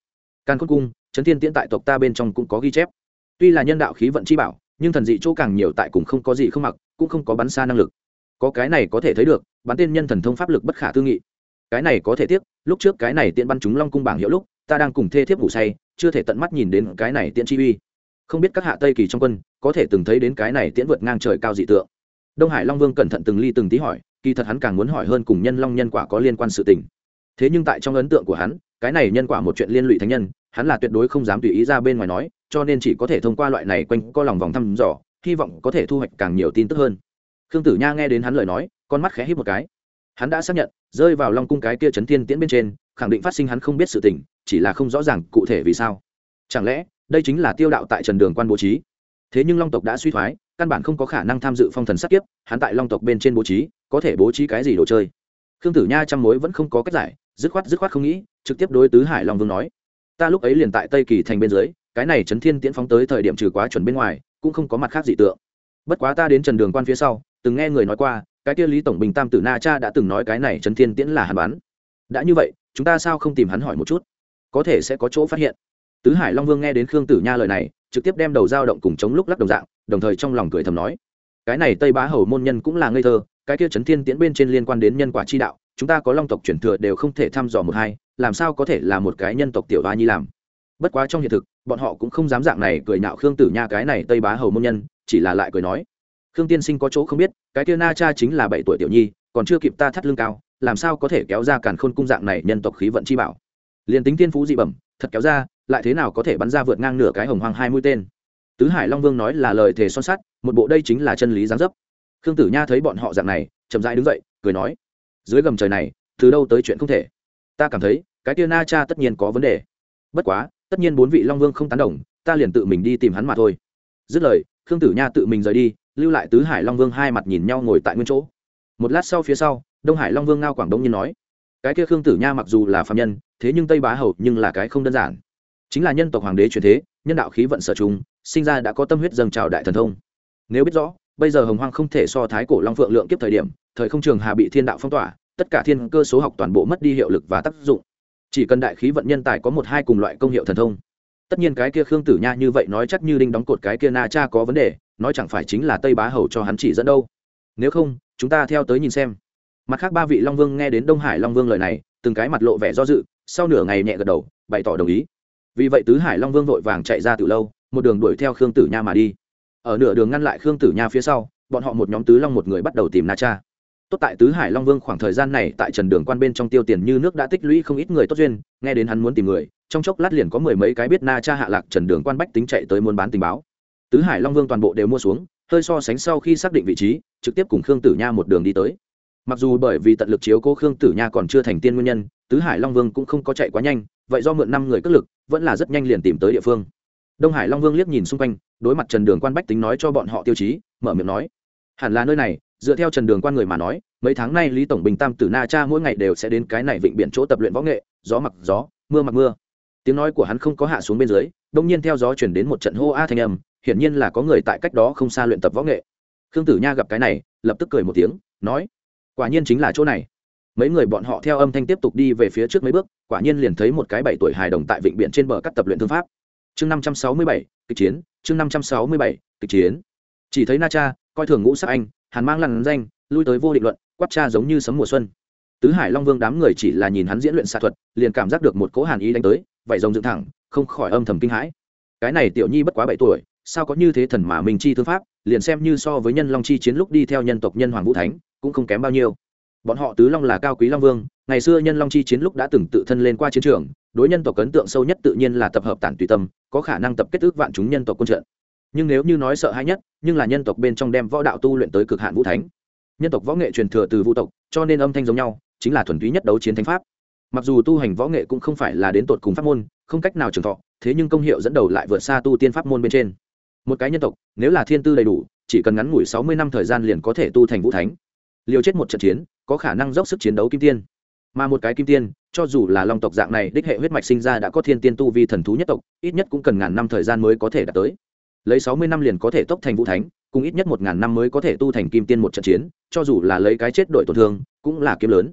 Speaker 1: Can cốt cung trấn thiên tiễn tại tộc ta bên trong cũng có ghi chép. Tuy là nhân đạo khí vận chi bảo, nhưng thần dị chỗ càng nhiều tại cùng không có gì không mặc, cũng không có bắn xa năng lực. Có cái này có thể thấy được, bắn tên nhân thần thông pháp lực bất khả tư nghị. Cái này có thể tiếc, lúc trước cái này tiện bắn chúng long cung bảng hiệu lúc ta đang cùng thê thiếp ngủ say, chưa thể tận mắt nhìn đến cái này tiễn chi uy. Không biết các hạ tây kỳ trong quân, có thể từng thấy đến cái này tiễn vượt ngang trời cao dị tượng. Đông hải long vương cẩn thận từng ly từng tí hỏi, kỳ thật hắn càng muốn hỏi hơn cùng nhân long nhân quả có liên quan sự tình. Thế nhưng tại trong ấn tượng của hắn, cái này nhân quả một chuyện liên lụy thánh nhân, hắn là tuyệt đối không dám tùy ý ra bên ngoài nói, cho nên chỉ có thể thông qua loại này quanh co lòng vòng thăm dò, hy vọng có thể thu hoạch càng nhiều tin tức hơn. Khương tử nha nghe đến hắn lời nói, con mắt khẽ hít một cái. Hắn đã xác nhận, rơi vào long cung cái kia chấn thiên tiễn bên trên, khẳng định phát sinh hắn không biết sự tình chỉ là không rõ ràng cụ thể vì sao. Chẳng lẽ, đây chính là tiêu đạo tại trần đường quan bố trí? Thế nhưng long tộc đã suy thoái, căn bản không có khả năng tham dự phong thần sát kiếp, hắn tại long tộc bên trên bố trí, có thể bố trí cái gì đồ chơi? Khương tử nha trăm mối vẫn không có cách giải, dứt khoát dứt khoát không nghĩ, trực tiếp đối tứ hải long vương nói, ta lúc ấy liền tại tây kỳ thành bên dưới, cái này trấn thiên tiễn phóng tới thời điểm trừ quá chuẩn bên ngoài, cũng không có mặt khác dị tượng. Bất quá ta đến trần đường quan phía sau, từng nghe người nói qua, cái kia lý tổng bình tam tử na cha đã từng nói cái này trấn thiên tiễn là hàn bán đã như vậy, chúng ta sao không tìm hắn hỏi một chút? Có thể sẽ có chỗ phát hiện. Tứ hải long vương nghe đến khương tử nha lời này, trực tiếp đem đầu dao động cùng chống lúc lắc đồng dạng, đồng thời trong lòng cười thầm nói, cái này tây bá hầu môn nhân cũng là ngây thơ, cái kia trấn thiên tiễn bên trên liên quan đến nhân quả chi đạo, chúng ta có long tộc chuyển thừa đều không thể thăm dò một hai, làm sao có thể là một cái nhân tộc tiểu hoa nhi làm? Bất quá trong hiện thực, bọn họ cũng không dám dạng này cười nhạo khương tử nha cái này tây bá hầu môn nhân, chỉ là lại cười nói, khương tiên sinh có chỗ không biết, cái kia na cha chính là bảy tuổi tiểu nhi, còn chưa kịp ta thắt lưng cao, làm sao có thể kéo ra càn khôn cung dạng này nhân tộc khí vận chi bảo? Liền tính thiên phú dị bẩm, thật kéo ra, lại thế nào có thể bắn ra vượt ngang nửa cái hồng hoang hai mũi tên? Tứ hải long vương nói là lời thề son sắt, một bộ đây chính là chân lý giáng dấp. Khương tử nha thấy bọn họ dạng này, chậm rãi đứng dậy, cười nói, dưới gầm trời này, từ đâu tới chuyện không thể? Ta cảm thấy, cái tia na cha tất nhiên có vấn đề. Bất quá, tất nhiên bốn vị long vương không tán đồng, ta liền tự mình đi tìm hắn mà thôi. Dứt lời, khương tử nha tự mình rời đi, lưu lại tứ hải long vương hai mặt nhìn nhau ngồi tại nguyên chỗ. Một lát sau phía sau, đông hải long vương ngao quảng đông nhiên nói cái kia khương tử nha mặc dù là phạm nhân, thế nhưng tây bá hầu nhưng là cái không đơn giản. Chính là nhân tộc hoàng đế truyền thế, nhân đạo khí vận sở trung sinh ra đã có tâm huyết dâng trào đại thần thông. Nếu biết rõ, bây giờ hồng hoang không thể so thái cổ long phượng lượng kiếp thời điểm, thời không trường hà bị thiên đạo phong tỏa, tất cả thiên cơ số học toàn bộ mất đi hiệu lực và tác dụng. Chỉ cần đại khí vận nhân tài có một hai cùng loại công hiệu thần thông. Tất nhiên cái kia khương tử nha như vậy nói chắc như đinh đóng cột cái kia na cha có vấn đề, nói chẳng phải chính là tây bá hầu cho hắn chỉ dẫn đâu. Nếu không, chúng ta theo tới nhìn xem mặt khác ba vị long vương nghe đến đông hải long vương lời này, từng cái mặt lộ vẻ do dự, sau nửa ngày nhẹ gật đầu, bày tỏ đồng ý. Vì vậy tứ hải long vương vội vàng chạy ra từ lâu, một đường đuổi theo khương tử nha mà đi. Ở nửa đường ngăn lại khương tử nha phía sau, bọn họ một nhóm tứ long một người bắt đầu tìm na cha. Tốt tại tứ hải long vương khoảng thời gian này tại trần đường quan bên trong tiêu tiền như nước đã tích lũy không ít người tốt duyên, nghe đến hắn muốn tìm người, trong chốc lát liền có mười mấy cái biết na cha hạ lạc trần đường quan bách tính chạy tới muốn bán tình báo. Tứ hải long vương toàn bộ đều mua xuống, hơi so sánh sau khi xác định vị trí, trực tiếp cùng khương tử nha một đường đi tới mặc dù bởi vì tận lực chiếu cố khương tử nha còn chưa thành tiên nguyên nhân, tứ hải long vương cũng không có chạy quá nhanh, vậy do mượn năm người cất lực, vẫn là rất nhanh liền tìm tới địa phương. Đông hải long vương liếc nhìn xung quanh, đối mặt trần đường quan bách tính nói cho bọn họ tiêu chí, mở miệng nói, hẳn là nơi này, dựa theo trần đường quan người mà nói, mấy tháng nay lý tổng bình tam tử na cha mỗi ngày đều sẽ đến cái này vịnh biển chỗ tập luyện võ nghệ, gió mặc gió, mưa mặc mưa. Tiếng nói của hắn không có hạ xuống bên dưới, đông nhiên theo gió chuyển đến một trận hô a thanh âm, hiển nhiên là có người tại cách đó không xa luyện tập võ nghệ. Khương tử nha gặp cái này, lập tức cười một tiếng, nói quả nhiên chính là chỗ này. Mấy người bọn họ theo âm thanh tiếp tục đi về phía trước mấy bước, quả nhiên liền thấy một cái bảy tuổi hài đồng tại vịnh biển trên bờ cắt tập luyện thương pháp. Chương năm trăm sáu mươi bảy, kịch chiến, chương năm trăm sáu mươi bảy, kịch chiến. Chỉ thấy na cha, coi thường ngũ sắc anh, hàn mang lằn danh, lui tới vô định luận quắp cha giống như sấm mùa xuân. Tứ hải long vương đám người chỉ là nhìn hắn diễn luyện xạ thuật, liền cảm giác được một cỗ hàn ý đánh tới vậy rồng dựng thẳng, không khỏi âm thầm kinh hãi. Cái này tiểu nhi bất quá bảy tuổi, sao có như thế thần mà mình chi thương pháp, liền xem như so với nhân long chi chiến lúc đi theo nhân tộc nhân hoàng vũ thánh cũng không kém bao nhiêu. Bọn họ tứ long là cao quý long vương, ngày xưa nhân long chi chiến lúc đã từng tự thân lên qua chiến trường, đối nhân tộc ấn tượng sâu nhất tự nhiên là tập hợp tản tùy tâm, có khả năng tập kết ước vạn chúng nhân tộc quân trận. Nhưng nếu như nói sợ hãi nhất, nhưng là nhân tộc bên trong đem võ đạo tu luyện tới cực hạn vũ thánh. Nhân tộc võ nghệ truyền thừa từ vũ tộc, cho nên âm thanh giống nhau, chính là thuần túy nhất đấu chiến thánh pháp. Mặc dù tu hành võ nghệ cũng không phải là đến tột cùng pháp môn, không cách nào trường thọ, thế nhưng công hiệu dẫn đầu lại vượt xa tu tiên pháp môn bên trên. Một cái nhân tộc, nếu là thiên tư đầy đủ, chỉ cần ngắn ngủi sáu mươi năm thời gian liền có thể tu thành vũ thánh liều chết một trận chiến, có khả năng dốc sức chiến đấu kim tiên. Mà một cái kim tiên, cho dù là long tộc dạng này, đích hệ huyết mạch sinh ra đã có thiên tiên tu vi thần thú nhất tộc, ít nhất cũng cần ngàn năm thời gian mới có thể đạt tới. Lấy sáu mươi năm liền có thể tốc thành vũ thánh, cùng ít nhất một ngàn năm mới có thể tu thành kim tiên một trận chiến, cho dù là lấy cái chết đội tổn thương, cũng là kiếm lớn.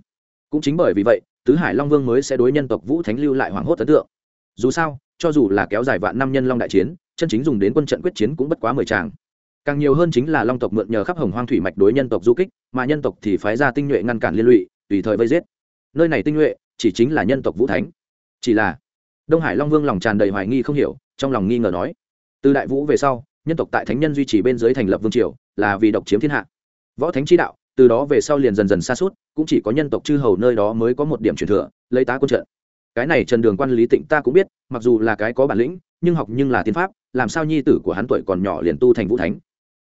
Speaker 1: Cũng chính bởi vì vậy, tứ hải long vương mới sẽ đối nhân tộc vũ thánh lưu lại hoảng hốt ấn tượng. Dù sao, cho dù là kéo dài vạn năm nhân long đại chiến, chân chính dùng đến quân trận quyết chiến cũng bất quá mười tràng càng nhiều hơn chính là long tộc mượn nhờ khắp hồng hoang thủy mạch đối nhân tộc du kích, mà nhân tộc thì phái ra tinh nhuệ ngăn cản liên lụy, tùy thời vây giết. Nơi này tinh nhuệ, chỉ chính là nhân tộc vũ thánh. Chỉ là, đông hải long vương lòng tràn đầy hoài nghi không hiểu, trong lòng nghi ngờ nói, từ đại vũ về sau, nhân tộc tại thánh nhân duy trì bên dưới thành lập vương triều, là vì độc chiếm thiên hạ. Võ thánh chi đạo, từ đó về sau liền dần dần xa suốt, cũng chỉ có nhân tộc chư hầu nơi đó mới có một điểm truyền thừa, lấy tá quân trận. Cái này trần đường quan lý tịnh ta cũng biết, mặc dù là cái có bản lĩnh, nhưng học nhưng là tiên pháp, làm sao nhi tử của hắn tuổi còn nhỏ liền tu thành vũ thánh?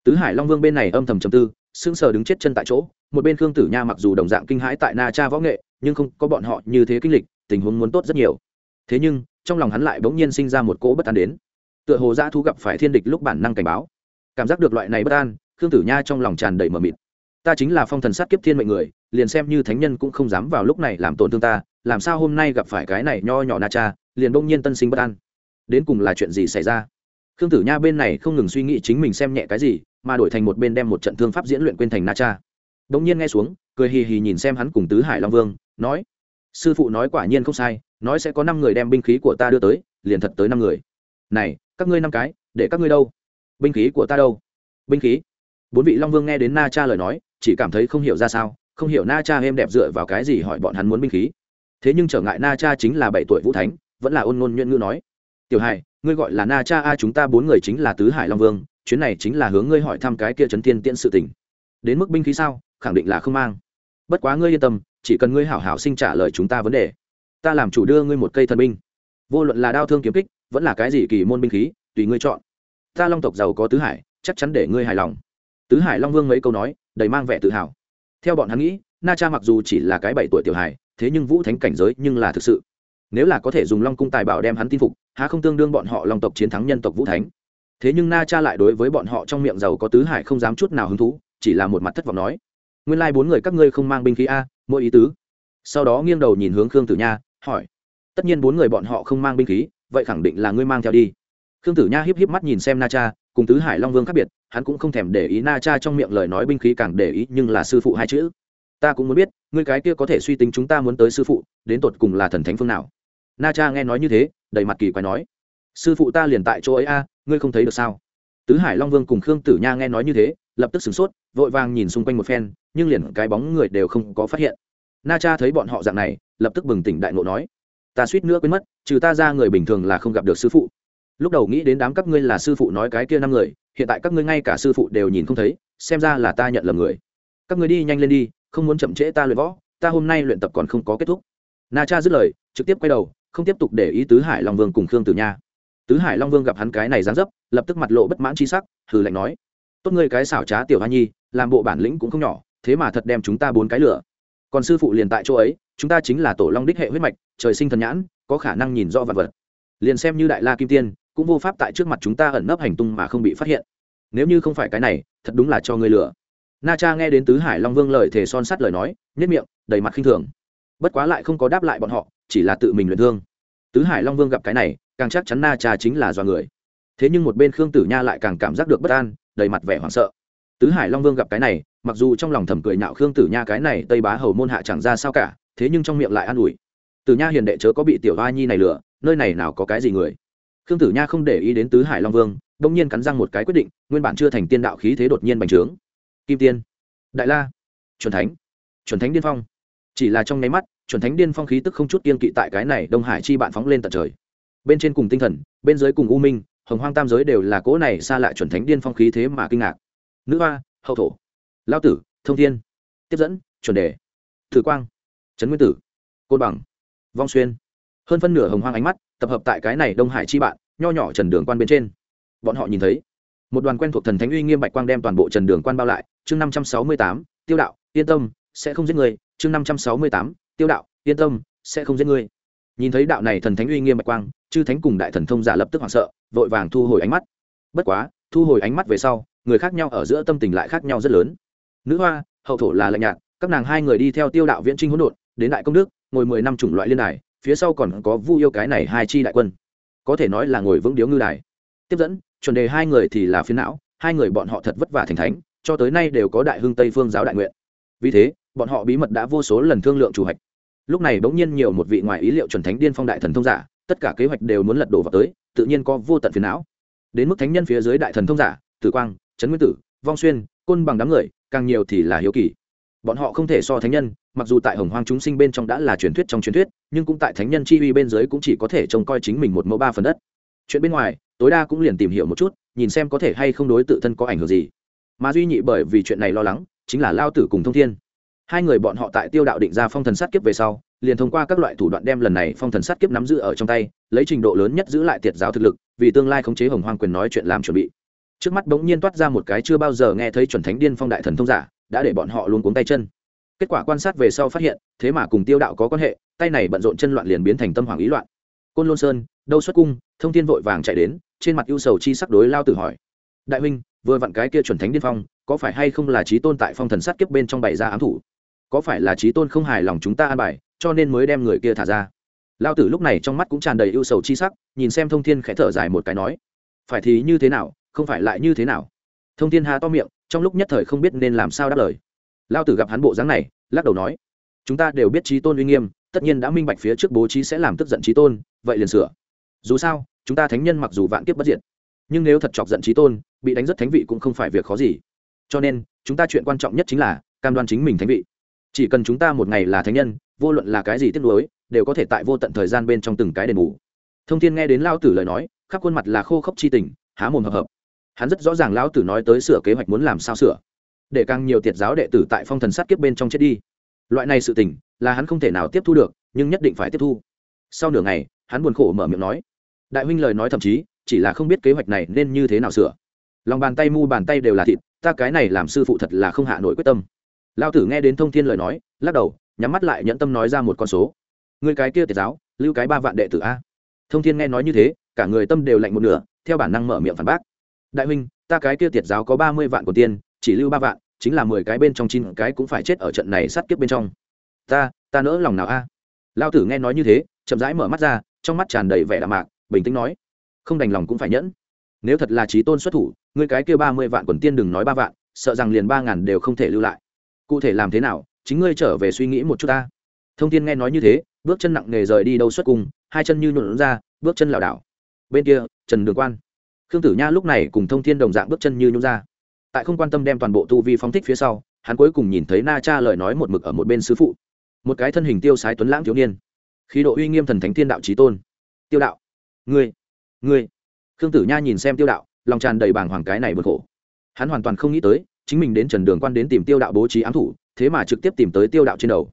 Speaker 1: Tứ hải long vương bên này âm thầm trầm tư, sững sờ đứng chết chân tại chỗ, một bên khương tử nha mặc dù đồng dạng kinh hãi tại na cha võ nghệ, nhưng không có bọn họ như thế kinh lịch, tình huống muốn tốt rất nhiều. Thế nhưng, trong lòng hắn lại bỗng nhiên sinh ra một cỗ bất an đến. Tựa hồ dã thú gặp phải thiên địch lúc bản năng cảnh báo. Cảm giác được loại này bất an, khương tử nha trong lòng tràn đầy mờ mịt. Ta chính là phong thần sát kiếp thiên mệnh người, liền xem như thánh nhân cũng không dám vào lúc này làm tổn thương ta, làm sao hôm nay gặp phải cái này nho nhỏ na cha, liền bỗng nhiên tân sinh bất an. Đến cùng là chuyện gì xảy ra? Khương tử nha bên này không ngừng suy nghĩ chính mình xem nhẹ cái gì mà đổi thành một bên đem một trận thương pháp diễn luyện quên thành na cha. Bỗng nhiên nghe xuống, cười hì hì nhìn xem hắn cùng tứ hải long vương, nói, sư phụ nói quả nhiên không sai, nói sẽ có năm người đem binh khí của ta đưa tới, liền thật tới năm người. Này, các ngươi năm cái, để các ngươi đâu? Binh khí của ta đâu? Binh khí? Bốn vị long vương nghe đến na cha lời nói, chỉ cảm thấy không hiểu ra sao, không hiểu na cha êm đẹp dựa vào cái gì hỏi bọn hắn muốn binh khí. Thế nhưng trở ngại na cha chính là bảy tuổi vũ thánh, vẫn là ôn ngôn nhuận ngữ nói, tiểu hải, ngươi gọi là na cha a, chúng ta bốn người chính là tứ hải long vương chuyến này chính là hướng ngươi hỏi thăm cái kia trấn tiên tiễn sự tình. Đến mức binh khí sao? Khẳng định là không mang. Bất quá ngươi yên tâm, chỉ cần ngươi hảo hảo sinh trả lời chúng ta vấn đề. Ta làm chủ đưa ngươi một cây thần binh. Vô luận là đao thương kiếm kích, vẫn là cái gì kỳ môn binh khí, tùy ngươi chọn. Ta long tộc giàu có tứ hải, chắc chắn để ngươi hài lòng. Tứ hải long vương mấy câu nói, đầy mang vẻ tự hào. Theo bọn hắn nghĩ, na cha mặc dù chỉ là cái bảy tuổi tiểu hải thế nhưng vũ thánh cảnh giới nhưng là thực sự. Nếu là có thể dùng long cung tài bảo đem hắn tin phục, há không tương đương bọn họ long tộc chiến thắng nhân tộc vũ thánh thế nhưng na cha lại đối với bọn họ trong miệng giàu có tứ hải không dám chút nào hứng thú, chỉ là một mặt thất vọng nói, nguyên lai、like、bốn người các ngươi không mang binh khí a, mỗi ý tứ. Sau đó nghiêng đầu nhìn hướng khương tử nha, hỏi, tất nhiên bốn người bọn họ không mang binh khí, vậy khẳng định là ngươi mang theo đi. Khương tử nha híp híp mắt nhìn xem na cha, cùng tứ hải long vương khác biệt, hắn cũng không thèm để ý na cha trong miệng lời nói binh khí càng để ý nhưng là sư phụ hai chữ. Ta cũng muốn biết, ngươi cái kia có thể suy tính chúng ta muốn tới sư phụ, đến tột cùng là thần thánh phương nào? Na cha nghe nói như thế, đầy mặt kỳ quái nói, sư phụ ta liền tại chỗ ấy a ngươi không thấy được sao? Tứ hải long vương cùng khương tử nha nghe nói như thế, lập tức sửng sốt, vội vàng nhìn xung quanh một phen, nhưng liền cái bóng người đều không có phát hiện. Na cha thấy bọn họ dạng này, lập tức bừng tỉnh đại ngộ nói, ta suýt nữa quên mất, trừ ta ra người bình thường là không gặp được sư phụ. Lúc đầu nghĩ đến đám các ngươi là sư phụ nói cái kia năm người, hiện tại các ngươi ngay cả sư phụ đều nhìn không thấy, xem ra là ta nhận lầm người. Các ngươi đi nhanh lên đi, không muốn chậm trễ ta luyện võ, ta hôm nay luyện tập còn không có kết thúc. Na cha dứt lời, trực tiếp quay đầu, không tiếp tục để ý tứ hải long vương cùng khương tử nha tứ hải long vương gặp hắn cái này dán dấp, lập tức mặt lộ bất mãn c h i sắc, hừ lạnh nói, tốt ngươi cái xảo trá tiểu hoa nhi, làm bộ bản lĩnh cũng không nhỏ, thế mà thật đem chúng ta bốn cái lửa còn sư phụ liền tại chỗ ấy, chúng ta chính là tổ long đích hệ huyết mạch, trời sinh thần nhãn, có khả năng nhìn rõ vật vật. Liền xem như đại la kim tiên, cũng vô pháp tại trước mặt chúng ta ẩn nấp hành tung mà không bị phát hiện. Nếu như không phải cái này, thật đúng là cho ngươi lửa na cha nghe đến tứ hải long vương lời thề son sắt lời nói nhất miệng, đầy mặt khinh thường. Bất quá lại không có đáp lại bọn họ, chỉ là tự mình luyện thương tứ hải long vương gặp cái này, càng chắc chắn na cha chính là do người. Thế nhưng một bên khương tử nha lại càng cảm giác được bất an, đầy mặt vẻ hoảng sợ. Tứ hải long vương gặp cái này, mặc dù trong lòng thầm cười nhạo khương tử nha cái này tây bá hầu môn hạ chẳng ra sao cả, thế nhưng trong miệng lại an ủi. Tử nha hiền đệ chớ có bị tiểu hoa nhi này lừa, nơi này nào có cái gì người. Khương tử nha không để ý đến tứ hải long vương đông nhiên cắn răng một cái quyết định, nguyên bản chưa thành tiên đạo khí thế đột nhiên bành trướng. Kim tiên, đại la, chuẩn thánh chuẩn thánh điên phong. Chỉ là trong nháy mắt chuẩn thánh điên phong khí tức không chút kiên kỵ tại cái này đông hải chi bạn phóng lên tận trời. Bên trên cùng tinh thần, bên dưới cùng u minh, hồng hoang tam giới đều là cỗ này xa lại chuẩn thánh điên phong khí thế mà kinh ngạc. Nữ hoa, hậu thổ. Lao tử, thông thiên. Tiếp dẫn, chuẩn đề. Thử quang, trấn nguyên tử. Côn bằng, vong xuyên. Hơn phân nửa hồng hoang ánh mắt, tập hợp tại cái này đông hải chi bạn, nho nhỏ trần đường quan bên trên. Bọn họ nhìn thấy, một đoàn quen thuộc thần thánh uy nghiêm bạch quang đem toàn bộ trần đường quan bao lại. Chương năm trăm sáu mươi tám, tiêu đạo, yên tâm, sẽ không giết người. Chương năm trăm sáu mươi tám tiêu đạo, yên tâm, sẽ không giết ngươi. nhìn thấy đạo này thần thánh uy nghiêm bạch quang, chư thánh cùng đại thần thông giả lập tức hoảng sợ, vội vàng thu hồi ánh mắt. Bất quá, thu hồi ánh mắt về sau, người khác nhau ở giữa tâm tình lại khác nhau rất lớn. Nữ hoa, hậu thổ là lạnh nhạt, các nàng hai người đi theo tiêu đạo viễn trinh hỗn độn, đến đại công đức, ngồi mười năm chủng loại liên đài, phía sau còn có vu yêu cái này hai chi đại quân. Có thể nói là ngồi vững điếu ngư đài. Tiếp dẫn, chuẩn đề hai người thì là phiến não, hai người bọn họ thật vất vả thành thánh, cho tới nay đều có đại hưng tây phương giáo đại nguyện. Vì thế, bọn họ bí mật đã vô số lần thương lượng chủ hạch lúc này bỗng nhiên nhiều một vị ngoài ý liệu chuẩn thánh điên phong đại thần thông giả, tất cả kế hoạch đều muốn lật đổ vào tới, tự nhiên có vô tận phiền não. Đến mức thánh nhân phía dưới đại thần thông giả, tử quang, trấn nguyên tử, vong xuyên, côn bằng đám người, càng nhiều thì là hiếu kỳ. Bọn họ không thể so thánh nhân, mặc dù tại hồng hoang chúng sinh bên trong đã là truyền thuyết trong truyền thuyết, nhưng cũng tại thánh nhân chi uy bên dưới cũng chỉ có thể trông coi chính mình một mẫu ba phần đất. Chuyện bên ngoài, tối đa cũng liền tìm hiểu một chút, nhìn xem có thể hay không đối tự thân có ảnh hưởng gì. Mà duy nhị bởi vì chuyện này lo lắng, chính là lao tử cùng thông thiên hai người bọn họ tại tiêu đạo định ra phong thần sát kiếp về sau, liền thông qua các loại thủ đoạn đem lần này phong thần sát kiếp nắm giữ ở trong tay, lấy trình độ lớn nhất giữ lại tiệt giáo thực lực, vì tương lai khống chế hồng hoang quyền nói chuyện làm chuẩn bị. Trước mắt bỗng nhiên toát ra một cái chưa bao giờ nghe thấy chuẩn thánh điên phong đại thần thông giả, đã để bọn họ luôn cuống tay chân. Kết quả quan sát về sau phát hiện, thế mà cùng tiêu đạo có quan hệ, tay này bận rộn chân loạn liền biến thành tâm hoàng ý loạn. Côn lôn sơn, đâu xuất cung, thông tin vội vàng chạy đến, trên mặt ưu sầu chi sắc đối lao tử hỏi. Đại huynh, vừa vặn cái kia chuẩn thánh điên phong, có phải hay không là trí tôn tại phong thần sát kiếp bên trong bày ra ám thủ? Có phải là trí tôn không hài lòng chúng ta an bài, cho nên mới đem người kia thả ra. Lao tử lúc này trong mắt cũng tràn đầy ưu sầu chi sắc, nhìn xem thông thiên khẽ thở dài một cái nói, phải thì như thế nào, không phải lại như thế nào? Thông thiên hà to miệng, trong lúc nhất thời không biết nên làm sao đáp lời. Lao tử gặp hắn bộ dáng này, lắc đầu nói, chúng ta đều biết trí tôn uy nghiêm, tất nhiên đã minh bạch phía trước bố trí sẽ làm tức giận trí tôn, vậy liền sửa. Dù sao, chúng ta thánh nhân mặc dù vạn kiếp bất diệt, nhưng nếu thật chọc giận trí tôn, bị đánh rất thánh vị cũng không phải việc khó gì. Cho nên, chúng ta chuyện quan trọng nhất chính là cam đoan chính mình thánh vị chỉ cần chúng ta một ngày là thánh nhân, vô luận là cái gì tiếc nuối, đều có thể tại vô tận thời gian bên trong từng cái đền bù. Thông thiên nghe đến lao tử lời nói, khắp khuôn mặt là khô khốc chi tình, há mồm hợp hợp. Hắn rất rõ ràng lão tử nói tới sửa kế hoạch muốn làm sao sửa. Để càng nhiều tiệt giáo đệ tử tại phong thần sát kiếp bên trong chết đi. Loại này sự tình, là hắn không thể nào tiếp thu được, nhưng nhất định phải tiếp thu. Sau nửa ngày, hắn buồn khổ mở miệng nói. Đại huynh lời nói thậm chí, chỉ là không biết kế hoạch này nên như thế nào sửa. Lòng bàn tay mu bàn tay đều là thịt, ta cái này làm sư phụ thật là không hạ nổi quyết tâm lao tử nghe đến thông thiên lời nói, lắc đầu, nhắm mắt lại nhẫn tâm nói ra một con số. Người cái kia tiệt giáo, lưu cái ba vạn đệ tử a. Thông thiên nghe nói như thế, cả người tâm đều lạnh một nửa, theo bản năng mở miệng phản bác. Đại huynh, ta cái kia tiệt giáo có ba mươi vạn của tiên, chỉ lưu ba vạn, chính là mười cái bên trong chín cái cũng phải chết ở trận này sát kiếp bên trong. Ta ta nỡ lòng nào a? Lao tử nghe nói như thế, chậm rãi mở mắt ra, trong mắt tràn đầy vẻ đạm mạc, bình tĩnh nói. Không đành lòng cũng phải nhẫn. Nếu thật là trí tôn xuất thủ ngươi cái kia ba mươi vạn quần tiên đừng nói ba vạn, sợ rằng liền ba ngàn đều không thể lưu lại cụ thể làm thế nào, chính ngươi trở về suy nghĩ một chút ta. Thông tin nghe nói như thế, bước chân nặng nề rời đi đâu xuất cùng hai chân như nhuộn ra, bước chân lảo đảo. Bên kia, trần đường quan. Khương tử nha lúc này cùng thông thiên đồng dạng bước chân như nhung ra. Tại không quan tâm đem toàn bộ tu vi phóng thích phía sau, hắn cuối cùng nhìn thấy na cha lời nói một mực ở một bên sư phụ. Một cái thân hình tiêu sái tuấn lãng thiếu niên. Khí độ uy nghiêm thần thánh thiên đạo trí tôn. Tiêu đạo, ngươi ngươi. Khương tử nha nhìn xem tiêu đạo, lòng tràn đầy bảng hoàng cái này bật khổ. Hắn hoàn toàn không nghĩ tới chính mình đến trần đường quan đến tìm tiêu đạo bố trí ám thủ, thế mà trực tiếp tìm tới tiêu đạo trên đầu.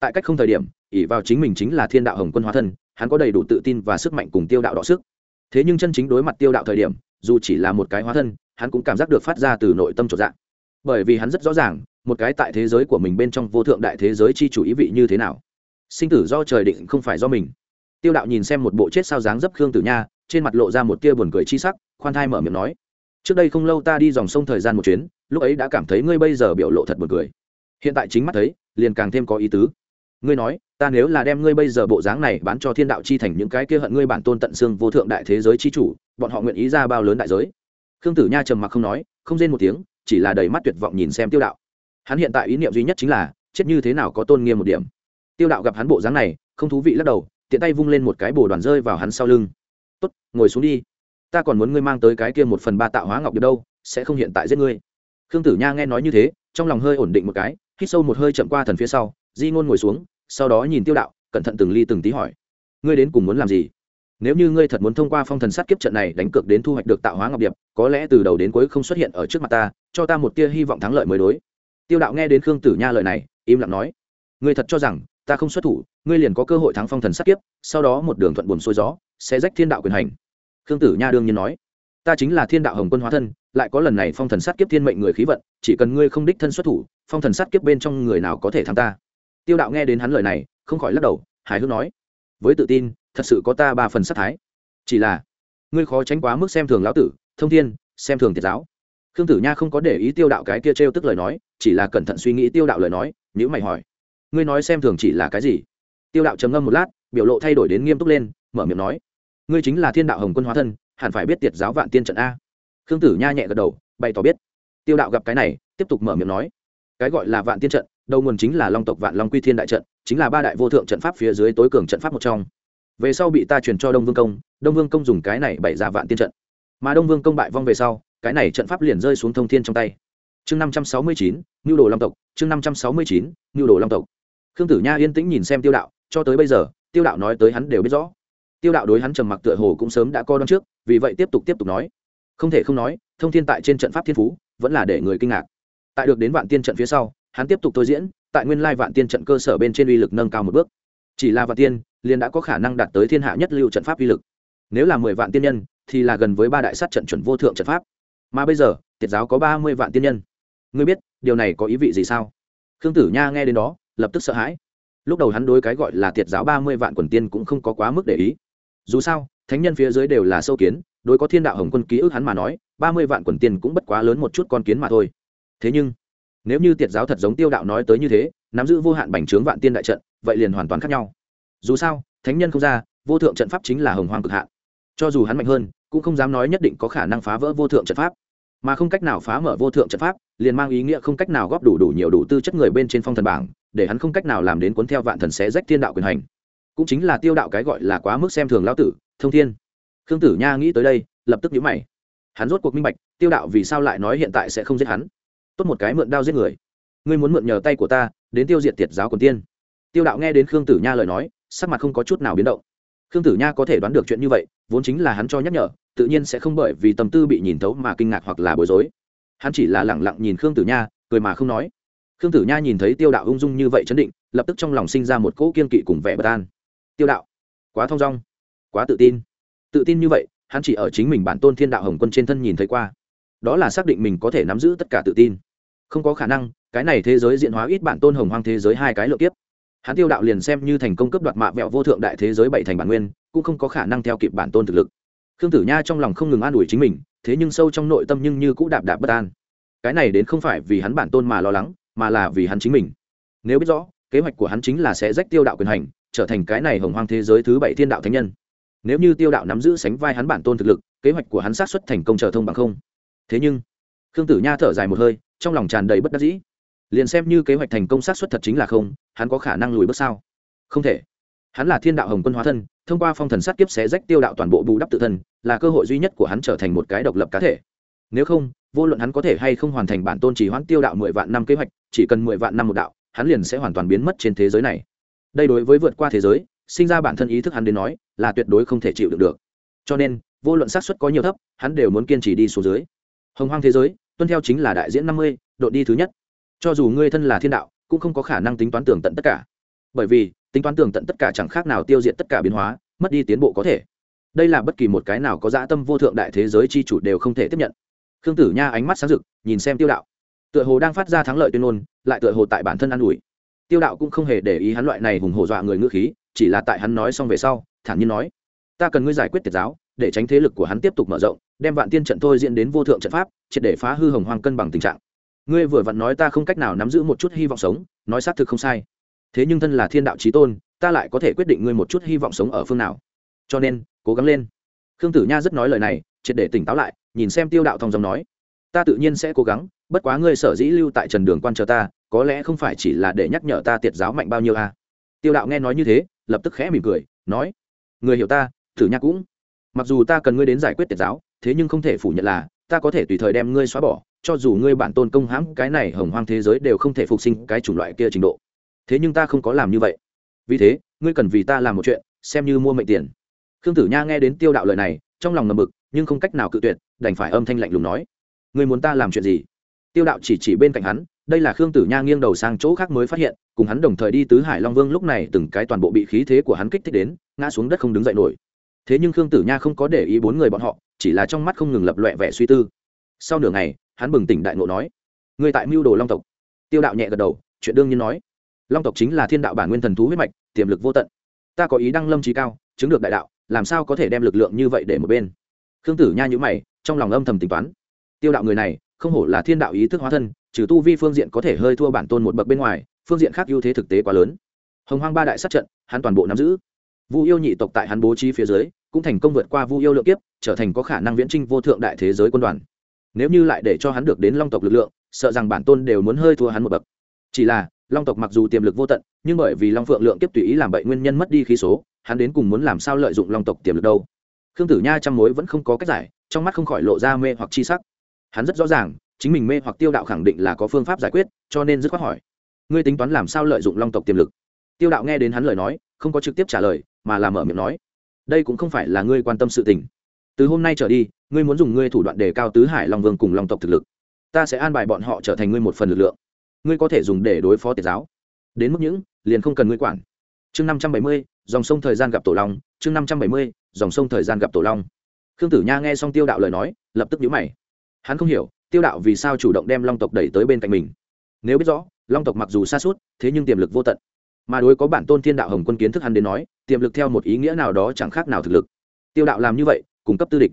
Speaker 1: Tại cách không thời điểm ỉ vào chính mình chính là thiên đạo hồng quân hóa thân, hắn có đầy đủ tự tin và sức mạnh cùng tiêu đạo đọ sức. Thế nhưng chân chính đối mặt tiêu đạo thời điểm, dù chỉ là một cái hóa thân, hắn cũng cảm giác được phát ra từ nội tâm trọn dạng. Bởi vì hắn rất rõ ràng, một cái tại thế giới của mình bên trong vô thượng đại thế giới chi chủ ý vị như thế nào. Sinh tử do trời định không phải do mình. Tiêu đạo nhìn xem một bộ chết sao dáng dấp khương tử nha, trên mặt lộ ra một tia buồn cười chi sắc, khoan thai mở miệng nói, trước đây không lâu ta đi dòng sông thời gian một chuyến lúc ấy đã cảm thấy ngươi bây giờ biểu lộ thật buồn cười. Hiện tại chính mắt thấy, liền càng thêm có ý tứ. Ngươi nói, ta nếu là đem ngươi bây giờ bộ dáng này bán cho thiên đạo chi thành những cái kia hận ngươi bản tôn tận xương vô thượng đại thế giới chi chủ, bọn họ nguyện ý ra bao lớn đại giới? Khương tử nha trầm mặc không nói, không rên một tiếng, chỉ là đầy mắt tuyệt vọng nhìn xem tiêu đạo. Hắn hiện tại ý niệm duy nhất chính là, chết như thế nào có tôn nghiêm một điểm. Tiêu đạo gặp hắn bộ dáng này, không thú vị lắc đầu, tiện tay vung lên một cái bồ đoàn rơi vào hắn sau lưng. Tốt, ngồi xuống đi. Ta còn muốn ngươi mang tới cái kia một phần ba tạo hóa ngọc được đâu, sẽ không hiện tại giết ngươi khương tử nha nghe nói như thế, trong lòng hơi ổn định một cái, hít sâu một hơi chậm qua thần phía sau, di ngôn ngồi xuống, sau đó nhìn tiêu đạo, cẩn thận từng ly từng tí hỏi. Ngươi đến cùng muốn làm gì? Nếu như ngươi thật muốn thông qua phong thần sát kiếp trận này đánh cược đến thu hoạch được tạo hóa ngọc điệp, có lẽ từ đầu đến cuối không xuất hiện ở trước mặt ta, cho ta một tia hy vọng thắng lợi mới đối. Tiêu đạo nghe đến khương tử nha lời này, im lặng nói. Ngươi thật cho rằng ta không xuất thủ, ngươi liền có cơ hội thắng phong thần sát kiếp, sau đó một đường thuận buồn xuôi gió, sẽ rách thiên đạo quyền hành. Khương tử nha đương nhiên nói ta chính là thiên đạo hồng quân hóa thân, lại có lần này phong thần sát kiếp thiên mệnh người khí vận, chỉ cần ngươi không đích thân xuất thủ, phong thần sát kiếp bên trong người nào có thể thắng ta? Tiêu đạo nghe đến hắn lời này, không khỏi lắc đầu, hài hước nói, với tự tin, thật sự có ta ba phần sát thái. Chỉ là, ngươi khó tránh quá mức xem thường lão tử, thông thiên, xem thường thiệt giáo. Khương tử nha không có để ý tiêu đạo cái kia trêu tức lời nói, chỉ là cẩn thận suy nghĩ tiêu đạo lời nói nếu mày hỏi, ngươi nói xem thường chỉ là cái gì? Tiêu đạo trầm ngâm một lát, biểu lộ thay đổi đến nghiêm túc lên, mở miệng nói, ngươi chính là thiên đạo hồng quân hóa thân hẳn phải biết tiệt giáo vạn tiên trận a. Khương tử nha nhẹ gật đầu, bày tỏ biết. Tiêu đạo gặp cái này, tiếp tục mở miệng nói. Cái gọi là vạn tiên trận, đầu nguồn chính là long tộc vạn long quy thiên đại trận, chính là ba đại vô thượng trận pháp phía dưới tối cường trận pháp một trong. Về sau bị ta truyền cho đông vương công, đông vương công dùng cái này bày ra vạn tiên trận. Mà đông vương công bại vong về sau, cái này trận pháp liền rơi xuống thông thiên trong tay. Chương năm trăm sáu mươi chín ngưu đồ long tộc, chương năm trăm sáu mươi chín ngưu đồ long tộc. Khương tử nha yên tĩnh nhìn xem tiêu đạo, cho tới bây giờ, tiêu đạo nói tới hắn đều biết rõ tiêu đạo đối hắn trầm mặc tựa hồ cũng sớm đã co đón trước, vì vậy tiếp tục tiếp tục nói. Không thể không nói, thông thiên tại trên trận pháp thiên phú, vẫn là để người kinh ngạc. Tại được đến vạn tiên trận phía sau, hắn tiếp tục thôi diễn, tại nguyên lai vạn tiên trận cơ sở bên trên uy lực nâng cao một bước. Chỉ là vạn tiên, liền đã có khả năng đạt tới thiên hạ nhất lưu trận pháp uy lực. Nếu là mười vạn tiên nhân, thì là gần với ba đại sát trận chuẩn vô thượng trận pháp. Mà bây giờ, tiệt giáo có ba mươi vạn tiên nhân. Ngươi biết, điều này có ý vị gì sao? Khương tử nha nghe đến đó, lập tức sợ hãi. Lúc đầu hắn đối cái gọi là tiệt giáo ba mươi vạn quần tiên cũng không có quá mức để ý dù sao, thánh nhân phía dưới đều là sâu kiến, đối có thiên đạo hồng quân ký ức hắn mà nói, ba mươi vạn quần tiên cũng bất quá lớn một chút con kiến mà thôi. Thế nhưng, nếu như tiệt giáo thật giống tiêu đạo nói tới như thế, nắm giữ vô hạn bành trướng vạn tiên đại trận, vậy liền hoàn toàn khác nhau. Dù sao, thánh nhân không ra, vô thượng trận pháp chính là hồng hoang cực hạn. Cho dù hắn mạnh hơn, cũng không dám nói nhất định có khả năng phá vỡ vô thượng trận pháp. Mà không cách nào phá mở vô thượng trận pháp, liền mang ý nghĩa không cách nào góp đủ đủ nhiều đủ tư chất người bên trên phong thần bảng, để hắn không cách nào làm đến cuốn theo vạn thần xé rách thiên đạo quyền hành cũng chính là tiêu đạo cái gọi là quá mức xem thường lão tử, thông thiên. Khương tử nha nghĩ tới đây, lập tức nhíu mày. Hắn rốt cuộc minh bạch, tiêu đạo vì sao lại nói hiện tại sẽ không giết hắn. Tốt một cái mượn đao giết người. Ngươi muốn mượn nhờ tay của ta, đến tiêu diệt tiệt giáo quần tiên. Tiêu đạo nghe đến khương tử nha lời nói, sắc mặt không có chút nào biến động. Khương tử nha có thể đoán được chuyện như vậy, vốn chính là hắn cho nhắc nhở, tự nhiên sẽ không bởi vì tâm tư bị nhìn thấu mà kinh ngạc hoặc là bối rối. Hắn chỉ là lẳng lặng nhìn khương tử nha, cười mà không nói. Khương tử nha nhìn thấy tiêu đạo ung dung như vậy chấn định, lập tức trong lòng sinh ra một cỗ kiên kỵ cùng vẻ bất an tiêu đạo. Quá thong dong, quá tự tin. Tự tin như vậy, hắn chỉ ở chính mình bản tôn thiên đạo hồng quân trên thân nhìn thấy qua. Đó là xác định mình có thể nắm giữ tất cả tự tin. Không có khả năng, cái này thế giới diện hóa ít bản tôn hồng hoang thế giới hai cái lượng tiếp hắn tiêu đạo liền xem như thành công cấp đoạt mạ vẹo vô thượng đại thế giới bảy thành bản nguyên, cũng không có khả năng theo kịp bản tôn thực lực. Khương tử nha trong lòng không ngừng an ủi chính mình, thế nhưng sâu trong nội tâm nhưng như cũng đạp đạp bất an. Cái này đến không phải vì hắn bản tôn mà lo lắng, mà là vì hắn chính mình. Nếu biết rõ, kế hoạch của hắn chính là sẽ rách tiêu đạo quyền hành trở thành cái này hồng hoang thế giới thứ bảy thiên đạo thánh nhân. Nếu như tiêu đạo nắm giữ sánh vai hắn bản tôn thực lực, kế hoạch của hắn sát xuất thành công trở thông bằng không. Thế nhưng, khương tử nha thở dài một hơi, trong lòng tràn đầy bất đắc dĩ. Liền xem như kế hoạch thành công sát xuất thật chính là không, hắn có khả năng lùi bước sao? Không thể. Hắn là thiên đạo hồng quân hóa thân, thông qua phong thần sát kiếp sẽ rách tiêu đạo toàn bộ bù đắp tự thân, là cơ hội duy nhất của hắn trở thành một cái độc lập cá thể. Nếu không, vô luận hắn có thể hay không hoàn thành bản tôn chỉ hoãn tiêu đạo mười vạn năm kế hoạch, chỉ cần mười vạn năm một đạo, hắn liền sẽ hoàn toàn biến mất trên thế giới này đây đối với vượt qua thế giới, sinh ra bản thân ý thức hắn đến nói, là tuyệt đối không thể chịu được được. Cho nên, vô luận xác suất có nhiều thấp, hắn đều muốn kiên trì đi xuống dưới. Hồng hoang thế giới, tuân theo chính là đại diễn năm mươi, đội đi thứ nhất. Cho dù ngươi thân là thiên đạo, cũng không có khả năng tính toán tường tận tất cả. Bởi vì, tính toán tường tận tất cả chẳng khác nào tiêu diệt tất cả biến hóa, mất đi tiến bộ có thể. Đây là bất kỳ một cái nào có dã tâm vô thượng đại thế giới chi chủ đều không thể tiếp nhận. Khương tử nha ánh mắt sáng rực, nhìn xem tiêu đạo. Tựa hồ đang phát ra thắng lợi tuyên ngôn, lại tựa hồ tại bản thân an ủi tiêu đạo cũng không hề để ý hắn loại này hùng hổ dọa người ngữ khí, chỉ là tại hắn nói xong về sau, thản nhiên nói, ta cần ngươi giải quyết tiệt giáo, để tránh thế lực của hắn tiếp tục mở rộng, đem vạn tiên trận thôi diễn đến vô thượng trận pháp, triệt để phá hư hồng hoang cân bằng tình trạng. Ngươi vừa vặn nói ta không cách nào nắm giữ một chút hy vọng sống, nói xác thực không sai. Thế nhưng thân là thiên đạo trí tôn, ta lại có thể quyết định ngươi một chút hy vọng sống ở phương nào. Cho nên, cố gắng lên. Khương tử nha rất nói lời này, triệt để tỉnh táo lại, nhìn xem tiêu đạo thong dòng nói, ta tự nhiên sẽ cố gắng, bất quá ngươi sở dĩ lưu tại trần đường quan chờ ta có lẽ không phải chỉ là để nhắc nhở ta tiệt giáo mạnh bao nhiêu a à. tiêu đạo nghe nói như thế, lập tức khẽ mỉm cười, nói, người hiểu ta, thử nha cũng. Mặc dù ta cần ngươi đến giải quyết tiệt giáo, thế nhưng không thể phủ nhận là, ta có thể tùy thời đem ngươi xóa bỏ, cho dù ngươi bản tôn công hãm cái này hồng hoang thế giới đều không thể phục sinh cái chủng loại kia trình độ. Thế nhưng ta không có làm như vậy. Vì thế, ngươi cần vì ta làm một chuyện, xem như mua mệnh tiền. Khương tử nha nghe đến tiêu đạo lời này, trong lòng ngầm mực nhưng không cách nào cự tuyệt, đành phải âm thanh lạnh lùng nói, ngươi muốn ta làm chuyện gì? Tiêu đạo chỉ chỉ bên cạnh hắn đây là khương tử nha nghiêng đầu sang chỗ khác mới phát hiện, cùng hắn đồng thời đi tứ hải long vương lúc này từng cái toàn bộ bị khí thế của hắn kích thích đến, ngã xuống đất không đứng dậy nổi. Thế nhưng khương tử nha không có để ý bốn người bọn họ, chỉ là trong mắt không ngừng lập loẹ vẻ suy tư. Sau nửa ngày, hắn bừng tỉnh đại ngộ nói người tại mưu đồ long tộc. Tiêu đạo nhẹ gật đầu, chuyện đương nhiên nói, long tộc chính là thiên đạo bản nguyên thần thú huyết mạch, tiềm lực vô tận. Ta có ý đăng lâm trí cao, chứng được đại đạo, làm sao có thể đem lực lượng như vậy để một bên? Khương tử nha nhữ mày, trong lòng âm thầm tính toán. Tiêu đạo người này không hổ là thiên đạo ý thức hóa thân, trừ tu vi phương diện có thể hơi thua bản tôn một bậc bên ngoài, phương diện khác ưu thế thực tế quá lớn. Hồng hoang ba đại sát trận, hắn toàn bộ nắm giữ. Vu yêu nhị tộc tại hắn bố trí phía dưới, cũng thành công vượt qua vu yêu lượng kiếp, trở thành có khả năng viễn trinh vô thượng đại thế giới quân đoàn. Nếu như lại để cho hắn được đến long tộc lực lượng, sợ rằng bản tôn đều muốn hơi thua hắn một bậc. Chỉ là, long tộc mặc dù tiềm lực vô tận, nhưng bởi vì long phượng lượng kiếp tùy ý làm bậy nguyên nhân mất đi khí số, hắn đến cùng muốn làm sao lợi dụng long tộc tiềm lực đâu? Khương tử nha trăm mối vẫn không có cách giải, trong mắt không khỏi lộ ra mê hoặc chi sắc hắn rất rõ ràng, chính mình mê hoặc tiêu đạo khẳng định là có phương pháp giải quyết, cho nên dứt khoát hỏi, ngươi tính toán làm sao lợi dụng long tộc tiềm lực? Tiêu đạo nghe đến hắn lời nói, không có trực tiếp trả lời, mà làm mở miệng nói, đây cũng không phải là ngươi quan tâm sự tình. Từ hôm nay trở đi, ngươi muốn dùng ngươi thủ đoạn đề cao tứ hải long vương cùng long tộc thực lực. Ta sẽ an bài bọn họ trở thành ngươi một phần lực lượng. Ngươi có thể dùng để đối phó tiệt giáo. Đến mức những, liền không cần ngươi quản. Chương năm trăm bảy mươi, dòng sông thời gian gặp tổ long. Chương năm trăm bảy mươi, dòng sông thời gian gặp tổ long. Khương tử nha nghe xong tiêu đạo lời nói, lập tức nhíu mày hắn không hiểu, tiêu đạo vì sao chủ động đem long tộc đẩy tới bên cạnh mình. Nếu biết rõ, long tộc mặc dù xa suốt, thế nhưng tiềm lực vô tận. Mà đối có bản tôn thiên đạo hồng quân kiến thức hắn đến nói, tiềm lực theo một ý nghĩa nào đó chẳng khác nào thực lực. Tiêu đạo làm như vậy, cung cấp tư địch,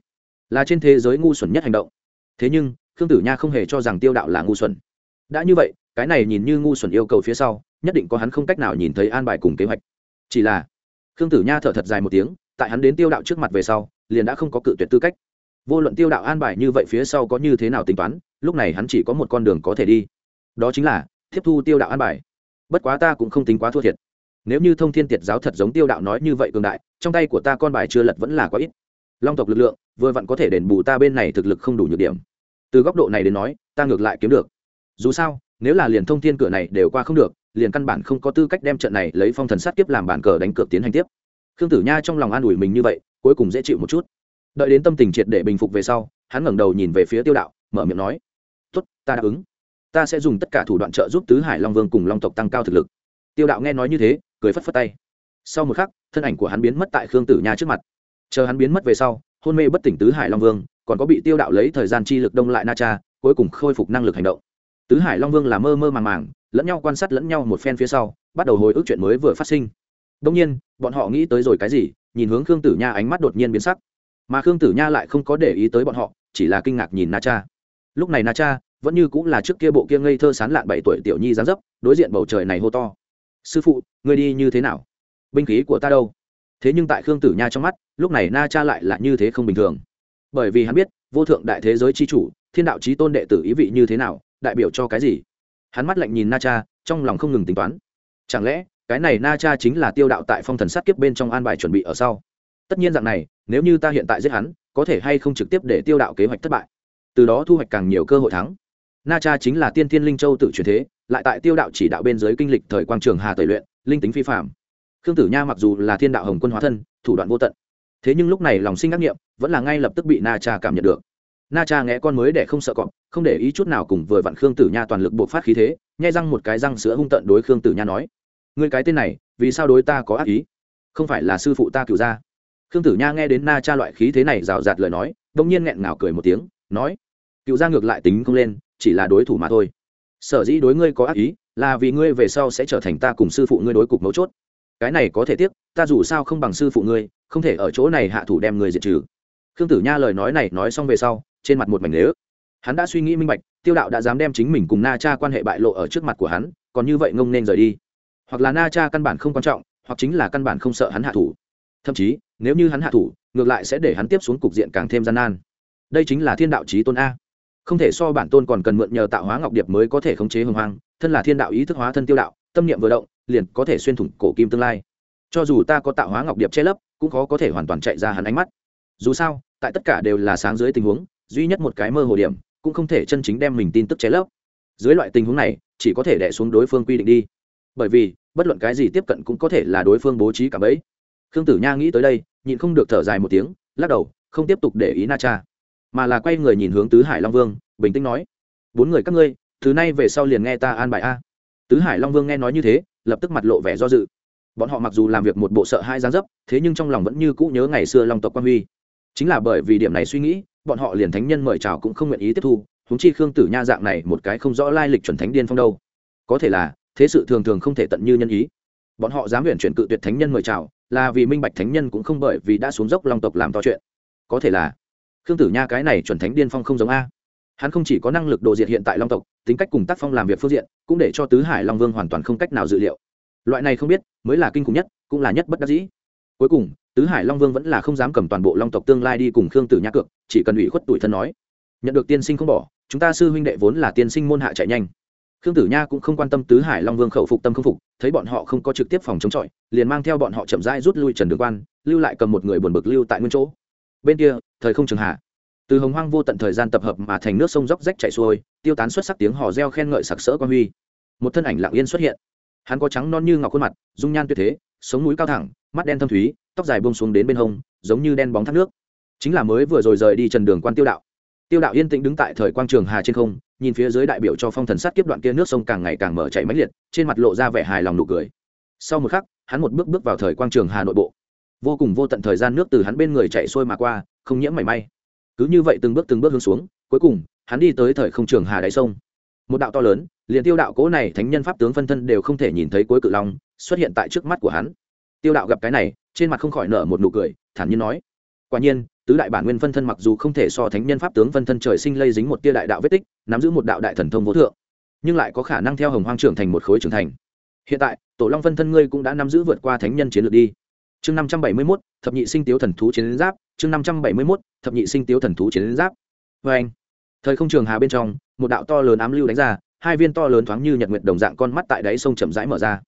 Speaker 1: là trên thế giới ngu xuẩn nhất hành động. Thế nhưng, khương tử nha không hề cho rằng tiêu đạo là ngu xuẩn. Đã như vậy, cái này nhìn như ngu xuẩn yêu cầu phía sau, nhất định có hắn không cách nào nhìn thấy an bài cùng kế hoạch. Chỉ là, khương tử nha thở thật dài một tiếng, tại hắn đến tiêu đạo trước mặt về sau, liền đã không có cự tuyệt tư cách vô luận tiêu đạo an bài như vậy phía sau có như thế nào tính toán, lúc này hắn chỉ có một con đường có thể đi. Đó chính là tiếp thu tiêu đạo an bài. Bất quá ta cũng không tính quá thua thiệt. Nếu như thông thiên tiệt giáo thật giống tiêu đạo nói như vậy cường đại, trong tay của ta con bài chưa lật vẫn là quá ít. Long tộc lực lượng, vừa vặn có thể đền bù ta bên này thực lực không đủ nhược điểm. Từ góc độ này đến nói, ta ngược lại kiếm được. Dù sao, nếu là liền thông thiên cửa này đều qua không được, liền căn bản không có tư cách đem trận này lấy phong thần sát kiếp làm bản cờ đánh cược tiến hành tiếp. Khương tử nha trong lòng an ủi mình như vậy, cuối cùng dễ chịu một chút đợi đến tâm tình triệt để bình phục về sau, hắn ngẩng đầu nhìn về phía tiêu đạo, mở miệng nói, tốt, ta đáp ứng. Ta sẽ dùng tất cả thủ đoạn trợ giúp tứ hải long vương cùng long tộc tăng cao thực lực. Tiêu đạo nghe nói như thế, cười phất phất tay. Sau một khắc, thân ảnh của hắn biến mất tại khương tử nha trước mặt. Chờ hắn biến mất về sau, hôn mê bất tỉnh tứ hải long vương, còn có bị tiêu đạo lấy thời gian chi lực đông lại na cha, cuối cùng khôi phục năng lực hành động. Tứ hải long vương là mơ mơ màng màng, lẫn nhau quan sát lẫn nhau một phen phía sau, bắt đầu hồi ức chuyện mới vừa phát sinh. Đông nhiên, bọn họ nghĩ tới rồi cái gì, nhìn hướng khương tử nha ánh mắt đột nhiên biến sắc mà khương tử nha lại không có để ý tới bọn họ, chỉ là kinh ngạc nhìn na cha. Lúc này na cha vẫn như cũng là trước kia bộ kia ngây thơ sán lạn bảy tuổi tiểu nhi dáng dấp, đối diện bầu trời này hô to. Sư phụ người đi như thế nào? Binh khí của ta đâu? Thế nhưng tại khương tử nha trong mắt, lúc này na cha lại là như thế không bình thường. Bởi vì hắn biết, vô thượng đại thế giới c h i chủ, thiên đạo trí tôn đệ tử ý vị như thế nào, đại biểu cho cái gì? Hắn mắt lạnh nhìn na cha, trong lòng không ngừng tính toán. Chẳng lẽ, cái này na cha chính là tiêu đạo tại phong thần sát kiếp bên trong an bài chuẩn bị ở sau? Tất nhiên dạng này, nếu như ta hiện tại giết hắn, có thể hay không trực tiếp để tiêu đạo kế hoạch thất bại. Từ đó thu hoạch càng nhiều cơ hội thắng. Na cha chính là tiên thiên linh châu tự truyền thế, lại tại tiêu đạo chỉ đạo bên dưới kinh lịch thời quang trường hà tẩy luyện, linh tính phi phạm khương tử nha mặc dù là thiên đạo hồng quân hóa thân, thủ đoạn vô tận, thế nhưng lúc này lòng sinh ác nghiệm, vẫn là ngay lập tức bị na cha cảm nhận được. Na cha nghe con mới để không sợ cọp, không để ý chút nào cùng vừa vặn khương tử nha toàn lực bộc phát khí thế, nhai răng một cái răng sữa hung tận đối khương tử nha nói người cái tên này, vì sao đối ta có ác ý? Không phải là sư phụ ta cựu ra khương tử nha nghe đến na cha loại khí thế này rào rạt lời nói đ ỗ n g nhiên nghẹn ngào cười một tiếng, nói, cựu gia ngược lại tính không lên, chỉ là đối thủ mà thôi. Sở dĩ đối ngươi có ác ý, là vì ngươi về sau sẽ trở thành ta cùng sư phụ ngươi đối cục mấu chốt. Cái này có thể tiếc, ta dù sao không bằng sư phụ ngươi, không thể ở chỗ này hạ thủ đem người diệt trừ. Khương tử nha lời nói này nói xong về sau, trên mặt một mảnh nếu hắn đã suy nghĩ minh bạch, tiêu đạo đã dám đem chính mình cùng na cha quan hệ bại lộ ở trước mặt của hắn, còn như vậy ngông nên rời đi. Hoặc là na cha căn bản không quan trọng, hoặc chính là căn bản không sợ hắn hạ thủ thậm chí, nếu như hắn hạ thủ, ngược lại sẽ để hắn tiếp xuống cục diện càng thêm gian nan. Đây chính là thiên đạo trí tôn a. Không thể so bản tôn còn cần mượn nhờ tạo hóa ngọc điệp mới có thể khống chế hồng hoang, thân là thiên đạo ý thức hóa thân tiêu đạo, tâm niệm vừa động, liền có thể xuyên thủng cổ kim tương lai. Cho dù ta có tạo hóa ngọc điệp che lấp, cũng khó có thể hoàn toàn chạy ra hắn ánh mắt. Dù sao, tại tất cả đều là sáng dưới tình huống, duy nhất một cái mơ hồ điểm, cũng không thể chân chính đem mình tin tức che lấp. Dưới loại tình huống này, chỉ có thể đẻ xuống đối phương quy định đi. Bởi vì, bất luận cái gì tiếp cận cũng có thể là đối phương bố trí cả bẫy khương tử nha nghĩ tới đây, nhịn không được thở dài một tiếng, lắc đầu, không tiếp tục để ý na cha, mà là quay người nhìn hướng tứ hải long vương, bình tĩnh nói, bốn người các ngươi thứ nay về sau liền nghe ta an bài a. Tứ hải long vương nghe nói như thế, lập tức mặt lộ vẻ do dự. Bọn họ mặc dù làm việc một bộ sợ hai gián dấp, thế nhưng trong lòng vẫn như cũ nhớ ngày xưa long tộc quan huy. Chính là bởi vì điểm này suy nghĩ, bọn họ liền thánh nhân mời chào cũng không nguyện ý tiếp thu húng chi khương tử nha dạng này một cái không rõ lai lịch chuẩn thánh điên phong đâu. Có thể là, thế sự thường thường không thể tận như nhân ý. Bọn họ dám luyện chuyển cự tuyệt thánh nhân mời chào là vì minh bạch thánh nhân cũng không bởi vì đã xuống dốc long tộc làm to chuyện. Có thể là, khương tử nha cái này chuẩn thánh điên phong không giống a. Hắn không chỉ có năng lực đồ diệt hiện tại long tộc, tính cách cùng tác phong làm việc phương diện, cũng để cho tứ hải long vương hoàn toàn không cách nào dự liệu. Loại này không biết, mới là kinh khủng nhất, cũng là nhất bất đắc dĩ. Cuối cùng, tứ hải long vương vẫn là không dám cầm toàn bộ long tộc tương lai đi cùng khương tử nha cược, chỉ cần ủy khuất tuổi thân nói, nhận được tiên sinh không bỏ, chúng ta sư huynh đệ vốn là tiên sinh môn hạ chạy nhanh khương tử nha cũng không quan tâm tứ hải long vương khẩu phục tâm không phục, thấy bọn họ không có trực tiếp phòng chống chọi, liền mang theo bọn họ chậm rãi rút lui trần đường quan, lưu lại cầm một người buồn bực lưu tại nguyên chỗ. Bên kia, thời không trường hạ. Từ hồng hoang vô tận thời gian tập hợp mà thành nước sông dốc rách chảy xuôi, tiêu tán xuất sắc tiếng hò reo khen ngợi sặc sỡ quan huy. Một thân ảnh lặng yên xuất hiện. Hắn có trắng non như ngọc khuôn mặt, dung nhan tuyệt thế, sống mũi cao thẳng, mắt đen thâm thúy, tóc dài bông xuống đến bên hông, giống như đen bóng thác nước. Chính là mới vừa rồi rời đi trần đường quan tiêu đạo. Tiêu đạo yên tĩnh đứng tại thời quang trường hà trên không nhìn phía dưới đại biểu cho phong thần sát kiếp đoạn kia nước sông càng ngày càng mở chảy mãnh liệt, trên mặt lộ ra vẻ hài lòng nụ cười. Sau một khắc, hắn một bước bước vào thời quang trường hà nội bộ. Vô cùng vô tận thời gian nước từ hắn bên người chạy xuôi mà qua, không nhiễm mảy may. Cứ như vậy từng bước từng bước hướng xuống, cuối cùng, hắn đi tới thời không trường hà đáy sông. Một đạo to lớn, liền tiêu đạo cố này thánh nhân pháp tướng phân thân đều không thể nhìn thấy cuối cự long, xuất hiện tại trước mắt của hắn. Tiêu đạo gặp cái này, trên mặt không khỏi nở một nụ cười, thản nhiên nói. Quả nhiên tứ đại bản nguyên phân thân mặc dù không thể so thánh nhân pháp tướng phân thân trời sinh lây dính một tia đại đạo vết tích, nắm giữ một đạo đại thần thông vô thượng, nhưng lại có khả năng theo hồng hoang trưởng thành một khối trưởng thành. Hiện tại, tổ long phân thân ngươi cũng đã nắm giữ vượt qua thánh nhân chiến lược đi. Chương năm trăm bảy mươi mốt, thập nhị sinh tiếu thần thú chiến giáp, chương năm trăm bảy mươi mốt, thập nhị sinh tiếu thần thú chiến giáp. Vê anh, thời không trường hà bên trong, một đạo to lớn ám lưu đánh ra, hai viên to lớn thoáng như nhật nguyệt đồng dạng con mắt tại đáy sông chậm rãi mở ra.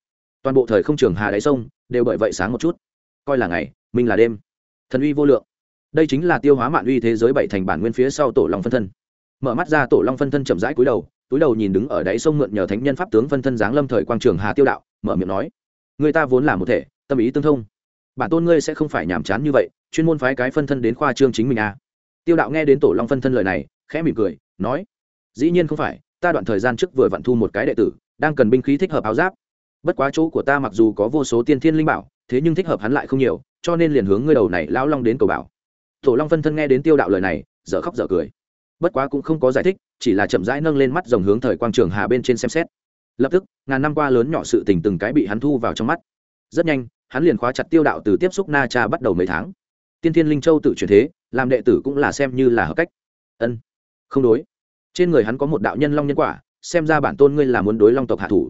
Speaker 1: Toàn bộ thời không trường hà đáy sông đều bởi vậy sáng một chút. Coi là ngày, minh là đêm. Thần uy vô lượng đây chính là tiêu hóa mạn uy thế giới bảy thành bản nguyên phía sau tổ long phân thân. Mở mắt ra, tổ long phân thân chậm rãi cúi đầu, túi đầu nhìn đứng ở đáy sông mượn nhờ thánh nhân pháp tướng phân thân giáng lâm thời quang trường hà tiêu đạo, mở miệng nói, người ta vốn là một thể, tâm ý tương thông. Bản tôn ngươi sẽ không phải nhàm chán như vậy, chuyên môn phái cái phân thân đến khoa trương chính mình à. tiêu đạo nghe đến tổ long phân thân lời này, khẽ mỉm cười, nói, dĩ nhiên không phải, ta đoạn thời gian trước vừa vặn thu một cái đệ tử, đang cần binh khí thích hợp áo giáp. Bất quá chỗ của ta mặc dù có vô số tiên thiên linh bảo, thế nhưng thích hợp hắn lại không nhiều, cho nên liền hướng ngươi đầu này lão long đến cầu bảo tổ long phân thân nghe đến tiêu đạo lời này, dở khóc dở cười. Bất quá cũng không có giải thích, chỉ là chậm rãi nâng lên mắt dòng hướng thời quang trường hà bên trên xem xét. Lập tức, ngàn năm qua lớn nhỏ sự tình từng cái bị hắn thu vào trong mắt. Rất nhanh, hắn liền khóa chặt tiêu đạo từ tiếp xúc na cha bắt đầu mấy tháng. Tiên thiên linh châu tự chuyển thế, làm đệ tử cũng là xem như là hợp cách. Ân, không đối. Trên người hắn có một đạo nhân long nhân quả, xem ra bản tôn ngươi là muốn đối long tộc hạ thủ.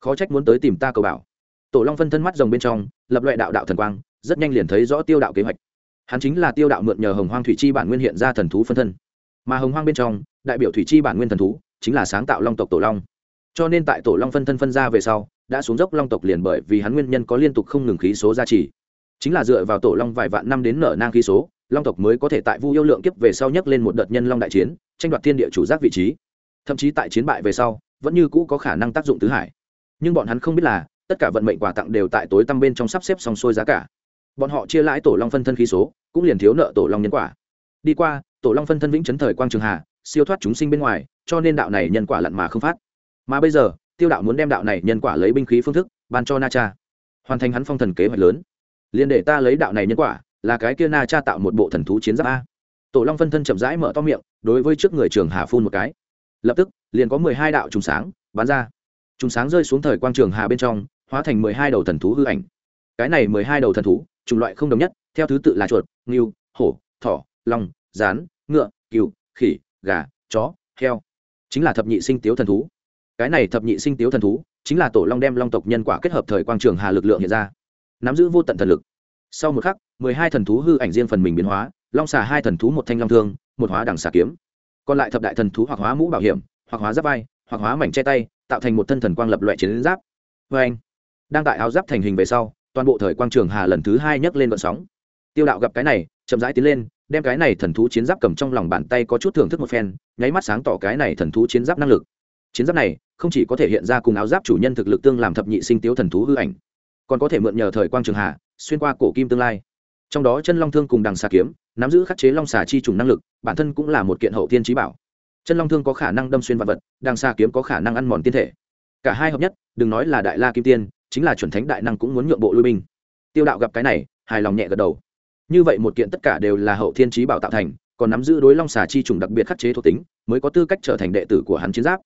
Speaker 1: Khó trách muốn tới tìm ta cầu bảo. Tổ long phân thân mắt rồng bên trong, lập loại đạo đạo thần quang, rất nhanh liền thấy rõ tiêu đạo kế hoạch hắn chính là tiêu đạo mượn nhờ hồng hoang thủy chi bản nguyên hiện ra thần thú phân thân. Mà hồng hoang bên trong, đại biểu thủy chi bản nguyên thần thú, chính là sáng tạo long tộc tổ long. Cho nên tại tổ long phân thân phân ra về sau, đã xuống dốc long tộc liền bởi vì hắn nguyên nhân có liên tục không ngừng khí số gia trì. Chính là dựa vào tổ long vài vạn năm đến nở nang khí số, long tộc mới có thể tại vu yêu lượng kiếp về sau nhấc lên một đợt nhân long đại chiến, tranh đoạt thiên địa chủ giác vị trí. Thậm chí tại chiến bại về sau, vẫn như cũ có khả năng tác dụng tứ hải. Nhưng bọn hắn không biết là, tất cả vận mệnh quà tặng đều tại tối tăm bên trong sắp xếp xong xuôi giá cả bọn họ chia lãi tổ long phân thân khí số, cũng liền thiếu nợ tổ long nhân quả. Đi qua, tổ long phân thân vĩnh chấn thời quang trường hà siêu thoát chúng sinh bên ngoài, cho nên đạo này nhân quả lặn mà không phát. Mà bây giờ, tiêu đạo muốn đem đạo này nhân quả lấy binh khí phương thức, ban cho na cha. Hoàn thành hắn phong thần kế hoạch lớn. Liền để ta lấy đạo này nhân quả, là cái kia na cha tạo một bộ thần thú chiến giáp a. Tổ long phân thân chậm rãi mở to miệng, đối với trước người trường hà phun một cái. Lập tức, liền có mười hai đạo trùng sáng bắn ra. Trùng sáng rơi xuống thời quang trường hà bên trong, hóa thành mười hai đầu thần thú hư ảnh. Cái này mười hai đầu thần thú chủng loại không đồng nhất, theo thứ tự là chuột, ngưu, hổ, thỏ, long, rán, ngựa, cừu, khỉ, gà, chó, heo. Chính là thập nhị sinh tiếu thần thú. Cái này thập nhị sinh tiếu thần thú chính là tổ long đem long tộc nhân quả kết hợp thời quang trường hà lực lượng hiện ra. Nắm giữ vô tận thần lực. Sau một khắc, mười hai thần thú hư ảnh riêng phần mình biến hóa, long xà hai thần thú một thanh long thương, một hóa đằng xà kiếm. Còn lại thập đại thần thú hoặc hóa mũ bảo hiểm, hoặc hóa giáp vai, hoặc hóa mảnh che tay, tạo thành một thân thần quang lập loại chiến giáp. Vê anh đang tại áo giáp thành hình về sau toàn bộ thời quang trường hà lần thứ hai nhấc lên vận sóng. Tiêu đạo gặp cái này, chậm rãi tiến lên, đem cái này thần thú chiến giáp cầm trong lòng bàn tay có chút thưởng thức một phen, nháy mắt sáng tỏ cái này thần thú chiến giáp năng lực. Chiến giáp này không chỉ có thể hiện ra cùng áo giáp chủ nhân thực lực tương làm thập nhị sinh tiếu thần thú hư ảnh, còn có thể mượn nhờ thời quang trường hà, xuyên qua cổ kim tương lai. Trong đó chân long thương cùng đằng xà kiếm, nắm giữ khắc chế long xà chi trùng năng lực, bản thân cũng là một kiện hậu tiên trí bảo. Chân long thương có khả năng đâm xuyên vật vật, đằng xà kiếm có khả năng ăn mòn tiên thể. Cả hai hợp nhất, đừng nói là đại la kim tiên chính là chuẩn thánh đại năng cũng muốn nhượng bộ lui binh. Tiêu đạo gặp cái này, hài lòng nhẹ gật đầu. Như vậy một kiện tất cả đều là hậu thiên trí bảo tạo thành, còn nắm giữ đối long xà chi trùng đặc biệt khắc chế thuộc tính, mới có tư cách trở thành đệ tử của hắn chiến giáp.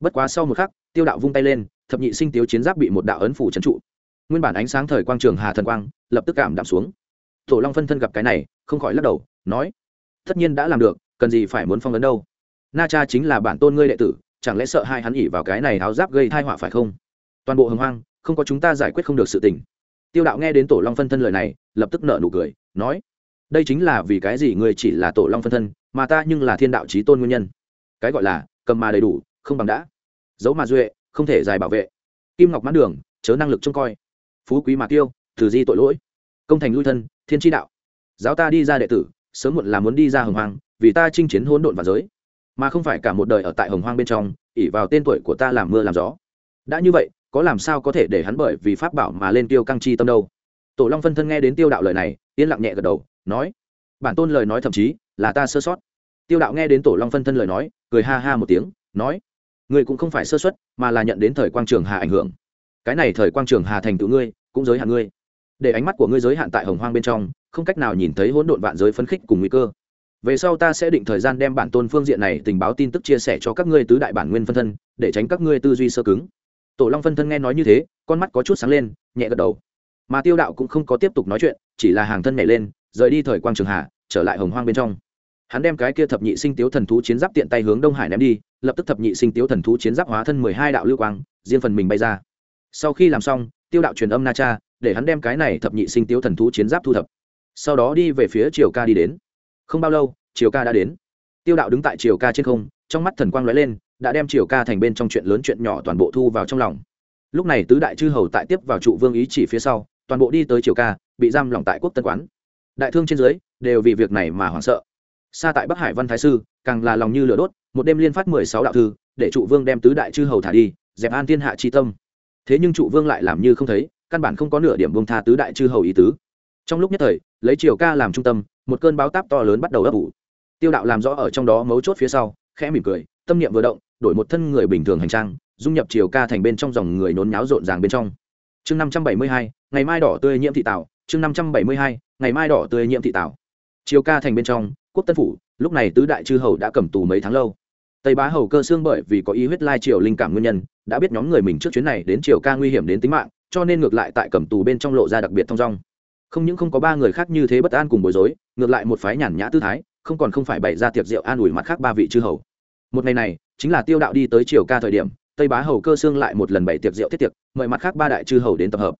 Speaker 1: Bất quá sau một khắc, tiêu đạo vung tay lên, thập nhị sinh tiếu chiến giáp bị một đạo ấn phủ trấn trụ. Nguyên bản ánh sáng thời quang trường hà thần quang, lập tức cảm đạm xuống. Tổ long phân thân gặp cái này, không khỏi lắc đầu, nói, tất nhiên đã làm được, cần gì phải muốn phong ấn đâu? Na cha chính là bản tôn ngươi đệ tử, chẳng lẽ sợ hai hắn ỉ vào cái này áo giáp gây thai họa phải không? Toàn bộ hồng hoang không có chúng ta giải quyết không được sự tình. Tiêu đạo nghe đến tổ long phân thân lời này, lập tức nợ nụ cười, nói, đây chính là vì cái gì ngươi chỉ là tổ long phân thân, mà ta nhưng là thiên đạo trí tôn nguyên nhân. Cái gọi là, cầm mà đầy đủ, không bằng đã. Dấu mà duệ, không thể dài bảo vệ. Kim ngọc mãn đường, chớ năng lực trông coi. Phú quý mà tiêu từ di tội lỗi. Công thành lui thân, thiên tri đạo. Giáo ta đi ra đệ tử, sớm muộn là muốn đi ra hồng hoang, vì ta chinh chiến hỗn độn và giới. Mà không phải cả một đời ở tại hồng hoang bên trong ỉ vào tên tuổi của ta làm mưa làm gió. Đã như vậy có làm sao có thể để hắn bởi vì pháp bảo mà lên tiêu căng chi tâm đâu? Tổ long phân thân nghe đến tiêu đạo lời này, yên lặng nhẹ gật đầu, nói, bản tôn lời nói thậm chí là ta sơ sót. Tiêu đạo nghe đến tổ long phân thân lời nói, cười ha ha một tiếng, nói, ngươi cũng không phải sơ xuất mà là nhận đến thời quang trường hà ảnh hưởng. Cái này thời quang trường hà thành tựu ngươi, cũng giới hạn ngươi. Để ánh mắt của ngươi giới hạn tại hồng hoang bên trong, không cách nào nhìn thấy hỗn độn vạn giới phấn khích cùng nguy cơ. Về sau ta sẽ định thời gian đem bản tôn phương diện này tình báo tin tức chia sẻ cho các ngươi tứ đại bản nguyên phân thân, để tránh các ngươi tư duy sơ cứng tổ long phân thân nghe nói như thế, con mắt có chút sáng lên, nhẹ gật đầu. Mà tiêu đạo cũng không có tiếp tục nói chuyện, chỉ là hàng thân nhảy lên, rời đi thời quang trường hạ, trở lại hồng hoang bên trong. Hắn đem cái kia thập nhị sinh tiếu thần thú chiến giáp tiện tay hướng đông hải ném đi, lập tức thập nhị sinh tiếu thần thú chiến giáp hóa thân mười hai đạo lưu quang, riêng phần mình bay ra. Sau khi làm xong, tiêu đạo truyền âm na cha, để hắn đem cái này thập nhị sinh tiếu thần thú chiến giáp thu thập. Sau đó đi về phía triều ca đi đến. Không bao lâu, triều ca đã đến. Tiêu đạo đứng tại triều ca trên không, trong mắt thần quang lóe lên đã đem triều ca thành bên trong chuyện lớn chuyện nhỏ toàn bộ thu vào trong lòng. Lúc này tứ đại chư hầu tại tiếp vào trụ vương ý chỉ phía sau, toàn bộ đi tới triều ca, bị giam lỏng tại quốc tân quán. Đại thương trên dưới, đều vì việc này mà hoảng sợ. Xa tại bắc hải văn thái sư, càng là lòng như lửa đốt, một đêm liên phát mười sáu đạo thư, để trụ vương đem tứ đại chư hầu thả đi, dẹp an thiên hạ chi tâm. Thế nhưng trụ vương lại làm như không thấy, căn bản không có nửa điểm bông tha tứ đại chư hầu ý tứ. Trong lúc nhất thời, lấy triều ca làm trung tâm, một cơn báo táp to lớn bắt đầu ấp ủ. Tiêu đạo làm rõ ở trong đó mấu chốt phía sau khẽ mỉm cười, tâm niệm vừa động, đổi một thân người bình thường hành trang, dung nhập triều ca thành bên trong dòng người nôn nháo rộn ràng bên trong chương năm trăm bảy mươi hai, ngày mai đỏ tươi nhiễm thị tảo. chương năm trăm bảy mươi hai, ngày mai đỏ tươi nhiễm thị tảo. triều ca thành bên trong, quốc tân phủ, lúc này tứ đại chư hầu đã cầm tù mấy tháng lâu tây bá hầu cơ xương bởi vì có ý huyết lai triều linh cảm nguyên nhân, đã biết nhóm người mình trước chuyến này đến triều ca nguy hiểm đến tính mạng, cho nên ngược lại tại cầm tù bên trong lộ ra đặc biệt thong dong không những không có ba người khác như thế bất an cùng bối rối, ngược lại một phái nhàn nhã tư thái, không còn không phải bày ra tiệc rượu an ủi mặt khác ba vị chư hầu một ngày này, chính là tiêu đạo đi tới triều ca thời điểm, tây bá hầu cơ xương lại một lần bảy tiệc rượu thiết tiệc, mời mặt khác ba đại chư hầu đến tập hợp.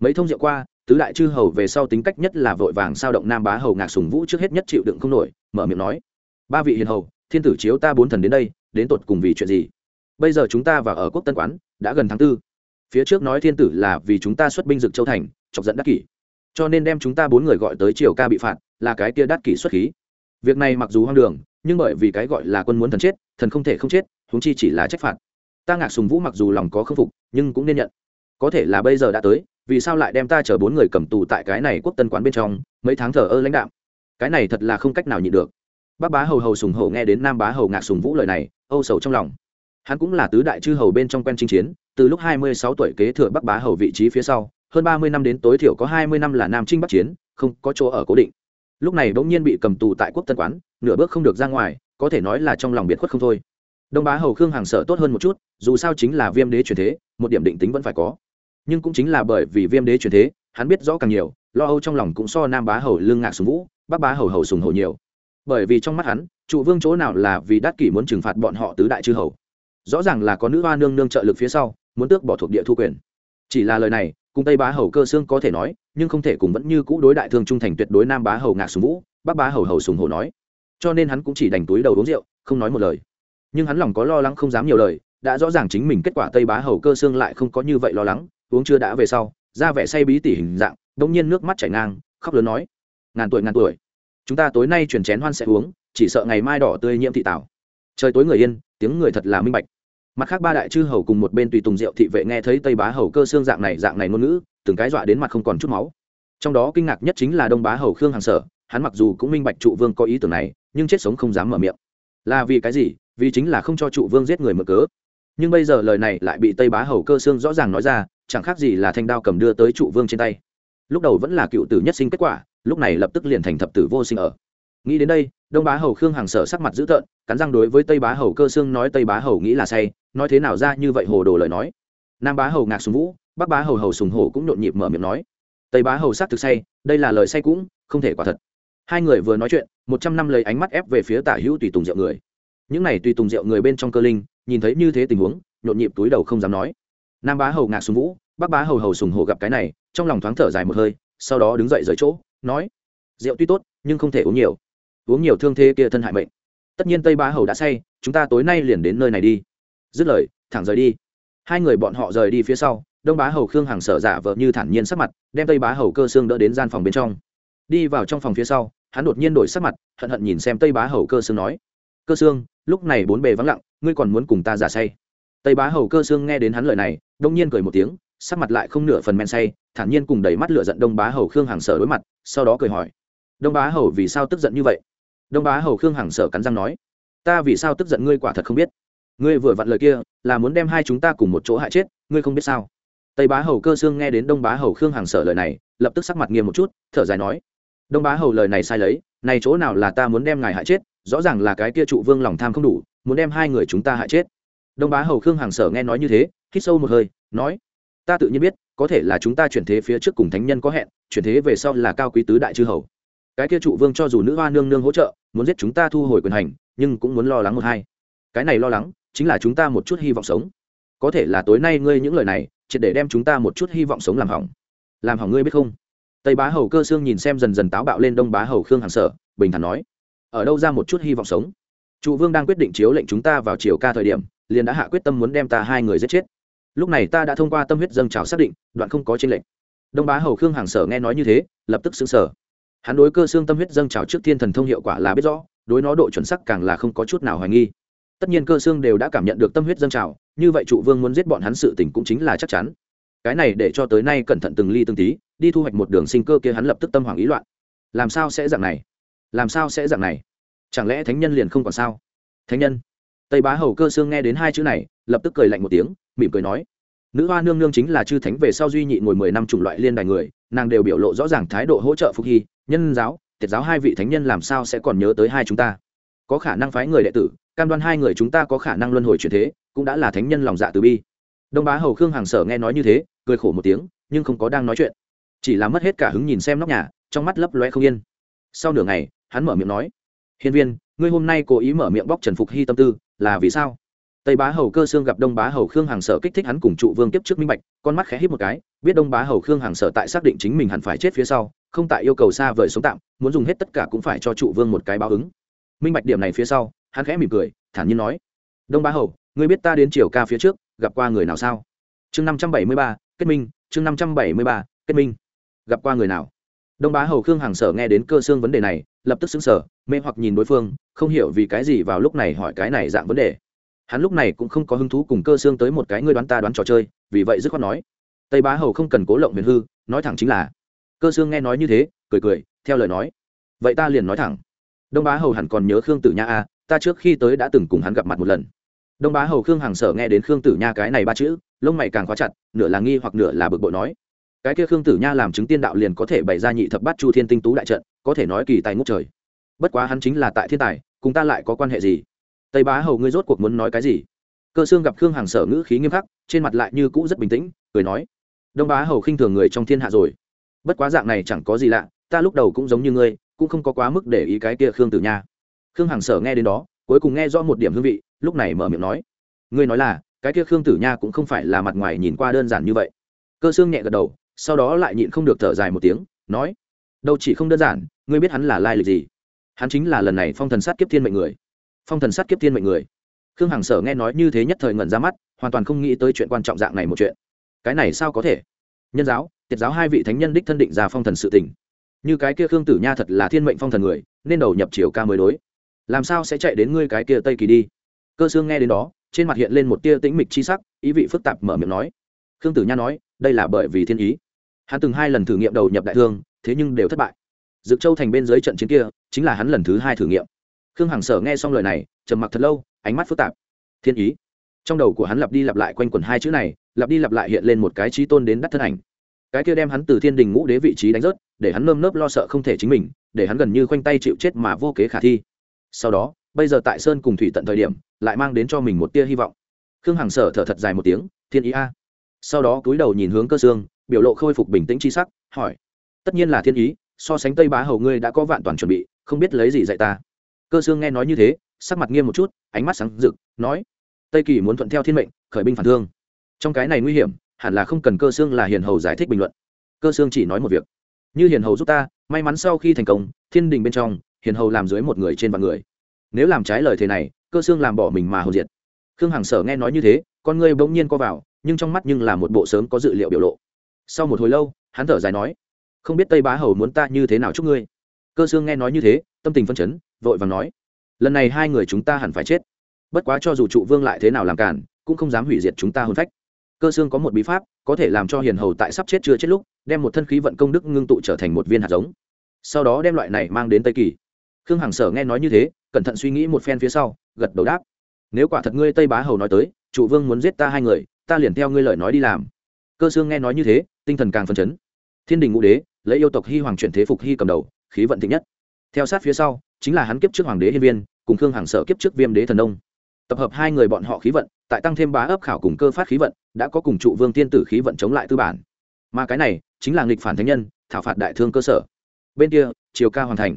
Speaker 1: Mấy thông rượu qua, tứ đại chư hầu về sau tính cách nhất là vội vàng sao động nam bá hầu ngạc sùng vũ trước hết nhất chịu đựng không nổi, mở miệng nói, ba vị hiền hầu, thiên tử chiếu ta bốn thần đến đây, đến tột cùng vì chuyện gì? Bây giờ chúng ta vào ở quốc tân quán, đã gần tháng tư. Phía trước nói thiên tử là vì chúng ta xuất binh dực châu thành, chọc dẫn đắc kỷ. Cho nên đem chúng ta bốn người gọi tới triều ca bị phạt, là cái kia đắc kỷ xuất khí. Việc này mặc dù hoang đường nhưng bởi vì cái gọi là quân muốn thần chết, thần không thể không chết, huống chi chỉ là trách phạt. Ta ngạc sùng vũ mặc dù lòng có khâm phục, nhưng cũng nên nhận. Có thể là bây giờ đã tới, vì sao lại đem ta chở bốn người cầm tù tại cái này quốc tân quán bên trong, mấy tháng thờ ơ lãnh đạo cái này thật là không cách nào nhịn được. Bác bá hầu hầu sùng hầu nghe đến nam bá hầu ngạc sùng vũ lời này, âu sầu trong lòng. Hắn cũng là tứ đại chư hầu bên trong quen chinh chiến, từ lúc hai mươi sáu tuổi kế thừa bắc bá hầu vị trí phía sau, hơn ba mươi năm đến tối thiểu có hai mươi năm là nam trinh bắc chiến, không có chỗ ở cố định. Lúc này bỗng nhiên bị cầm tù tại quốc tân quán nửa bước không được ra ngoài, có thể nói là trong lòng biệt khuất không thôi. Đông bá hầu khương hàng sợ tốt hơn một chút, dù sao chính là viêm đế truyền thế, một điểm định tính vẫn phải có. Nhưng cũng chính là bởi vì viêm đế truyền thế, hắn biết rõ càng nhiều, lo âu trong lòng cũng so nam bá hầu lương ngạc sùng vũ, bắc bá hầu hầu sùng hầu nhiều. Bởi vì trong mắt hắn, trụ vương chỗ nào là vì đắc kỷ muốn trừng phạt bọn họ tứ đại chư hầu. Rõ ràng là có nữ hoa nương nương trợ lực phía sau, muốn tước bỏ thuộc địa thu quyền. Chỉ là lời này, cùng tây bá hầu cơ xương có thể nói, nhưng không thể cùng vẫn như cũ đối đại thương trung thành tuyệt đối nam bá hầu ngạc sùng vũ, bắc bá hầu hầu sùng hồ nói cho nên hắn cũng chỉ đành túi đầu uống rượu, không nói một lời. Nhưng hắn lòng có lo lắng không dám nhiều lời, đã rõ ràng chính mình kết quả tây bá hầu cơ xương lại không có như vậy lo lắng, uống chưa đã về sau ra vẻ say bí tỉ hình dạng đông nhiên nước mắt chảy ngang, khóc lớn nói, ngàn tuổi ngàn tuổi, chúng ta tối nay chuyển chén hoan sẽ uống, chỉ sợ ngày mai đỏ tươi nhiễm thị tảo. Trời tối người yên, tiếng người thật là minh bạch. Mặt khác ba đại chư hầu cùng một bên tùy tùng rượu thị vệ nghe thấy tây bá hầu cơ xương dạng này dạng này ngôn ngữ, từng cái dọa đến mặt không còn chút máu. Trong đó kinh ngạc nhất chính là đông bá hầu khương hàng sở hắn mặc dù cũng minh bạch trụ vương có ý tưởng này, nhưng chết sống không dám mở miệng. Là vì cái gì? Vì chính là không cho trụ vương giết người mở cớ. Nhưng bây giờ lời này lại bị tây bá hầu cơ xương rõ ràng nói ra, chẳng khác gì là thanh đao cầm đưa tới trụ vương trên tay. Lúc đầu vẫn là cựu tử nhất sinh kết quả, lúc này lập tức liền thành thập tử vô sinh ở. Nghĩ đến đây, đông bá hầu khương hàng sở sắc mặt dữ tợn, cắn răng đối với tây bá hầu cơ xương nói, tây bá hầu nghĩ là say, nói thế nào ra như vậy hồ đồ lời nói? Nam bá hầu ngạc sùng vũ, bắc bá hầu hầu sùng hổ cũng nhộn nhịp mở miệng nói, tây bá hầu sắc thực say, đây là lời say cũng, không thể quả thật hai người vừa nói chuyện, một trăm năm lấy ánh mắt ép về phía tả hữu tùy tùng rượu người. Những này tùy tùng rượu người bên trong cơ linh, nhìn thấy như thế tình huống, nhộn nhịp túi đầu không dám nói. Nam bá hầu ngạc sùng vũ, bắc bá hầu hầu sùng hồ gặp cái này, trong lòng thoáng thở dài một hơi, sau đó đứng dậy rời chỗ, nói, rượu tuy tốt, nhưng không thể uống nhiều. Uống nhiều thương thế kia thân hại mệnh. Tất nhiên tây bá hầu đã say, chúng ta tối nay liền đến nơi này đi. Dứt lời, thẳng rời đi. Hai người bọn họ rời đi phía sau, đông bá hầu khương hàng sở giả vợ như thản nhiên sắc mặt, đem tây bá hầu cơ xương đỡ đến gian phòng bên trong đi vào trong phòng phía sau hắn đột nhiên đổi sắc mặt hận hận nhìn xem tây bá hầu cơ Sương nói cơ Sương, lúc này bốn bề vắng lặng ngươi còn muốn cùng ta giả say? Tây bá hầu cơ Sương nghe đến hắn lời này đông nhiên cười một tiếng sắc mặt lại không nửa phần men say thản nhiên cùng đầy mắt lửa giận đông bá hầu khương hàng sở đối mặt sau đó cười hỏi đông bá hầu vì sao tức giận như vậy? Đông bá hầu khương hàng sở cắn răng nói ta vì sao tức giận ngươi quả thật không biết. Ngươi vừa vặn lời kia là muốn đem hai chúng ta cùng một chỗ hại chết ngươi không biết sao? Tây bá hầu cơ Sương nghe đến đông bá hầu khương hàng sở lời này lập tức sắc mặt nghiêm một chút thở dài nói đông bá hầu lời này sai lấy, này chỗ nào là ta muốn đem ngài hại chết, rõ ràng là cái kia trụ vương lòng tham không đủ, muốn đem hai người chúng ta hại chết. Đông bá hầu khương hàng sở nghe nói như thế, hít sâu một hơi, nói, ta tự nhiên biết, có thể là chúng ta chuyển thế phía trước cùng thánh nhân có hẹn, chuyển thế về sau là cao quý tứ đại chư hầu. Cái kia trụ vương cho dù nữ hoa nương nương hỗ trợ, muốn giết chúng ta thu hồi quyền hành, nhưng cũng muốn lo lắng một hai. Cái này lo lắng, chính là chúng ta một chút hy vọng sống. Có thể là tối nay ngươi những lời này, triệt để đem chúng ta một chút hy vọng sống làm hỏng. Làm hỏng ngươi biết không? Tây bá hầu cơ Sương nhìn xem dần dần táo bạo lên đông bá hầu khương hàng sở, bình thản nói, ở đâu ra một chút hy vọng sống? Trụ vương đang quyết định chiếu lệnh chúng ta vào chiều ca thời điểm, liền đã hạ quyết tâm muốn đem ta hai người giết chết. Lúc này ta đã thông qua tâm huyết dâng trào xác định, đoạn không có trên lệnh đông bá hầu khương hàng sở nghe nói như thế, lập tức xứng sở hắn đối cơ xương tâm huyết dâng trào trước thiên thần thông hiệu quả là biết rõ, đối nó độ chuẩn sắc càng là không có chút nào hoài nghi. Tất nhiên cơ xương đều đã cảm nhận được tâm huyết dâng trào, như vậy trụ vương muốn giết bọn hắn sự tình cũng chính là chắc chắn. Cái này để cho tới nay cẩn thận từng ly từng tí đi thu hoạch một đường sinh cơ kia hắn lập tức tâm hoảng ý loạn. Làm sao sẽ dạng này? Làm sao sẽ dạng này? Chẳng lẽ thánh nhân liền không còn sao? Thánh nhân? Tây bá hầu cơ xương nghe đến hai chữ này, lập tức cười lạnh một tiếng, mỉm cười nói, nữ hoa nương nương chính là chư thánh về sau duy nhị ngồi mười năm chủng loại liên đài người, nàng đều biểu lộ rõ ràng thái độ hỗ trợ phục hy, nhân giáo, tiệt giáo hai vị thánh nhân làm sao sẽ còn nhớ tới hai chúng ta? Có khả năng phái người đệ tử, cam đoan hai người chúng ta có khả năng luân hồi chuyển thế, cũng đã là thánh nhân lòng dạ từ bi. Đông bá hầu khương hàng sở nghe nói như thế, cười khổ một tiếng, nhưng không có đang nói chuyện chỉ là mất hết cả hứng nhìn xem nóc nhà, trong mắt lấp loe không yên. Sau nửa ngày, hắn mở miệng nói, hiên viên, ngươi hôm nay cố ý mở miệng bóc trần phục hy tâm tư, là vì sao? Tây bá hầu cơ xương gặp đông bá hầu khương hàng sở kích thích hắn cùng trụ vương tiếp trước minh bạch, con mắt khẽ hít một cái, biết đông bá hầu khương hàng sở tại xác định chính mình hẳn phải chết phía sau, không tại yêu cầu xa vời sống tạm, muốn dùng hết tất cả cũng phải cho trụ vương một cái báo ứng. Minh bạch điểm này phía sau, hắn khẽ mỉm cười, thản nhiên nói, đông bá hầu, ngươi biết ta đến triều ca phía trước, gặp qua người nào sao? Chương năm trăm bảy mươi ba, kết minh, chương năm trăm bảy mươi ba, kết minh gặp qua người nào? Đông bá hầu khương hàng sở nghe đến cơ xương vấn đề này lập tức xứng sở mê hoặc nhìn đối phương không hiểu vì cái gì vào lúc này hỏi cái này dạng vấn đề. Hắn lúc này cũng không có hứng thú cùng cơ xương tới một cái ngươi đoán ta đoán trò chơi vì vậy dứt khoát nói. Tây bá hầu không cần cố lộng huyền hư nói thẳng chính là. Cơ xương nghe nói như thế cười cười theo lời nói. Vậy ta liền nói thẳng. Đông bá hầu hẳn còn nhớ khương tử nha a à, ta trước khi tới đã từng cùng hắn gặp mặt một lần. Đông bá hầu khương hàng sở nghe đến khương tử nha cái này ba chữ lông mày càng khóa chặt nửa là nghi hoặc nửa là bực bội nói cái kia khương tử nha làm chứng tiên đạo liền có thể bày ra nhị thập bát chu thiên tinh tú đại trận, có thể nói kỳ tài ngốc trời. Bất quá hắn chính là tại thiên tài, cùng ta lại có quan hệ gì? Tây bá hầu ngươi rốt cuộc muốn nói cái gì? Cơ xương gặp khương hàng sở ngữ khí nghiêm khắc, trên mặt lại như cũ rất bình tĩnh, cười nói, đông bá hầu khinh thường người trong thiên hạ rồi. Bất quá dạng này chẳng có gì lạ, ta lúc đầu cũng giống như ngươi, cũng không có quá mức để ý cái kia khương tử nha. Khương hàng sở nghe đến đó, cuối cùng nghe rõ một điểm hương vị, lúc này mở miệng nói, ngươi nói là, cái kia khương tử nha cũng không phải là mặt ngoài nhìn qua đơn giản như vậy. Cơ xương nhẹ gật đầu sau đó lại nhịn không được thở dài một tiếng, nói, đâu chỉ không đơn giản, ngươi biết hắn là lai lịch gì? Hắn chính là lần này phong thần sát kiếp thiên mệnh người. Phong thần sát kiếp thiên mệnh người. Khương hằng sở nghe nói như thế nhất thời ngẩn ra mắt, hoàn toàn không nghĩ tới chuyện quan trọng dạng này một chuyện. Cái này sao có thể? Nhân giáo, tiệt giáo hai vị thánh nhân đích thân định ra phong thần sự tình. Như cái kia khương tử nha thật là thiên mệnh phong thần người, nên đầu nhập chiều ca mới đối. Làm sao sẽ chạy đến ngươi cái kia tây kỳ đi? Cơ xương nghe đến đó, trên mặt hiện lên một tia tĩnh mịch chi sắc, ý vị phức tạp mở miệng nói. Khương tử nha nói, đây là bởi vì thiên ý hắn từng hai lần thử nghiệm đầu nhập đại thương, thế nhưng đều thất bại. Dực châu thành bên dưới trận chiến kia, chính là hắn lần thứ hai thử nghiệm. Khương hằng sở nghe xong lời này, trầm mặc thật lâu, ánh mắt phức tạp. Thiên ý. Trong đầu của hắn lặp đi lặp lại quanh quẩn hai chữ này, lặp đi lặp lại hiện lên một cái trí tôn đến đắt thân ảnh. Cái kia đem hắn từ thiên đình ngũ đế vị trí đánh rớt, để hắn nơm nớp lo sợ không thể chính mình, để hắn gần như khoanh tay chịu chết mà vô kế khả thi. Sau đó, bây giờ tại sơn cùng thủy tận thời điểm, lại mang đến cho mình một tia hy vọng. Khương hằng sở thở thật dài một tiếng, thiên ý a. Sau đó cúi đầu nhìn hướng cơ xương biểu lộ khôi phục bình tĩnh chi sắc, hỏi, tất nhiên là thiên ý, so sánh tây bá hầu ngươi đã có vạn toàn chuẩn bị, không biết lấy gì dạy ta? Cơ xương nghe nói như thế, sắc mặt nghiêm một chút, ánh mắt sáng rực, nói, tây kỳ muốn thuận theo thiên mệnh, khởi binh phản thương. Trong cái này nguy hiểm, hẳn là không cần cơ xương là hiền hầu giải thích bình luận. Cơ xương chỉ nói một việc, như hiền hầu giúp ta, may mắn sau khi thành công, thiên đình bên trong, hiền hầu làm dưới một người trên vạn người. Nếu làm trái lời thế này, cơ xương làm bỏ mình mà hầu diệt. Khương hằng sở nghe nói như thế, con ngươi bỗng nhiên co vào, nhưng trong mắt nhưng là một bộ sớm có dự liệu biểu lộ sau một hồi lâu, hắn thở dài nói, không biết tây bá hầu muốn ta như thế nào chúc ngươi? Cơ xương nghe nói như thế, tâm tình phân chấn, vội vàng nói, lần này hai người chúng ta hẳn phải chết. Bất quá cho dù trụ vương lại thế nào làm cản, cũng không dám hủy diệt chúng ta hôn phách. Cơ xương có một bí pháp, có thể làm cho hiền hầu tại sắp chết chưa chết lúc, đem một thân khí vận công đức ngưng tụ trở thành một viên hạt giống. Sau đó đem loại này mang đến tây kỳ. Khương hằng sở nghe nói như thế, cẩn thận suy nghĩ một phen phía sau, gật đầu đáp, nếu quả thật ngươi tây bá hầu nói tới, trụ vương muốn giết ta hai người, ta liền theo ngươi lời nói đi làm cơ xương nghe nói như thế, tinh thần càng phấn chấn. Thiên đình ngũ đế, lấy yêu tộc hy hoàng chuyển thế phục hy cầm đầu, khí vận thịnh nhất. Theo sát phía sau, chính là hắn kiếp trước hoàng đế hiên viên, cùng khương hàng sở kiếp trước viêm đế thần đông tập hợp hai người bọn họ khí vận, tại tăng thêm bá ấp khảo cùng cơ phát khí vận, đã có cùng trụ vương tiên tử khí vận chống lại tư bản. Mà cái này, chính là nghịch phản thánh nhân, thảo phạt đại thương cơ sở. Bên kia, triều ca hoàn thành.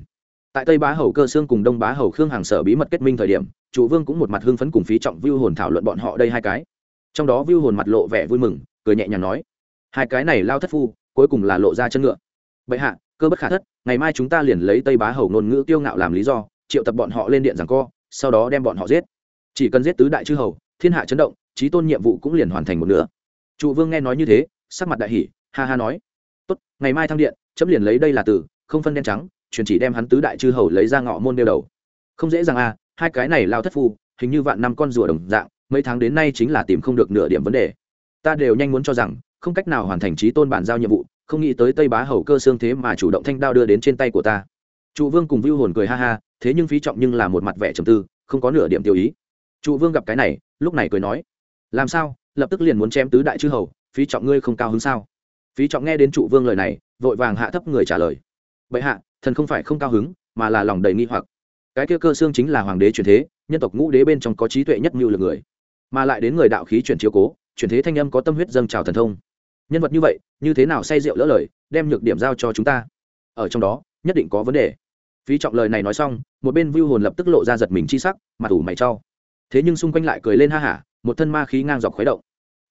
Speaker 1: Tại tây bá hầu cơ xương cùng đông bá hầu khương hàng sở bí mật kết minh thời điểm, trụ vương cũng một mặt hưng phấn cùng phí trọng vưu hồn thảo luận bọn họ đây hai cái. Trong đó vưu hồn mặt lộ vẻ vui mừng cười nhẹ nhàng nói, hai cái này lao thất phu, cuối cùng là lộ ra chân ngựa. Bệ hạ, cơ bất khả thất, ngày mai chúng ta liền lấy tây bá hầu ngôn ngữ tiêu ngạo làm lý do, triệu tập bọn họ lên điện rằng co, sau đó đem bọn họ giết. Chỉ cần giết tứ đại chư hầu, thiên hạ chấn động trí tôn nhiệm vụ cũng liền hoàn thành một nửa. Trụ vương nghe nói như thế, sắc mặt đại hỷ ha ha nói, tốt, ngày mai thăng điện, chấm liền lấy đây là từ không phân đen trắng, truyền chỉ đem hắn tứ đại chư hầu lấy ra ngọ môn đeo đầu. Không dễ dàng à hai cái này lao thất phu, hình như vạn năm con rùa đồng dạng, mấy tháng đến nay chính là tìm không được nửa điểm vấn đề ta đều nhanh muốn cho rằng, không cách nào hoàn thành trí tôn bản giao nhiệm vụ, không nghĩ tới tây bá hầu cơ xương thế mà chủ động thanh đao đưa đến trên tay của ta. Trụ vương cùng vưu hồn cười ha ha, thế nhưng phí trọng nhưng là một mặt vẻ trầm tư, không có nửa điểm tiêu ý. Trụ vương gặp cái này, lúc này cười nói, làm sao? Lập tức liền muốn chém tứ đại chư hầu, phí trọng ngươi không cao hứng sao? Phí trọng nghe đến trụ vương lời này, vội vàng hạ thấp người trả lời, bệ hạ, thần không phải không cao hứng, mà là lòng đầy nghi hoặc. Cái kia cơ xương chính là hoàng đế truyền thế, nhân tộc ngũ đế bên trong có trí tuệ nhất mưu lực người, mà lại đến người đạo khí chuyển chiếu cố chuyển thế thanh âm có tâm huyết dâng trào thần thông. Nhân vật như vậy, như thế nào say rượu lỡ lời, đem nhược điểm giao cho chúng ta? Ở trong đó, nhất định có vấn đề. Phí trọng lời này nói xong, một bên vưu hồn lập tức lộ ra giật mình chi sắc mặt ủ mày trau thế nhưng xung quanh lại cười lên ha hả, một thân ma khí ngang dọc khuấy động.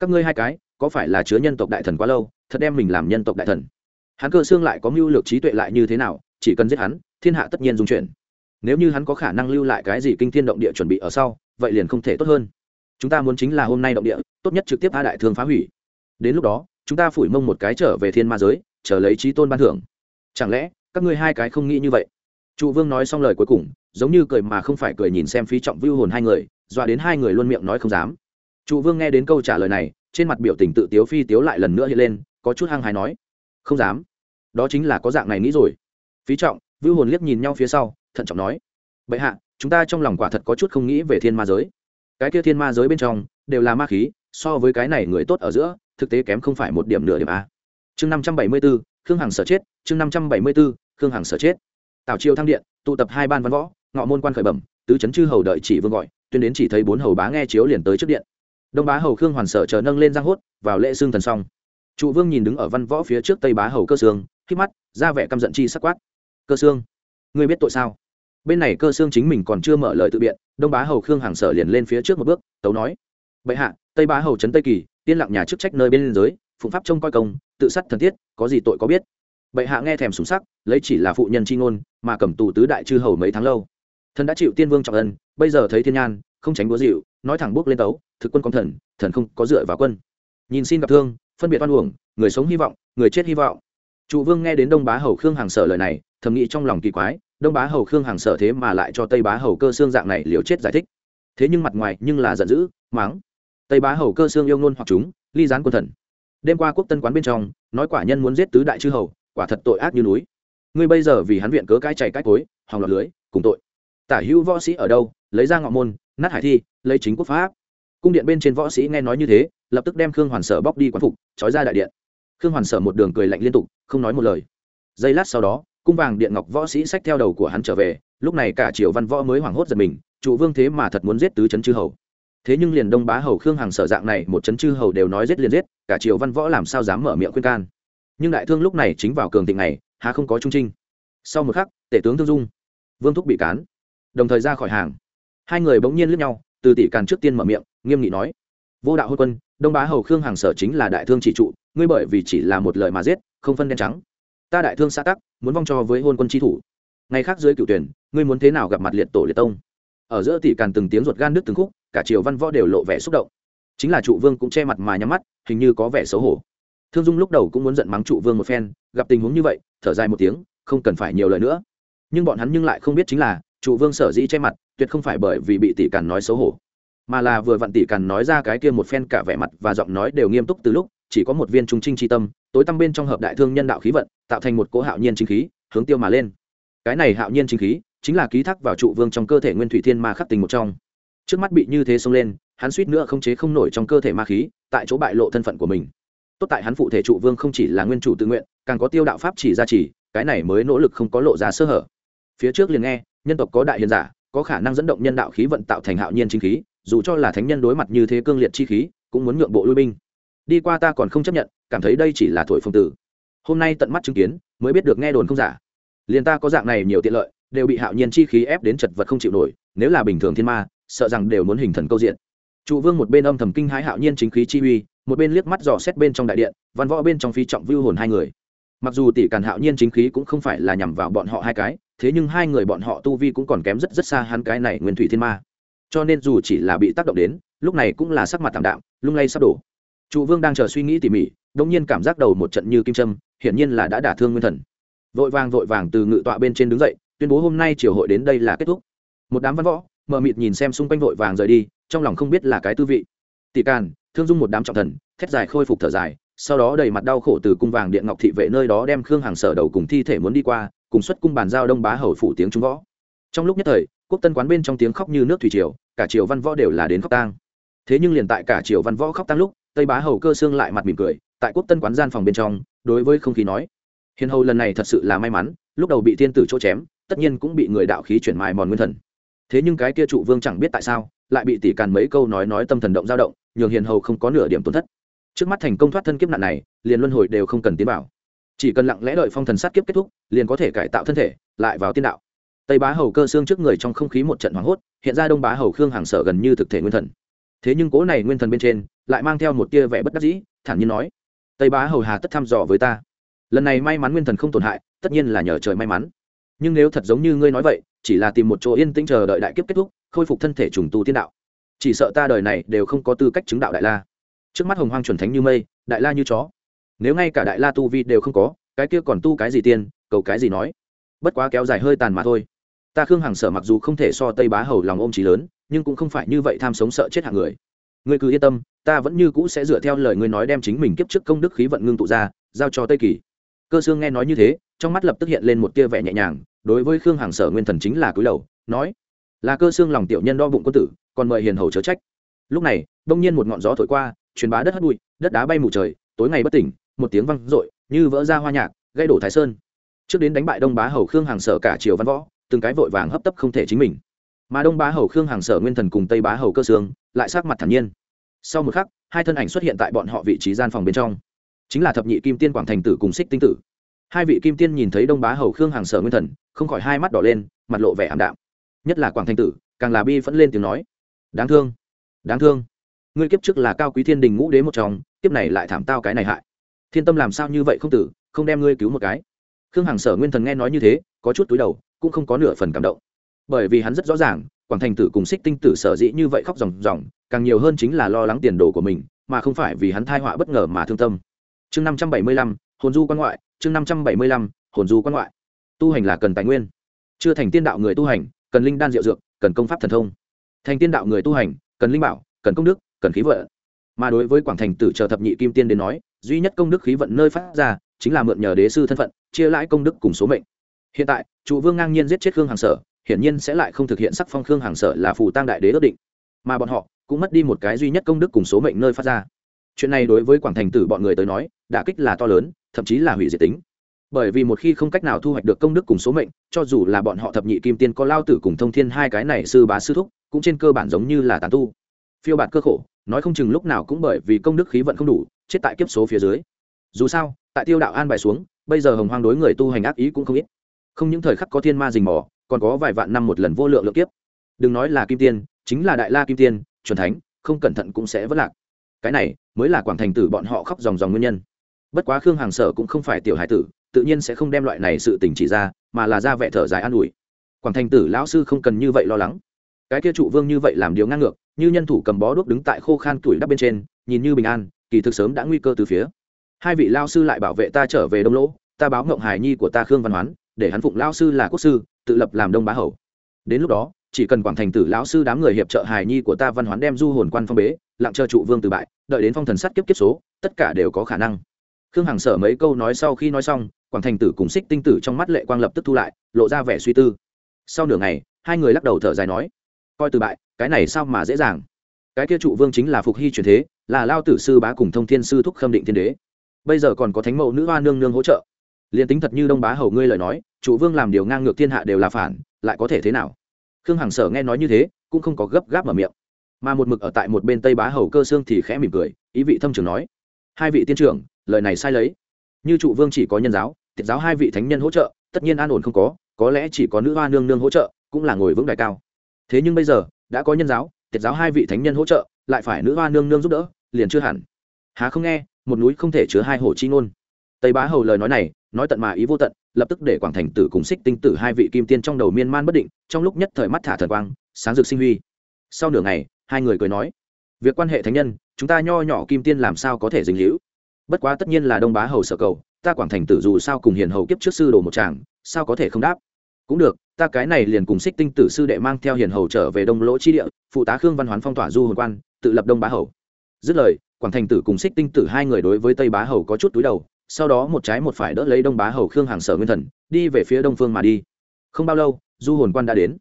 Speaker 1: Các ngươi hai cái, có phải là chứa nhân tộc đại thần quá lâu, thật đem mình làm nhân tộc đại thần? Hắn cơ xương lại có mưu lược trí tuệ lại như thế nào, chỉ cần giết hắn, thiên hạ tất nhiên dung chuyển. Nếu như hắn có khả năng lưu lại cái gì kinh thiên động địa chuẩn bị ở sau, vậy liền không thể tốt hơn chúng ta muốn chính là hôm nay động địa, tốt nhất trực tiếp a đại thương phá hủy. Đến lúc đó, chúng ta phủi mông một cái trở về thiên ma giới, chờ lấy trí tôn ban thưởng. Chẳng lẽ, các ngươi hai cái không nghĩ như vậy? Trụ vương nói xong lời cuối cùng, giống như cười mà không phải cười nhìn xem phí trọng vưu hồn hai người, dọa đến hai người luôn miệng nói không dám. Trụ vương nghe đến câu trả lời này, trên mặt biểu tình tự tiếu phi tiếu lại lần nữa hiện lên, có chút hăng hái nói, không dám. Đó chính là có dạng này nghĩ rồi. Phí trọng, vưu hồn liếc nhìn nhau phía sau, thận trọng nói, bệ hạ, chúng ta trong lòng quả thật có chút không nghĩ về thiên ma giới cái kia thiên ma giới bên trong đều là ma khí, so với cái này người tốt ở giữa, thực tế kém không phải một điểm nửa điểm a. Chương năm trăm bảy mươi b ố khương hằng sở chết, chương năm trăm bảy mươi b ố khương hằng sở chết. Tào triều thăng điện, tụ tập hai ban văn võ, ngọ môn quan khởi bẩm, tứ chấn chư hầu đợi chỉ vương gọi, tuyên đến chỉ thấy bốn hầu bá nghe chiếu liền tới trước điện. Đông bá hầu khương hoàn sở chờ nâng lên giang hốt, vào lễ xương thần xong. Trụ vương nhìn đứng ở văn võ phía trước tây bá hầu cơ sương khi mắt, ra vẻ căm giận chi sắc quát. Cơ sương, ngươi biết tội sao? Bên này cơ xương chính mình còn chưa mở lời tự biện, đông bá hầu khương hàng sở liền lên phía trước một bước, tấu nói, bệ hạ, tây bá hầu trấn tây kỳ, yên lặng nhà chức trách nơi bên liên giới, phụng pháp trông coi công, tự sát thần thiết, có gì tội có biết? Bệ hạ nghe thèm súng sắc lấy chỉ là phụ nhân c h i ngôn, mà cầm tù tứ đại chư hầu mấy tháng lâu. Thần đã chịu tiên vương trọng ân, bây giờ thấy thiên nhan, không tránh búa dịu, nói thẳng bước lên tấu, thực quân công thần thần không có dựa vào quân. Nhìn xin gặp thương, phân biệt oan uổng, người sống hy vọng, người chết hy vọng. Trụ vương nghe đến đông bá hầu khương hàng sở lời này, thầm nghĩ trong lòng kỳ quái đông bá hầu khương hàng sở thế mà lại cho tây bá hầu cơ xương dạng này liều chết giải thích. Thế nhưng mặt ngoài nhưng là giận dữ, mắng. Tây bá hầu cơ xương yêu ngôn hoặc chúng, ly gián quân thần. Đêm qua quốc tân quán bên trong, nói quả nhân muốn giết tứ đại chư hầu, quả thật tội ác như núi. Ngươi bây giờ vì hắn viện cớ cái chảy cách cối, hòng lọt lưới, cùng tội. Tả hữu võ sĩ ở đâu, lấy ra ngọ môn, nát hải thi, lấy chính quốc pháp cung điện bên trên võ sĩ nghe nói như thế, lập tức đem khương hoàn sở bóc đi quán phục, trói ra đại điện. Khương hoàn sở một đường cười lạnh liên tục, không nói một lời. Giây lát sau đó cung vàng điện ngọc võ sĩ sách theo đầu của hắn trở về, lúc này cả triều văn võ mới hoảng hốt giật mình, trụ vương thế mà thật muốn giết tứ chấn chư hầu. Thế nhưng liền đông bá hầu khương hàng sở dạng này, một chấn chư hầu đều nói giết liền giết, cả triều văn võ làm sao dám mở miệng khuyên can. Nhưng đại thương lúc này chính vào cường thịnh này, há không có trung trinh. Sau một khắc, tể tướng thương dung, vương thúc bị cán, đồng thời ra khỏi hàng. Hai người bỗng nhiên lướt nhau, từ tỷ càn trước tiên mở miệng, nghiêm nghị nói, vô đạo hôn quân, đông bá hầu khương hàng sở chính là đại thương chỉ trụ, ngươi bởi vì chỉ là một lời mà giết, không phân đen trắng ta đại thương xã tắc, muốn vong cho với hôn quân tri thủ. Ngày khác dưới cựu tuyển, ngươi muốn thế nào gặp mặt liệt tổ liệt tông? Ở giữa tỷ càn từng tiếng ruột gan nước từng khúc, cả triều văn võ đều lộ vẻ xúc động. Chính là trụ vương cũng che mặt mà nhắm mắt, hình như có vẻ xấu hổ. Thương dung lúc đầu cũng muốn giận mắng trụ vương một phen, gặp tình huống như vậy, thở dài một tiếng, không cần phải nhiều lời nữa. Nhưng bọn hắn nhưng lại không biết chính là, trụ vương sở dĩ che mặt, tuyệt không phải bởi vì bị tỷ càn nói xấu hổ, mà là vừa vặn tỷ càn nói ra cái kia một phen cả vẻ mặt và giọng nói đều nghiêm túc từ lúc chỉ có một viên trung trinh tri tâm, tối tăm bên trong hợp đại thương nhân đạo khí vận, tạo thành một cỗ hạo nhiên chính khí, hướng tiêu mà lên. Cái này hạo nhiên chính khí, chính là ký thác vào trụ vương trong cơ thể nguyên thủy thiên ma khắc tình một trong. Trước mắt bị như thế xông lên, hắn suýt nữa không chế không nổi trong cơ thể ma khí, tại chỗ bại lộ thân phận của mình. Tốt tại hắn phụ thể trụ vương không chỉ là nguyên chủ tự nguyện, càng có tiêu đạo pháp chỉ ra chỉ cái này mới nỗ lực không có lộ ra sơ hở. Phía trước liền nghe, nhân tộc có đại hiền giả, có khả năng dẫn động nhân đạo khí vận tạo thành hạo nhiên chính khí, dù cho là thánh nhân đối mặt như thế cương liệt chi khí, cũng muốn nhượng bộ lui binh đi qua ta còn không chấp nhận, cảm thấy đây chỉ là thổi phong tử hôm nay tận mắt chứng kiến, mới biết được nghe đồn không giả. Liền ta có dạng này nhiều tiện lợi, đều bị hạo nhiên chi khí ép đến chật vật không chịu nổi, nếu là bình thường thiên ma, sợ rằng đều muốn hình thần câu diện. Trụ vương một bên âm thầm kinh hãi hạo nhiên chính khí chi uy, một bên liếc mắt dò xét bên trong đại điện, văn võ bên trong phi trọng vưu hồn hai người. Mặc dù tỷ càn hạo nhiên chính khí cũng không phải là nhằm vào bọn họ hai cái, thế nhưng hai người bọn họ tu vi cũng còn kém rất rất xa hắn cái này nguyên thủy thiên ma. Cho nên dù chỉ là bị tác động đến, lúc này cũng là sắc mặt tạm đạm, lung lay sắp đổ trụ vương đang chờ suy nghĩ tỉ mỉ đông nhiên cảm giác đầu một trận như kim trâm hiển nhiên là đã đả thương nguyên thần. Vội vàng vội vàng từ ngự tọa bên trên đứng dậy, tuyên bố hôm nay triều hội đến đây là kết thúc. Một đám văn võ, mờ mịt nhìn xem xung quanh vội vàng rời đi, trong lòng không biết là cái tư vị. Tỷ càn, thương dung một đám trọng thần, thét dài khôi phục thở dài, sau đó đầy mặt đau khổ từ cung vàng điện ngọc thị vệ nơi đó đem khương hàng sở đầu cùng thi thể muốn đi qua, cùng xuất cung bàn giao đông bá hầu phủ tiếng trung võ. Trong lúc nhất thời, quốc tân quán bên trong tiếng khóc như nước thủy triều, cả triều văn võ đều là đến khóc tang. Thế nhưng liền tại cả triều văn võ khóc tang lúc tây bá hầu cơ xương lại mặt mỉm cười, tại quốc tân quán gian phòng bên trong, đối với không khí nói, hiền hầu lần này thật sự là may mắn, lúc đầu bị thiên tử chỗ chém, tất nhiên cũng bị người đạo khí chuyển mài mòn nguyên thần. Thế nhưng cái kia trụ vương chẳng biết tại sao, lại bị tỷ càn mấy câu nói nói tâm thần động dao động, nhường hiền hầu không có nửa điểm tổn thất. Trước mắt thành công thoát thân kiếp nạn này, liền luân hồi đều không cần tiến bảo chỉ cần lặng lẽ đợi phong thần sát kiếp kết thúc, liền có thể cải tạo thân thể, lại vào tiên đạo. Tây bá hầu cơ xương trước người trong không khí một trận hoảng hốt, hiện ra đông bá hầu khương hàng sở gần như thực thể nguyên thần thế nhưng cố này nguyên thần bên trên, lại mang theo một tia vẻ bất đắc dĩ, thản nhiên nói, tây bá hầu hà tất thăm dò với ta. Lần này may mắn nguyên thần không tổn hại, tất nhiên là nhờ trời may mắn. Nhưng nếu thật giống như ngươi nói vậy, chỉ là tìm một chỗ yên tĩnh chờ đợi đại kiếp kết thúc, khôi phục thân thể trùng tu tiên đạo. Chỉ sợ ta đời này đều không có tư cách chứng đạo đại la. Trước mắt hồng hoang chuẩn thánh như mây, đại la như chó. Nếu ngay cả đại la tu vi đều không có, cái kia còn tu cái gì tiên, cầu cái gì nói? Bất quá kéo dài hơi tàn mà thôi. Ta khương hằng sở mặc dù không thể so tây bá hầu lòng ôm trí lớn nhưng cũng không phải như vậy tham sống sợ chết hạng người. Ngươi cứ yên tâm, ta vẫn như cũ sẽ dựa theo lời ngươi nói đem chính mình kiếp trước công đức khí vận ngưng tụ ra, giao cho tây kỳ. Cơ sương nghe nói như thế, trong mắt lập tức hiện lên một tia vẻ nhẹ nhàng, đối với khương hàng sở nguyên thần chính là cúi đầu, nói, là cơ xương lòng tiểu nhân đo bụng quân tử, còn mời hiền hầu chớ trách. Lúc này, đông nhiên một ngọn gió thổi qua, truyền bá đất hất bụi, đất đá bay mù trời, tối ngày bất tỉnh, một tiếng văng r ộ i như vỡ ra hoa nhạc gây đổ thái sơn. Trước đến đánh bại đông bá hầu khương hàng sở cả triều văn võ, từng cái vội vàng hấp tấp không thể chính mình mà đông bá hầu khương hàng sở nguyên thần cùng tây bá hầu cơ sương lại sát mặt thản nhiên. Sau một khắc, hai thân ảnh xuất hiện tại bọn họ vị trí gian phòng bên trong. Chính là thập nhị kim tiên quảng thành tử cùng xích tinh tử. Hai vị kim tiên nhìn thấy đông bá hầu khương hàng sở nguyên thần, không khỏi hai mắt đỏ lên, mặt lộ vẻ ảm đạm. Nhất là quảng thành tử, càng là bi phẫn lên tiếng nói, đáng thương đáng thương. Ngươi kiếp trước là cao quý thiên đình ngũ đế một trong, kiếp này lại thảm tao cái này hại. Thiên tâm làm sao như vậy không tử, không đem ngươi cứu một cái? Khương hằng sở nguyên thần nghe nói như thế, có chút túi đầu, cũng không có nửa phần cảm động bởi vì hắn rất rõ ràng, quảng thành tử cùng xích tinh tử sở dĩ như vậy khóc ròng ròng, càng nhiều hơn chính là lo lắng tiền đồ của mình, mà không phải vì hắn thai họa bất ngờ mà thương tâm. Chương năm trăm bảy mươi lăm, hồn du quan ngoại, chương năm trăm bảy mươi lăm, hồn du quan ngoại. Tu hành là cần tài nguyên. Chưa thành tiên đạo người tu hành, cần linh đan diệu dược, cần công pháp thần thông. Thành tiên đạo người tu hành, cần linh bảo, cần công đức, cần khí vận. Mà đối với quảng thành tử chờ thập nhị kim tiên đến nói, duy nhất công đức khí vận nơi phát ra, chính là mượn nhờ đế sư thân phận, chia lãi công đức cùng số mệnh. Hiện tại, trụ vương ngang nhiên giết chết khương hàng sở hiển nhiên sẽ lại không thực hiện sắc phong khương hàng sở là phù tăng đại đế ước định. Mà bọn họ cũng mất đi một cái duy nhất công đức cùng số mệnh nơi phát ra. Chuyện này đối với quảng thành tử bọn người tới nói, đả kích là to lớn, thậm chí là hủy diệt tính. Bởi vì một khi không cách nào thu hoạch được công đức cùng số mệnh, cho dù là bọn họ thập nhị kim tiên có lao tử cùng thông thiên hai cái này sư bá sư thúc, cũng trên cơ bản giống như là tàn tu. Phiêu bạt cơ khổ, nói không chừng lúc nào cũng bởi vì công đức khí vận không đủ, chết tại kiếp số phía dưới. Dù sao, tại tiêu đạo an bài xuống, bây giờ hồng hoang đối người tu hành ác ý cũng không ít. Không những thời khắc có thiên ma rình mò còn có vài vạn năm một lần vô lượng lượng kiếp. Đừng nói là kim tiên, chính là đại la kim tiên, chuẩn thánh, không cẩn thận cũng sẽ vỡ lạc. Cái này mới là quảng thành tử bọn họ khóc dòng dòng nguyên nhân. Bất quá khương hàng sở cũng không phải tiểu hải tử, tự nhiên sẽ không đem loại này sự tình chỉ ra, mà là ra vẻ thở dài an ủi. Quảng thành tử lão sư không cần như vậy lo lắng. Cái kia trụ vương như vậy làm điều ngang ngược, như nhân thủ cầm bó đuốc đứng tại khô khan tuổi đắp bên trên, nhìn như bình an, kỳ thực sớm đã nguy cơ từ phía. Hai vị lao sư lại bảo vệ ta trở về đông lỗ, ta báo ngộng hài nhi của ta khương văn hoán, để hắn phụng lao sư là quốc sư tự lập làm đông bá hầu. Đến lúc đó, chỉ cần quảng thành tử lão sư đám người hiệp trợ hài nhi của ta văn hoán đem du hồn quan phong bế, lặng chờ trụ vương từ bại, đợi đến phong thần sắt kiếp kiếp số, tất cả đều có khả năng. Khương hằng sở mấy câu nói sau khi nói xong, quảng thành tử cùng xích tinh tử trong mắt lệ quang lập tức thu lại, lộ ra vẻ suy tư. Sau nửa ngày, hai người lắc đầu thở dài nói, coi từ bại, cái này sao mà dễ dàng? Cái kia trụ vương chính là phục hy truyền thế, là lao tử sư bá cùng thông thiên sư thúc khâm định thiên đế. Bây giờ còn có thánh mẫu nữ hoa nương nương hỗ trợ. Liền tính thật như đông bá hầu ngươi lời nói trụ vương làm điều ngang ngược thiên hạ đều là phản, lại có thể thế nào? Khương hằng sở nghe nói như thế, cũng không có gấp gáp mở miệng. Mà một mực ở tại một bên tây bá hầu cơ xương thì khẽ mỉm cười, ý vị thâm trường nói, hai vị tiên trưởng, lời này sai lấy. Như trụ vương chỉ có nhân giáo thiệt giáo hai vị thánh nhân hỗ trợ, tất nhiên an ổn không có có lẽ chỉ có nữ hoa nương nương hỗ trợ, cũng là ngồi vững đài cao. Thế nhưng bây giờ, đã có nhân giáo thiệt giáo hai vị thánh nhân hỗ trợ, lại phải nữ hoa nương nương giúp đỡ, liền chưa hẳn. Há không nghe, một núi không thể chứa hai hồ chi ngôn. Tây bá hầu lời nói này, nói tận mà ý vô tận lập tức để quảng thành tử cùng xích tinh tử hai vị kim tiên trong đầu miên man bất định, trong lúc nhất thời mắt thả thần quang, sáng rực sinh huy. Sau nửa ngày, hai người cười nói, việc quan hệ thánh nhân, chúng ta nho nhỏ kim tiên làm sao có thể dính hữu bất quá tất nhiên là đông bá hầu sở cầu, ta quảng thành tử dù sao cùng hiền hầu kiếp trước sư đồ một chàng, sao có thể không đáp? Cũng được, ta cái này liền cùng xích tinh tử sư đệ mang theo hiền hầu trở về đông lỗ chi địa, phụ tá khương văn hoán phong tỏa du hồn quan, tự lập đông bá hầu. Dứt lời, quảng thành tử cùng xích tinh tử hai người đối với tây bá hầu có chút túi đầu sau đó một trái một phải đỡ lấy đông bá hầu khương hàng sở nguyên thần, đi về phía đông phương mà đi. Không bao lâu, du hồn quan đã đến.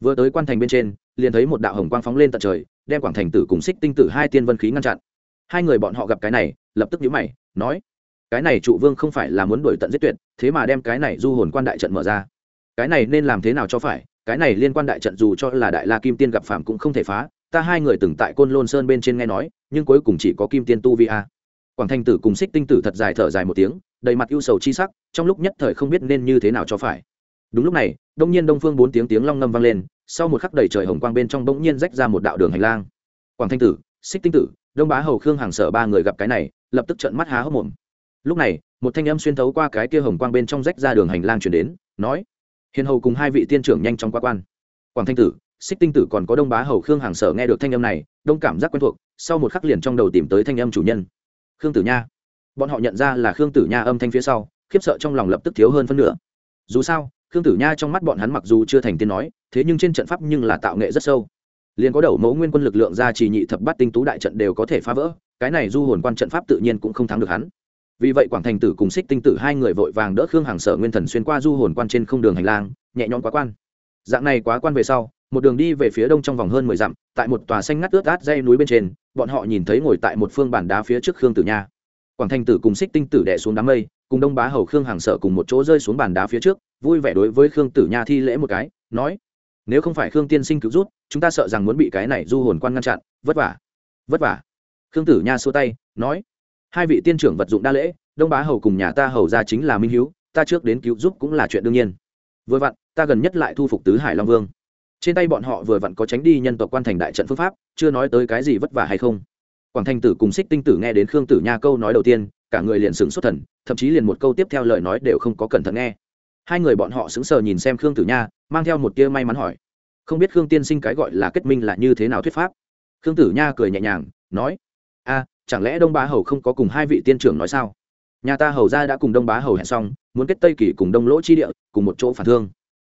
Speaker 1: Vừa tới quan thành bên trên, liền thấy một đạo hồng quang phóng lên tận trời, đem quảng thành tử cùng xích tinh tử hai tiên vân khí ngăn chặn. Hai người bọn họ gặp cái này, lập tức nhíu mày, nói, cái này trụ vương không phải là muốn đuổi tận giết tuyệt, thế mà đem cái này du hồn quan đại trận mở ra. Cái này nên làm thế nào cho phải, cái này liên quan đại trận dù cho là đại la kim tiên gặp phạm cũng không thể phá, ta hai người từng tại côn lôn sơn bên trên nghe nói, nhưng cuối cùng chỉ có kim tiên tu vi a quảng thanh tử cùng xích tinh tử thật dài thở dài một tiếng, đầy mặt ưu sầu chi sắc, trong lúc nhất thời không biết nên như thế nào cho phải. Đúng lúc này, đông nhiên đông phương bốn tiếng tiếng long ngâm vang lên, sau một khắc đầy trời hồng quang bên trong bỗng nhiên rách ra một đạo đường hành lang. Quảng thanh tử xích tinh tử, đông bá hầu khương hàng sở ba người gặp cái này, lập tức trợn mắt há hốc mồm. Lúc này, một thanh âm xuyên thấu qua cái kia hồng quang bên trong rách ra đường hành lang chuyển đến, nói hiền hầu cùng hai vị tiên trưởng nhanh chóng qua quan. Quảng thanh tử xích tinh tử còn có đông bá hầu khương hàng sở nghe được thanh âm này, đông cảm giác quen thuộc, sau một khắc liền trong đầu tìm tới thanh âm chủ nhân khương tử nha. Bọn họ nhận ra là khương tử nha âm thanh phía sau, khiếp sợ trong lòng lập tức thiếu hơn phân nửa. Dù sao, khương tử nha trong mắt bọn hắn mặc dù chưa thành tiên nói, thế nhưng trên trận pháp nhưng là tạo nghệ rất sâu. Liền có đầu mẫu nguyên quân lực lượng ra chỉ nhị thập bát tinh tú đại trận đều có thể phá vỡ, cái này du hồn quan trận pháp tự nhiên cũng không thắng được hắn. Vì vậy quảng thành tử cùng xích tinh tử hai người vội vàng đỡ khương hàng sở nguyên thần xuyên qua du hồn quan trên không đường hành lang, nhẹ nhõm quá quan. Dạng này quá quan về sau, một đường đi về phía đông trong vòng hơn mười dặm, tại một tòa xanh ngắt ướt át dây núi bên trên bọn họ nhìn thấy ngồi tại một phương bản đá phía trước khương tử nha. Quảng thanh tử cùng xích tinh tử đẻ xuống đám mây, cùng đông bá hầu khương hàng sở cùng một chỗ rơi xuống bàn đá phía trước, vui vẻ đối với khương tử nha thi lễ một cái, nói, nếu không phải khương tiên sinh cứu rút, chúng ta sợ rằng muốn bị cái này du hồn quan ngăn chặn, vất vả vất vả. Khương tử nha xua tay, nói, hai vị tiên trưởng vật dụng đa lễ, đông bá hầu cùng nhà ta hầu ra chính là minh hiếu, ta trước đến cứu giúp cũng là chuyện đương nhiên. Vừa vặn, ta gần nhất lại thu phục tứ hải long vương trên tay bọn họ vừa vặn có tránh đi nhân tộc quan thành đại trận phương pháp, chưa nói tới cái gì vất vả hay không. Quảng thành tử cùng xích tinh tử nghe đến khương tử nha câu nói đầu tiên, cả người liền sửng xuất thần, thậm chí liền một câu tiếp theo lời nói đều không có cẩn thận nghe. Hai người bọn họ sững sờ nhìn xem khương tử nha, mang theo một tia may mắn hỏi. Không biết khương tiên sinh cái gọi là kết minh là như thế nào thuyết pháp? Khương tử nha cười nhẹ nhàng, nói, a, chẳng lẽ đông bá hầu không có cùng hai vị tiên trưởng nói sao? Nhà ta hầu ra đã cùng đông bá hầu hẹn xong, muốn kết tây kỳ cùng đông lỗ chi địa, cùng một chỗ phản thương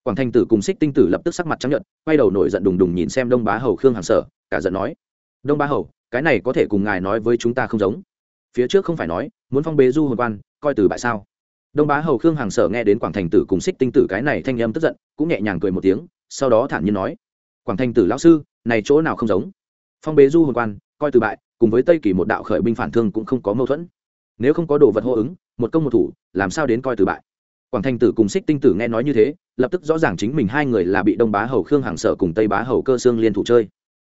Speaker 1: quảng thành tử cùng xích tinh tử lập tức sắc mặt trắng nhợt, quay đầu nổi giận đùng đùng nhìn xem đông bá hầu khương hàng sở cả giận nói đông bá hầu cái này có thể cùng ngài nói với chúng ta không giống. Phía trước không phải nói muốn phong bế du hồn quan coi từ bại sao? Đông bá hầu khương hàng sở nghe đến quảng thành tử cùng xích tinh tử cái này thanh âm tức giận cũng nhẹ nhàng cười một tiếng sau đó thản nhiên nói quảng thành tử lão sư này chỗ nào không giống? Phong bế du hồn quan coi từ bại cùng với tây kỳ một đạo khởi binh phản thương cũng không có mâu thuẫn. Nếu không có đồ vật hô ứng một công một thủ làm sao đến coi từ bại? Quảng thành tử cùng xích tinh tử nghe nói như thế, lập tức rõ ràng chính mình hai người là bị đông bá hầu khương hàng sở cùng tây bá hầu cơ Sương liên thủ chơi.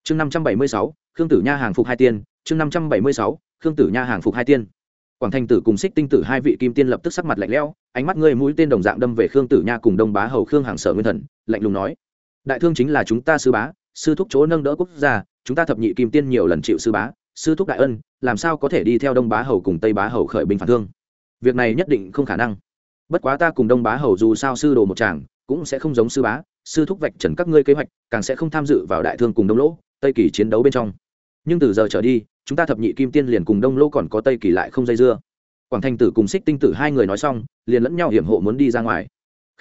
Speaker 1: Chương năm trăm bảy mươi sáu, khương tử nha hàng phục hai tiên. Chương năm trăm bảy mươi sáu, khương tử nha hàng phục hai tiên. Quảng thành tử cùng xích tinh tử hai vị kim tiên lập tức sắc mặt lạnh lẽo, ánh mắt ngươi mũi tên đồng dạng đâm về khương tử nha cùng đông bá hầu khương hàng sở nguyên thần, lạnh lùng nói. Đại thương chính là chúng ta sư bá, sư thúc chỗ nâng đỡ quốc gia, chúng ta thập nhị kim tiên nhiều lần chịu sư bá, sư thúc đại ân, làm sao có thể đi theo đông bá hầu cùng tây bá hầu khởi binh phản thương? Việc này nhất định không khả năng bất quá ta cùng đông bá hầu dù sao sư đồ một chàng, cũng sẽ không giống sư bá, sư thúc vạch trần các ngươi kế hoạch, càng sẽ không tham dự vào đại thương cùng đông lỗ, tây kỳ chiến đấu bên trong. Nhưng từ giờ trở đi, chúng ta thập nhị kim tiên liền cùng đông lỗ còn có tây kỳ lại không dây dưa. Quảng thành tử cùng xích tinh tử hai người nói xong, liền lẫn nhau hiểm hộ muốn đi ra ngoài.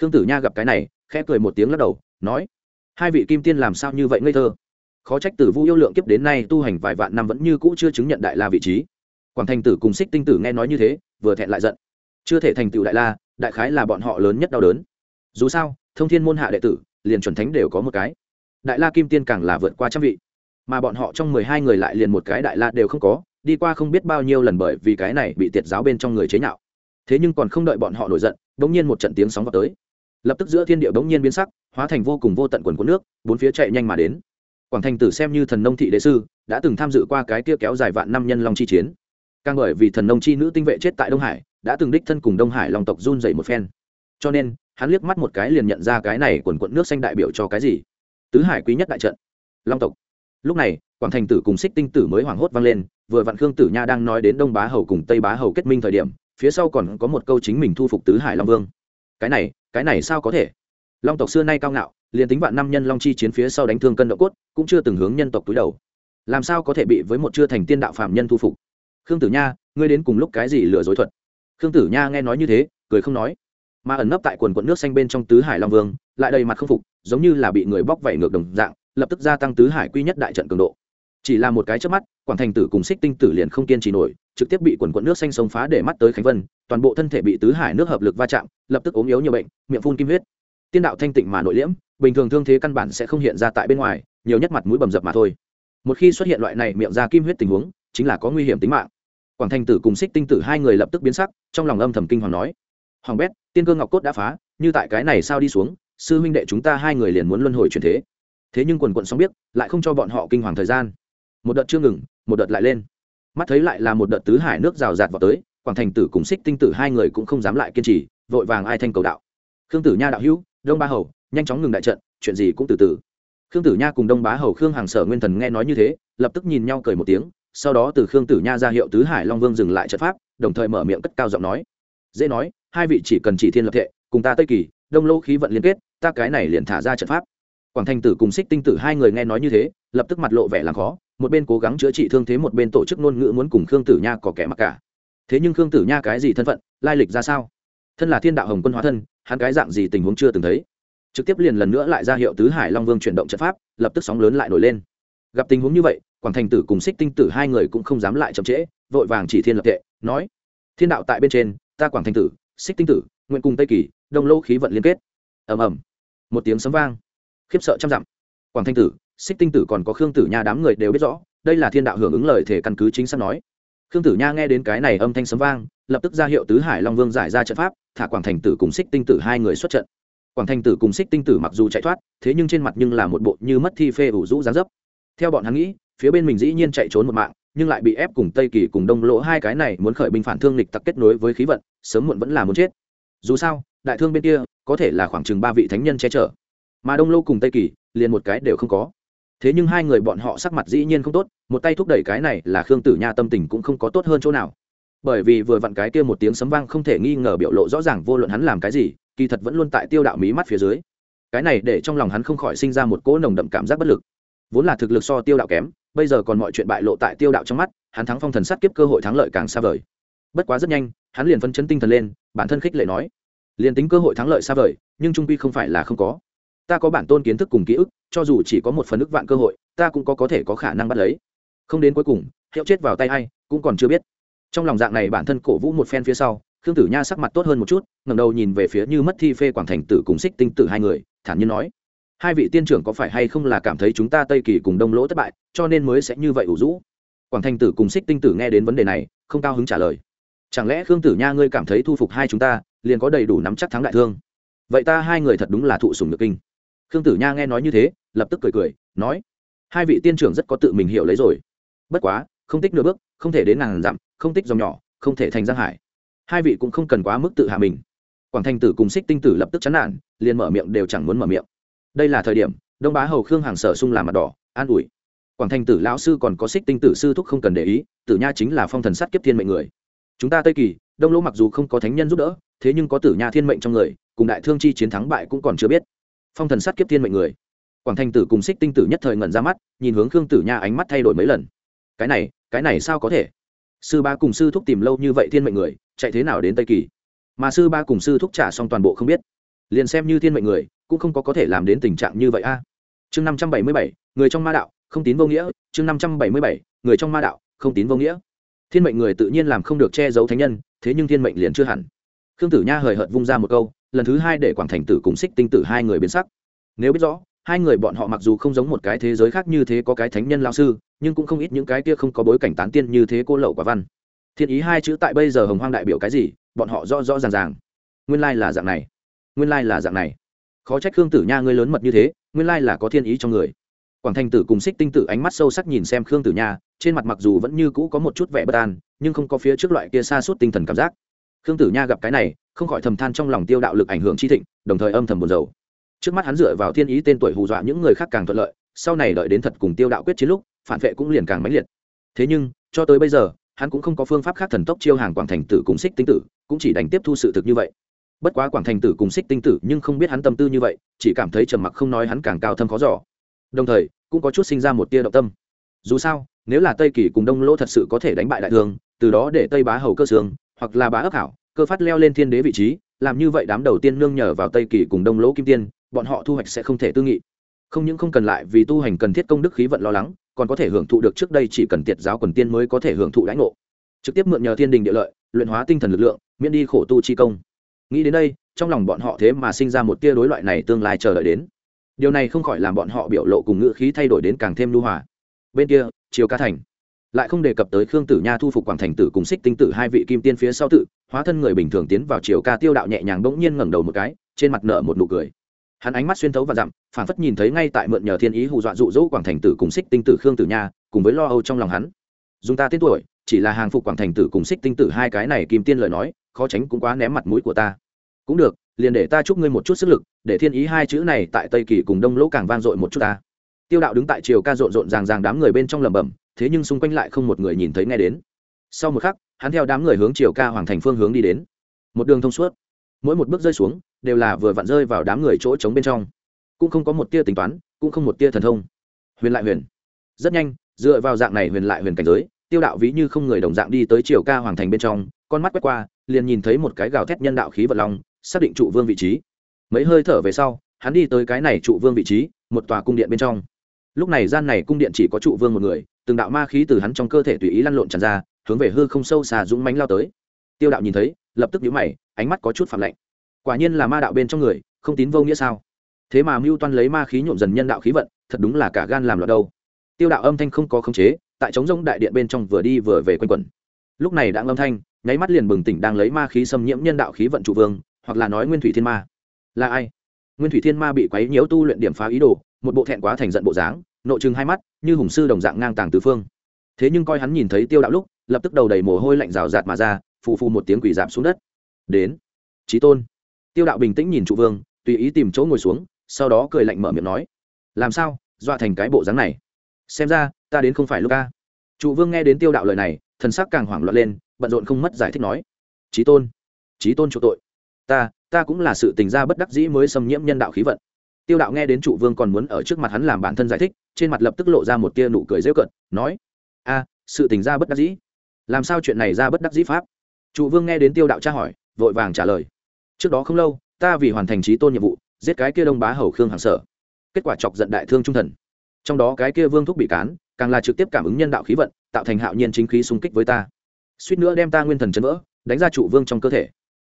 Speaker 1: Khương tử nha gặp cái này, khẽ cười một tiếng lắc đầu, nói, hai vị kim tiên làm sao như vậy ngây thơ? Khó trách tử vu yêu lượng kiếp đến nay tu hành vài vạn năm vẫn như cũ chưa chứng nhận đại la vị trí. Quảng thành tử cùng xích tinh tử nghe nói như thế, vừa thẹn lại giận. Chưa thể thành tựu đại la đại khái là bọn họ lớn nhất đau đớn. Dù sao, thông thiên môn hạ đệ tử, liền chuẩn thánh đều có một cái. Đại la kim tiên càng là vượt qua trăm vị. Mà bọn họ trong mười hai người lại liền một cái đại la đều không có, đi qua không biết bao nhiêu lần bởi vì cái này bị tiệt giáo bên trong người chế nhạo. Thế nhưng còn không đợi bọn họ nổi giận đ ỗ n g nhiên một trận tiếng sóng vào tới. Lập tức giữa thiên địa đ ỗ n g nhiên biến sắc, hóa thành vô cùng vô tận quần của nước, bốn phía chạy nhanh mà đến. Quảng thành tử xem như thần nông thị đế sư, đã từng tham dự qua cái kia kéo dài vạn năm nhân long chi chiến. Càng bởi vì thần nông chi nữ tinh vệ chết tại đông hải đã từng đích thân cùng đông hải long tộc run dậy một phen. Cho nên, hắn liếc mắt một cái liền nhận ra cái này quần quận nước xanh đại biểu cho cái gì. Tứ hải quý nhất đại trận, long tộc. Lúc này, quảng thành tử cùng xích tinh tử mới hoảng hốt vang lên, vừa Vạn khương tử nha đang nói đến đông bá hầu cùng tây bá hầu kết minh thời điểm, phía sau còn có một câu chính mình thu phục tứ hải long vương. Cái này cái này sao có thể? Long tộc xưa nay cao ngạo, liền tính vạn năm nhân long chi chiến phía sau đánh thương cân độ cốt, cũng chưa từng hướng nhân tộc túi đầu. Làm sao có thể bị với một chưa thành tiên đạo phạm nhân thu phục? Khương tử nha, ngươi đến cùng lúc cái gì lừa dối thuật? Khương tử nha nghe nói như thế, cười không nói. Mà ẩn nấp tại quần quận nước xanh bên trong tứ hải long vương, lại đầy mặt không phục, giống như là bị người bóc vẩy ngược đồng dạng, lập tức gia tăng tứ hải quy nhất đại trận cường độ. Chỉ là một cái trước mắt, quảng thành tử cùng xích tinh tử liền không kiên trì nổi, trực tiếp bị quần quận nước xanh sông phá để mắt tới khánh vân, toàn bộ thân thể bị tứ hải nước hợp lực va chạm, lập tức ốm yếu nhiều bệnh, miệng phun kim huyết. Tiên đạo thanh tịnh mà nội liễm, bình thường thương thế căn bản sẽ không hiện ra tại bên ngoài, nhiều nhất mặt mũi bầm dập mà thôi. Một khi xuất hiện loại này miệng ra kim huyết tình huống, chính là có nguy hiểm tính mạng quảng thành tử cùng xích tinh tử hai người lập tức biến sắc, trong lòng âm thầm kinh hoàng nói, hoàng bét, tiên cơ ngọc cốt đã phá, như tại cái này sao đi xuống, sư huynh đệ chúng ta hai người liền muốn luân hồi chuyển thế. Thế nhưng quần quận sóng biết, lại không cho bọn họ kinh hoàng thời gian. Một đợt chưa ngừng, một đợt lại lên. Mắt thấy lại là một đợt tứ hải nước rào rạt vào tới, quảng thành tử cùng xích tinh tử hai người cũng không dám lại kiên trì, vội vàng ai thanh cầu đạo. Khương tử nha đạo hữu, đông ba hầu, nhanh chóng ngừng đại trận, chuyện gì cũng từ từ. Khương tử nha cùng đông bá hầu khương hàng sở nguyên thần nghe nói như thế, lập tức nhìn nhau cười một tiếng sau đó từ khương tử nha ra hiệu tứ hải long vương dừng lại trận pháp, đồng thời mở miệng cất cao giọng nói. Dễ nói, hai vị chỉ cần chỉ thiên lập thệ, cùng ta tây kỳ, đông lô khí vận liên kết, ta cái này liền thả ra trận pháp. Quảng thanh tử cùng xích tinh tử hai người nghe nói như thế, lập tức mặt lộ vẻ làm khó, một bên cố gắng chữa trị thương thế một bên tổ chức ngôn ngữ muốn cùng khương tử nha có kẻ mặc cả. Thế nhưng khương tử nha cái gì thân phận, lai lịch ra sao? Thân là thiên đạo hồng quân hóa thân, hắn cái dạng gì tình huống chưa từng thấy. Trực tiếp liền lần nữa lại ra hiệu tứ hải long vương chuyển động trận pháp, lập tức sóng lớn lại nổi lên. Gặp tình huống như vậy quảng thành tử cùng xích tinh tử hai người cũng không dám lại chậm trễ, vội vàng chỉ thiên lập tệ, nói, thiên đạo tại bên trên, ta quảng thành tử, xích tinh tử, nguyện cùng tây kỳ, đông lô khí vận liên kết. Ầm ầm. Một tiếng sấm vang. Khiếp sợ trăm dặm. Quảng thanh tử, xích tinh tử còn có khương tử nha đám người đều biết rõ, đây là thiên đạo hưởng ứng lời thể căn cứ chính xác nói. Khương tử nha nghe đến cái này âm thanh sấm vang, lập tức ra hiệu tứ hải long vương giải ra trận pháp, thả quảng thành tử cùng xích tinh tử hai người xuất trận. Quảng thành tử cùng xích tinh tử mặc dù chạy thoát, thế nhưng trên mặt nhưng là một bộ như mất thi phê ủ rũ giá dấp theo bọn hắn nghĩ, phía bên mình dĩ nhiên chạy trốn một mạng, nhưng lại bị ép cùng tây kỳ cùng đông lỗ hai cái này muốn khởi binh phản thương lịch tặc kết nối với khí vận, sớm muộn vẫn là muốn chết. Dù sao, đại thương bên kia, có thể là khoảng chừng ba vị thánh nhân che chở. Mà đông lô cùng tây kỳ, liền một cái đều không có. Thế nhưng hai người bọn họ sắc mặt dĩ nhiên không tốt, một tay thúc đẩy cái này là khương tử nha tâm tình cũng không có tốt hơn chỗ nào. Bởi vì vừa vặn cái kia một tiếng sấm vang không thể nghi ngờ biểu lộ rõ ràng vô luận hắn làm cái gì, kỳ thật vẫn luôn tại tiêu đạo mí mắt phía dưới. Cái này để trong lòng hắn không khỏi sinh ra một cỗ nồng đậm cảm giác bất lực vốn là thực lực so tiêu đạo kém, bây giờ còn mọi chuyện bại lộ tại tiêu đạo trong mắt, hắn thắng phong thần sát kiếp cơ hội thắng lợi càng xa vời. Bất quá rất nhanh, hắn liền phân chấn tinh thần lên, bản thân khích lệ nói, liền tính cơ hội thắng lợi xa vời, nhưng trung quy không phải là không có. Ta có bản tôn kiến thức cùng ký ức, cho dù chỉ có một phần ức vạn cơ hội, ta cũng có có thể có khả năng bắt lấy. Không đến cuối cùng, hiệu chết vào tay hay cũng còn chưa biết. Trong lòng dạng này bản thân cổ vũ một phen phía sau, khương tử nha sắc mặt tốt hơn một chút, ngẩng đầu nhìn về phía như mất thi phê quảng thành tử cùng xích tinh tử hai người, thản nhiên nói hai vị tiên trưởng có phải hay không là cảm thấy chúng ta tây kỳ cùng đông lỗ thất bại, cho nên mới sẽ như vậy ủ rũ? Quảng thành tử cùng xích tinh tử nghe đến vấn đề này, không cao hứng trả lời. Chẳng lẽ khương tử nha ngươi cảm thấy thu phục hai chúng ta, liền có đầy đủ nắm chắc thắng đại thương? Vậy ta hai người thật đúng là thụ sùng được kinh. Khương tử nha nghe nói như thế, lập tức cười cười, nói, hai vị tiên trưởng rất có tự mình hiểu lấy rồi. Bất quá, không tích nửa bước, không thể đến ngàn dặm, không tích dòng nhỏ, không thể thành giang hải. Hai vị cũng không cần quá mức tự hạ mình. Quảng thành tử cùng xích tinh tử lập tức chán nản, liền mở miệng đều chẳng muốn mở miệng đây là thời điểm, đông bá hầu khương hàng sở sung làm mặt đỏ, an ủi. Quảng thành tử lão sư còn có xích tinh tử sư thúc không cần để ý, tử nha chính là phong thần sát kiếp thiên mệnh người. Chúng ta tây kỳ, đông lỗ mặc dù không có thánh nhân giúp đỡ, thế nhưng có tử nha thiên mệnh trong người, cùng đại thương chi chiến thắng bại cũng còn chưa biết. Phong thần sát kiếp thiên mệnh người. Quảng thành tử cùng xích tinh tử nhất thời ngẩn ra mắt, nhìn hướng khương tử nha ánh mắt thay đổi mấy lần. Cái này cái này sao có thể? Sư ba cùng sư thúc tìm lâu như vậy thiên mệnh người, chạy thế nào đến tây kỳ? Mà sư ba cùng sư thúc trả xong toàn bộ không biết. Liền xem như thiên mệnh người cũng không có có thể làm đến tình trạng như vậy a. Chương năm trăm bảy mươi bảy, người trong ma đạo, không tín vô nghĩa. Chương năm trăm bảy mươi bảy, người trong ma đạo, không tín vô nghĩa. Thiên mệnh người tự nhiên làm không được che giấu thánh nhân, thế nhưng thiên mệnh liền chưa hẳn. Khương tử nha hời hợt vung ra một câu, lần thứ hai để quảng thành tử cùng xích tinh tử hai người biến sắc. Nếu biết rõ, hai người bọn họ mặc dù không giống một cái thế giới khác như thế có cái thánh nhân lao sư, nhưng cũng không ít những cái kia không có bối cảnh tán tiên như thế cô lậu quả văn. Thiên ý hai chữ tại bây giờ hồng hoang đại biểu cái gì, bọn họ rõ rõ ràng ràng. Nguyên lai là dạng này. Nguyên lai là dạng này khó trách khương tử nha ngươi lớn mật như thế, nguyên lai là có thiên ý trong người. Quảng thành tử cùng xích tinh tử ánh mắt sâu sắc nhìn xem khương tử nha, trên mặt mặc dù vẫn như cũ có một chút vẻ bất an, nhưng không có phía trước loại kia xa suốt tinh thần cảm giác. Khương tử nha gặp cái này, không khỏi thầm than trong lòng tiêu đạo lực ảnh hưởng chi thịnh, đồng thời âm thầm buồn rầu. Trước mắt hắn dựa vào thiên ý tên tuổi hù dọa những người khác càng thuận lợi, sau này đợi đến thật cùng tiêu đạo quyết chiến lúc, phản vệ cũng liền càng mãnh liệt. Thế nhưng, cho tới bây giờ, hắn cũng không có phương pháp khác thần tốc chiêu hàng quảng thành tử cùng xích tinh tử, cũng chỉ đánh tiếp thu sự thực như vậy bất quá quảng thành tử cùng xích tinh tử nhưng không biết hắn tâm tư như vậy, chỉ cảm thấy trầm mặc không nói hắn càng cao thâm khó giỏ đồng thời, cũng có chút sinh ra một tia động tâm. Dù sao, nếu là tây kỳ cùng đông lỗ thật sự có thể đánh bại đại thương, từ đó để tây bá hầu cơ sương hoặc là bá ấp hảo, cơ phát leo lên thiên đế vị trí, làm như vậy đám đầu tiên nương nhờ vào tây kỳ cùng đông lỗ kim tiên, bọn họ thu hoạch sẽ không thể tư nghị. Không những không cần lại vì tu hành cần thiết công đức khí vận lo lắng, còn có thể hưởng thụ được trước đây chỉ cần tiệt giáo quần tiên mới có thể hưởng thụ lãnh ngộ. Trực tiếp mượn nhờ thiên đình địa lợi, luyện hóa tinh thần lực lượng, miễn đi khổ tu chi công nghĩ đến đây, trong lòng bọn họ thế mà sinh ra một tia đối loại này tương lai chờ đợi đến. Điều này không khỏi làm bọn họ biểu lộ cùng ngữ khí thay đổi đến càng thêm lưu hòa. Bên kia chiều ca thành. Lại không đề cập tới khương tử nha thu phục quảng thành tử cùng xích tinh tử hai vị kim tiên phía sau tự, hóa thân người bình thường tiến vào chiều ca tiêu đạo nhẹ nhàng bỗng nhiên ngẩng đầu một cái, trên mặt nợ một nụ cười. Hắn ánh mắt xuyên thấu và dặm phản phất nhìn thấy ngay tại mượn nhờ thiên ý hù dọa dụ dỗ quảng thành tử cùng xích tinh tử khương tử nha, cùng với lo âu trong lòng hắn. Dùng ta tên tuổi chỉ là hàng phục quảng thành tử cùng xích tinh tử hai cái này kim tiên lời nói, khó tránh cũng quá ném mặt mũi của ta. Cũng được, liền để ta chúc ngươi một chút sức lực, để thiên ý hai chữ này tại tây kỳ cùng đông lỗ càng vang dội một chút ta. Tiêu đạo đứng tại chiều ca rộn rộn ràng ràng đám người bên trong lẩm bẩm, thế nhưng xung quanh lại không một người nhìn thấy nghe đến. Sau một khắc, hắn theo đám người hướng chiều ca hoàng thành phương hướng đi đến. Một đường thông suốt. Mỗi một bước rơi xuống, đều là vừa vặn rơi vào đám người chỗ trống bên trong. Cũng không có một tia tính toán, cũng không một tia thần thông. Huyền lại huyền. Rất nhanh, dựa vào dạng này huyền lại huyền cảnh giới tiêu đạo ví như không người đồng dạng đi tới triều ca hoàng thành bên trong, con mắt quét qua, liền nhìn thấy một cái gào thét nhân đạo khí vật long, xác định trụ vương vị trí. Mấy hơi thở về sau, hắn đi tới cái này trụ vương vị trí, một tòa cung điện bên trong. Lúc này gian này cung điện chỉ có trụ vương một người, từng đạo ma khí từ hắn trong cơ thể tùy ý lăn lộn tràn ra, hướng về hư không sâu xà dũng mánh lao tới. Tiêu đạo nhìn thấy, lập tức nhíu mày, ánh mắt có chút phạm lạnh. Quả nhiên là ma đạo bên trong người, không tín vô nghĩa sao? Thế mà mưu toan lấy ma khí nhuộm dần nhân đạo khí vận, thật đúng là cả gan làm loạn đâu. Tiêu đạo âm thanh không có khống chế tại trống rỗng đại điện bên trong vừa đi vừa về quanh quẩn. Lúc này đã âm thanh, nháy mắt liền bừng tỉnh đang lấy ma khí xâm nhiễm nhân đạo khí vận trụ vương, hoặc là nói nguyên thủy thiên ma. Là ai? Nguyên thủy thiên ma bị quấy nhiễu tu luyện điểm phá ý đồ, một bộ thẹn quá thành giận bộ dáng nội chừng hai mắt, như hùng sư đồng dạng ngang tàng tứ phương. Thế nhưng coi hắn nhìn thấy tiêu đạo lúc, lập tức đầu đầy mồ hôi lạnh rào rạt mà ra, phù phù một tiếng quỷ giảm xuống đất. Đến. Trí tôn. Tiêu đạo bình tĩnh nhìn trụ vương, tùy ý tìm chỗ ngồi xuống, sau đó cười lạnh mở miệng nói, làm sao? Dọa thành cái bộ dáng này. Xem ra ta đến không phải lúc ca. Trụ vương nghe đến tiêu đạo lời này, thần sắc càng hoảng loạn lên, bận rộn không mất giải thích nói. Trí tôn trí tôn chủ tội. Ta ta cũng là sự tình gia bất đắc dĩ mới xâm nhiễm nhân đạo khí vận. Tiêu đạo nghe đến trụ vương còn muốn ở trước mặt hắn làm bản thân giải thích, trên mặt lập tức lộ ra một tia nụ cười dễ cận nói. A, sự tình gia bất đắc dĩ. Làm sao chuyện này ra bất đắc dĩ pháp? Trụ vương nghe đến tiêu đạo tra hỏi, vội vàng trả lời. Trước đó không lâu, ta vì hoàn thành trí tôn nhiệm vụ, giết cái kia đông bá hầu khương hàng sở. Kết quả chọc giận đại thương trung thần. Trong đó cái kia vương thúc bị cán càng là trực tiếp cảm ứng nhân đạo khí vận, tạo thành hạo nhiên chính khí xung kích với ta. Suýt nữa đem ta nguyên thần chấn vỡ, đánh ra trụ vương trong cơ thể.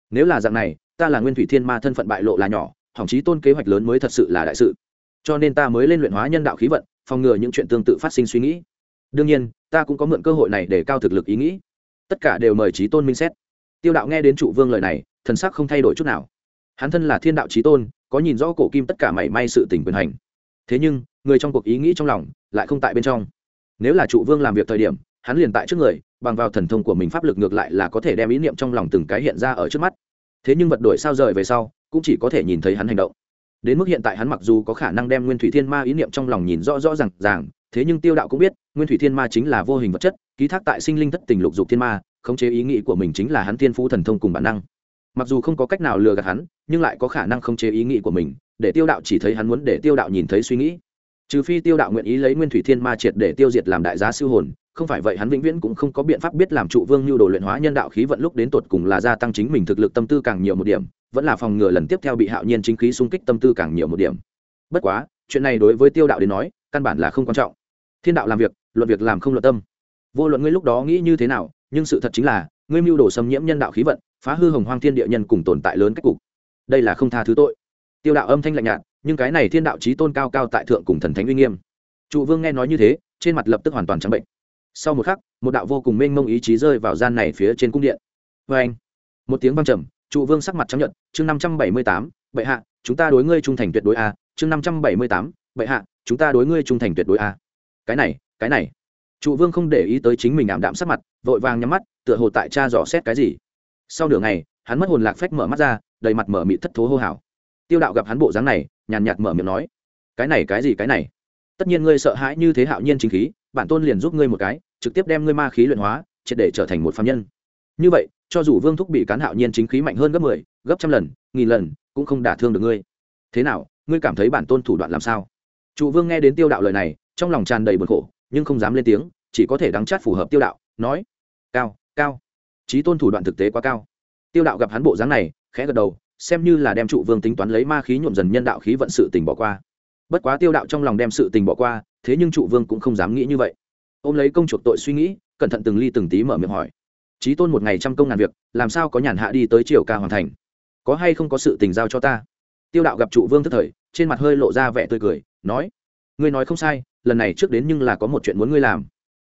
Speaker 1: Nếu là dạng này, ta là nguyên thủy thiên ma thân phận bại lộ là nhỏ, hỏng chí tôn kế hoạch lớn mới thật sự là đại sự. Cho nên ta mới lên luyện hóa nhân đạo khí vận, phòng ngừa những chuyện tương tự phát sinh suy nghĩ. Đương nhiên, ta cũng có mượn cơ hội này để cao thực lực ý nghĩ. Tất cả đều mời trí tôn minh xét. Tiêu đạo nghe đến trụ vương lời này, thần sắc không thay đổi chút nào. Hắn thân là thiên đạo trí tôn, có nhìn rõ cổ kim tất cả mảy may sự tình quyền hành. Thế nhưng, người trong cuộc ý nghĩ trong lòng lại không tại bên trong nếu là trụ vương làm việc thời điểm, hắn liền tại trước người, bằng vào thần thông của mình pháp lực ngược lại là có thể đem ý niệm trong lòng từng cái hiện ra ở trước mắt. Thế nhưng vật đổi sao rời về sau, cũng chỉ có thể nhìn thấy hắn hành động. Đến mức hiện tại hắn mặc dù có khả năng đem nguyên thủy thiên ma ý niệm trong lòng nhìn rõ rõ r à n g ràng, thế nhưng tiêu đạo cũng biết, nguyên thủy thiên ma chính là vô hình vật chất, ký thác tại sinh linh thất tình lục dục thiên ma, khống chế ý nghĩ của mình chính là hắn thiên phú thần thông cùng bản năng. Mặc dù không có cách nào lừa gạt hắn, nhưng lại có khả năng khống chế ý nghĩ của mình, để tiêu đạo chỉ thấy hắn muốn để tiêu đạo nhìn thấy suy nghĩ trừ phi tiêu đạo nguyện ý lấy nguyên thủy thiên ma triệt để tiêu diệt làm đại giá siêu hồn, không phải vậy hắn vĩnh viễn cũng không có biện pháp biết làm trụ vương như đồ luyện hóa nhân đạo khí vận lúc đến tột cùng là gia tăng chính mình thực lực tâm tư càng nhiều một điểm, vẫn là phòng ngừa lần tiếp theo bị hạo nhiên chính khí xung kích tâm tư càng nhiều một điểm. Bất quá, chuyện này đối với tiêu đạo đến nói, căn bản là không quan trọng. Thiên đạo làm việc, luận việc làm không luận tâm. Vô luận ngươi lúc đó nghĩ như thế nào, nhưng sự thật chính là, ngươi mưu đồ xâm nhiễm nhân đạo khí vận, phá hư hồng hoang thiên địa nhân cùng tồn tại lớn cách cục. Đây là không tha thứ tội. Tiêu đạo âm thanh lạnh nhạt nhưng cái này thiên đạo trí tôn cao cao tại thượng cùng thần thánh uy nghiêm. Trụ vương nghe nói như thế, trên mặt lập tức hoàn toàn trắng bệnh. Sau một khắc, một đạo vô cùng mênh mông ý chí rơi vào gian này phía trên cung điện. Vê anh, một tiếng vang trầm, trụ vương sắc mặt trắng nhận chương năm trăm bảy mươi tám, bệ hạ, chúng ta đối ngươi trung thành tuyệt đối a, chương năm trăm bảy mươi tám, bệ hạ, chúng ta đối ngươi trung thành tuyệt đối a. Cái này cái này. Trụ vương không để ý tới chính mình ảm đạm sắc mặt, vội vàng nhắm mắt, tựa hồ tại cha dò xét cái gì. Sau nửa ngày, hắn mất hồn lạc phách mở mắt ra, đầy mặt mở mị thất thố hô hào tiêu đạo gặp hắn bộ dáng này nhàn nhạt mở miệng nói cái này cái gì cái này? Tất nhiên ngươi sợ hãi như thế hạo nhiên chính khí bản tôn liền giúp ngươi một cái trực tiếp đem ngươi ma khí luyện hóa triệt để trở thành một phạm nhân. Như vậy cho dù vương thúc bị cán hạo nhiên chính khí mạnh hơn gấp mười 10, gấp trăm lần nghìn lần cũng không đả thương được ngươi. Thế nào ngươi cảm thấy bản tôn thủ đoạn làm sao? Trụ vương nghe đến tiêu đạo lời này trong lòng tràn đầy bực khổ nhưng không dám lên tiếng chỉ có thể đắng chát phù hợp tiêu đạo nói cao cao trí tôn thủ đoạn thực tế quá cao. Tiêu đạo gặp hắn bộ dáng này khẽ gật đầu xem như là đem trụ vương tính toán lấy ma khí nhuộm dần nhân đạo khí vận sự tình bỏ qua. Bất quá tiêu đạo trong lòng đem sự tình bỏ qua, thế nhưng trụ vương cũng không dám nghĩ như vậy. Ô m lấy công chuộc tội suy nghĩ, cẩn thận từng ly từng tí mở miệng hỏi. Trí tôn một ngày trăm công ngàn việc, làm sao có nhàn hạ đi tới triều ca hoàn thành? Có hay không có sự tình giao cho ta? Tiêu đạo gặp trụ vương tức thời, trên mặt hơi lộ ra vẻ tươi cười, nói. Ngươi nói không sai, lần này trước đến nhưng là có một chuyện muốn ngươi làm.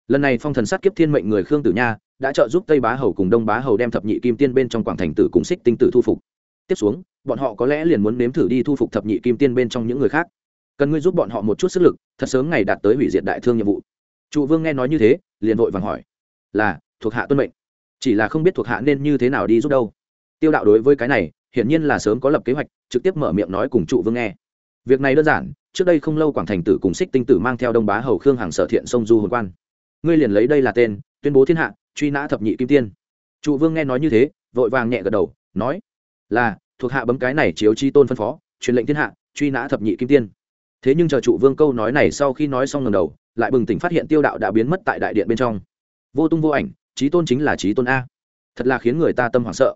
Speaker 1: Lần này phong thần sát kiếp thiên mệnh người khương tử nha, đã trợ giúp tây bá hầu cùng đông bá hầu đem thập nhị kim tiên bên trong quảng thành tử cùng xích tinh tử thu phục tiếp xuống, bọn họ có lẽ liền muốn nếm thử đi thu phục thập nhị kim tiên bên trong những người khác. Cần ngươi giúp bọn họ một chút sức lực, thật sớm ngày đạt tới hủy diệt đại thương nhiệm vụ. Trụ vương nghe nói như thế, liền vội vàng hỏi. Là, thuộc hạ tuân mệnh. Chỉ là không biết thuộc hạ nên như thế nào đi giúp đâu. Tiêu đạo đối với cái này, hiển nhiên là sớm có lập kế hoạch, trực tiếp mở miệng nói cùng trụ vương nghe. Việc này đơn giản, trước đây không lâu quảng thành tử cùng xích tinh tử mang theo đông bá hầu khương hàng sở thiện sông du hồn quan. Ngươi liền lấy đây là tên, tuyên bố thiên hạ, truy nã thập nhị kim tiên. Trụ vương nghe nói như thế, vội vàng nhẹ gật đầu, nói là, thuộc hạ bấm cái này chiếu chi tôn phân phó, truyền lệnh thiên hạ, truy nã thập nhị kim tiên. Thế nhưng chờ trụ vương câu nói này sau khi nói xong ngầm đầu, lại bừng tỉnh phát hiện tiêu đạo đã biến mất tại đại điện bên trong. Vô tung vô ảnh trí tôn chính là trí tôn a. Thật là khiến người ta tâm hoảng sợ.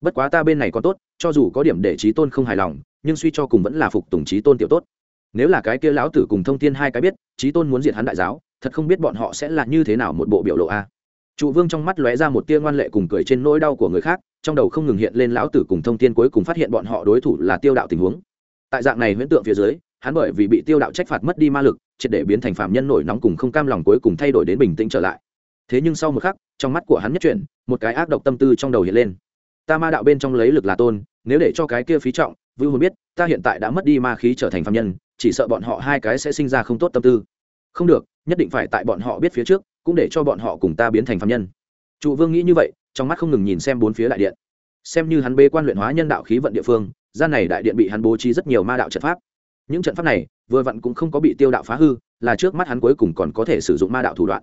Speaker 1: Bất quá ta bên này còn tốt, cho dù có điểm để trí tôn không hài lòng, nhưng suy cho cùng vẫn là phục tùng trí tôn tiểu tốt. Nếu là cái kia lão tử cùng thông tin hai cái biết trí tôn muốn diệt hắn đại giáo, thật không biết bọn họ sẽ là như thế nào một bộ biểu lộ a trụ vương trong mắt lóe ra một tia ngoan lệ cùng cười trên nỗi đau của người khác, trong đầu không ngừng hiện lên lão tử cùng thông tin cuối cùng phát hiện bọn họ đối thủ là tiêu đạo tình huống. Tại dạng này huyễn tượng phía dưới, hắn bởi vì bị tiêu đạo trách phạt mất đi ma lực, triệt để biến thành phạm nhân nổi nóng cùng không cam lòng cuối cùng thay đổi đến bình tĩnh trở lại. Thế nhưng sau một khắc, trong mắt của hắn nhất chuyển, một cái ác độc tâm tư trong đầu hiện lên. Ta ma đạo bên trong lấy lực là tôn, nếu để cho cái kia phí trọng, vưu hồn biết, ta hiện tại đã mất đi ma khí trở thành phạm nhân, chỉ sợ bọn họ hai cái sẽ sinh ra không tốt tâm tư. Không được nhất định phải tại bọn họ biết phía trước, cũng để cho bọn họ cùng ta biến thành phạm nhân. Trụ vương nghĩ như vậy, trong mắt không ngừng nhìn xem bốn phía đại điện. Xem như hắn bê quan luyện hóa nhân đạo khí vận địa phương, gian này đại điện bị hắn bố trí rất nhiều ma đạo trận pháp. Những trận pháp này, vừa vặn cũng không có bị tiêu đạo phá hư, là trước mắt hắn cuối cùng còn có thể sử dụng ma đạo thủ đoạn.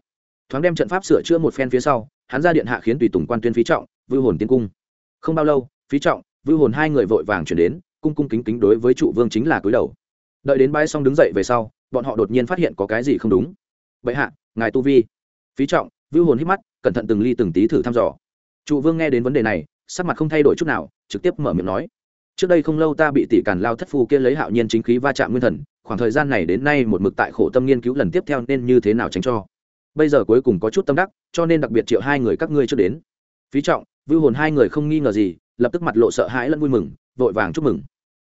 Speaker 1: Thoáng đem trận pháp sửa chữa một phen phía sau, hắn ra điện hạ khiến tùy tùng quan tuyên phí trọng vưu hồn tiên cung. Không bao lâu, phí trọng vưu hồn hai người vội vàng chuyển đến, cung cung kính kính đối với trụ vương chính là cúi đầu. Đợi đến bãi xong đứng dậy về sau, bọn họ đột nhiên phát hiện có cái gì không đúng bệ hạ, ngài tu vi, phí trọng, vưu hồn hít mắt, cẩn thận từng ly từng tí thử thăm dò. Trụ vương nghe đến vấn đề này, sắc mặt không thay đổi chút nào, trực tiếp mở miệng nói, trước đây không lâu ta bị tỷ càn lao thất phu kia lấy hạo nhiên chính khí va chạm nguyên thần, khoảng thời gian này đến nay một mực tại khổ tâm nghiên cứu lần tiếp theo nên như thế nào tránh cho. Bây giờ cuối cùng có chút tâm đắc, cho nên đặc biệt triệu hai người các ngươi trước đến. Phí trọng, vưu hồn hai người không nghi ngờ gì, lập tức mặt lộ sợ hãi lẫn vui mừng, vội vàng chúc mừng.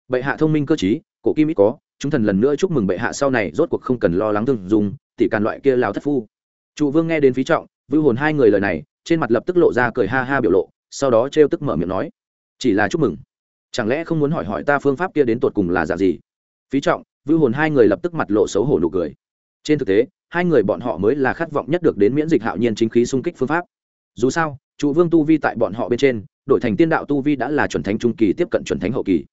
Speaker 1: Bệ hạ thông minh cơ chí cổ kim ít có, chúng thần lần nữa chúc mừng bệ hạ sau này rốt cuộc không cần lo lắng thương dùng tỷ càn loại kia lao thất phu. Trụ vương nghe đến phí trọng, vưu hồn hai người lời này, trên mặt lập tức lộ ra cười ha ha biểu lộ, sau đó trêu tức mở miệng nói, chỉ là chúc mừng. Chẳng lẽ không muốn hỏi hỏi ta phương pháp kia đến tột cùng là dạng gì? Phí trọng, vưu hồn hai người lập tức mặt lộ xấu hổ nụ cười. Trên thực tế, hai người bọn họ mới là khát vọng nhất được đến miễn dịch hạo nhiên chính khí xung kích phương pháp. Dù sao, trụ vương tu vi tại bọn họ bên trên, đổi thành tiên đạo tu vi đã là chuẩn thánh trung kỳ tiếp cận chuẩn thánh hậu kỳ.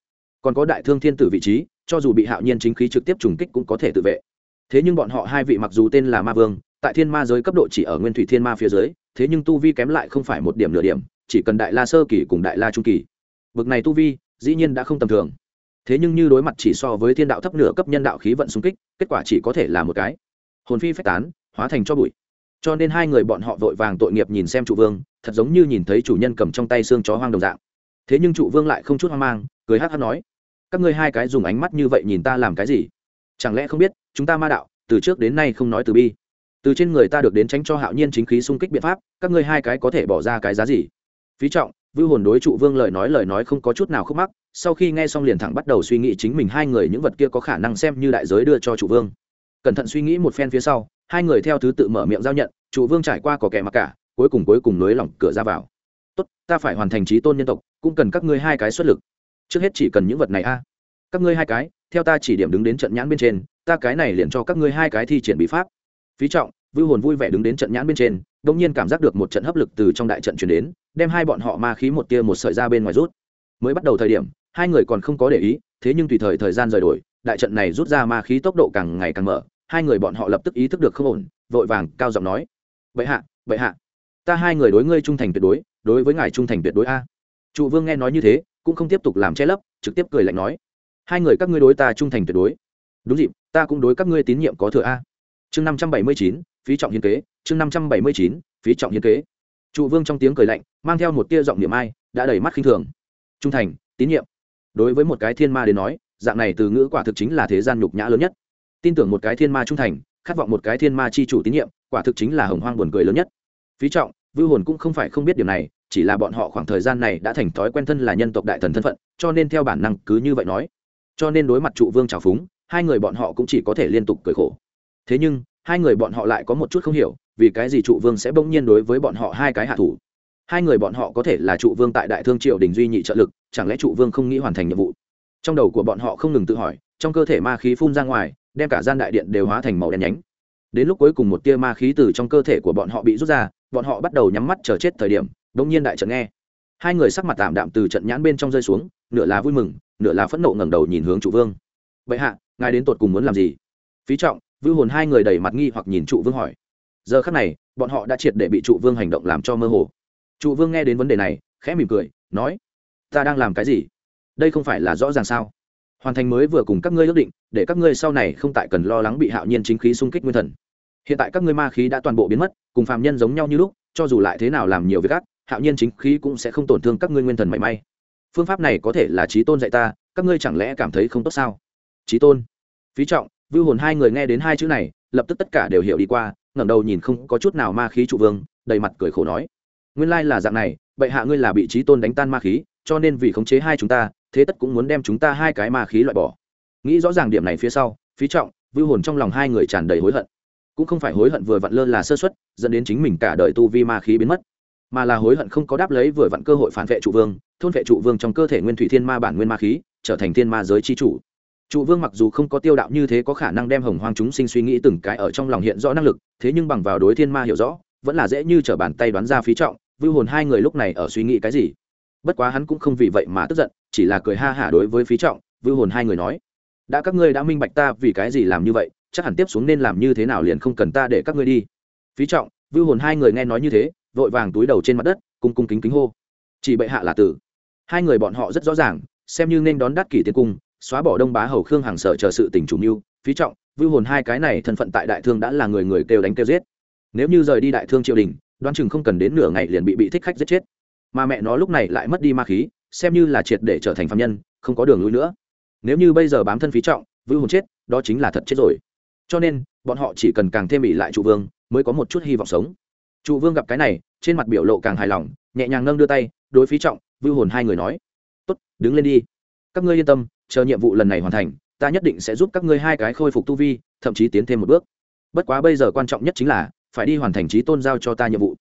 Speaker 1: Còn có đại thương thiên tử vị trí, cho dù bị hạo nhiên chính khí trực tiếp trùng kích cũng có thể tự vệ thế nhưng bọn họ hai vị mặc dù tên là ma vương, tại thiên ma giới cấp độ chỉ ở nguyên thủy thiên ma phía dưới, thế nhưng tu vi kém lại không phải một điểm nửa điểm, chỉ cần đại la sơ kỳ cùng đại la trung kỳ. Bực này tu vi, dĩ nhiên đã không tầm thường. Thế nhưng như đối mặt chỉ so với thiên đạo thấp nửa cấp nhân đạo khí vận xung kích, kết quả chỉ có thể là một cái. Hồn phi phách tán, hóa thành cho bụi. Cho nên hai người bọn họ vội vàng tội nghiệp nhìn xem trụ vương, thật giống như nhìn thấy chủ nhân cầm trong tay xương chó hoang đồng dạng. Thế nhưng trụ vương lại không chút hoang mang, cười hát hát nói, các ngươi hai cái dùng ánh mắt như vậy nhìn ta làm cái gì? Chẳng lẽ không biết, chúng ta ma đạo, từ trước đến nay không nói từ bi. Từ trên người ta được đến tránh cho hạo nhiên chính khí xung kích biện pháp, các ngươi hai cái có thể bỏ ra cái giá gì? Phí trọng, vưu hồn đối trụ vương lời nói lời nói không có chút nào khúc mắc, sau khi nghe xong liền thẳng bắt đầu suy nghĩ chính mình hai người những vật kia có khả năng xem như đại giới đưa cho trụ vương. Cẩn thận suy nghĩ một phen phía sau, hai người theo thứ tự mở miệng giao nhận, trụ vương trải qua có kẻ mặc cả, cuối cùng cuối cùng nới lỏng cửa ra vào. Tốt, ta phải hoàn thành trí tôn nhân tộc, cũng cần các ngươi hai cái xuất lực. Trước hết chỉ cần những vật này a. Các ngươi hai cái theo ta chỉ điểm đứng đến trận nhãn bên trên, ta cái này liền cho các ngươi hai cái thi triển bí pháp. Phí trọng, vưu hồn vui vẻ đứng đến trận nhãn bên trên đông nhiên cảm giác được một trận hấp lực từ trong đại trận chuyển đến, đem hai bọn họ ma khí một tia một sợi ra bên ngoài rút. Mới bắt đầu thời điểm, hai người còn không có để ý, thế nhưng tùy thời thời gian rời đổi, đại trận này rút ra ma khí tốc độ càng ngày càng mở, hai người bọn họ lập tức ý thức được không ổn, vội vàng cao giọng nói vậy hạ vậy hạ, ta hai người đối ngươi trung thành tuyệt đối đối với ngài trung thành tuyệt đối a. Trụ vương nghe nói như thế, cũng không tiếp tục làm che lấp, trực tiếp cười lạnh nói hai người các ngươi đối ta trung thành tuyệt đối. Đúng dịp, ta cũng đối các ngươi tín nhiệm có thừa a. Chương năm trăm bảy mươi chín, phí trọng hiến kế. Chương năm trăm bảy mươi chín, phí trọng hiến kế. Trụ vương trong tiếng cười lạnh, mang theo một tia giọng niệm ai, đã đầy mắt khinh thường. Trung thành, tín nhiệm. Đối với một cái thiên ma đến nói, dạng này từ ngữ quả thực chính là thế gian nhục nhã lớn nhất. Tin tưởng một cái thiên ma trung thành, khát vọng một cái thiên ma chi chủ tín nhiệm, quả thực chính là hồng hoang buồn cười lớn nhất. Phí trọng, vưu hồn cũng không phải không biết điều này, chỉ là bọn họ khoảng thời gian này đã thành thói quen thân là nhân tộc đại thần thân phận, cho nên theo bản năng cứ như vậy nói cho nên đối mặt trụ vương trào phúng, hai người bọn họ cũng chỉ có thể liên tục cười khổ. Thế nhưng, hai người bọn họ lại có một chút không hiểu, vì cái gì trụ vương sẽ bỗng nhiên đối với bọn họ hai cái hạ thủ? Hai người bọn họ có thể là trụ vương tại đại thương triều đình duy nhị trợ lực, chẳng lẽ trụ vương không nghĩ hoàn thành nhiệm vụ? Trong đầu của bọn họ không ngừng tự hỏi, trong cơ thể ma khí phun ra ngoài, đem cả gian đại điện đều hóa thành màu đen nhánh. Đến lúc cuối cùng một tia ma khí từ trong cơ thể của bọn họ bị rút ra, bọn họ bắt đầu nhắm mắt chờ chết thời điểm đ nhiên đại trận nghe hai người sắc mặt tạm đạm từ trận nhãn bên trong rơi xuống, nửa là vui mừng, nửa là phẫn nộ ngẩng đầu nhìn hướng trụ vương. Vậy hạ, ngài đến tột cùng muốn làm gì? Phí trọng, vưu hồn hai người đầy mặt nghi hoặc nhìn trụ vương hỏi. Giờ khắc này, bọn họ đã triệt để bị trụ vương hành động làm cho mơ hồ. Trụ vương nghe đến vấn đề này, khẽ mỉm cười, nói, ta đang làm cái gì? Đây không phải là rõ ràng sao? Hoàn thành mới vừa cùng các ngươi ước định, để các ngươi sau này không tại cần lo lắng bị hạo nhiên chính khí xung kích nguyên thần. Hiện tại các ngươi ma khí đã toàn bộ biến mất, cùng phàm nhân giống nhau như lúc, cho dù lại thế nào làm nhiều việc ác hạo nhiên chính khí cũng sẽ không tổn thương các ngươi nguyên thần mảy may. Phương pháp này có thể là trí tôn dạy ta, các ngươi chẳng lẽ cảm thấy không tốt sao? Trí tôn. Phí trọng, vưu hồn hai người nghe đến hai chữ này, lập tức tất cả đều hiểu đi qua, ngẩng đầu nhìn không có chút nào ma khí trụ vương, đầy mặt cười khổ nói. Nguyên lai là dạng này, bệ hạ ngươi là bị trí tôn đánh tan ma khí, cho nên vì khống chế hai chúng ta, thế tất cũng muốn đem chúng ta hai cái ma khí loại bỏ. Nghĩ rõ ràng điểm này phía sau, phí trọng, vưu hồn trong lòng hai người tràn đầy hối hận. Cũng không phải hối hận vừa vặn lơ là sơ xuất dẫn đến chính mình cả đời tu vi ma khí biến mất mà là hối hận không có đáp lấy vừa vặn cơ hội phản vệ trụ vương, thôn vệ trụ vương trong cơ thể nguyên thủy thiên ma bản nguyên ma khí, trở thành thiên ma giới chi chủ. Trụ vương mặc dù không có tiêu đạo như thế có khả năng đem hồng hoang chúng sinh suy nghĩ từng cái ở trong lòng hiện rõ năng lực, thế nhưng bằng vào đối thiên ma hiểu rõ, vẫn là dễ như t r ở bàn tay đoán ra phí trọng, vưu hồn hai người lúc này ở suy nghĩ cái gì. Bất quá hắn cũng không vì vậy mà tức giận, chỉ là cười ha hả đối với phí trọng, vưu hồn hai người nói, đã các ngươi đã minh bạch ta vì cái gì làm như vậy, chắc hẳn tiếp xuống nên làm như thế nào liền không cần ta để các ngươi đi. Phí trọng, vưu hồn hai người nghe nói như thế vội vàng túi đầu trên mặt đất, cung cung kính kính hô. Chỉ bệ hạ là tử. Hai người bọn họ rất rõ ràng, xem như nên đón đắt kỷ tiến cung, xóa bỏ đông bá hầu khương hàng sợ chờ sự tình chủ mưu, phí trọng, vưu hồn hai cái này thân phận tại đại thương đã là người người kêu đánh kêu giết. Nếu như rời đi đại thương triều đình, đoán chừng không cần đến nửa ngày liền bị bị thích khách giết chết. Mà mẹ nó lúc này lại mất đi ma khí, xem như là triệt để trở thành phạm nhân, không có đường lui nữa. Nếu như bây giờ bám thân phí trọng, vưu hồn chết, đó chính là thật chết rồi. Cho nên, bọn họ chỉ cần càng thêm bị lại trụ vương, mới có một chút hy vọng sống trụ vương gặp cái này, trên mặt biểu lộ càng hài lòng, nhẹ nhàng nâng đưa tay, đối phí trọng, vưu hồn hai người nói, tốt, đứng lên đi. Các ngươi yên tâm, chờ nhiệm vụ lần này hoàn thành, ta nhất định sẽ giúp các ngươi hai cái khôi phục tu vi, thậm chí tiến thêm một bước. Bất quá bây giờ quan trọng nhất chính là, phải đi hoàn thành trí tôn giao cho ta nhiệm vụ.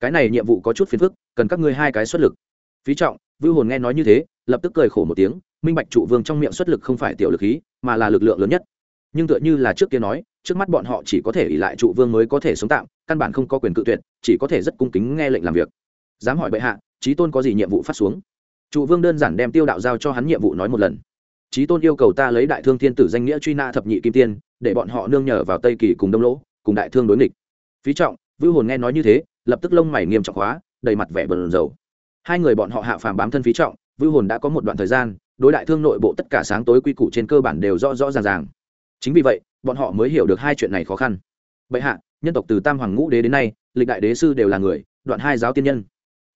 Speaker 1: Cái này nhiệm vụ có chút phiền phức, cần các ngươi hai cái xuất lực. Phí trọng, vưu hồn nghe nói như thế, lập tức cười khổ một tiếng, minh bạch trụ vương trong miệng xuất lực không phải tiểu lực khí, mà là lực lượng lớn nhất. Nhưng tựa như là trước kia nói trước mắt bọn họ chỉ có thể ỉ lại trụ vương mới có thể sống tạm, căn bản không có quyền cự tuyệt, chỉ có thể rất cung kính nghe lệnh làm việc. Dám hỏi bệ hạ trí tôn có gì nhiệm vụ phát xuống? Trụ vương đơn giản đem tiêu đạo giao cho hắn nhiệm vụ nói một lần. Trí tôn yêu cầu ta lấy đại thương thiên tử danh nghĩa truy nã thập nhị kim tiên, để bọn họ nương nhờ vào tây kỳ cùng đông lỗ, cùng đại thương đối nghịch. Phí trọng, vưu hồn nghe nói như thế, lập tức lông mày nghiêm trọng hóa, đầy mặt vẻ bờn dầu hai người bọn họ hạ phàm bám thân phí trọng, vưu hồn đã có một đoạn thời gian, đối đại thương nội bộ tất cả sáng tối quy củ trên cơ bản đều rõ rõ ràng ràng. Chính vì vậy bọn họ mới hiểu được hai chuyện này khó khăn. Bệ hạ nhân tộc từ tam hoàng ngũ đế đến nay lịch đại đế sư đều là người đoạn hai giáo tiên nhân.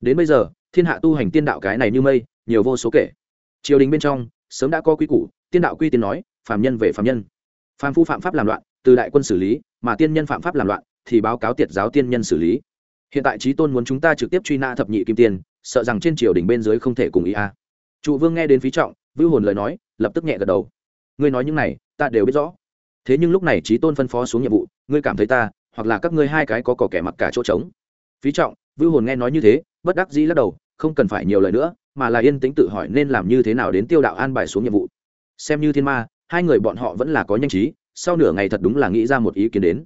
Speaker 1: Đến bây giờ thiên hạ tu hành tiên đạo cái này như mây nhiều vô số kể. Triều đình bên trong sớm đã có quy củ tiên đạo quy tiên nói phàm nhân về phàm nhân. Phàm phu phạm pháp làm loạn từ đại quân xử lý mà tiên nhân phạm pháp làm loạn thì báo cáo tiệt giáo tiên nhân xử lý. Hiện tại trí tôn muốn chúng ta trực tiếp truy nã thập nhị kim tiền, sợ rằng trên triều đình bên dưới không thể cùng ý a. Trụ vương nghe đến phí trọng vưu hồn lời nói lập tức nhẹ gật đầu. Ngươi nói những này ta đều biết rõ thế nhưng lúc này trí tôn phân phó xuống nhiệm vụ, ngươi cảm thấy ta, hoặc là các ngươi hai cái có cỏ kẻ mặc cả chỗ trống? Phí trọng, vưu hồn nghe nói như thế, bất đắc dĩ lắc đầu, không cần phải nhiều lời nữa, mà là yên tĩnh tự hỏi nên làm như thế nào đến tiêu đạo an bài xuống nhiệm vụ. Xem như thiên ma, hai người bọn họ vẫn là có nhanh trí, sau nửa ngày thật đúng là nghĩ ra một ý kiến đến.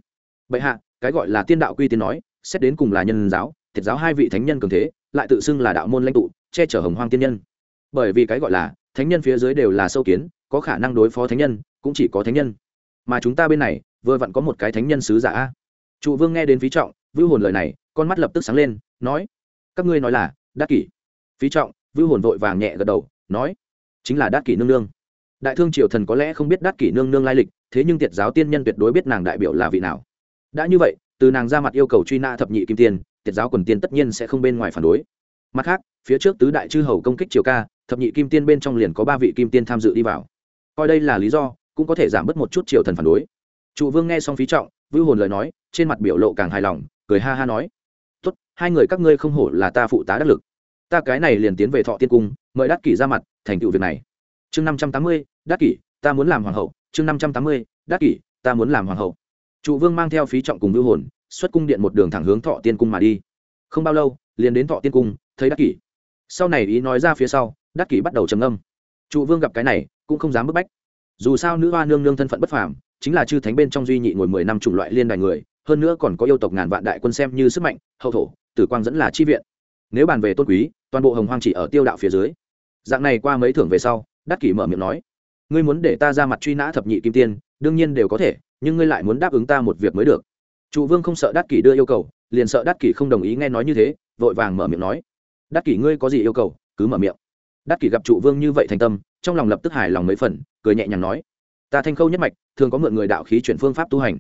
Speaker 1: Bệ hạ, cái gọi là tiên đạo quy tiên nói, xét đến cùng là nhân giáo, thiệt giáo hai vị thánh nhân cường thế, lại tự xưng là đạo môn lãnh tụ, che chở hồng hoang tiên nhân. Bởi vì cái gọi là thánh nhân phía dưới đều là sâu kiến, có khả năng đối phó thánh nhân, cũng chỉ có thánh nhân mà chúng ta bên này, vừa vặn có một cái thánh nhân sứ giả trụ vương nghe đến phí trọng, vưu hồn lời này, con mắt lập tức sáng lên, nói, các ngươi nói là đắc kỷ. Phí trọng, vưu hồn vội vàng nhẹ gật đầu, nói, chính là đắc kỷ nương nương. Đại thương triều thần có lẽ không biết đắc kỷ nương nương lai lịch, thế nhưng tiệt giáo tiên nhân tuyệt đối biết nàng đại biểu là vị nào. Đã như vậy, từ nàng ra mặt yêu cầu truy nã thập nhị kim tiên, tiệt giáo quần tiên tất nhiên sẽ không bên ngoài phản đối. Mặt khác, phía trước tứ đại chư hầu công kích triều ca, thập nhị kim tiên bên trong liền có ba vị kim tiên tham dự đi vào. Coi đây là lý do cũng có thể giảm bớt một chút triều thần phản đối. Trụ vương nghe xong phí trọng, vưu hồn lời nói, trên mặt biểu lộ càng hài lòng, cười ha ha nói, tốt, hai người các ngươi không hổ là ta phụ tá đắc lực. Ta cái này liền tiến về thọ tiên cung, mời đắc kỷ ra mặt, thành tựu việc này. Chương năm trăm tám mươi, đắc kỷ, ta muốn làm hoàng hậu. Chương năm trăm tám mươi, đắc kỷ, ta muốn làm hoàng hậu. Trụ vương mang theo phí trọng cùng vưu hồn, xuất cung điện một đường thẳng hướng thọ tiên cung mà đi. Không bao lâu, liền đến thọ tiên cung, thấy đắc kỷ. Sau này ý nói ra phía sau, đắc kỷ bắt đầu trầm âm trụ vương gặp cái này, cũng không dám bức bách dù sao nữ hoa nương nương thân phận bất phàm, chính là chư thánh bên trong duy nhị ngồi mười năm chủng loại liên đài người, hơn nữa còn có yêu tộc ngàn vạn đại quân xem như sức mạnh, hậu thổ, tử quang dẫn là chi viện. Nếu bàn về tôn quý, toàn bộ hồng hoang chỉ ở tiêu đạo phía dưới. Dạng này qua mấy thưởng về sau, đắc kỷ mở miệng nói, ngươi muốn để ta ra mặt truy nã thập nhị kim tiên, đương nhiên đều có thể, nhưng ngươi lại muốn đáp ứng ta một việc mới được. Trụ vương không sợ đắc kỷ đưa yêu cầu, liền sợ đắc kỷ không đồng ý nghe nói như thế, vội vàng mở miệng nói, đắc kỷ ngươi có gì yêu cầu, cứ mở miệng đắc kỷ gặp trụ vương như vậy thành tâm, trong lòng lập tức hài lòng mấy phần, cười nhẹ nhàng nói, ta thanh khâu nhất mạch, thường có mượn người đạo khí chuyển phương pháp tu hành.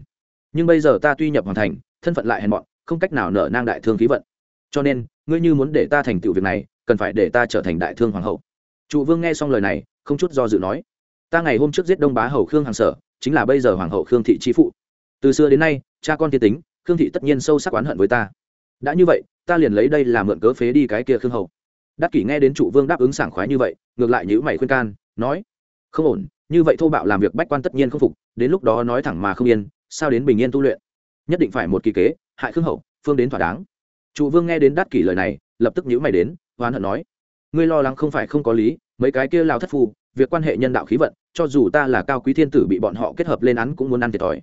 Speaker 1: Nhưng bây giờ ta tuy nhập hoàn thành, thân phận lại hèn mọn, không cách nào nở nang đại thương khí vận. Cho nên, ngươi như muốn để ta thành tựu việc này, cần phải để ta trở thành đại thương hoàng hậu. Trụ vương nghe xong lời này, không chút do dự nói, ta ngày hôm trước giết đông bá hầu khương hàng sở, chính là bây giờ hoàng hậu khương thị chi phụ. Từ xưa đến nay, cha con thiên tính, khương thị tất nhiên sâu sắc oán hận với ta. Đã như vậy, ta liền lấy đây làm mượn cớ phế đi cái kia khương hậu đắc kỷ nghe đến trụ vương đáp ứng sảng khoái như vậy, ngược lại nhữ mày khuyên can, nói, không ổn, như vậy thô bạo làm việc bách quan tất nhiên không phục, đến lúc đó nói thẳng mà không yên, sao đến bình yên tu luyện? Nhất định phải một kỳ kế, hại khương hậu, phương đến thỏa đáng. Trụ vương nghe đến đắc kỷ lời này, lập tức nhữ mày đến hoán hận nói, ngươi lo lắng không phải không có lý, mấy cái kia lao thất phu, việc quan hệ nhân đạo khí vận, cho dù ta là cao quý thiên tử bị bọn họ kết hợp lên án cũng muốn ăn thiệt thòi.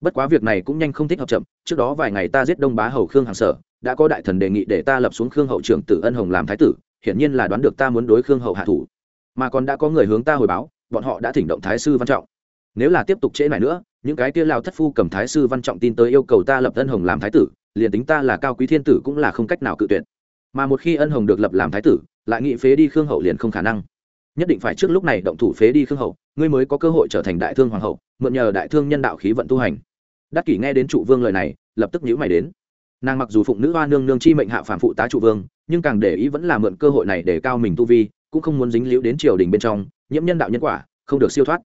Speaker 1: Bất quá việc này cũng nhanh không thích hợp chậm, trước đó vài ngày ta giết đông bá hầu khương hàng sở, đã có đại thần đề nghị để ta lập xuống khương hậu trưởng tử ân hồng làm thái tử hiển nhiên là đoán được ta muốn đối khương hậu hạ thủ. Mà còn đã có người hướng ta hồi báo, bọn họ đã thỉnh động thái sư văn trọng. Nếu là tiếp tục trễ này nữa, những cái kia lao thất phu cầm thái sư văn trọng tin tới yêu cầu ta lập ân hồng làm thái tử, liền tính ta là cao quý thiên tử cũng là không cách nào cự tuyệt. Mà một khi ân hồng được lập làm thái tử, lại nghị phế đi khương hậu liền không khả năng. Nhất định phải trước lúc này động thủ phế đi khương hậu, ngươi mới có cơ hội trở thành đại thương hoàng hậu, mượn nhờ đại thương nhân đạo khí vận tu hành. Đắc kỷ nghe đến trụ vương lời này, lập tức nhữ mày đến nàng mặc dù phụng nữ hoa nương nương chi mệnh hạ phản phụ tá trụ vương, nhưng càng để ý vẫn là mượn cơ hội này để cao mình tu vi, cũng không muốn dính liễu đến triều đình bên trong, nhiễm nhân đạo nhân quả, không được siêu thoát.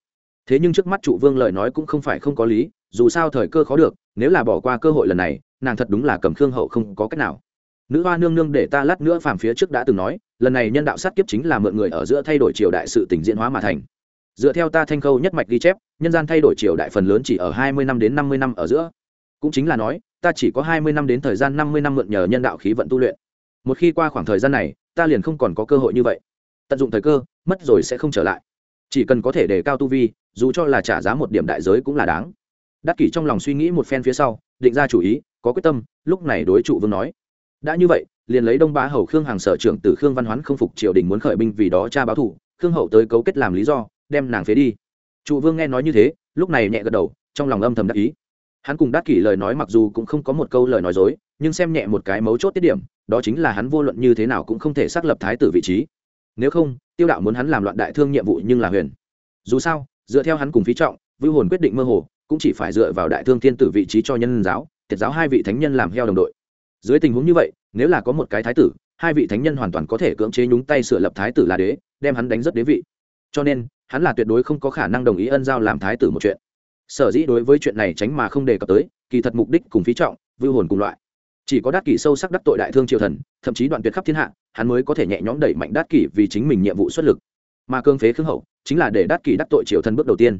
Speaker 1: Thế nhưng trước mắt trụ vương lời nói cũng không phải không có lý, dù sao thời cơ khó được, nếu là bỏ qua cơ hội lần này, nàng thật đúng là cầm khương hậu không có cách nào. Nữ hoa nương nương để ta lát nữa phàm phía trước đã từng nói, lần này nhân đạo sát kiếp chính là mượn người ở giữa thay đổi triều đại sự tình diễn hóa mà thành. Dựa theo ta thanh khâu nhất mạch ghi chép, nhân gian thay đổi triều đại phần lớn chỉ ở hai mươi năm đến năm mươi năm ở giữa cũng chính là nói, ta chỉ có hai mươi năm đến thời gian năm mươi năm mượn nhờ nhân đạo khí vận tu luyện. Một khi qua khoảng thời gian này, ta liền không còn có cơ hội như vậy. Tận dụng thời cơ, mất rồi sẽ không trở lại. Chỉ cần có thể đề cao tu vi, dù cho là trả giá một điểm đại giới cũng là đáng. Đắc kỷ trong lòng suy nghĩ một phen phía sau, định ra chủ ý, có quyết tâm, lúc này đối trụ vương nói. Đã như vậy, liền lấy đông bá hầu khương hàng sở trưởng từ khương văn hoán không phục triều đình muốn khởi binh vì đó cha báo thủ, khương hậu tới cấu kết làm lý do, đem nàng phế đi. Trụ vương nghe nói như thế, lúc này nhẹ gật đầu, trong lòng âm thầm đắc ý hắn cùng đắc kỷ lời nói mặc dù cũng không có một câu lời nói dối, nhưng xem nhẹ một cái mấu chốt tiết điểm, đó chính là hắn vô luận như thế nào cũng không thể xác lập thái tử vị trí. Nếu không, tiêu đạo muốn hắn làm loạn đại thương nhiệm vụ nhưng là huyền. Dù sao, dựa theo hắn cùng phí trọng, vưu hồn quyết định mơ hồ, cũng chỉ phải dựa vào đại thương thiên tử vị trí cho nhân giáo, thiệt giáo hai vị thánh nhân làm heo đồng đội. Dưới tình huống như vậy, nếu là có một cái thái tử, hai vị thánh nhân hoàn toàn có thể cưỡng chế nhúng tay sửa lập thái tử là đế, đem hắn đánh rất đế vị. Cho nên, hắn là tuyệt đối không có khả năng đồng ý ân giao làm thái tử một chuyện sở dĩ đối với chuyện này tránh mà không đề cập tới, kỳ thật mục đích cùng phí trọng, vưu hồn cùng loại. Chỉ có đắc kỷ sâu sắc đắc tội đại thương triều thần, thậm chí đoạn tuyệt khắp thiên hạ, hắn mới có thể nhẹ nhõm đẩy mạnh đắc kỷ vì chính mình nhiệm vụ xuất lực. Mà cương phế khương hậu, chính là để đắc kỷ đắc tội triều thần bước đầu tiên.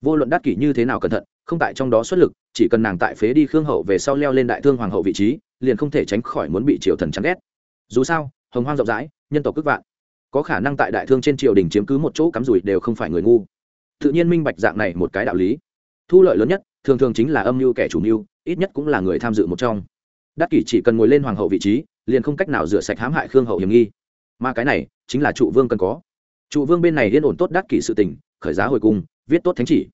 Speaker 1: Vô luận đắc kỷ như thế nào cẩn thận, không tại trong đó xuất lực, chỉ cần nàng tại phế đi khương hậu về sau leo lên đại thương hoàng hậu vị trí, liền không thể tránh khỏi muốn bị triều thần chán ghét. Dù sao, hồng hoang rộng rãi, nhân tộc cước vạn. Có khả năng tại đại thương trên triều đình chiếm cứ một chỗ cắm rủi đều không phải người ngu. Tự nhiên minh bạch dạng này một cái đạo lý thu lợi lớn nhất, thường thường chính là âm mưu kẻ chủ mưu, ít nhất cũng là người tham dự một trong. Đắc kỷ chỉ cần ngồi lên hoàng hậu vị trí, liền không cách nào rửa sạch hãm hại khương hậu hiểm nghi. Mà cái này, chính là trụ vương cần có. Trụ vương bên này yên ổn tốt đắc kỷ sự tỉnh khởi giá hồi cung, viết tốt thánh chỉ.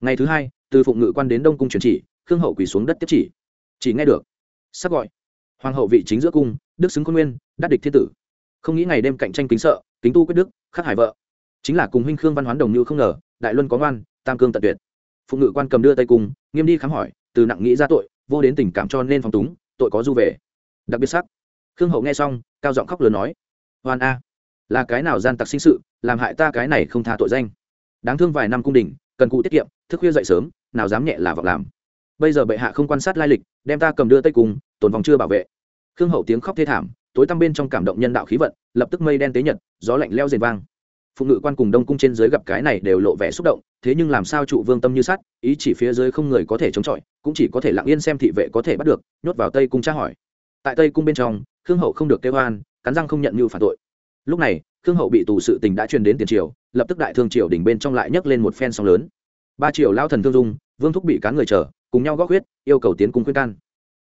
Speaker 1: Ngày thứ hai, từ phụng ngự quan đến đông cung truyền chỉ, khương hậu quỳ xuống đất tiếp chỉ. Chỉ nghe được sắp gọi. Hoàng hậu vị chính giữa cung, đức xứng quân nguyên, đắc địch thiên tử. Không nghĩ ngày đêm cạnh tranh kính sợ, kính tu quyết đức, khắc hải vợ. Chính là cùng huynh khương văn hoán đồng như không ngờ, đại luân có ngoan, tam cương tận tuyệt phụ ngự quan cầm đưa tay cung, nghiêm đi khám hỏi, từ nặng nghĩ ra tội, vô đến tình cảm cho nên phong túng, tội có du về. Đặc biệt sắc. Khương hậu nghe xong, cao giọng khóc lớn nói, hoan a, là cái nào gian tặc sinh sự, làm hại ta cái này không tha tội danh. Đáng thương vài năm cung đình, cần cụ tiết kiệm, thức khuya dậy sớm, nào dám nhẹ là vọng làm. Bây giờ bệ hạ không quan sát lai lịch, đem ta cầm đưa tay cùng tồn vòng chưa bảo vệ. Khương hậu tiếng khóc thê thảm, tối tăm bên trong cảm động nhân đạo khí vận, lập tức mây đen tế nhật, gió lạnh leo rền vang phụ ngự quan cùng đông cung trên dưới gặp cái này đều lộ vẻ xúc động, thế nhưng làm sao trụ vương tâm như sắt, ý chỉ phía dưới không người có thể chống chọi, cũng chỉ có thể lặng yên xem thị vệ có thể bắt được, nhốt vào tây cung tra hỏi. Tại tây cung bên trong, khương hậu không được kêu oan, cắn răng không nhận như phản tội. Lúc này, khương hậu bị tù sự tình đã truyền đến tiền triều, lập tức đại thương triều đỉnh bên trong lại nhấc lên một phen sóng lớn. Ba triều lao thần thương dung, vương thúc bị cán người chờ, cùng nhau góp huyết, yêu cầu tiến cung khuyên can.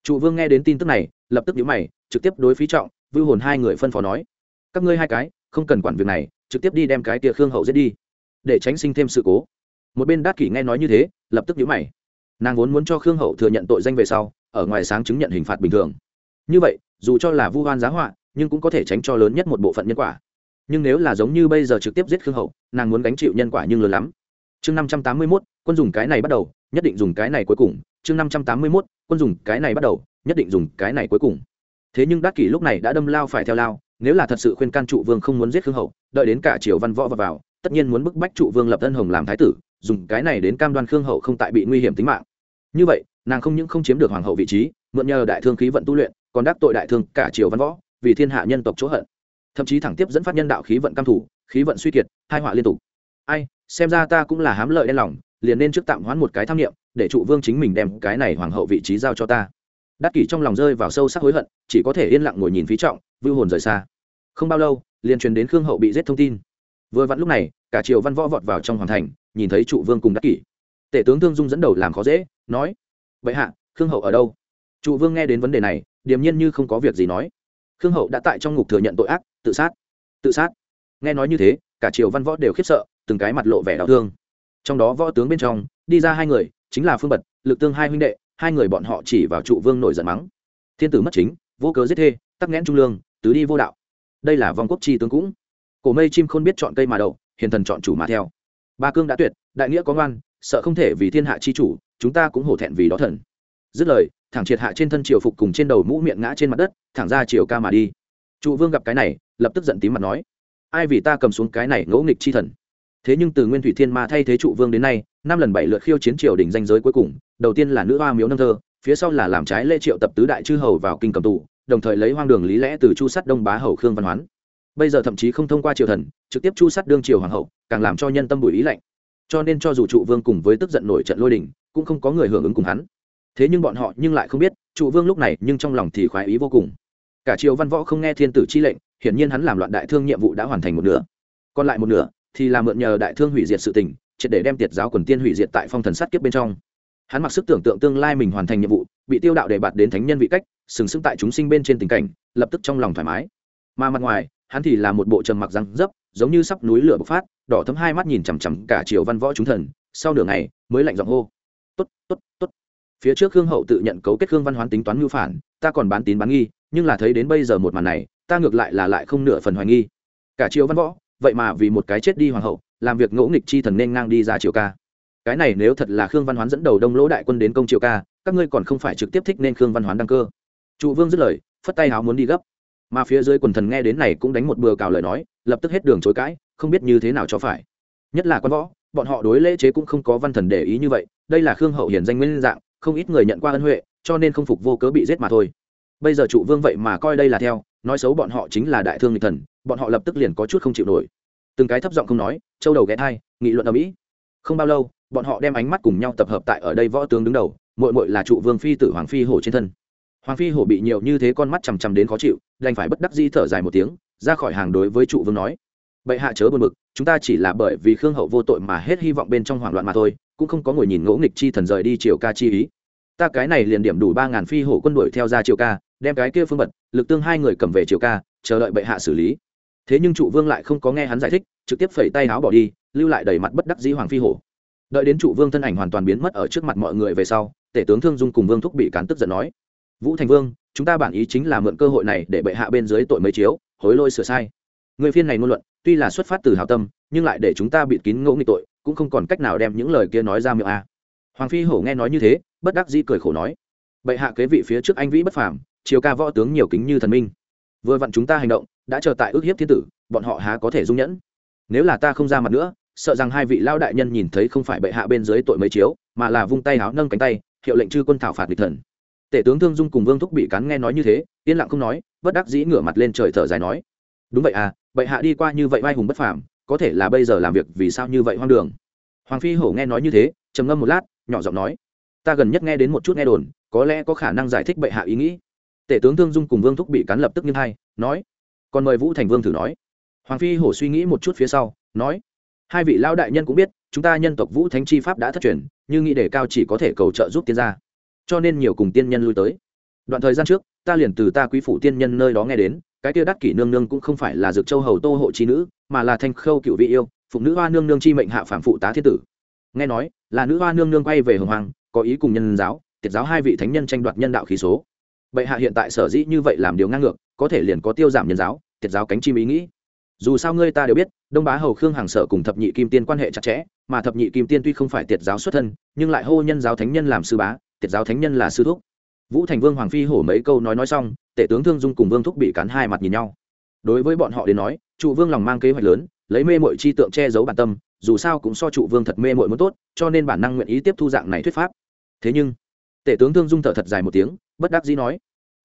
Speaker 1: Trụ vương nghe đến tin tức này, lập tức nhíu mày, trực tiếp đối phí trọng, vưu hồn hai người phân phó nói, các ngươi hai cái, không cần quản việc này trực tiếp đi đem cái tia khương hậu giết đi, để tránh sinh thêm sự cố. Một bên đát kỷ nghe nói như thế, lập tức nhíu mày. Nàng vốn muốn cho khương hậu thừa nhận tội danh về sau, ở ngoài sáng chứng nhận hình phạt bình thường. Như vậy, dù cho là vu hoan giá họa, nhưng cũng có thể tránh cho lớn nhất một bộ phận nhân quả. Nhưng nếu là giống như bây giờ trực tiếp giết khương hậu, nàng muốn gánh chịu nhân quả nhưng lớn lắm. Chương năm trăm tám mươi mốt, quân dùng cái này bắt đầu, nhất định dùng cái này cuối cùng. Chương năm trăm tám mươi mốt, quân dùng cái này bắt đầu, nhất định dùng cái này cuối cùng. Thế nhưng đắc kỷ lúc này đã đâm lao phải theo lao nếu là thật sự khuyên can trụ vương không muốn giết khương hậu đợi đến cả triều văn võ vào, vào tất nhiên muốn bức bách trụ vương lập thân hồng làm thái tử dùng cái này đến cam đoan khương hậu không tại bị nguy hiểm tính mạng. Như vậy nàng không những không chiếm được hoàng hậu vị trí mượn nhờ đại thương khí vận tu luyện còn đắc tội đại thương cả triều văn võ vì thiên hạ nhân tộc chỗ hận. Thậm chí thẳng tiếp dẫn phát nhân đạo khí vận cam thủ khí vận suy kiệt hai họa liên tục. Ai xem ra ta cũng là hám lợi đen lòng liền nên trước tạm hoãn một cái tham nghiệm để trụ vương chính mình đem cái này hoàng hậu vị trí giao cho ta. Đắc kỷ trong lòng rơi vào sâu sắc hối hận chỉ có thể yên lặng ngồi nhìn phí trọng vưu hồn rời xa. Không bao lâu, liền truyền đến khương hậu bị giết thông tin. Vừa vặn lúc này, cả triều văn võ vọt vào trong hoàng thành, nhìn thấy trụ vương cùng đắc kỷ. Tể tướng thương dung dẫn đầu làm khó dễ, nói vậy hạ, khương hậu ở đâu? Trụ vương nghe đến vấn đề này, điềm nhiên như không có việc gì nói. Khương hậu đã tại trong ngục thừa nhận tội ác, tự sát tự sát. Nghe nói như thế, cả triều văn võ đều khiếp sợ, từng cái mặt lộ vẻ đau thương. Trong đó võ tướng bên trong, đi ra hai người, chính là phương bật, lực tương hai huynh đệ, hai người bọn họ chỉ vào trụ vương nổi giận mắng. Thiên tử mất chính, vô cớ giết thê, tắc nghẽn trung lương tứ đi vô đạo. Đây là vong quốc chi tướng cũng. Cổ mây chim không biết chọn cây mà đậu, hiền thần chọn chủ mà theo. Ba cương đã tuyệt, đại nghĩa có ngoan, sợ không thể vì thiên hạ chi chủ, chúng ta cũng hổ thẹn vì đó thần. Dứt lời, thẳng triệt hạ trên thân triều phục cùng trên đầu mũ miệng ngã trên mặt đất, thẳng ra triều ca mà đi. Trụ vương gặp cái này, lập tức giận tím mặt nói, ai vì ta cầm xuống cái này ngẫu nghịch chi thần? Thế nhưng từ nguyên thủy thiên ma thay thế trụ vương đến nay, năm lần bảy lượt khiêu chiến triều đỉnh danh giới cuối cùng, đầu tiên là nữ hoa miếu nâng thơ, phía sau là làm trái lễ triệu tập tứ đại chư hầu vào kinh cầm tù đồng thời lấy hoang đường lý lẽ từ chu sắt đông bá hầu khương văn hoán. Bây giờ thậm chí không thông qua triều thần, trực tiếp chu sắt đương triều hoàng hậu, càng làm cho nhân tâm bùi ý lạnh. Cho nên cho dù trụ vương cùng với tức giận nổi trận lôi đình, cũng không có người hưởng ứng cùng hắn. Thế nhưng bọn họ nhưng lại không biết, trụ vương lúc này nhưng trong lòng thì khoái ý vô cùng. Cả triều văn võ không nghe thiên tử chi lệnh, hiển nhiên hắn làm loạn đại thương nhiệm vụ đã hoàn thành một nửa. Còn lại một nửa thì là mượn nhờ đại thương hủy diệt sự tình, triệt để đem tiệt giáo quần tiên hủy diệt tại phong thần sát kiếp bên trong. Hắn mặc sức tưởng tượng tương lai mình hoàn thành nhiệm vụ, bị tiêu đạo để bạt đến thánh nhân vị cách sừng sững tại chúng sinh bên trên tình cảnh, lập tức trong lòng thoải mái. Mà mặt ngoài, hắn thì là một bộ trầm mặc răng dấp, giống như sắp núi lửa bộc phát, đỏ thấm hai mắt nhìn chằm chằm cả triều văn võ chúng thần, sau nửa ngày mới lạnh giọng hô, tốt tốt tốt. Phía trước hương hậu tự nhận cấu kết hương văn hoán tính toán mưu phản, ta còn bán tín bán nghi, nhưng là thấy đến bây giờ một màn này, ta ngược lại là lại không nửa phần hoài nghi. Cả triều văn võ, vậy mà vì một cái chết đi hoàng hậu, làm việc ngỗ nghịch chi thần nên ngang đi ra triều ca. Cái này nếu thật là khương văn hoán dẫn đầu đông lỗ đại quân đến công triều ca, các ngươi còn không phải trực tiếp thích nên khương văn hoán đăng cơ trụ vương dứt lời, phất tay háo muốn đi gấp. Mà phía dưới quần thần nghe đến này cũng đánh một bừa cào lời nói, lập tức hết đường chối cãi, không biết như thế nào cho phải. Nhất là quan võ, bọn họ đối lễ chế cũng không có văn thần để ý như vậy, đây là khương hậu hiển danh nguyên dạng, không ít người nhận qua ân huệ, cho nên không phục vô cớ bị giết mà thôi. Bây giờ trụ vương vậy mà coi đây là theo, nói xấu bọn họ chính là đại thương nghịch thần, bọn họ lập tức liền có chút không chịu nổi. Từng cái thấp giọng không nói, châu đầu ghé thai, nghị luận ở mỹ. Không bao lâu, bọn họ đem ánh mắt cùng nhau tập hợp tại ở đây võ tướng đứng đầu mội mội là trụ vương phi tử hoàng phi hổ trên thân hoàng phi hổ bị nhiều như thế con mắt chằm chằm đến khó chịu, đành phải bất đắc di thở dài một tiếng, ra khỏi hàng đối với trụ vương nói. Bệ hạ chớ buồn mực chúng ta chỉ là bởi vì khương hậu vô tội mà hết hy vọng bên trong hoảng loạn mà thôi, cũng không có ngồi nhìn ngỗ nghịch chi thần rời đi triều ca chi ý. Ta cái này liền điểm đủ ba ngàn phi hổ quân đuổi theo ra triều ca, đem cái kia phương bật lực tương hai người cầm về triều ca, chờ đợi bệ hạ xử lý. Thế nhưng trụ vương lại không có nghe hắn giải thích, trực tiếp phẩy tay áo bỏ đi, lưu lại đầy mặt bất đắc dĩ hoàng phi hổ. Đợi đến trụ vương thân ảnh hoàn toàn biến mất ở trước mặt mọi người về sau, tể tướng thương dung cùng vương thúc bị cán tức giận nói vũ thành vương, chúng ta bản ý chính là mượn cơ hội này để bệ hạ bên dưới tội mấy chiếu, hối lôi sửa sai. Người phiên này ngôn luận, tuy là xuất phát từ hào tâm, nhưng lại để chúng ta bịt kín ngẫu nghịch tội, cũng không còn cách nào đem những lời kia nói ra miệng a. Hoàng phi hổ nghe nói như thế, bất đắc dĩ cười khổ nói, bệ hạ kế vị phía trước anh vĩ bất phàm chiều ca võ tướng nhiều kính như thần minh. Vừa vặn chúng ta hành động, đã chờ tại ước hiếp thiên tử, bọn họ há có thể dung nhẫn. Nếu là ta không ra mặt nữa, sợ rằng hai vị lao đại nhân nhìn thấy không phải bệ hạ bên dưới tội mấy chiếu, mà là vung tay háo nâng cánh tay, hiệu lệnh chư quân thảo phạt địch thần tể tướng thương dung cùng vương thúc bị cắn nghe nói như thế, yên lặng không nói, bất đắc dĩ ngửa mặt lên trời thở dài nói, đúng vậy à bệ hạ đi qua như vậy vai hùng bất phàm, có thể là bây giờ làm việc vì sao như vậy hoang đường? Hoàng phi hổ nghe nói như thế, trầm ngâm một lát, nhỏ giọng nói, ta gần nhất nghe đến một chút nghe đồn, có lẽ có khả năng giải thích bệ hạ ý nghĩ. Tể tướng thương dung cùng vương thúc bị cắn lập tức như hai, nói, còn mời vũ thành vương thử nói. Hoàng phi hổ suy nghĩ một chút phía sau, nói, hai vị lão đại nhân cũng biết, chúng ta nhân tộc vũ thánh chi pháp đã thất truyền nhưng nghĩ đề cao chỉ có thể cầu trợ giúp tiên gia cho nên nhiều cùng tiên nhân lui tới. Đoạn thời gian trước, ta liền từ ta quý phủ tiên nhân nơi đó nghe đến, cái kia đắc kỷ nương nương cũng không phải là dược châu hầu tô hộ chi nữ, mà là thanh khâu cựu vị yêu phụng nữ hoa nương nương chi mệnh hạ phạm phụ tá thiên tử. Nghe nói, là nữ hoa nương nương quay về hồng hoàng, có ý cùng nhân giáo, tiệt giáo hai vị thánh nhân tranh đoạt nhân đạo khí số. Bệ hạ hiện tại sở dĩ như vậy làm điều ngang ngược, có thể liền có tiêu giảm nhân giáo, tiệt giáo cánh chim ý nghĩ. Dù sao ngươi ta đều biết, đông bá hầu khương hàng sở cùng thập nhị kim tiên quan hệ chặt chẽ, mà thập nhị kim tiên tuy không phải tiệt giáo xuất thân, nhưng lại hô nhân giáo thánh nhân làm sư bá tiệt giáo thánh nhân là sư thúc. Vũ thành vương hoàng phi hổ mấy câu nói nói xong, tể tướng thương dung cùng vương thúc bị cắn hai mặt nhìn nhau. Đối với bọn họ đến nói, trụ vương lòng mang kế hoạch lớn, lấy mê mội chi tượng che giấu bản tâm, dù sao cũng so trụ vương thật mê mội muốn tốt, cho nên bản năng nguyện ý tiếp thu dạng này thuyết pháp. Thế nhưng, tể tướng thương dung thở thật dài một tiếng, bất đắc dĩ nói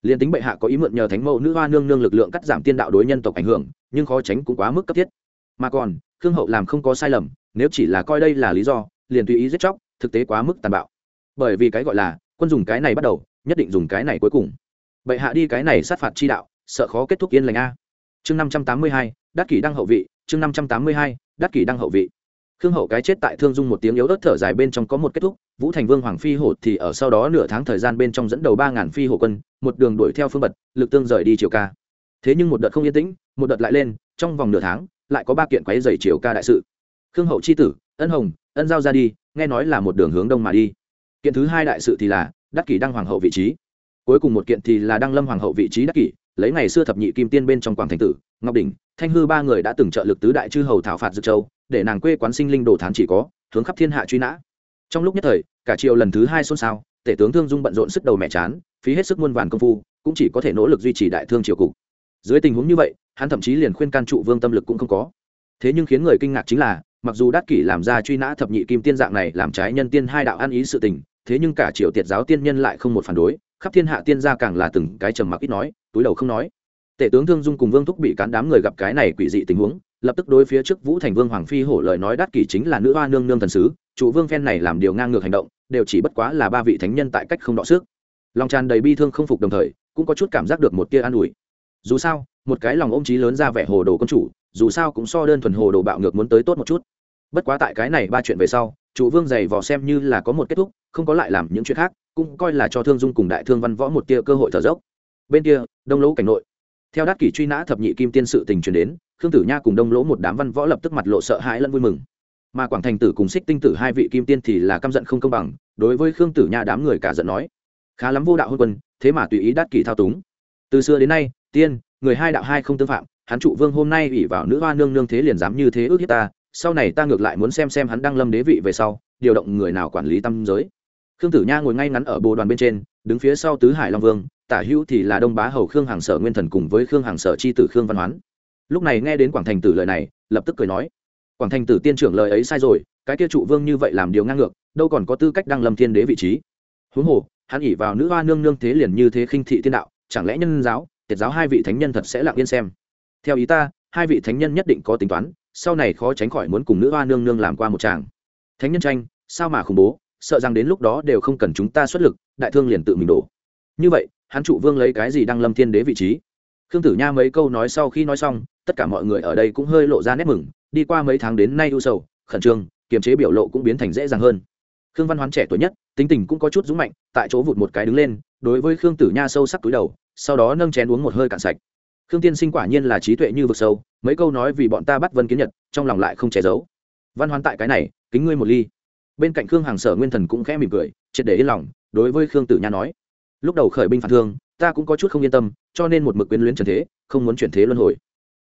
Speaker 1: liền tính bệ hạ có ý mượn nhờ thánh mẫu nữ hoa nương nương lực lượng cắt giảm tiên đạo đối nhân tộc ảnh hưởng, nhưng khó tránh cũng quá mức cấp thiết. Mà còn, khương hậu làm không có sai lầm, nếu chỉ là coi đây là lý do, liền tùy ý giết chóc, thực tế quá mức tàn bạo bởi vì cái gọi là, quân dùng cái này bắt đầu, nhất định dùng cái này cuối cùng. Bệ hạ đi cái này sát phạt chi đạo, sợ khó kết thúc yên lành a. Chương năm trăm tám mươi hai, đắc kỷ đăng hậu vị, chương năm trăm tám mươi hai, đắc kỷ đăng hậu vị. Khương hậu cái chết tại thương dung một tiếng yếu ớt thở dài bên trong có một kết thúc, vũ thành vương hoàng phi hổ thì ở sau đó nửa tháng thời gian bên trong dẫn đầu ba ngàn phi hổ quân, một đường đuổi theo phương bật, lực tương rời đi chiều ca. Thế nhưng một đợt không yên tĩnh, một đợt lại lên, trong vòng nửa tháng, lại có ba kiện quáy dày chiều ca đại sự. Khương hậu c h i tử, ân hồng, ân giao ra đi, nghe nói là một đường hướng đông mà đi kiện thứ hai đại sự thì là, đắc kỷ đăng hoàng hậu vị trí. Cuối cùng một kiện thì là đăng lâm hoàng hậu vị trí đắc kỷ, lấy ngày xưa thập nhị kim tiên bên trong quảng thành tử, ngọc đỉnh, thanh hư ba người đã từng trợ lực tứ đại chư hầu thảo phạt dược châu, để nàng quê quán sinh linh đồ thán chỉ có, hướng khắp thiên hạ truy nã. Trong lúc nhất thời, cả triều lần thứ hai xôn xao, tể tướng thương dung bận rộn sức đầu mẹ chán, phí hết sức muôn vàn công phu, cũng chỉ có thể nỗ lực duy trì đại thương triều cục. Dưới tình huống như vậy, hắn thậm chí liền khuyên can trụ vương tâm lực cũng không có. Thế nhưng khiến người kinh ngạc chính là, mặc dù đắc kỷ làm ra truy nã thập nhị kim tiên dạng này làm trái nhân tiên hai đạo ăn ý sự tình thế nhưng cả triều tiệt giáo tiên nhân lại không một phản đối, khắp thiên hạ tiên gia càng là từng cái trầm mặc ít nói, túi đầu không nói. Tể tướng thương dung cùng vương thúc bị cán đám người gặp cái này quỷ dị tình huống, lập tức đối phía trước vũ thành vương hoàng phi hổ lời nói đắt kỷ chính là nữ hoa nương nương thần sứ, chủ vương phen này làm điều ngang ngược hành động, đều chỉ bất quá là ba vị thánh nhân tại cách không đọ sức. Lòng tràn đầy bi thương không phục đồng thời, cũng có chút cảm giác được một tia an ủi. Dù sao, một cái lòng ôm trí lớn ra vẻ hồ đồ công chủ, dù sao cũng so đơn thuần hồ đồ bạo ngược muốn tới tốt một chút. Bất quá tại cái này ba chuyện về sau chủ vương giày vò xem như là có một kết thúc, không có lại làm những chuyện khác, cũng coi là cho thương dung cùng đại thương văn võ một tia cơ hội thở dốc. Bên kia, đông lỗ cảnh nội. Theo đát kỷ truy nã thập nhị kim tiên sự tình truyền đến, khương tử nha cùng đông lỗ một đám văn võ lập tức mặt lộ sợ hãi lẫn vui mừng. Mà quảng thành tử cùng xích tinh tử hai vị kim tiên thì là căm giận không công bằng, đối với khương tử nha đám người cả giận nói, khá lắm vô đạo hôn quân, thế mà tùy ý đát kỷ thao túng. Từ xưa đến nay, tiên, người hai đạo hai không tương phạm, hắn trụ vương hôm nay ủy vào nữ hoa nương nương thế liền dám như thế ước hiếp ta sau này ta ngược lại muốn xem xem hắn đang lâm đế vị về sau, điều động người nào quản lý tâm giới. Khương tử nha ngồi ngay ngắn ở bồ đoàn bên trên, đứng phía sau tứ hải long vương, tả hữu thì là đông bá hầu khương hàng sở nguyên thần cùng với khương hàng sở c h i tử khương văn hoán. Lúc này nghe đến quảng thành tử lời này, lập tức cười nói, quảng thành tử tiên trưởng lời ấy sai rồi, cái kia trụ vương như vậy làm điều ngang ngược, đâu còn có tư cách đăng lâm thiên đế vị trí. Huống hồ, hắn ỉ vào nữ hoa nương nương thế liền như thế khinh thị tiên đạo, chẳng lẽ nhân giáo, tiệt giáo hai vị thánh nhân thật sẽ lặng yên xem. Theo ý ta, hai vị thánh nhân nhất định có tính toán sau này khó tránh khỏi muốn cùng nữ hoa nương nương làm qua một tràng. Thánh nhân tranh, sao mà khủng bố, sợ rằng đến lúc đó đều không cần chúng ta xuất lực, đại thương liền tự mình đổ. Như vậy, hắn trụ vương lấy cái gì đăng lâm thiên đế vị trí? Khương tử nha mấy câu nói sau khi nói xong, tất cả mọi người ở đây cũng hơi lộ ra nét mừng, đi qua mấy tháng đến nay ưu sầu, khẩn trương, kiềm chế biểu lộ cũng biến thành dễ dàng hơn. Khương văn hoán trẻ tuổi nhất, tính tình cũng có chút dũng mạnh, tại chỗ vụt một cái đứng lên, đối với khương tử nha sâu sắc túi đầu, sau đó nâng chén uống một hơi cạn sạch khương tiên sinh quả nhiên là trí tuệ như vực sâu, mấy câu nói vì bọn ta bắt vân kiến nhật, trong lòng lại không che giấu. Văn hoán tại cái này, kính ngươi một ly. Bên cạnh khương hàng sở nguyên thần cũng khẽ mỉm cười, triệt để yên lòng, đối với khương tử nha nói. Lúc đầu khởi binh phản thương, ta cũng có chút không yên tâm, cho nên một mực quyến luyến trần thế, không muốn chuyển thế luân hồi.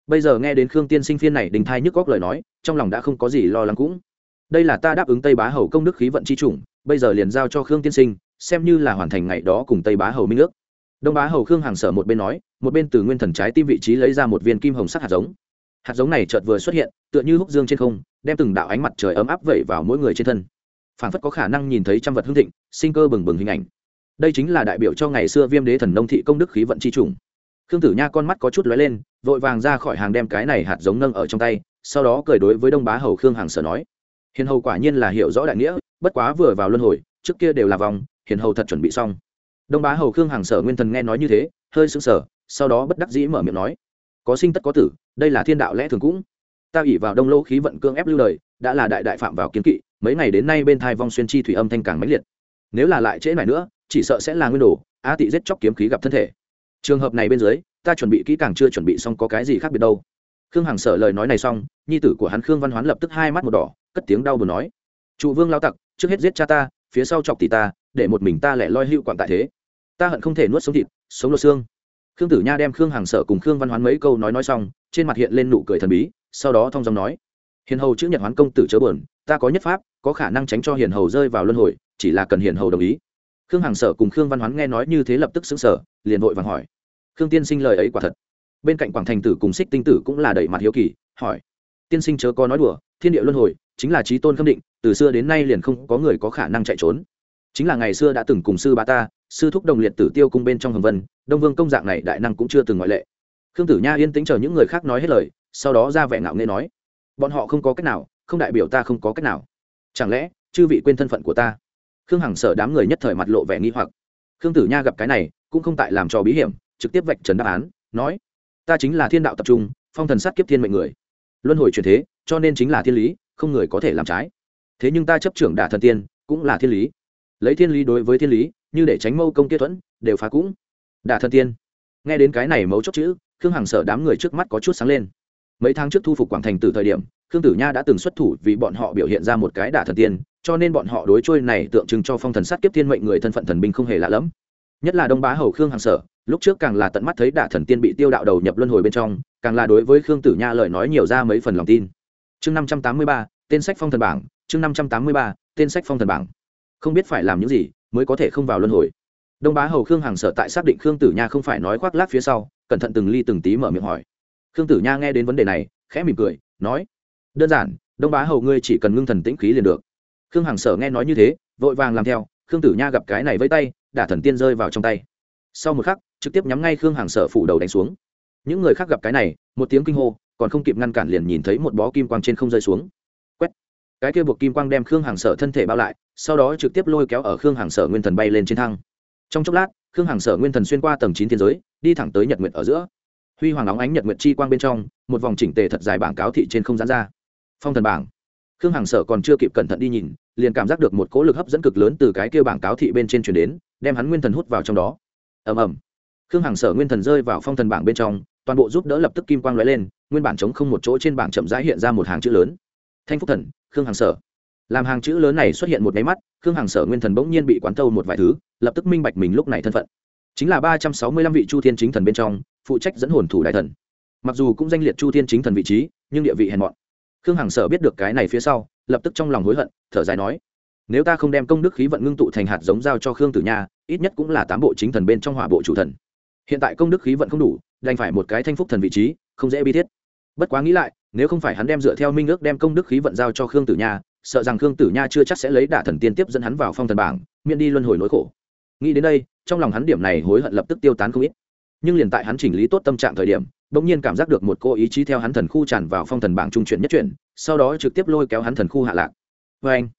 Speaker 1: Bây giờ nghe đến khương tiên sinh phiên này đình thai nhức góc lời nói, trong lòng đã không có gì lo lắng cũng. Đây là ta đáp ứng tây bá hầu công đức khí vận chi chủng, bây giờ liền giao cho khương tiên sinh, xem như là hoàn thành ngày đó cùng tây bá hầu minh ước đông bá hầu khương hàng sở một bên nói, một bên từ nguyên thần trái tim vị trí lấy ra một viên kim hồng sắc hạt giống. Hạt giống này chợt vừa xuất hiện, tựa như húc dương trên không, đem từng đạo ánh mặt trời ấm áp vẩy vào mỗi người trên thân. Phản phất có khả năng nhìn thấy trăm vật hương thịnh, sinh cơ bừng bừng hình ảnh. Đây chính là đại biểu cho ngày xưa viêm đế thần nông thị công đức khí vận chi trùng. Khương tử nha con mắt có chút lóe lên, vội vàng ra khỏi hàng đem cái này hạt giống nâng ở trong tay, sau đó cười đối với đông bá hầu khương hàng sở nói, hiền hầu quả nhiên là hiểu rõ đại nghĩa, bất quá vừa vào luân hồi, trước kia đều là vòng, hiền hầu thật chuẩn bị xong đông bá hầu khương hàng sở nguyên thần nghe nói như thế, hơi sững sờ, sau đó bất đắc dĩ mở miệng nói, có sinh tất có tử, đây là thiên đạo lẽ thường cũng. Ta ủy vào đông lô khí vận cương ép lưu đời, đã là đại đại phạm vào kiến kỵ, mấy ngày đến nay bên thai vong xuyên chi thủy âm thanh càng mãnh liệt. Nếu là lại trễ này nữa, chỉ sợ sẽ là nguyên đồ a tị giết chóc kiếm khí gặp thân thể. Trường hợp này bên dưới, ta chuẩn bị kỹ càng chưa chuẩn bị xong có cái gì khác biệt đâu. Khương hằng sở lời nói này xong, nhi tử của hắn khương văn hoán lập tức hai mắt một đỏ, cất tiếng đau buồn nói, trụ vương lao tặc, trước hết giết cha ta, phía sau chọc tỷ ta, để một mình ta lẻ loi hữu quặng tại thế ta hận không thể nuốt sống thịt, sống lột xương. Khương tử nha đem khương hàng sở cùng khương văn hoán mấy câu nói nói xong, trên mặt hiện lên nụ cười thần bí, sau đó thong dòng nói, hiền hầu chữ nhật hoán công tử chớ bờn ta có nhất pháp, có khả năng tránh cho hiền hầu rơi vào luân hồi, chỉ là cần hiền hầu đồng ý. Khương hàng sở cùng khương văn hoán nghe nói như thế lập tức xứng sở liền vội vàng hỏi, khương tiên sinh lời ấy quả thật? Bên cạnh quảng thành tử cùng xích tinh tử cũng là đẩy mặt hiếu kỳ, hỏi, tiên sinh chớ có nói đùa, thiên địa luân hồi chính là trí tôn khâm định, từ xưa đến nay liền không có người có khả năng chạy trốn. Chính là ngày xưa đã từng cùng sư bá ta sư thúc đồng liệt tử tiêu cung bên trong hồng vân, đông vương công dạng này đại năng cũng chưa từng ngoại lệ. Khương tử nha yên tĩnh chờ những người khác nói hết lời, sau đó ra vẻ ngạo nghê nói, bọn họ không có cách nào, không đại biểu ta không có cách nào. Chẳng lẽ, chư vị quên thân phận của ta? Khương hằng sở đám người nhất thời mặt lộ vẻ nghi hoặc. Khương tử nha gặp cái này, cũng không tại làm trò bí hiểm, trực tiếp vạch trần đáp án, nói, ta chính là thiên đạo tập trung, phong thần sát kiếp thiên mệnh người. Luân hồi truyền thế, cho nên chính là thiên lý, không người có thể làm trái. Thế nhưng ta chấp trưởng đả thần tiên, cũng là thiên lý lấy thiên lý đối với thiên lý, như để tránh mâu công kết thuẫn, đều phá cũng. Đả thần tiên. Nghe đến cái này mấu chốt chữ, khương hằng sở đám người trước mắt có chút sáng lên. Mấy tháng trước thu phục quảng thành từ thời điểm, khương tử nha đã từng xuất thủ vì bọn họ biểu hiện ra một cái đả thần tiên, cho nên bọn họ đối trôi này tượng trưng cho phong thần sát kiếp thiên mệnh người thân phận thần binh không hề lạ lẫm. Nhất là đông bá hầu khương hằng sở lúc trước càng là tận mắt thấy đả thần tiên bị tiêu đạo đầu nhập luân hồi bên trong, càng là đối với khương tử nha lời nói nhiều ra mấy phần lòng tin. Chương năm trăm tám mươi ba, tên sách phong thần bảng, chương năm trăm tám mươi ba, tên sách phong thần bảng không biết phải làm những gì mới có thể không vào luân hồi. Đông bá hầu khương hằng sở tại xác định khương tử nha không phải nói khoác lác phía sau, cẩn thận từng ly từng tí mở miệng hỏi. Khương tử nha nghe đến vấn đề này, khẽ mỉm cười, nói, đơn giản, đông bá hầu ngươi chỉ cần ngưng thần tĩnh khí liền được. Khương hằng sở nghe nói như thế, vội vàng làm theo, khương tử nha gặp cái này với tay, đả thần tiên rơi vào trong tay. Sau một khắc, trực tiếp nhắm ngay khương hằng sở phủ đầu đánh xuống. Những người khác gặp cái này, một tiếng kinh hô, còn không kịp ngăn cản liền nhìn thấy một bó kim quang trên không rơi xuống. Quét. Cái kia buộc kim quang đem khương hằng sở thân thể bao lại sau đó trực tiếp lôi kéo ở khương hàng sở nguyên thần bay lên trên thăng. Trong chốc lát, khương hàng sở nguyên thần xuyên qua tầng chín thiên giới, đi thẳng tới nhật nguyện ở giữa. Huy hoàng óng ánh nhật nguyện chi quang bên trong, một vòng chỉnh tề thật dài bảng cáo thị trên không gian ra. Phong thần bảng. Khương hàng sở còn chưa kịp cẩn thận đi nhìn, liền cảm giác được một cỗ lực hấp dẫn cực lớn từ cái kia bảng cáo thị bên trên chuyển đến, đem hắn nguyên thần hút vào trong đó. Ầm ầm. Khương hàng sở nguyên thần rơi vào phong thần bảng bên trong, toàn bộ giúp đỡ lập tức kim quang lóe lên, nguyên bản chống không một chỗ trên bảng chậm rãi hiện ra một hàng chữ lớn. Thanh phúc thần, khương hàng sở làm hàng chữ lớn này xuất hiện một máy mắt, khương hàng sở nguyên thần bỗng nhiên bị quán thâu một vài thứ, lập tức minh bạch mình lúc này thân phận. Chính là ba trăm sáu mươi lăm vị chu thiên chính thần bên trong, phụ trách dẫn hồn thủ đại thần. Mặc dù cũng danh liệt chu thiên chính thần vị trí, nhưng địa vị hèn mọn. Khương hàng sở biết được cái này phía sau, lập tức trong lòng hối hận, thở dài nói, nếu ta không đem công đức khí vận ngưng tụ thành hạt giống giao cho khương tử nha, ít nhất cũng là tám bộ chính thần bên trong hỏa bộ chủ thần. Hiện tại công đức khí vận không đủ, đành phải một cái thanh phúc thần vị trí, không dễ bi thiết. Bất quá nghĩ lại, nếu không phải hắn đem dựa theo minh ước đem công đức khí vận giao cho khương tử nha sợ rằng khương tử nha chưa chắc sẽ lấy đả thần tiên tiếp dẫn hắn vào phong thần bảng, miễn đi luân hồi nỗi khổ. Nghĩ đến đây, trong lòng hắn điểm này hối hận lập tức tiêu tán không ít. Nhưng liền tại hắn chỉnh lý tốt tâm trạng thời điểm, bỗng nhiên cảm giác được một cô ý chí theo hắn thần khu tràn vào phong thần bảng trung chuyển nhất chuyển, sau đó trực tiếp lôi kéo hắn thần khu hạ lạc. Vê anh,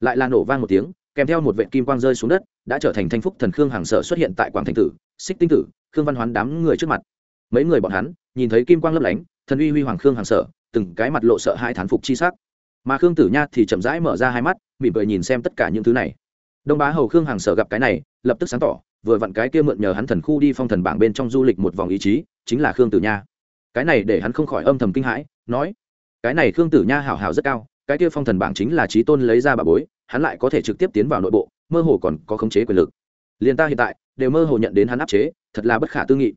Speaker 1: lại là nổ vang một tiếng, kèm theo một vệ kim quang rơi xuống đất, đã trở thành thanh phúc thần khương hàng sở xuất hiện tại quảng thành tử, xích tinh tử, khương văn hoán đám người trước mặt. Mấy người bọn hắn, nhìn thấy kim quang lấp lánh, thần uy huy hoàng khương hàng sở, từng cái mặt lộ sợ hai thán phục chi sắc mà khương tử nha thì chậm rãi mở ra hai mắt, mỉm cười nhìn xem tất cả những thứ này. Đông bá hầu khương hàng sở gặp cái này, lập tức sáng tỏ, vừa vặn cái kia mượn nhờ hắn thần khu đi phong thần bảng bên trong du lịch một vòng ý chí, chính là khương tử nha. Cái này để hắn không khỏi âm thầm kinh hãi, nói, cái này khương tử nha hảo hảo rất cao, cái kia phong thần bảng chính là trí tôn lấy ra bà bối, hắn lại có thể trực tiếp tiến vào nội bộ, mơ hồ còn có khống chế quyền lực. Liền ta hiện tại, đều mơ hồ nhận đến hắn áp chế, thật là bất khả tư nghị.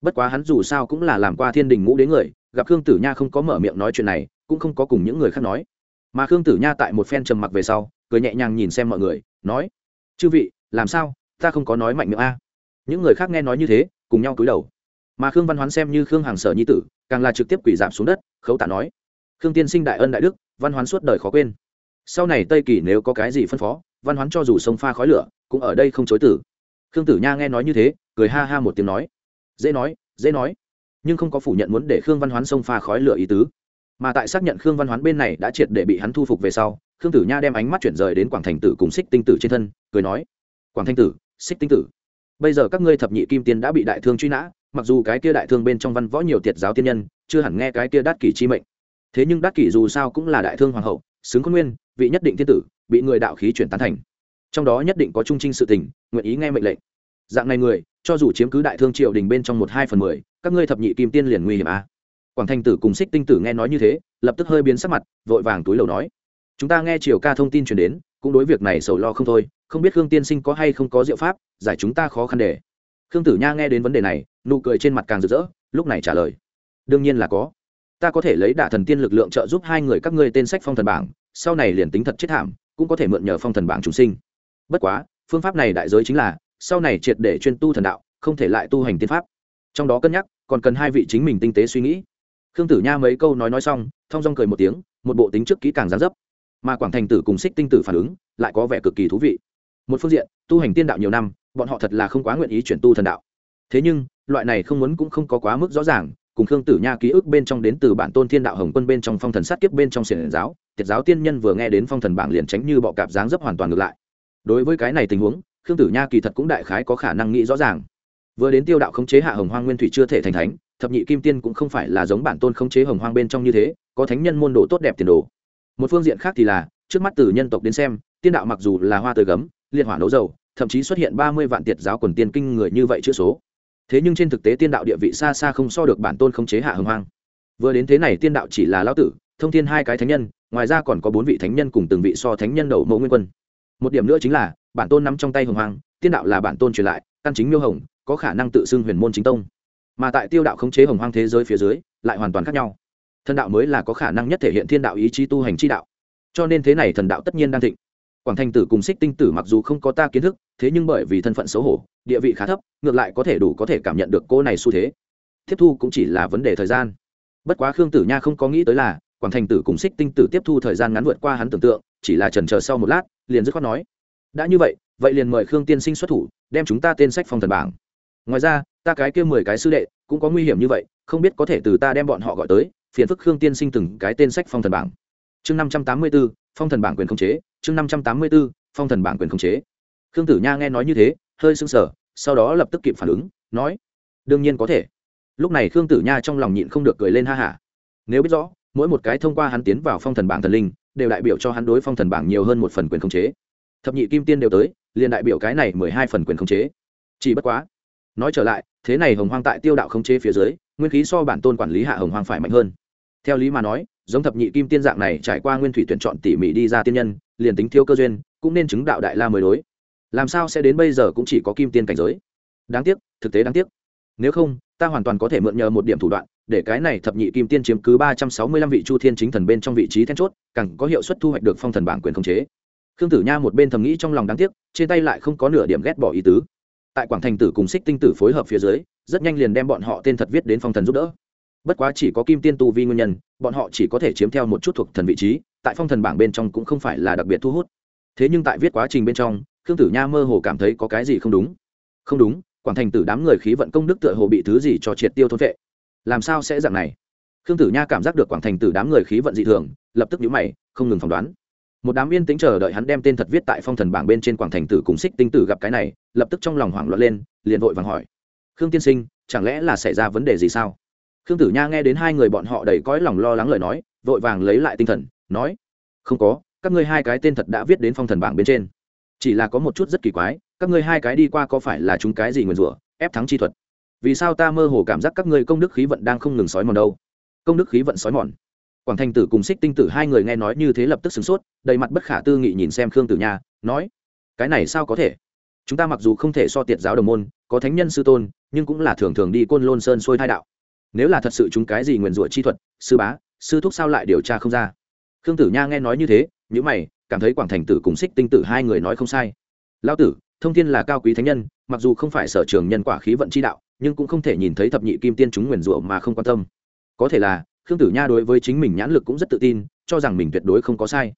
Speaker 1: Bất quá hắn dù sao cũng là làm qua thiên đình ngũ đến người, gặp khương tử nha không có mở miệng nói chuyện này, cũng không có cùng những người khác nói mà khương tử nha tại một phen trầm mặc về sau, cười nhẹ nhàng nhìn xem mọi người, nói, chư vị, làm sao? Ta không có nói mạnh miệng a. Những người khác nghe nói như thế, cùng nhau cúi đầu. Mà khương văn hoán xem như khương hàng sở nhi tử, càng là trực tiếp quỷ giảm xuống đất, khấu tả nói, khương tiên sinh đại ân đại đức, văn hoán suốt đời khó quên. Sau này tây kỳ nếu có cái gì phân phó, văn hoán cho dù sông pha khói lửa, cũng ở đây không chối tử khương tử nha nghe nói như thế, cười ha ha một tiếng nói, dễ nói dễ nói. Nhưng không có phủ nhận muốn để khương văn hoán sông pha khói lửa ý tứ mà tại xác nhận khương văn hoán bên này đã triệt để bị hắn thu phục về sau, khương tử nha đem ánh mắt chuyển rời đến quảng thành tử cùng xích tinh tử trên thân, cười nói, quảng thanh tử xích tinh tử, bây giờ các ngươi thập nhị kim tiên đã bị đại thương truy nã, mặc dù cái kia đại thương bên trong văn võ nhiều tiệt giáo tiên nhân, chưa hẳn nghe cái kia đát kỷ chi mệnh. Thế nhưng đát kỷ dù sao cũng là đại thương hoàng hậu, xứng quân nguyên, vị nhất định thiên tử, bị người đạo khí chuyển tán thành. Trong đó nhất định có trung trinh sự tình, nguyện ý nghe mệnh lệnh. Dạng này người, cho dù chiếm cứ đại thương triều đình bên trong một hai phần mười, các ngươi thập nhị kim tiên liền nguy hiểm à quảng thành tử cùng xích tinh tử nghe nói như thế, lập tức hơi biến sắc mặt, vội vàng túi lầu nói. Chúng ta nghe triều ca thông tin truyền đến, cũng đối việc này sầu lo không thôi, không biết khương tiên sinh có hay không có diệu pháp, giải chúng ta khó khăn để. Khương tử nha nghe đến vấn đề này, nụ cười trên mặt càng rực rỡ, lúc này trả lời. Đương nhiên là có. Ta có thể lấy đả thần tiên lực lượng trợ giúp hai người các ngươi tên sách phong thần bảng, sau này liền tính thật chết thảm, cũng có thể mượn nhờ phong thần bảng chúng sinh. Bất quá, phương pháp này đại giới chính là, sau này triệt để chuyên tu thần đạo, không thể lại tu hành tiên pháp. Trong đó cân nhắc, còn cần hai vị chính mình tinh tế suy nghĩ khương tử nha mấy câu nói nói xong, thong dong cười một tiếng, một bộ tính trước kỹ càng gián dấp. Mà quảng thành tử cùng xích tinh tử phản ứng, lại có vẻ cực kỳ thú vị. Một phương diện, tu hành tiên đạo nhiều năm, bọn họ thật là không quá nguyện ý chuyển tu thần đạo. Thế nhưng, loại này không muốn cũng không có quá mức rõ ràng, cùng khương tử nha ký ức bên trong đến từ bản tôn thiên đạo hồng quân bên trong phong thần sát kiếp bên trong xiển giáo, tiệt giáo tiên nhân vừa nghe đến phong thần bảng liền tránh như bọ cạp dáng dấp hoàn toàn ngược lại. Đối với cái này tình huống, khương tử nha kỳ thật cũng đại khái có khả năng nghĩ rõ ràng. Vừa đến tiêu đạo khống chế hạ hồng hoang nguyên thủy chưa thể thành thánh thập nhị kim tiên cũng không phải là giống bản tôn khống chế hồng hoang bên trong như thế, có thánh nhân môn đồ tốt đẹp tiền đồ. Một phương diện khác thì là, trước mắt từ nhân tộc đến xem, tiên đạo mặc dù là hoa tươi gấm, liệt hỏa nấu dầu, thậm chí xuất hiện ba mươi vạn tiệt giáo quần tiên kinh người như vậy chữ số. Thế nhưng trên thực tế tiên đạo địa vị xa xa không so được bản tôn khống chế hạ hồng hoang. Vừa đến thế này tiên đạo chỉ là lão tử, thông thiên hai cái thánh nhân, ngoài ra còn có bốn vị thánh nhân cùng từng vị so thánh nhân đầu mẫu nguyên quân. Một điểm nữa chính là, bản tôn nắm trong tay hồng hoang, tiên đạo là bản tôn truyền lại, căn chính miêu hồng, có khả năng tự xưng huyền môn chính tông mà tại tiêu đạo khống chế hồng hoang thế giới phía dưới, lại hoàn toàn khác nhau. Thần đạo mới là có khả năng nhất thể hiện thiên đạo ý chí tu hành chi đạo. Cho nên thế này thần đạo tất nhiên đang thịnh. Quảng thành tử cùng xích tinh tử mặc dù không có ta kiến thức, thế nhưng bởi vì thân phận xấu hổ, địa vị khá thấp, ngược lại có thể đủ có thể cảm nhận được cô này xu thế. Tiếp thu cũng chỉ là vấn đề thời gian. Bất quá khương tử nha không có nghĩ tới là, quảng thành tử cùng xích tinh tử tiếp thu thời gian ngắn vượt qua hắn tưởng tượng, chỉ là trần chờ sau một lát, liền dứt khoát nói, đã như vậy vậy liền mời khương tiên sinh xuất thủ, đem chúng ta tên sách phong thần bảng ngoài ra, ta cái kia mười cái sư đệ, cũng có nguy hiểm như vậy, không biết có thể từ ta đem bọn họ gọi tới, phiền phức khương tiên sinh từng cái tên sách phong thần bảng. Chương năm trăm tám mươi b ố phong thần bảng quyền khống chế, chương năm trăm tám mươi b ố phong thần bảng quyền khống chế. Khương tử nha nghe nói như thế, hơi sưng sở sau đó lập tức kịp phản ứng, nói, đương nhiên có thể. Lúc này khương tử nha trong lòng nhịn không được cười lên ha hả. Nếu biết rõ, mỗi một cái thông qua hắn tiến vào phong thần bảng thần linh, đều đại biểu cho hắn đối phong thần bảng nhiều hơn một phần quyền khống chế. Thập nhị kim tiên đều tới, liền đại biểu cái này mười hai phần quyền khống chế. Chỉ bất quá nói trở lại, thế này hồng hoang tại tiêu đạo khống chế phía dưới, nguyên khí so bản tôn quản lý hạ hồng hoang phải mạnh hơn. Theo lý mà nói, giống thập nhị kim tiên dạng này trải qua nguyên thủy tuyển chọn tỉ mỉ đi ra tiên nhân, liền tính thiếu cơ duyên, cũng nên chứng đạo đại la mới đối. Làm sao sẽ đến bây giờ cũng chỉ có kim tiên cảnh giới? Đáng tiếc, thực tế đáng tiếc. Nếu không, ta hoàn toàn có thể mượn nhờ một điểm thủ đoạn, để cái này thập nhị kim tiên chiếm cứ ba trăm sáu mươi lăm vị chu thiên chính thần bên trong vị trí then chốt, càng có hiệu suất thu hoạch được phong thần bảng quyền khống chế. Khương tử nha một bên thầm nghĩ trong lòng đáng tiếc, trên tay lại không có nửa điểm ghét bỏ ý tứ tại quảng thành tử cùng xích tinh tử phối hợp phía dưới, rất nhanh liền đem bọn họ tên thật viết đến phong thần giúp đỡ. Bất quá chỉ có kim tiên tu vi nguyên nhân, bọn họ chỉ có thể chiếm theo một chút thuộc thần vị trí, tại phong thần bảng bên trong cũng không phải là đặc biệt thu hút. Thế nhưng tại viết quá trình bên trong, khương tử nha mơ hồ cảm thấy có cái gì không đúng. Không đúng, quảng thành tử đám người khí vận công đức tựa hồ bị thứ gì cho triệt tiêu thôn vệ. Làm sao sẽ dạng này? Khương tử nha cảm giác được quảng thành tử đám người khí vận dị thường, lập tức nhũ mày, không ngừng phỏng đoán một đám yên tĩnh chờ đợi hắn đem tên thật viết tại phong thần bảng bên trên quảng thành tử cùng xích tinh tử gặp cái này, lập tức trong lòng hoảng loạn lên, liền vội vàng hỏi. Khương tiên sinh, chẳng lẽ là xảy ra vấn đề gì sao? Khương tử nha nghe đến hai người bọn họ đầy cõi lòng lo lắng lời nói, vội vàng lấy lại tinh thần, nói. Không có, các ngươi hai cái tên thật đã viết đến phong thần bảng bên trên. Chỉ là có một chút rất kỳ quái, các ngươi hai cái đi qua có phải là chúng cái gì nguyền rủa, ép thắng chi thuật? Vì sao ta mơ hồ cảm giác các ngươi công đức khí vận đang không ngừng sói mòn đâu? Công đức khí vận sói mòn quảng thành tử cùng xích tinh tử hai người nghe nói như thế lập tức sửng sốt, đầy mặt bất khả tư nghị nhìn xem khương tử nha, nói, cái này sao có thể? Chúng ta mặc dù không thể so tiệt giáo đồng môn, có thánh nhân sư tôn, nhưng cũng là thường thường đi côn lôn sơn xuôi thai đạo. Nếu là thật sự chúng cái gì nguyền rủa chi thuật, sư bá, sư thúc sao lại điều tra không ra? Khương tử nha nghe nói như thế những mày, cảm thấy quảng thành tử cùng xích tinh tử hai người nói không sai. Lao tử, thông thiên là cao quý thánh nhân, mặc dù không phải sở trường nhân quả khí vận chi đạo, nhưng cũng không thể nhìn thấy thập nhị kim tiên chúng nguyền rủa mà không quan tâm. Có thể là khương tử nha đối với chính mình nhãn lực cũng rất tự tin, cho rằng mình tuyệt đối không có sai.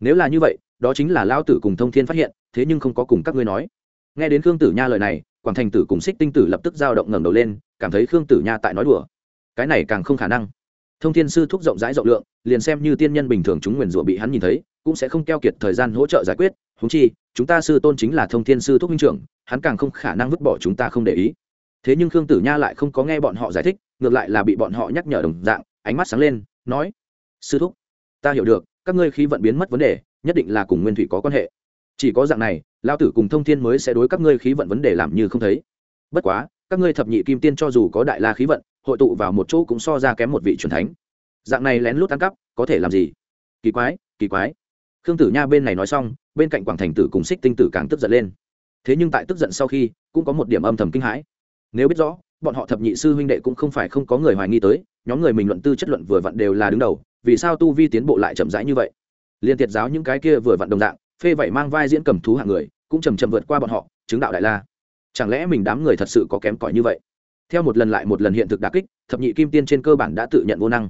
Speaker 1: Nếu là như vậy, đó chính là lao tử cùng thông thiên phát hiện, thế nhưng không có cùng các ngươi nói. Nghe đến khương tử nha lời này, quảng thành tử cùng xích tinh tử lập tức giao động ngẩng đầu lên, cảm thấy khương tử nha tại nói đùa. Cái này càng không khả năng. Thông thiên sư thúc rộng rãi rộng lượng, liền xem như tiên nhân bình thường chúng nguyền rủa bị hắn nhìn thấy, cũng sẽ không keo kiệt thời gian hỗ trợ giải quyết. Húng chi, chúng ta sư tôn chính là thông thiên sư thúc minh trưởng, hắn càng không khả năng vứt bỏ chúng ta không để ý. Thế nhưng khương tử nha lại không có nghe bọn họ giải thích, ngược lại là bị bọn họ nhắc nhở đồng dạng ánh mắt sáng lên, nói, sư thúc, ta hiểu được, các ngươi khí vận biến mất vấn đề, nhất định là cùng nguyên thủy có quan hệ. Chỉ có dạng này lao tử cùng thông thiên mới sẽ đối các ngươi khí vận vấn đề làm như không thấy. Bất quá, các ngươi thập nhị kim tiên cho dù có đại la khí vận, hội tụ vào một chỗ cũng so ra kém một vị truyền thánh. Dạng này lén lút ăn cắp, có thể làm gì? Kỳ quái kỳ quái. Khương tử nha bên này nói xong, bên cạnh quảng thành tử cùng xích tinh tử càng tức giận lên. Thế nhưng tại tức giận sau khi, cũng có một điểm âm thầm kinh hãi. Nếu biết rõ bọn họ thập nhị sư huynh đệ cũng không phải không có người hoài nghi tới, nhóm người mình luận tư chất luận vừa vặn đều là đứng đầu, vì sao tu vi tiến bộ lại chậm rãi như vậy? Liên tiệt giáo những cái kia vừa vặn đồng dạng, phê vậy mang vai diễn cầm thú hạng người, cũng chầm chậm vượt qua bọn họ, chứng đạo đại la. Chẳng lẽ mình đám người thật sự có kém cỏi như vậy? Theo một lần lại một lần hiện thực đà kích, thập nhị kim tiên trên cơ bản đã tự nhận vô năng.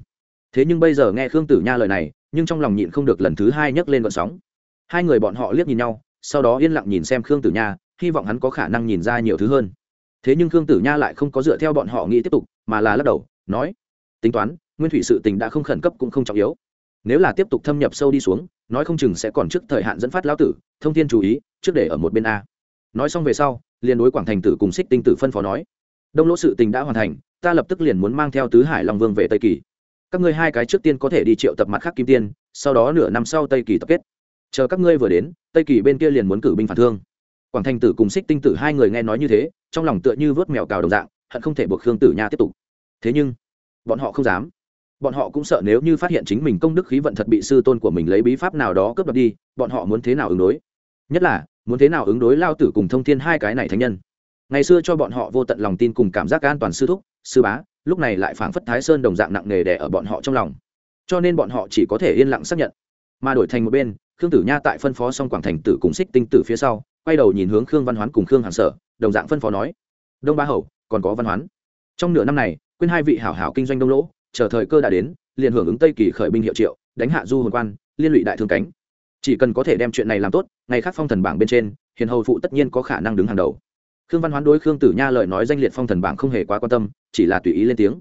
Speaker 1: Thế nhưng bây giờ nghe khương tử nha lời này, nhưng trong lòng nhịn không được lần thứ hai nhấc lên vận sóng. Hai người bọn họ liếc nhìn nhau, sau đó yên lặng nhìn xem khương tử nha, hy vọng hắn có khả năng nhìn ra nhiều thứ hơn thế nhưng khương tử nha lại không có dựa theo bọn họ nghĩ tiếp tục, mà là lắc đầu, nói, tính toán, nguyên thủy sự tình đã không khẩn cấp cũng không trọng yếu. Nếu là tiếp tục thâm nhập sâu đi xuống, nói không chừng sẽ còn trước thời hạn dẫn phát lão tử, thông tin chú ý, trước để ở một bên a. Nói xong về sau, liền đối quảng thành tử cùng xích tinh tử phân phó nói, đông lỗ sự tình đã hoàn thành, ta lập tức liền muốn mang theo tứ hải long vương về tây kỳ. Các ngươi hai cái trước tiên có thể đi triệu tập mặt khác kim tiên, sau đó nửa năm sau tây kỳ tập kết. Chờ các ngươi vừa đến, tây kỳ bên kia liền muốn cử binh phản thương quảng thành tử cùng xích tinh tử hai người nghe nói như thế, trong lòng tựa như vớt mèo cào đồng dạng, hận không thể buộc khương tử nha tiếp tục. Thế nhưng, bọn họ không dám. Bọn họ cũng sợ nếu như phát hiện chính mình công đức khí vận thật bị sư tôn của mình lấy bí pháp nào đó cướp đoạt đi, bọn họ muốn thế nào ứng đối? Nhất là, muốn thế nào ứng đối lao tử cùng thông thiên hai cái này thánh nhân? Ngày xưa cho bọn họ vô tận lòng tin cùng cảm giác an toàn sư thúc, sư bá, lúc này lại phảng phất thái sơn đồng dạng nặng nề đè ở bọn họ trong lòng. Cho nên bọn họ chỉ có thể yên lặng xác nhận. Mà đổi thành một bên, khương tử nha tại phân phó xong quảng thành tử cùng xích tinh tử phía sau quay đầu nhìn hướng khương văn hoán cùng khương hàng sở, đồng dạng phân phó nói, đông ba hầu, còn có văn hoán. Trong nửa năm này, quên hai vị hảo hảo kinh doanh đông lỗ, chờ thời cơ đã đến, liền hưởng ứng tây kỳ khởi binh hiệu triệu, đánh hạ du hồn quan, liên lụy đại thương cánh. Chỉ cần có thể đem chuyện này làm tốt, ngày khác phong thần bảng bên trên, hiền hầu phụ tất nhiên có khả năng đứng hàng đầu. Khương văn hoán đối khương tử nha lời nói danh liệt phong thần bảng không hề quá quan tâm, chỉ là tùy ý lên tiếng.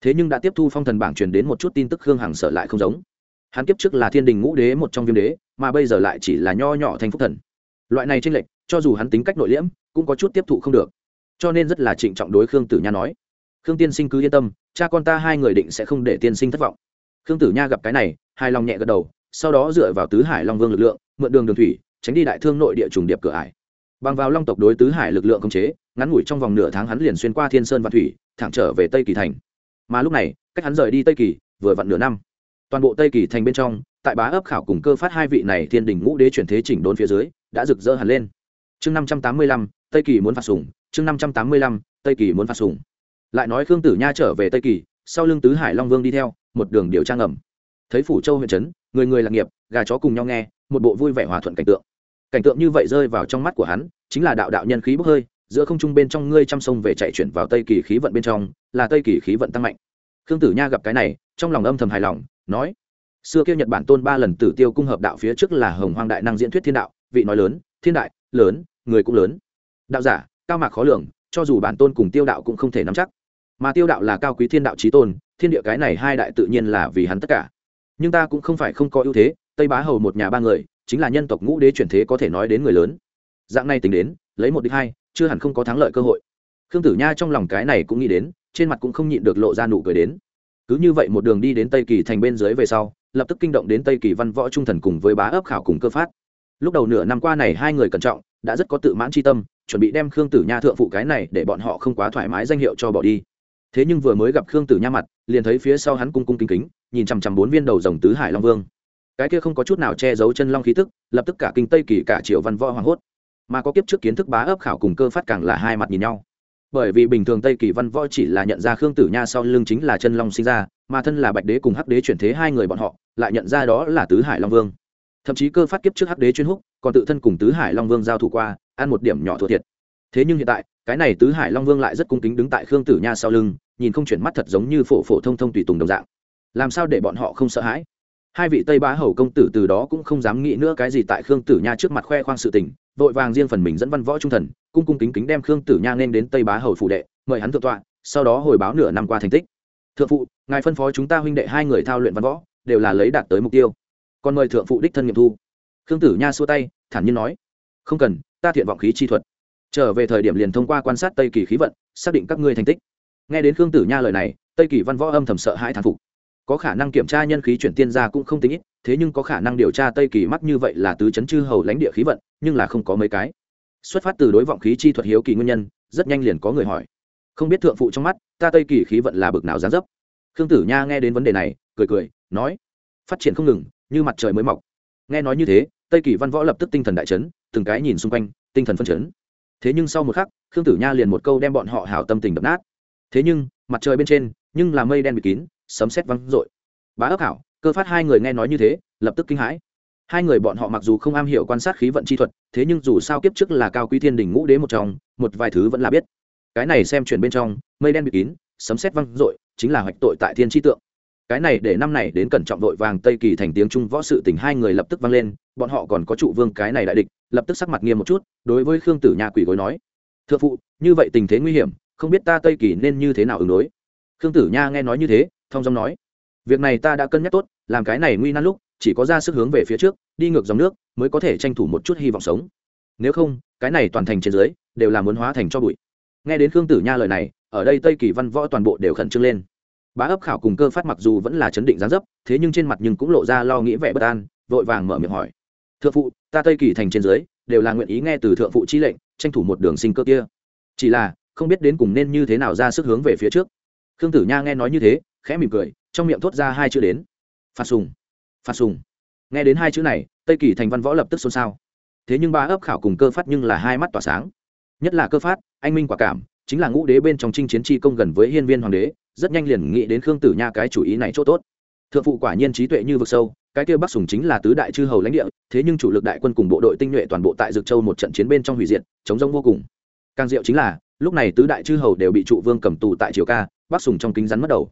Speaker 1: Thế nhưng đã tiếp thu phong thần bảng truyền đến một chút tin tức khương hằng sợ lại không giống. Hắn kiếp trước là thiên đình ngũ đế một trong viêm đế, mà bây giờ lại chỉ là nho nhỏ thành phúc thần loại này tranh lệch, cho dù hắn tính cách nội liễm, cũng có chút tiếp thụ không được. Cho nên rất là trịnh trọng đối khương tử nha nói, khương tiên sinh cứ yên tâm, cha con ta hai người định sẽ không để tiên sinh thất vọng. Khương tử nha gặp cái này hai lòng nhẹ gật đầu, sau đó dựa vào tứ hải long vương lực lượng, mượn đường đường thủy, tránh đi đại thương nội địa trùng điệp cửa ải. Bằng vào long tộc đối tứ hải lực lượng khống chế, ngắn ngủi trong vòng nửa tháng hắn liền xuyên qua thiên sơn và thủy, thẳng trở về tây kỳ thành. Mà lúc này, cách hắn rời đi tây kỳ, vừa vặn nửa năm. Toàn bộ tây kỳ thành bên trong, tại bá ấp khảo cùng cơ phát hai vị này thiên đình ngũ đế chuyển thế chỉnh đốn phía dưới đã rực rỡ hẳn lên. Chương năm trăm tám mươi lăm, tây kỳ muốn phạt sủng. Chương năm trăm tám mươi lăm, tây kỳ muốn phạt sủng. Lại nói khương tử nha trở về tây kỳ, sau lưng tứ hải long vương đi theo, một đường điều trang ngầm. Thấy phủ châu huyện trấn, người người lạc nghiệp, gà chó cùng nhau nghe, một bộ vui vẻ hòa thuận cảnh tượng. Cảnh tượng như vậy rơi vào trong mắt của hắn, chính là đạo đạo nhân khí bốc hơi, giữa không trung bên trong ngươi chăm sông về chạy chuyển vào tây kỳ khí vận bên trong, là tây kỳ khí vận tăng mạnh. Khương tử nha gặp cái này, trong lòng âm thầm hài lòng, nói, xưa kia nhật bản tôn ba lần tử tiêu cung hợp đạo phía trước là hồng hoang đại năng diễn thuyết thiên đạo vị nói lớn, thiên đại, lớn, người cũng lớn. Đạo giả, cao mạc khó lường, cho dù bản tôn cùng tiêu đạo cũng không thể nắm chắc. Mà tiêu đạo là cao quý thiên đạo trí tôn, thiên địa cái này hai đại tự nhiên là vì hắn tất cả. Nhưng ta cũng không phải không có ưu thế, tây bá hầu một nhà ba người, chính là nhân tộc ngũ đế chuyển thế có thể nói đến người lớn. Dạng này tính đến, lấy một đích hai, chưa hẳn không có thắng lợi cơ hội. Khương tử nha trong lòng cái này cũng nghĩ đến, trên mặt cũng không nhịn được lộ ra nụ cười đến. Cứ như vậy một đường đi đến tây kỳ thành bên dưới về sau, lập tức kinh động đến tây kỳ văn võ trung thần cùng với bá ấp khảo cùng cơ phát lúc đầu nửa năm qua này hai người cẩn trọng, đã rất có tự mãn c tâm, chuẩn bị đem khương tử nha thượng phụ cái này để bọn họ không quá thoải mái danh hiệu cho bỏ đi. Thế nhưng vừa mới gặp khương tử nha mặt, liền thấy phía sau hắn cung cung kính kính, nhìn chằm chằm bốn viên đầu rồng tứ hải long vương. Cái kia không có chút nào che giấu chân long khí tức, lập tức cả kinh tây kỳ cả triệu văn võ hoàng hốt. Mà có kiếp trước kiến thức bá ấp khảo cùng cơ phát càng là hai mặt nhìn nhau. Bởi vì bình thường tây kỳ văn võ chỉ là nhận ra khương tử nha sau lưng chính là chân long sinh ra, mà thân là bạch đế cùng hắc đế chuyển thế hai người bọn họ, lại nhận ra đó là tứ hải long vương thậm chí cơ phát kiếp trước hắc đế chuyên húc, còn tự thân cùng tứ hải long vương giao thủ qua, ăn một điểm nhỏ thua thiệt. Thế nhưng hiện tại, cái này tứ hải long vương lại rất cung kính đứng tại khương tử nha sau lưng, nhìn không chuyển mắt thật giống như phổ phổ thông thông tùy tùng đồng dạng. Làm sao để bọn họ không sợ hãi? Hai vị tây bá hầu công tử từ đó cũng không dám nghĩ nữa cái gì tại khương tử nha trước mặt khoe khoang sự tình, vội vàng riêng phần mình dẫn văn võ trung thần, cung cung kính kính đem khương tử nha nên đến tây bá hầu phủ đệ, mời hắn thượng tọa, sau đó hồi báo nửa năm qua thành tích. Thượng phụ, ngài phân phó chúng ta huynh đệ hai người thao luyện văn võ, đều là lấy đạt tới mục tiêu còn mời thượng phụ đích thân nghiệm thu. Khương tử nha xua tay, thản nhiên nói, không cần, ta thiện vọng khí chi thuật. Trở về thời điểm liền thông qua quan sát tây kỳ khí vận, xác định các ngươi thành tích. Nghe đến khương tử nha lời này, tây kỳ văn võ âm thầm sợ hãi thán phục. Có khả năng kiểm tra nhân khí chuyển tiên gia cũng không tính ít, thế nhưng có khả năng điều tra tây kỳ mắc như vậy là tứ chấn chư hầu lãnh địa khí vận, nhưng là không có mấy cái. Xuất phát từ đối vọng khí chi thuật hiếu kỳ nguyên nhân, rất nhanh liền có người hỏi. Không biết thượng phụ trong mắt, ta tây kỳ khí vận là bực nào gián dấp. Khương tử nha nghe đến vấn đề này, cười cười, nói, phát triển không ngừng như mặt trời mới mọc. Nghe nói như thế, tây kỳ văn võ lập tức tinh thần đại chấn, từng cái nhìn xung quanh, tinh thần phân chấn. Thế nhưng sau một khắc, khương tử nha liền một câu đem bọn họ hảo tâm tình đập nát. Thế nhưng, mặt trời bên trên, nhưng là mây đen bị kín, sấm sét văng rội bá ấp hảo, cơ phát hai người nghe nói như thế, lập tức kinh hãi. Hai người bọn họ mặc dù không am hiểu quan sát khí vận chi thuật, thế nhưng dù sao kiếp trước là cao quý thiên đình ngũ đế một trong, một vài thứ vẫn là biết. Cái này xem chuyển bên trong, mây đen bị kín, sấm sét văng rội chính là hoạch tội tại thiên tri tượng cái này để năm này đến cẩn trọng vội vàng tây kỳ thành tiếng trung võ sự tình hai người lập tức vang lên, bọn họ còn có trụ vương cái này đại địch, lập tức sắc mặt nghiêm một chút, đối với khương tử Nha quỷ gối nói thượng phụ, như vậy tình thế nguy hiểm, không biết ta tây kỳ nên như thế nào ứng đối? Khương tử nha nghe nói như thế thong dong nói, việc này ta đã cân nhắc tốt, làm cái này nguy nan lúc, chỉ có ra sức hướng về phía trước, đi ngược dòng nước, mới có thể tranh thủ một chút hy vọng sống. Nếu không, cái này toàn thành trên dưới, đều là muốn hóa thành cho bụi. Nghe đến khương tử nha lời này, ở đây tây kỳ văn võ toàn bộ đều khẩn trương lên bá ấp khảo cùng cơ phát mặc dù vẫn là chấn định gián dấp, thế nhưng trên mặt nhưng cũng lộ ra lo nghĩ vẻ bất an, vội vàng mở miệng hỏi. Thượng phụ, ta tây kỳ thành trên dưới, đều là nguyện ý nghe từ thượng phụ chi lệnh, tranh thủ một đường sinh cơ kia. Chỉ là, không biết đến cùng nên như thế nào ra sức hướng về phía trước. Khương tử nha nghe nói như thế, khẽ mỉm cười, trong miệng thốt ra hai chữ đến. Phạt sùng phạt sùng. Nghe đến hai chữ này, tây kỳ thành văn võ lập tức xôn xao. Thế nhưng ba ấp khảo cùng cơ phát nhưng là hai mắt tỏa sáng. Nhất là cơ phát, anh minh quả cảm, chính là ngũ đế bên trong chinh chiến tri công gần với hiên viên hoàng đế rất nhanh liền nghĩ đến khương tử nha cái chủ ý này chỗ tốt. Thượng phụ quả nhiên trí tuệ như vực sâu, cái kia bắc sùng chính là tứ đại chư hầu lãnh địa, thế nhưng chủ lực đại quân cùng bộ đội tinh nhuệ toàn bộ tại dược châu một trận chiến bên trong hủy diệt, chống rông vô cùng. Càng diệu chính là, lúc này tứ đại chư hầu đều bị trụ vương cầm tù tại triều ca, bắc sùng trong kính rắn mất đầu.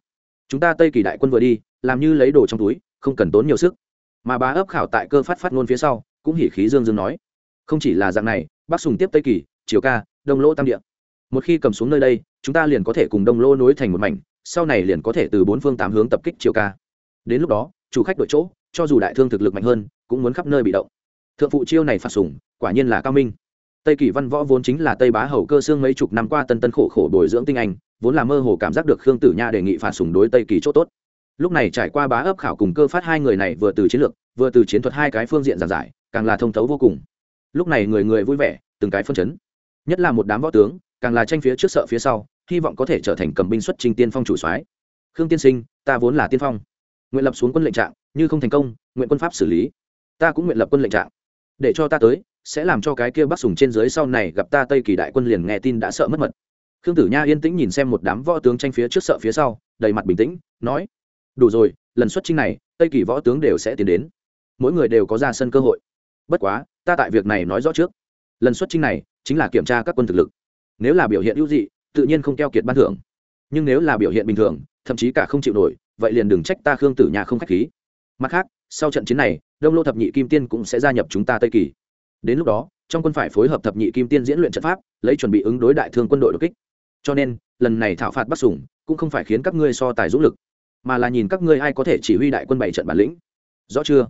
Speaker 1: Chúng ta tây kỳ đại quân vừa đi, làm như lấy đồ trong túi, không cần tốn nhiều sức. Mà bá ấp khảo tại cơ phát phát ngôn phía sau, cũng hỉ khí dương dương nói, không chỉ là dạng này, bắc sùng tiếp tây kỳ, triều ca, đông lỗ tam địa. Một khi cầm xuống nơi đây, chúng ta liền có thể cùng đông lỗ nối thành một mảnh sau này liền có thể từ bốn phương tám hướng tập kích triều ca. Đến lúc đó, chủ khách đổi chỗ, cho dù đại thương thực lực mạnh hơn, cũng muốn khắp nơi bị động. Thượng phụ chiêu này phạt sủng, quả nhiên là cao minh. Tây kỳ văn võ vốn chính là tây bá hầu cơ xương mấy chục năm qua tân tân khổ khổ bồi dưỡng tinh anh, vốn là mơ hồ cảm giác được khương tử nha đề nghị phạt sủng đối tây kỳ chỗ tốt. Lúc này trải qua bá ấp khảo cùng cơ phát hai người này vừa từ chiến lược, vừa từ chiến thuật hai cái phương diện giản giải, càng là thông thấu vô cùng. Lúc này người người vui vẻ, từng cái phân chấn. Nhất là một đám võ tướng, càng là tranh phía trước sợ phía sau hy vọng có thể trở thành cầm binh xuất trình tiên phong chủ soái. Khương tiên sinh, ta vốn là tiên phong. Nguyện lập xuống quân lệnh trạng, như không thành công, nguyện quân pháp xử lý. Ta cũng nguyện lập quân lệnh trạng. Để cho ta tới, sẽ làm cho cái kia bắc sùng trên dưới sau này gặp ta tây kỳ đại quân liền nghe tin đã sợ mất mật. Khương tử nha yên tĩnh nhìn xem một đám võ tướng tranh phía trước sợ phía sau, đầy mặt bình tĩnh, nói, đủ rồi, lần xuất chinh này, tây kỳ võ tướng đều sẽ tiến đến. Mỗi người đều có ra sân cơ hội. Bất quá, ta tại việc này nói rõ trước. Lần xuất chinh này, chính là kiểm tra các quân thực lực. Nếu là biểu hiện ưu dị tự nhiên không keo kiệt ban thưởng. Nhưng nếu là biểu hiện bình thường, thậm chí cả không chịu nổi, vậy liền đừng trách ta khương tử nhà không k h á c h khí. Mặt khác, sau trận chiến này, đông lô thập nhị kim tiên cũng sẽ gia nhập chúng ta tây kỳ. Đến lúc đó, trong quân phải phối hợp thập nhị kim tiên diễn luyện trận pháp, lấy chuẩn bị ứng đối đại thương quân đội đột kích. Cho nên, lần này thảo phạt bắt sủng, cũng không phải khiến các ngươi so tài dũng lực, mà là nhìn các ngươi ai có thể chỉ huy đại quân bảy trận bản lĩnh. Rõ chưa?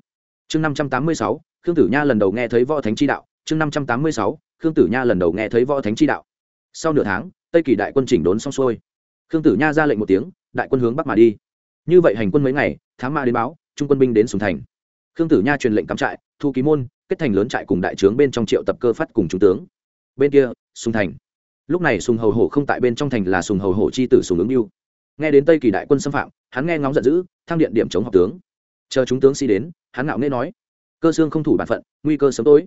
Speaker 1: Chương năm trăm tám mươi sáu, khương tử nha lần đầu nghe thấy võ thánh chi đạo. Chương năm trăm tám mươi sáu, khương tử nha lần đầu nghe thấy võ thánh chi đạo. Sau nửa tháng tây kỳ đại quân chỉnh đốn xong xuôi. Khương tử nha ra lệnh một tiếng, đại quân hướng bắc mà đi. Như vậy hành quân mấy ngày, thám mã đến báo, trung quân binh đến sùng thành. Khương tử nha truyền lệnh cắm trại, thu ký môn, kết thành lớn trại cùng đại trướng bên trong triệu tập cơ phát cùng trung tướng. Bên kia, sùng thành. Lúc này sùng hầu hổ không tại bên trong thành là sùng hầu hổ chi tử sùng ứng mưu. Nghe đến tây kỳ đại quân xâm phạm, hắn nghe ngóng giận dữ thang điện điểm chống học tướng. Chờ chúng tướng sĩ đến, hắn ngạo nghe nói, cơ xương không thủ bản phận, nguy cơ sớm tối.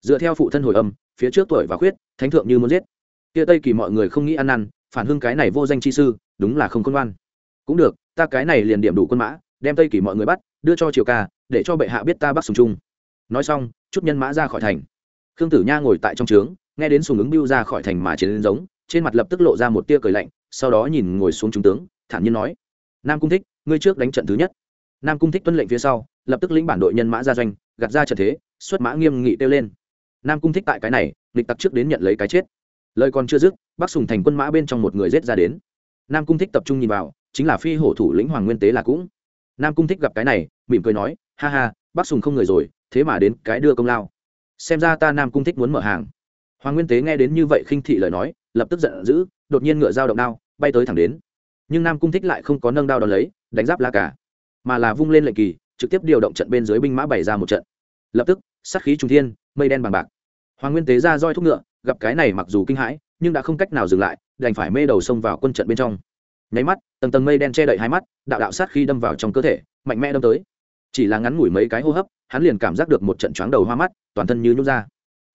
Speaker 1: Dựa theo phụ thân hồi âm, phía trước tuổi và khuyết, thánh thượng như muốn giết kia tây kỳ mọi người không nghĩ ăn năn, phản hưng cái này vô danh chi sư, đúng là không công ngoan. Cũng được, ta cái này liền điểm đủ quân mã, đem tây kỳ mọi người bắt, đưa cho triều ca, để cho bệ hạ biết ta bắt sùng trung. Nói xong, chút nhân mã ra khỏi thành. Khương tử nha ngồi tại trong trướng, nghe đến sùng ứng biêu ra khỏi thành mà chiến đến giống, trên mặt lập tức lộ ra một tia cười lạnh, sau đó nhìn ngồi xuống trung tướng, thản nhiên nói, nam cung thích, ngươi trước đánh trận thứ nhất. Nam cung thích tuân lệnh phía sau, lập tức lĩnh bản đội nhân mã ra doanh, gạt ra trận thế, xuất mã nghiêm nghị kêu lên. Nam cung thích tại cái này địch tặc trước đến nhận lấy cái chết lời còn chưa dứt, bắc sùng thành quân mã bên trong một người rết ra đến. Nam cung thích tập trung nhìn vào, chính là phi hổ thủ lĩnh hoàng nguyên tế là cũng. Nam cung thích gặp cái này, mỉm cười nói, ha ha, bắc sùng không người rồi, thế mà đến cái đưa công lao. Xem ra ta nam cung thích muốn mở hàng. Hoàng nguyên tế nghe đến như vậy khinh thị lời nói, lập tức giận dữ, đột nhiên ngựa dao động đao, bay tới thẳng đến. Nhưng nam cung thích lại không có nâng đao đ ó lấy, đánh giáp la cả mà là vung lên lệnh kỳ, trực tiếp điều động trận bên dưới binh mã bày ra một trận. Lập tức, sát khí trung thiên, mây đen bằng bạc. Hoàng nguyên tế ra roi thúc ngựa gặp cái này mặc dù kinh hãi, nhưng đã không cách nào dừng lại, đành phải mê đầu xông vào quân trận bên trong. Nháy mắt, tầng tầng mây đen che đậy hai mắt, đạo đạo sát khi đâm vào trong cơ thể, mạnh mẽ đâm tới. Chỉ là ngắn ngủi mấy cái hô hấp, hắn liền cảm giác được một trận choáng đầu hoa mắt, toàn thân như nhút ra.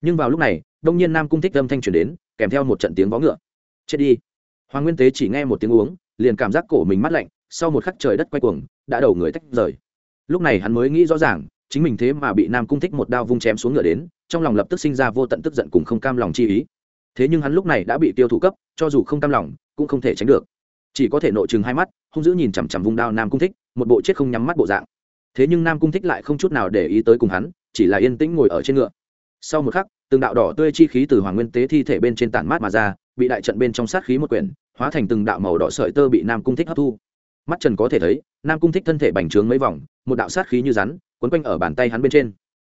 Speaker 1: Nhưng vào lúc này, đông nhiên nam cung thích âm thanh truyền đến, kèm theo một trận tiếng vó ngựa. Chết đi. Hoàng nguyên tế chỉ nghe một tiếng uống, liền cảm giác cổ mình mát lạnh, sau một khắc trời đất quay cuồng, đã đầu người tách rời. Lúc này hắn mới nghĩ rõ ràng chính mình thế mà bị nam cung thích một đao vung chém xuống ngựa đến, trong lòng lập tức sinh ra vô tận tức giận cùng không cam lòng chi ý. Thế nhưng hắn lúc này đã bị tiêu thủ cấp, cho dù không cam lòng, cũng không thể tránh được. Chỉ có thể nội chừng hai mắt, hung dữ nhìn chằm chằm vung đao nam cung thích, một bộ chết không nhắm mắt bộ dạng. Thế nhưng nam cung thích lại không chút nào để ý tới cùng hắn, chỉ là yên tĩnh ngồi ở trên ngựa. Sau một khắc, từng đạo đỏ tươi chi khí từ hoàng nguyên tế thi thể bên trên tản mát mà ra, bị đại trận bên trong sát khí một quyển, hóa thành từng đạo màu đỏ sợi tơ bị nam cung thích hấp thu. Mắt trần có thể thấy, nam cung thích thân thể bành trướng mấy vòng, một đạo sát khí như rắn quấn quanh ở bàn tay hắn bên trên.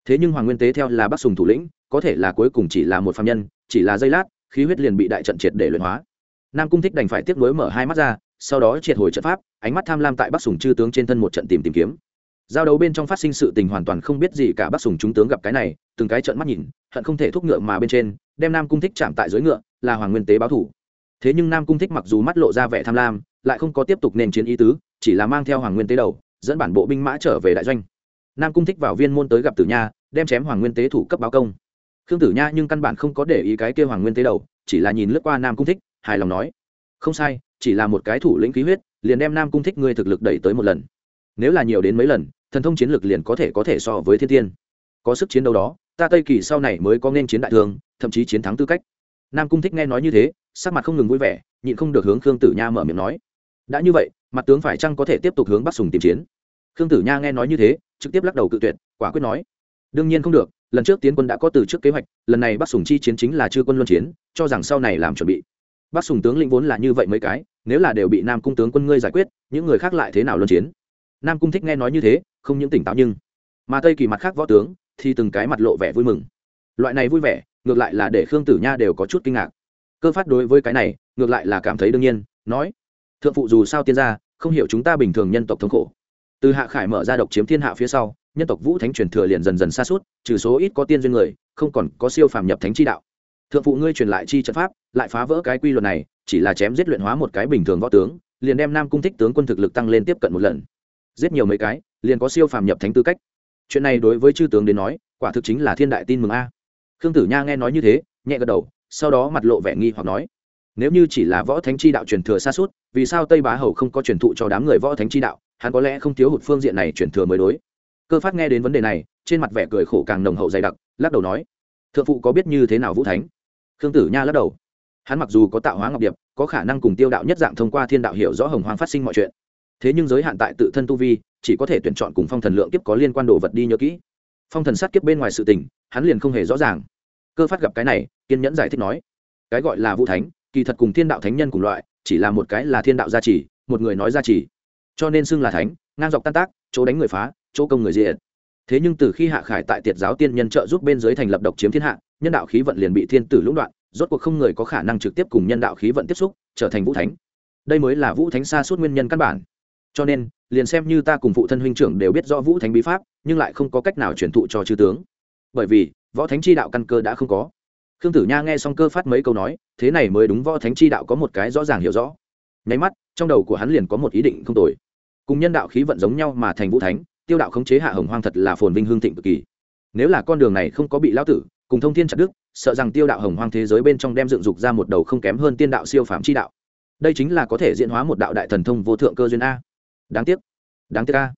Speaker 1: Thế nhưng hoàng nguyên tế theo là bắc sùng thủ lĩnh, có thể là cuối cùng chỉ là một phạm nhân, chỉ là giây lát, khí huyết liền bị đại trận triệt để luyện hóa. Nam cung thích đành phải tiếp nối mở hai mắt ra, sau đó triệt hồi trận pháp, ánh mắt tham lam tại bắc sùng chư tướng trên thân một trận tìm tìm kiếm. Giao đấu bên trong phát sinh sự tình hoàn toàn không biết gì cả bắc sùng chúng tướng gặp cái này, từng cái trận mắt nhìn, hận không thể thúc ngựa mà bên trên, đem nam cung thích chạm tại dưới ngựa, là hoàng nguyên tế báo thủ. Thế nhưng nam cung thích mặc dù mắt lộ ra vẻ tham lam, lại không có tiếp tục nền chiến ý tứ, chỉ là mang theo hoàng nguyên tế đầu, dẫn bản bộ binh mã trở về đại doanh nam cung thích vào viên môn tới gặp tử nha, đem chém hoàng nguyên tế thủ cấp báo công. Khương tử nha nhưng căn bản không có để ý cái kêu hoàng nguyên tế đầu, chỉ là nhìn lướt qua nam cung thích, hài lòng nói, không sai, chỉ là một cái thủ lĩnh khí huyết, liền đem nam cung thích ngươi thực lực đẩy tới một lần. Nếu là nhiều đến mấy lần, thần thông chiến lược liền có thể có thể so với thiên tiên. Có sức chiến đấu đó, ta tây kỳ sau này mới có nên chiến đại thương thậm chí chiến thắng tư cách. Nam cung thích nghe nói như thế, sắc mặt không ngừng vui vẻ, nhịn không được hướng khương tử nha mở miệng nói, đã như vậy, mặt tướng phải chăng có thể tiếp tục hướng bắc sùng tìm chiến? Khương tử nha nghe nói như thế trực tiếp lắc đầu cự tuyệt, quả quyết nói, đương nhiên không được, lần trước tiến quân đã có từ trước kế hoạch, lần này bắc sùng chi chiến chính là chư quân luân chiến, cho rằng sau này làm chuẩn bị. Bắc sùng tướng lĩnh vốn là như vậy mấy cái, nếu là đều bị nam cung tướng quân ngươi giải quyết, những người khác lại thế nào luân chiến? Nam cung thích nghe nói như thế, không những tỉnh táo nhưng, mà tây kỳ mặt khác võ tướng thì từng cái mặt lộ vẻ vui mừng. Loại này vui vẻ, ngược lại là để khương tử nha đều có chút kinh ngạc. Cơ phát đối với cái này, ngược lại là cảm thấy đương nhiên, nói, thượng phụ dù sao tiên gia, không hiểu chúng ta bình thường nhân tộc thống khổ từ hạ khải mở ra độc chiếm thiên hạ phía sau, nhân tộc vũ thánh truyền thừa liền dần dần xa suốt, trừ số ít có tiên duyên người, không còn có siêu phàm nhập thánh chi đạo. Thượng phụ ngươi truyền lại chi trận pháp, lại phá vỡ cái quy luật này, chỉ là chém giết luyện hóa một cái bình thường võ tướng, liền đem nam cung thích tướng quân thực lực tăng lên tiếp cận một lần. Giết nhiều mấy cái, liền có siêu phàm nhập thánh tư cách. Chuyện này đối với chư tướng đến nói, quả thực chính là thiên đại tin mừng a. Khương tử nha nghe nói như thế, nhẹ gật đầu, sau đó mặt lộ vẻ nghi hoặc nói nếu như chỉ là võ thánh chi đạo truyền thừa xa suốt, vì sao tây bá hầu không có truyền thụ cho đám người võ thánh chi đạo? Hắn có lẽ không thiếu hụt phương diện này truyền thừa mới đối. Cơ phát nghe đến vấn đề này, trên mặt vẻ cười khổ càng nồng hậu dày đặc, lắc đầu nói, thượng phụ có biết như thế nào vũ thánh? Khương tử nha lắc đầu. Hắn mặc dù có tạo hóa ngọc điệp, có khả năng cùng tiêu đạo nhất dạng thông qua thiên đạo hiểu rõ hồng hoang phát sinh mọi chuyện. Thế nhưng giới hạn tại tự thân tu vi, chỉ có thể tuyển chọn cùng phong thần lượng kiếp có liên quan đồ vật đi nhớ kỹ. Phong thần sát kiếp bên ngoài sự tình, hắn liền không hề rõ ràng. Cơ phát gặp cái này, kiên nhẫn giải thích nói, cái gọi là vũ thánh kỳ thật cùng thiên đạo thánh nhân cùng loại, chỉ là một cái là thiên đạo gia trì, một người nói gia trì. Cho nên xưng là thánh, ngang dọc tan tác, chỗ đánh người phá, chỗ công người diệt. Thế nhưng từ khi hạ khải tại tiệt giáo tiên nhân trợ giúp bên dưới thành lập độc chiếm thiên hạ, nhân đạo khí vận liền bị thiên tử lũng đoạn, rốt cuộc không người có khả năng trực tiếp cùng nhân đạo khí vận tiếp xúc, trở thành vũ thánh. Đây mới là vũ thánh xa suốt nguyên nhân căn bản. Cho nên, liền xem như ta cùng phụ thân huynh trưởng đều biết rõ vũ thánh bí pháp, nhưng lại không có cách nào truyền thụ cho chư tướng. Bởi vì, võ thánh chi đạo căn cơ đã không có khương tử nha nghe xong cơ phát mấy câu nói, thế này mới đúng võ thánh chi đạo có một cái rõ ràng hiểu rõ. Nháy mắt, trong đầu của hắn liền có một ý định không tồi. Cùng nhân đạo khí vận giống nhau mà thành vũ thánh, tiêu đạo khống chế hạ hồng hoang thật là phồn vinh hương thịnh cực kỳ. Nếu là con đường này không có bị lao tử, cùng thông thiên chặt đức sợ rằng tiêu đạo hồng hoang thế giới bên trong đem dựng dục ra một đầu không kém hơn tiên đạo siêu phạm chi đạo. Đây chính là có thể diễn hóa một đạo đại thần thông vô thượng cơ duyên a. Đáng tiếc. Đáng tiếc a.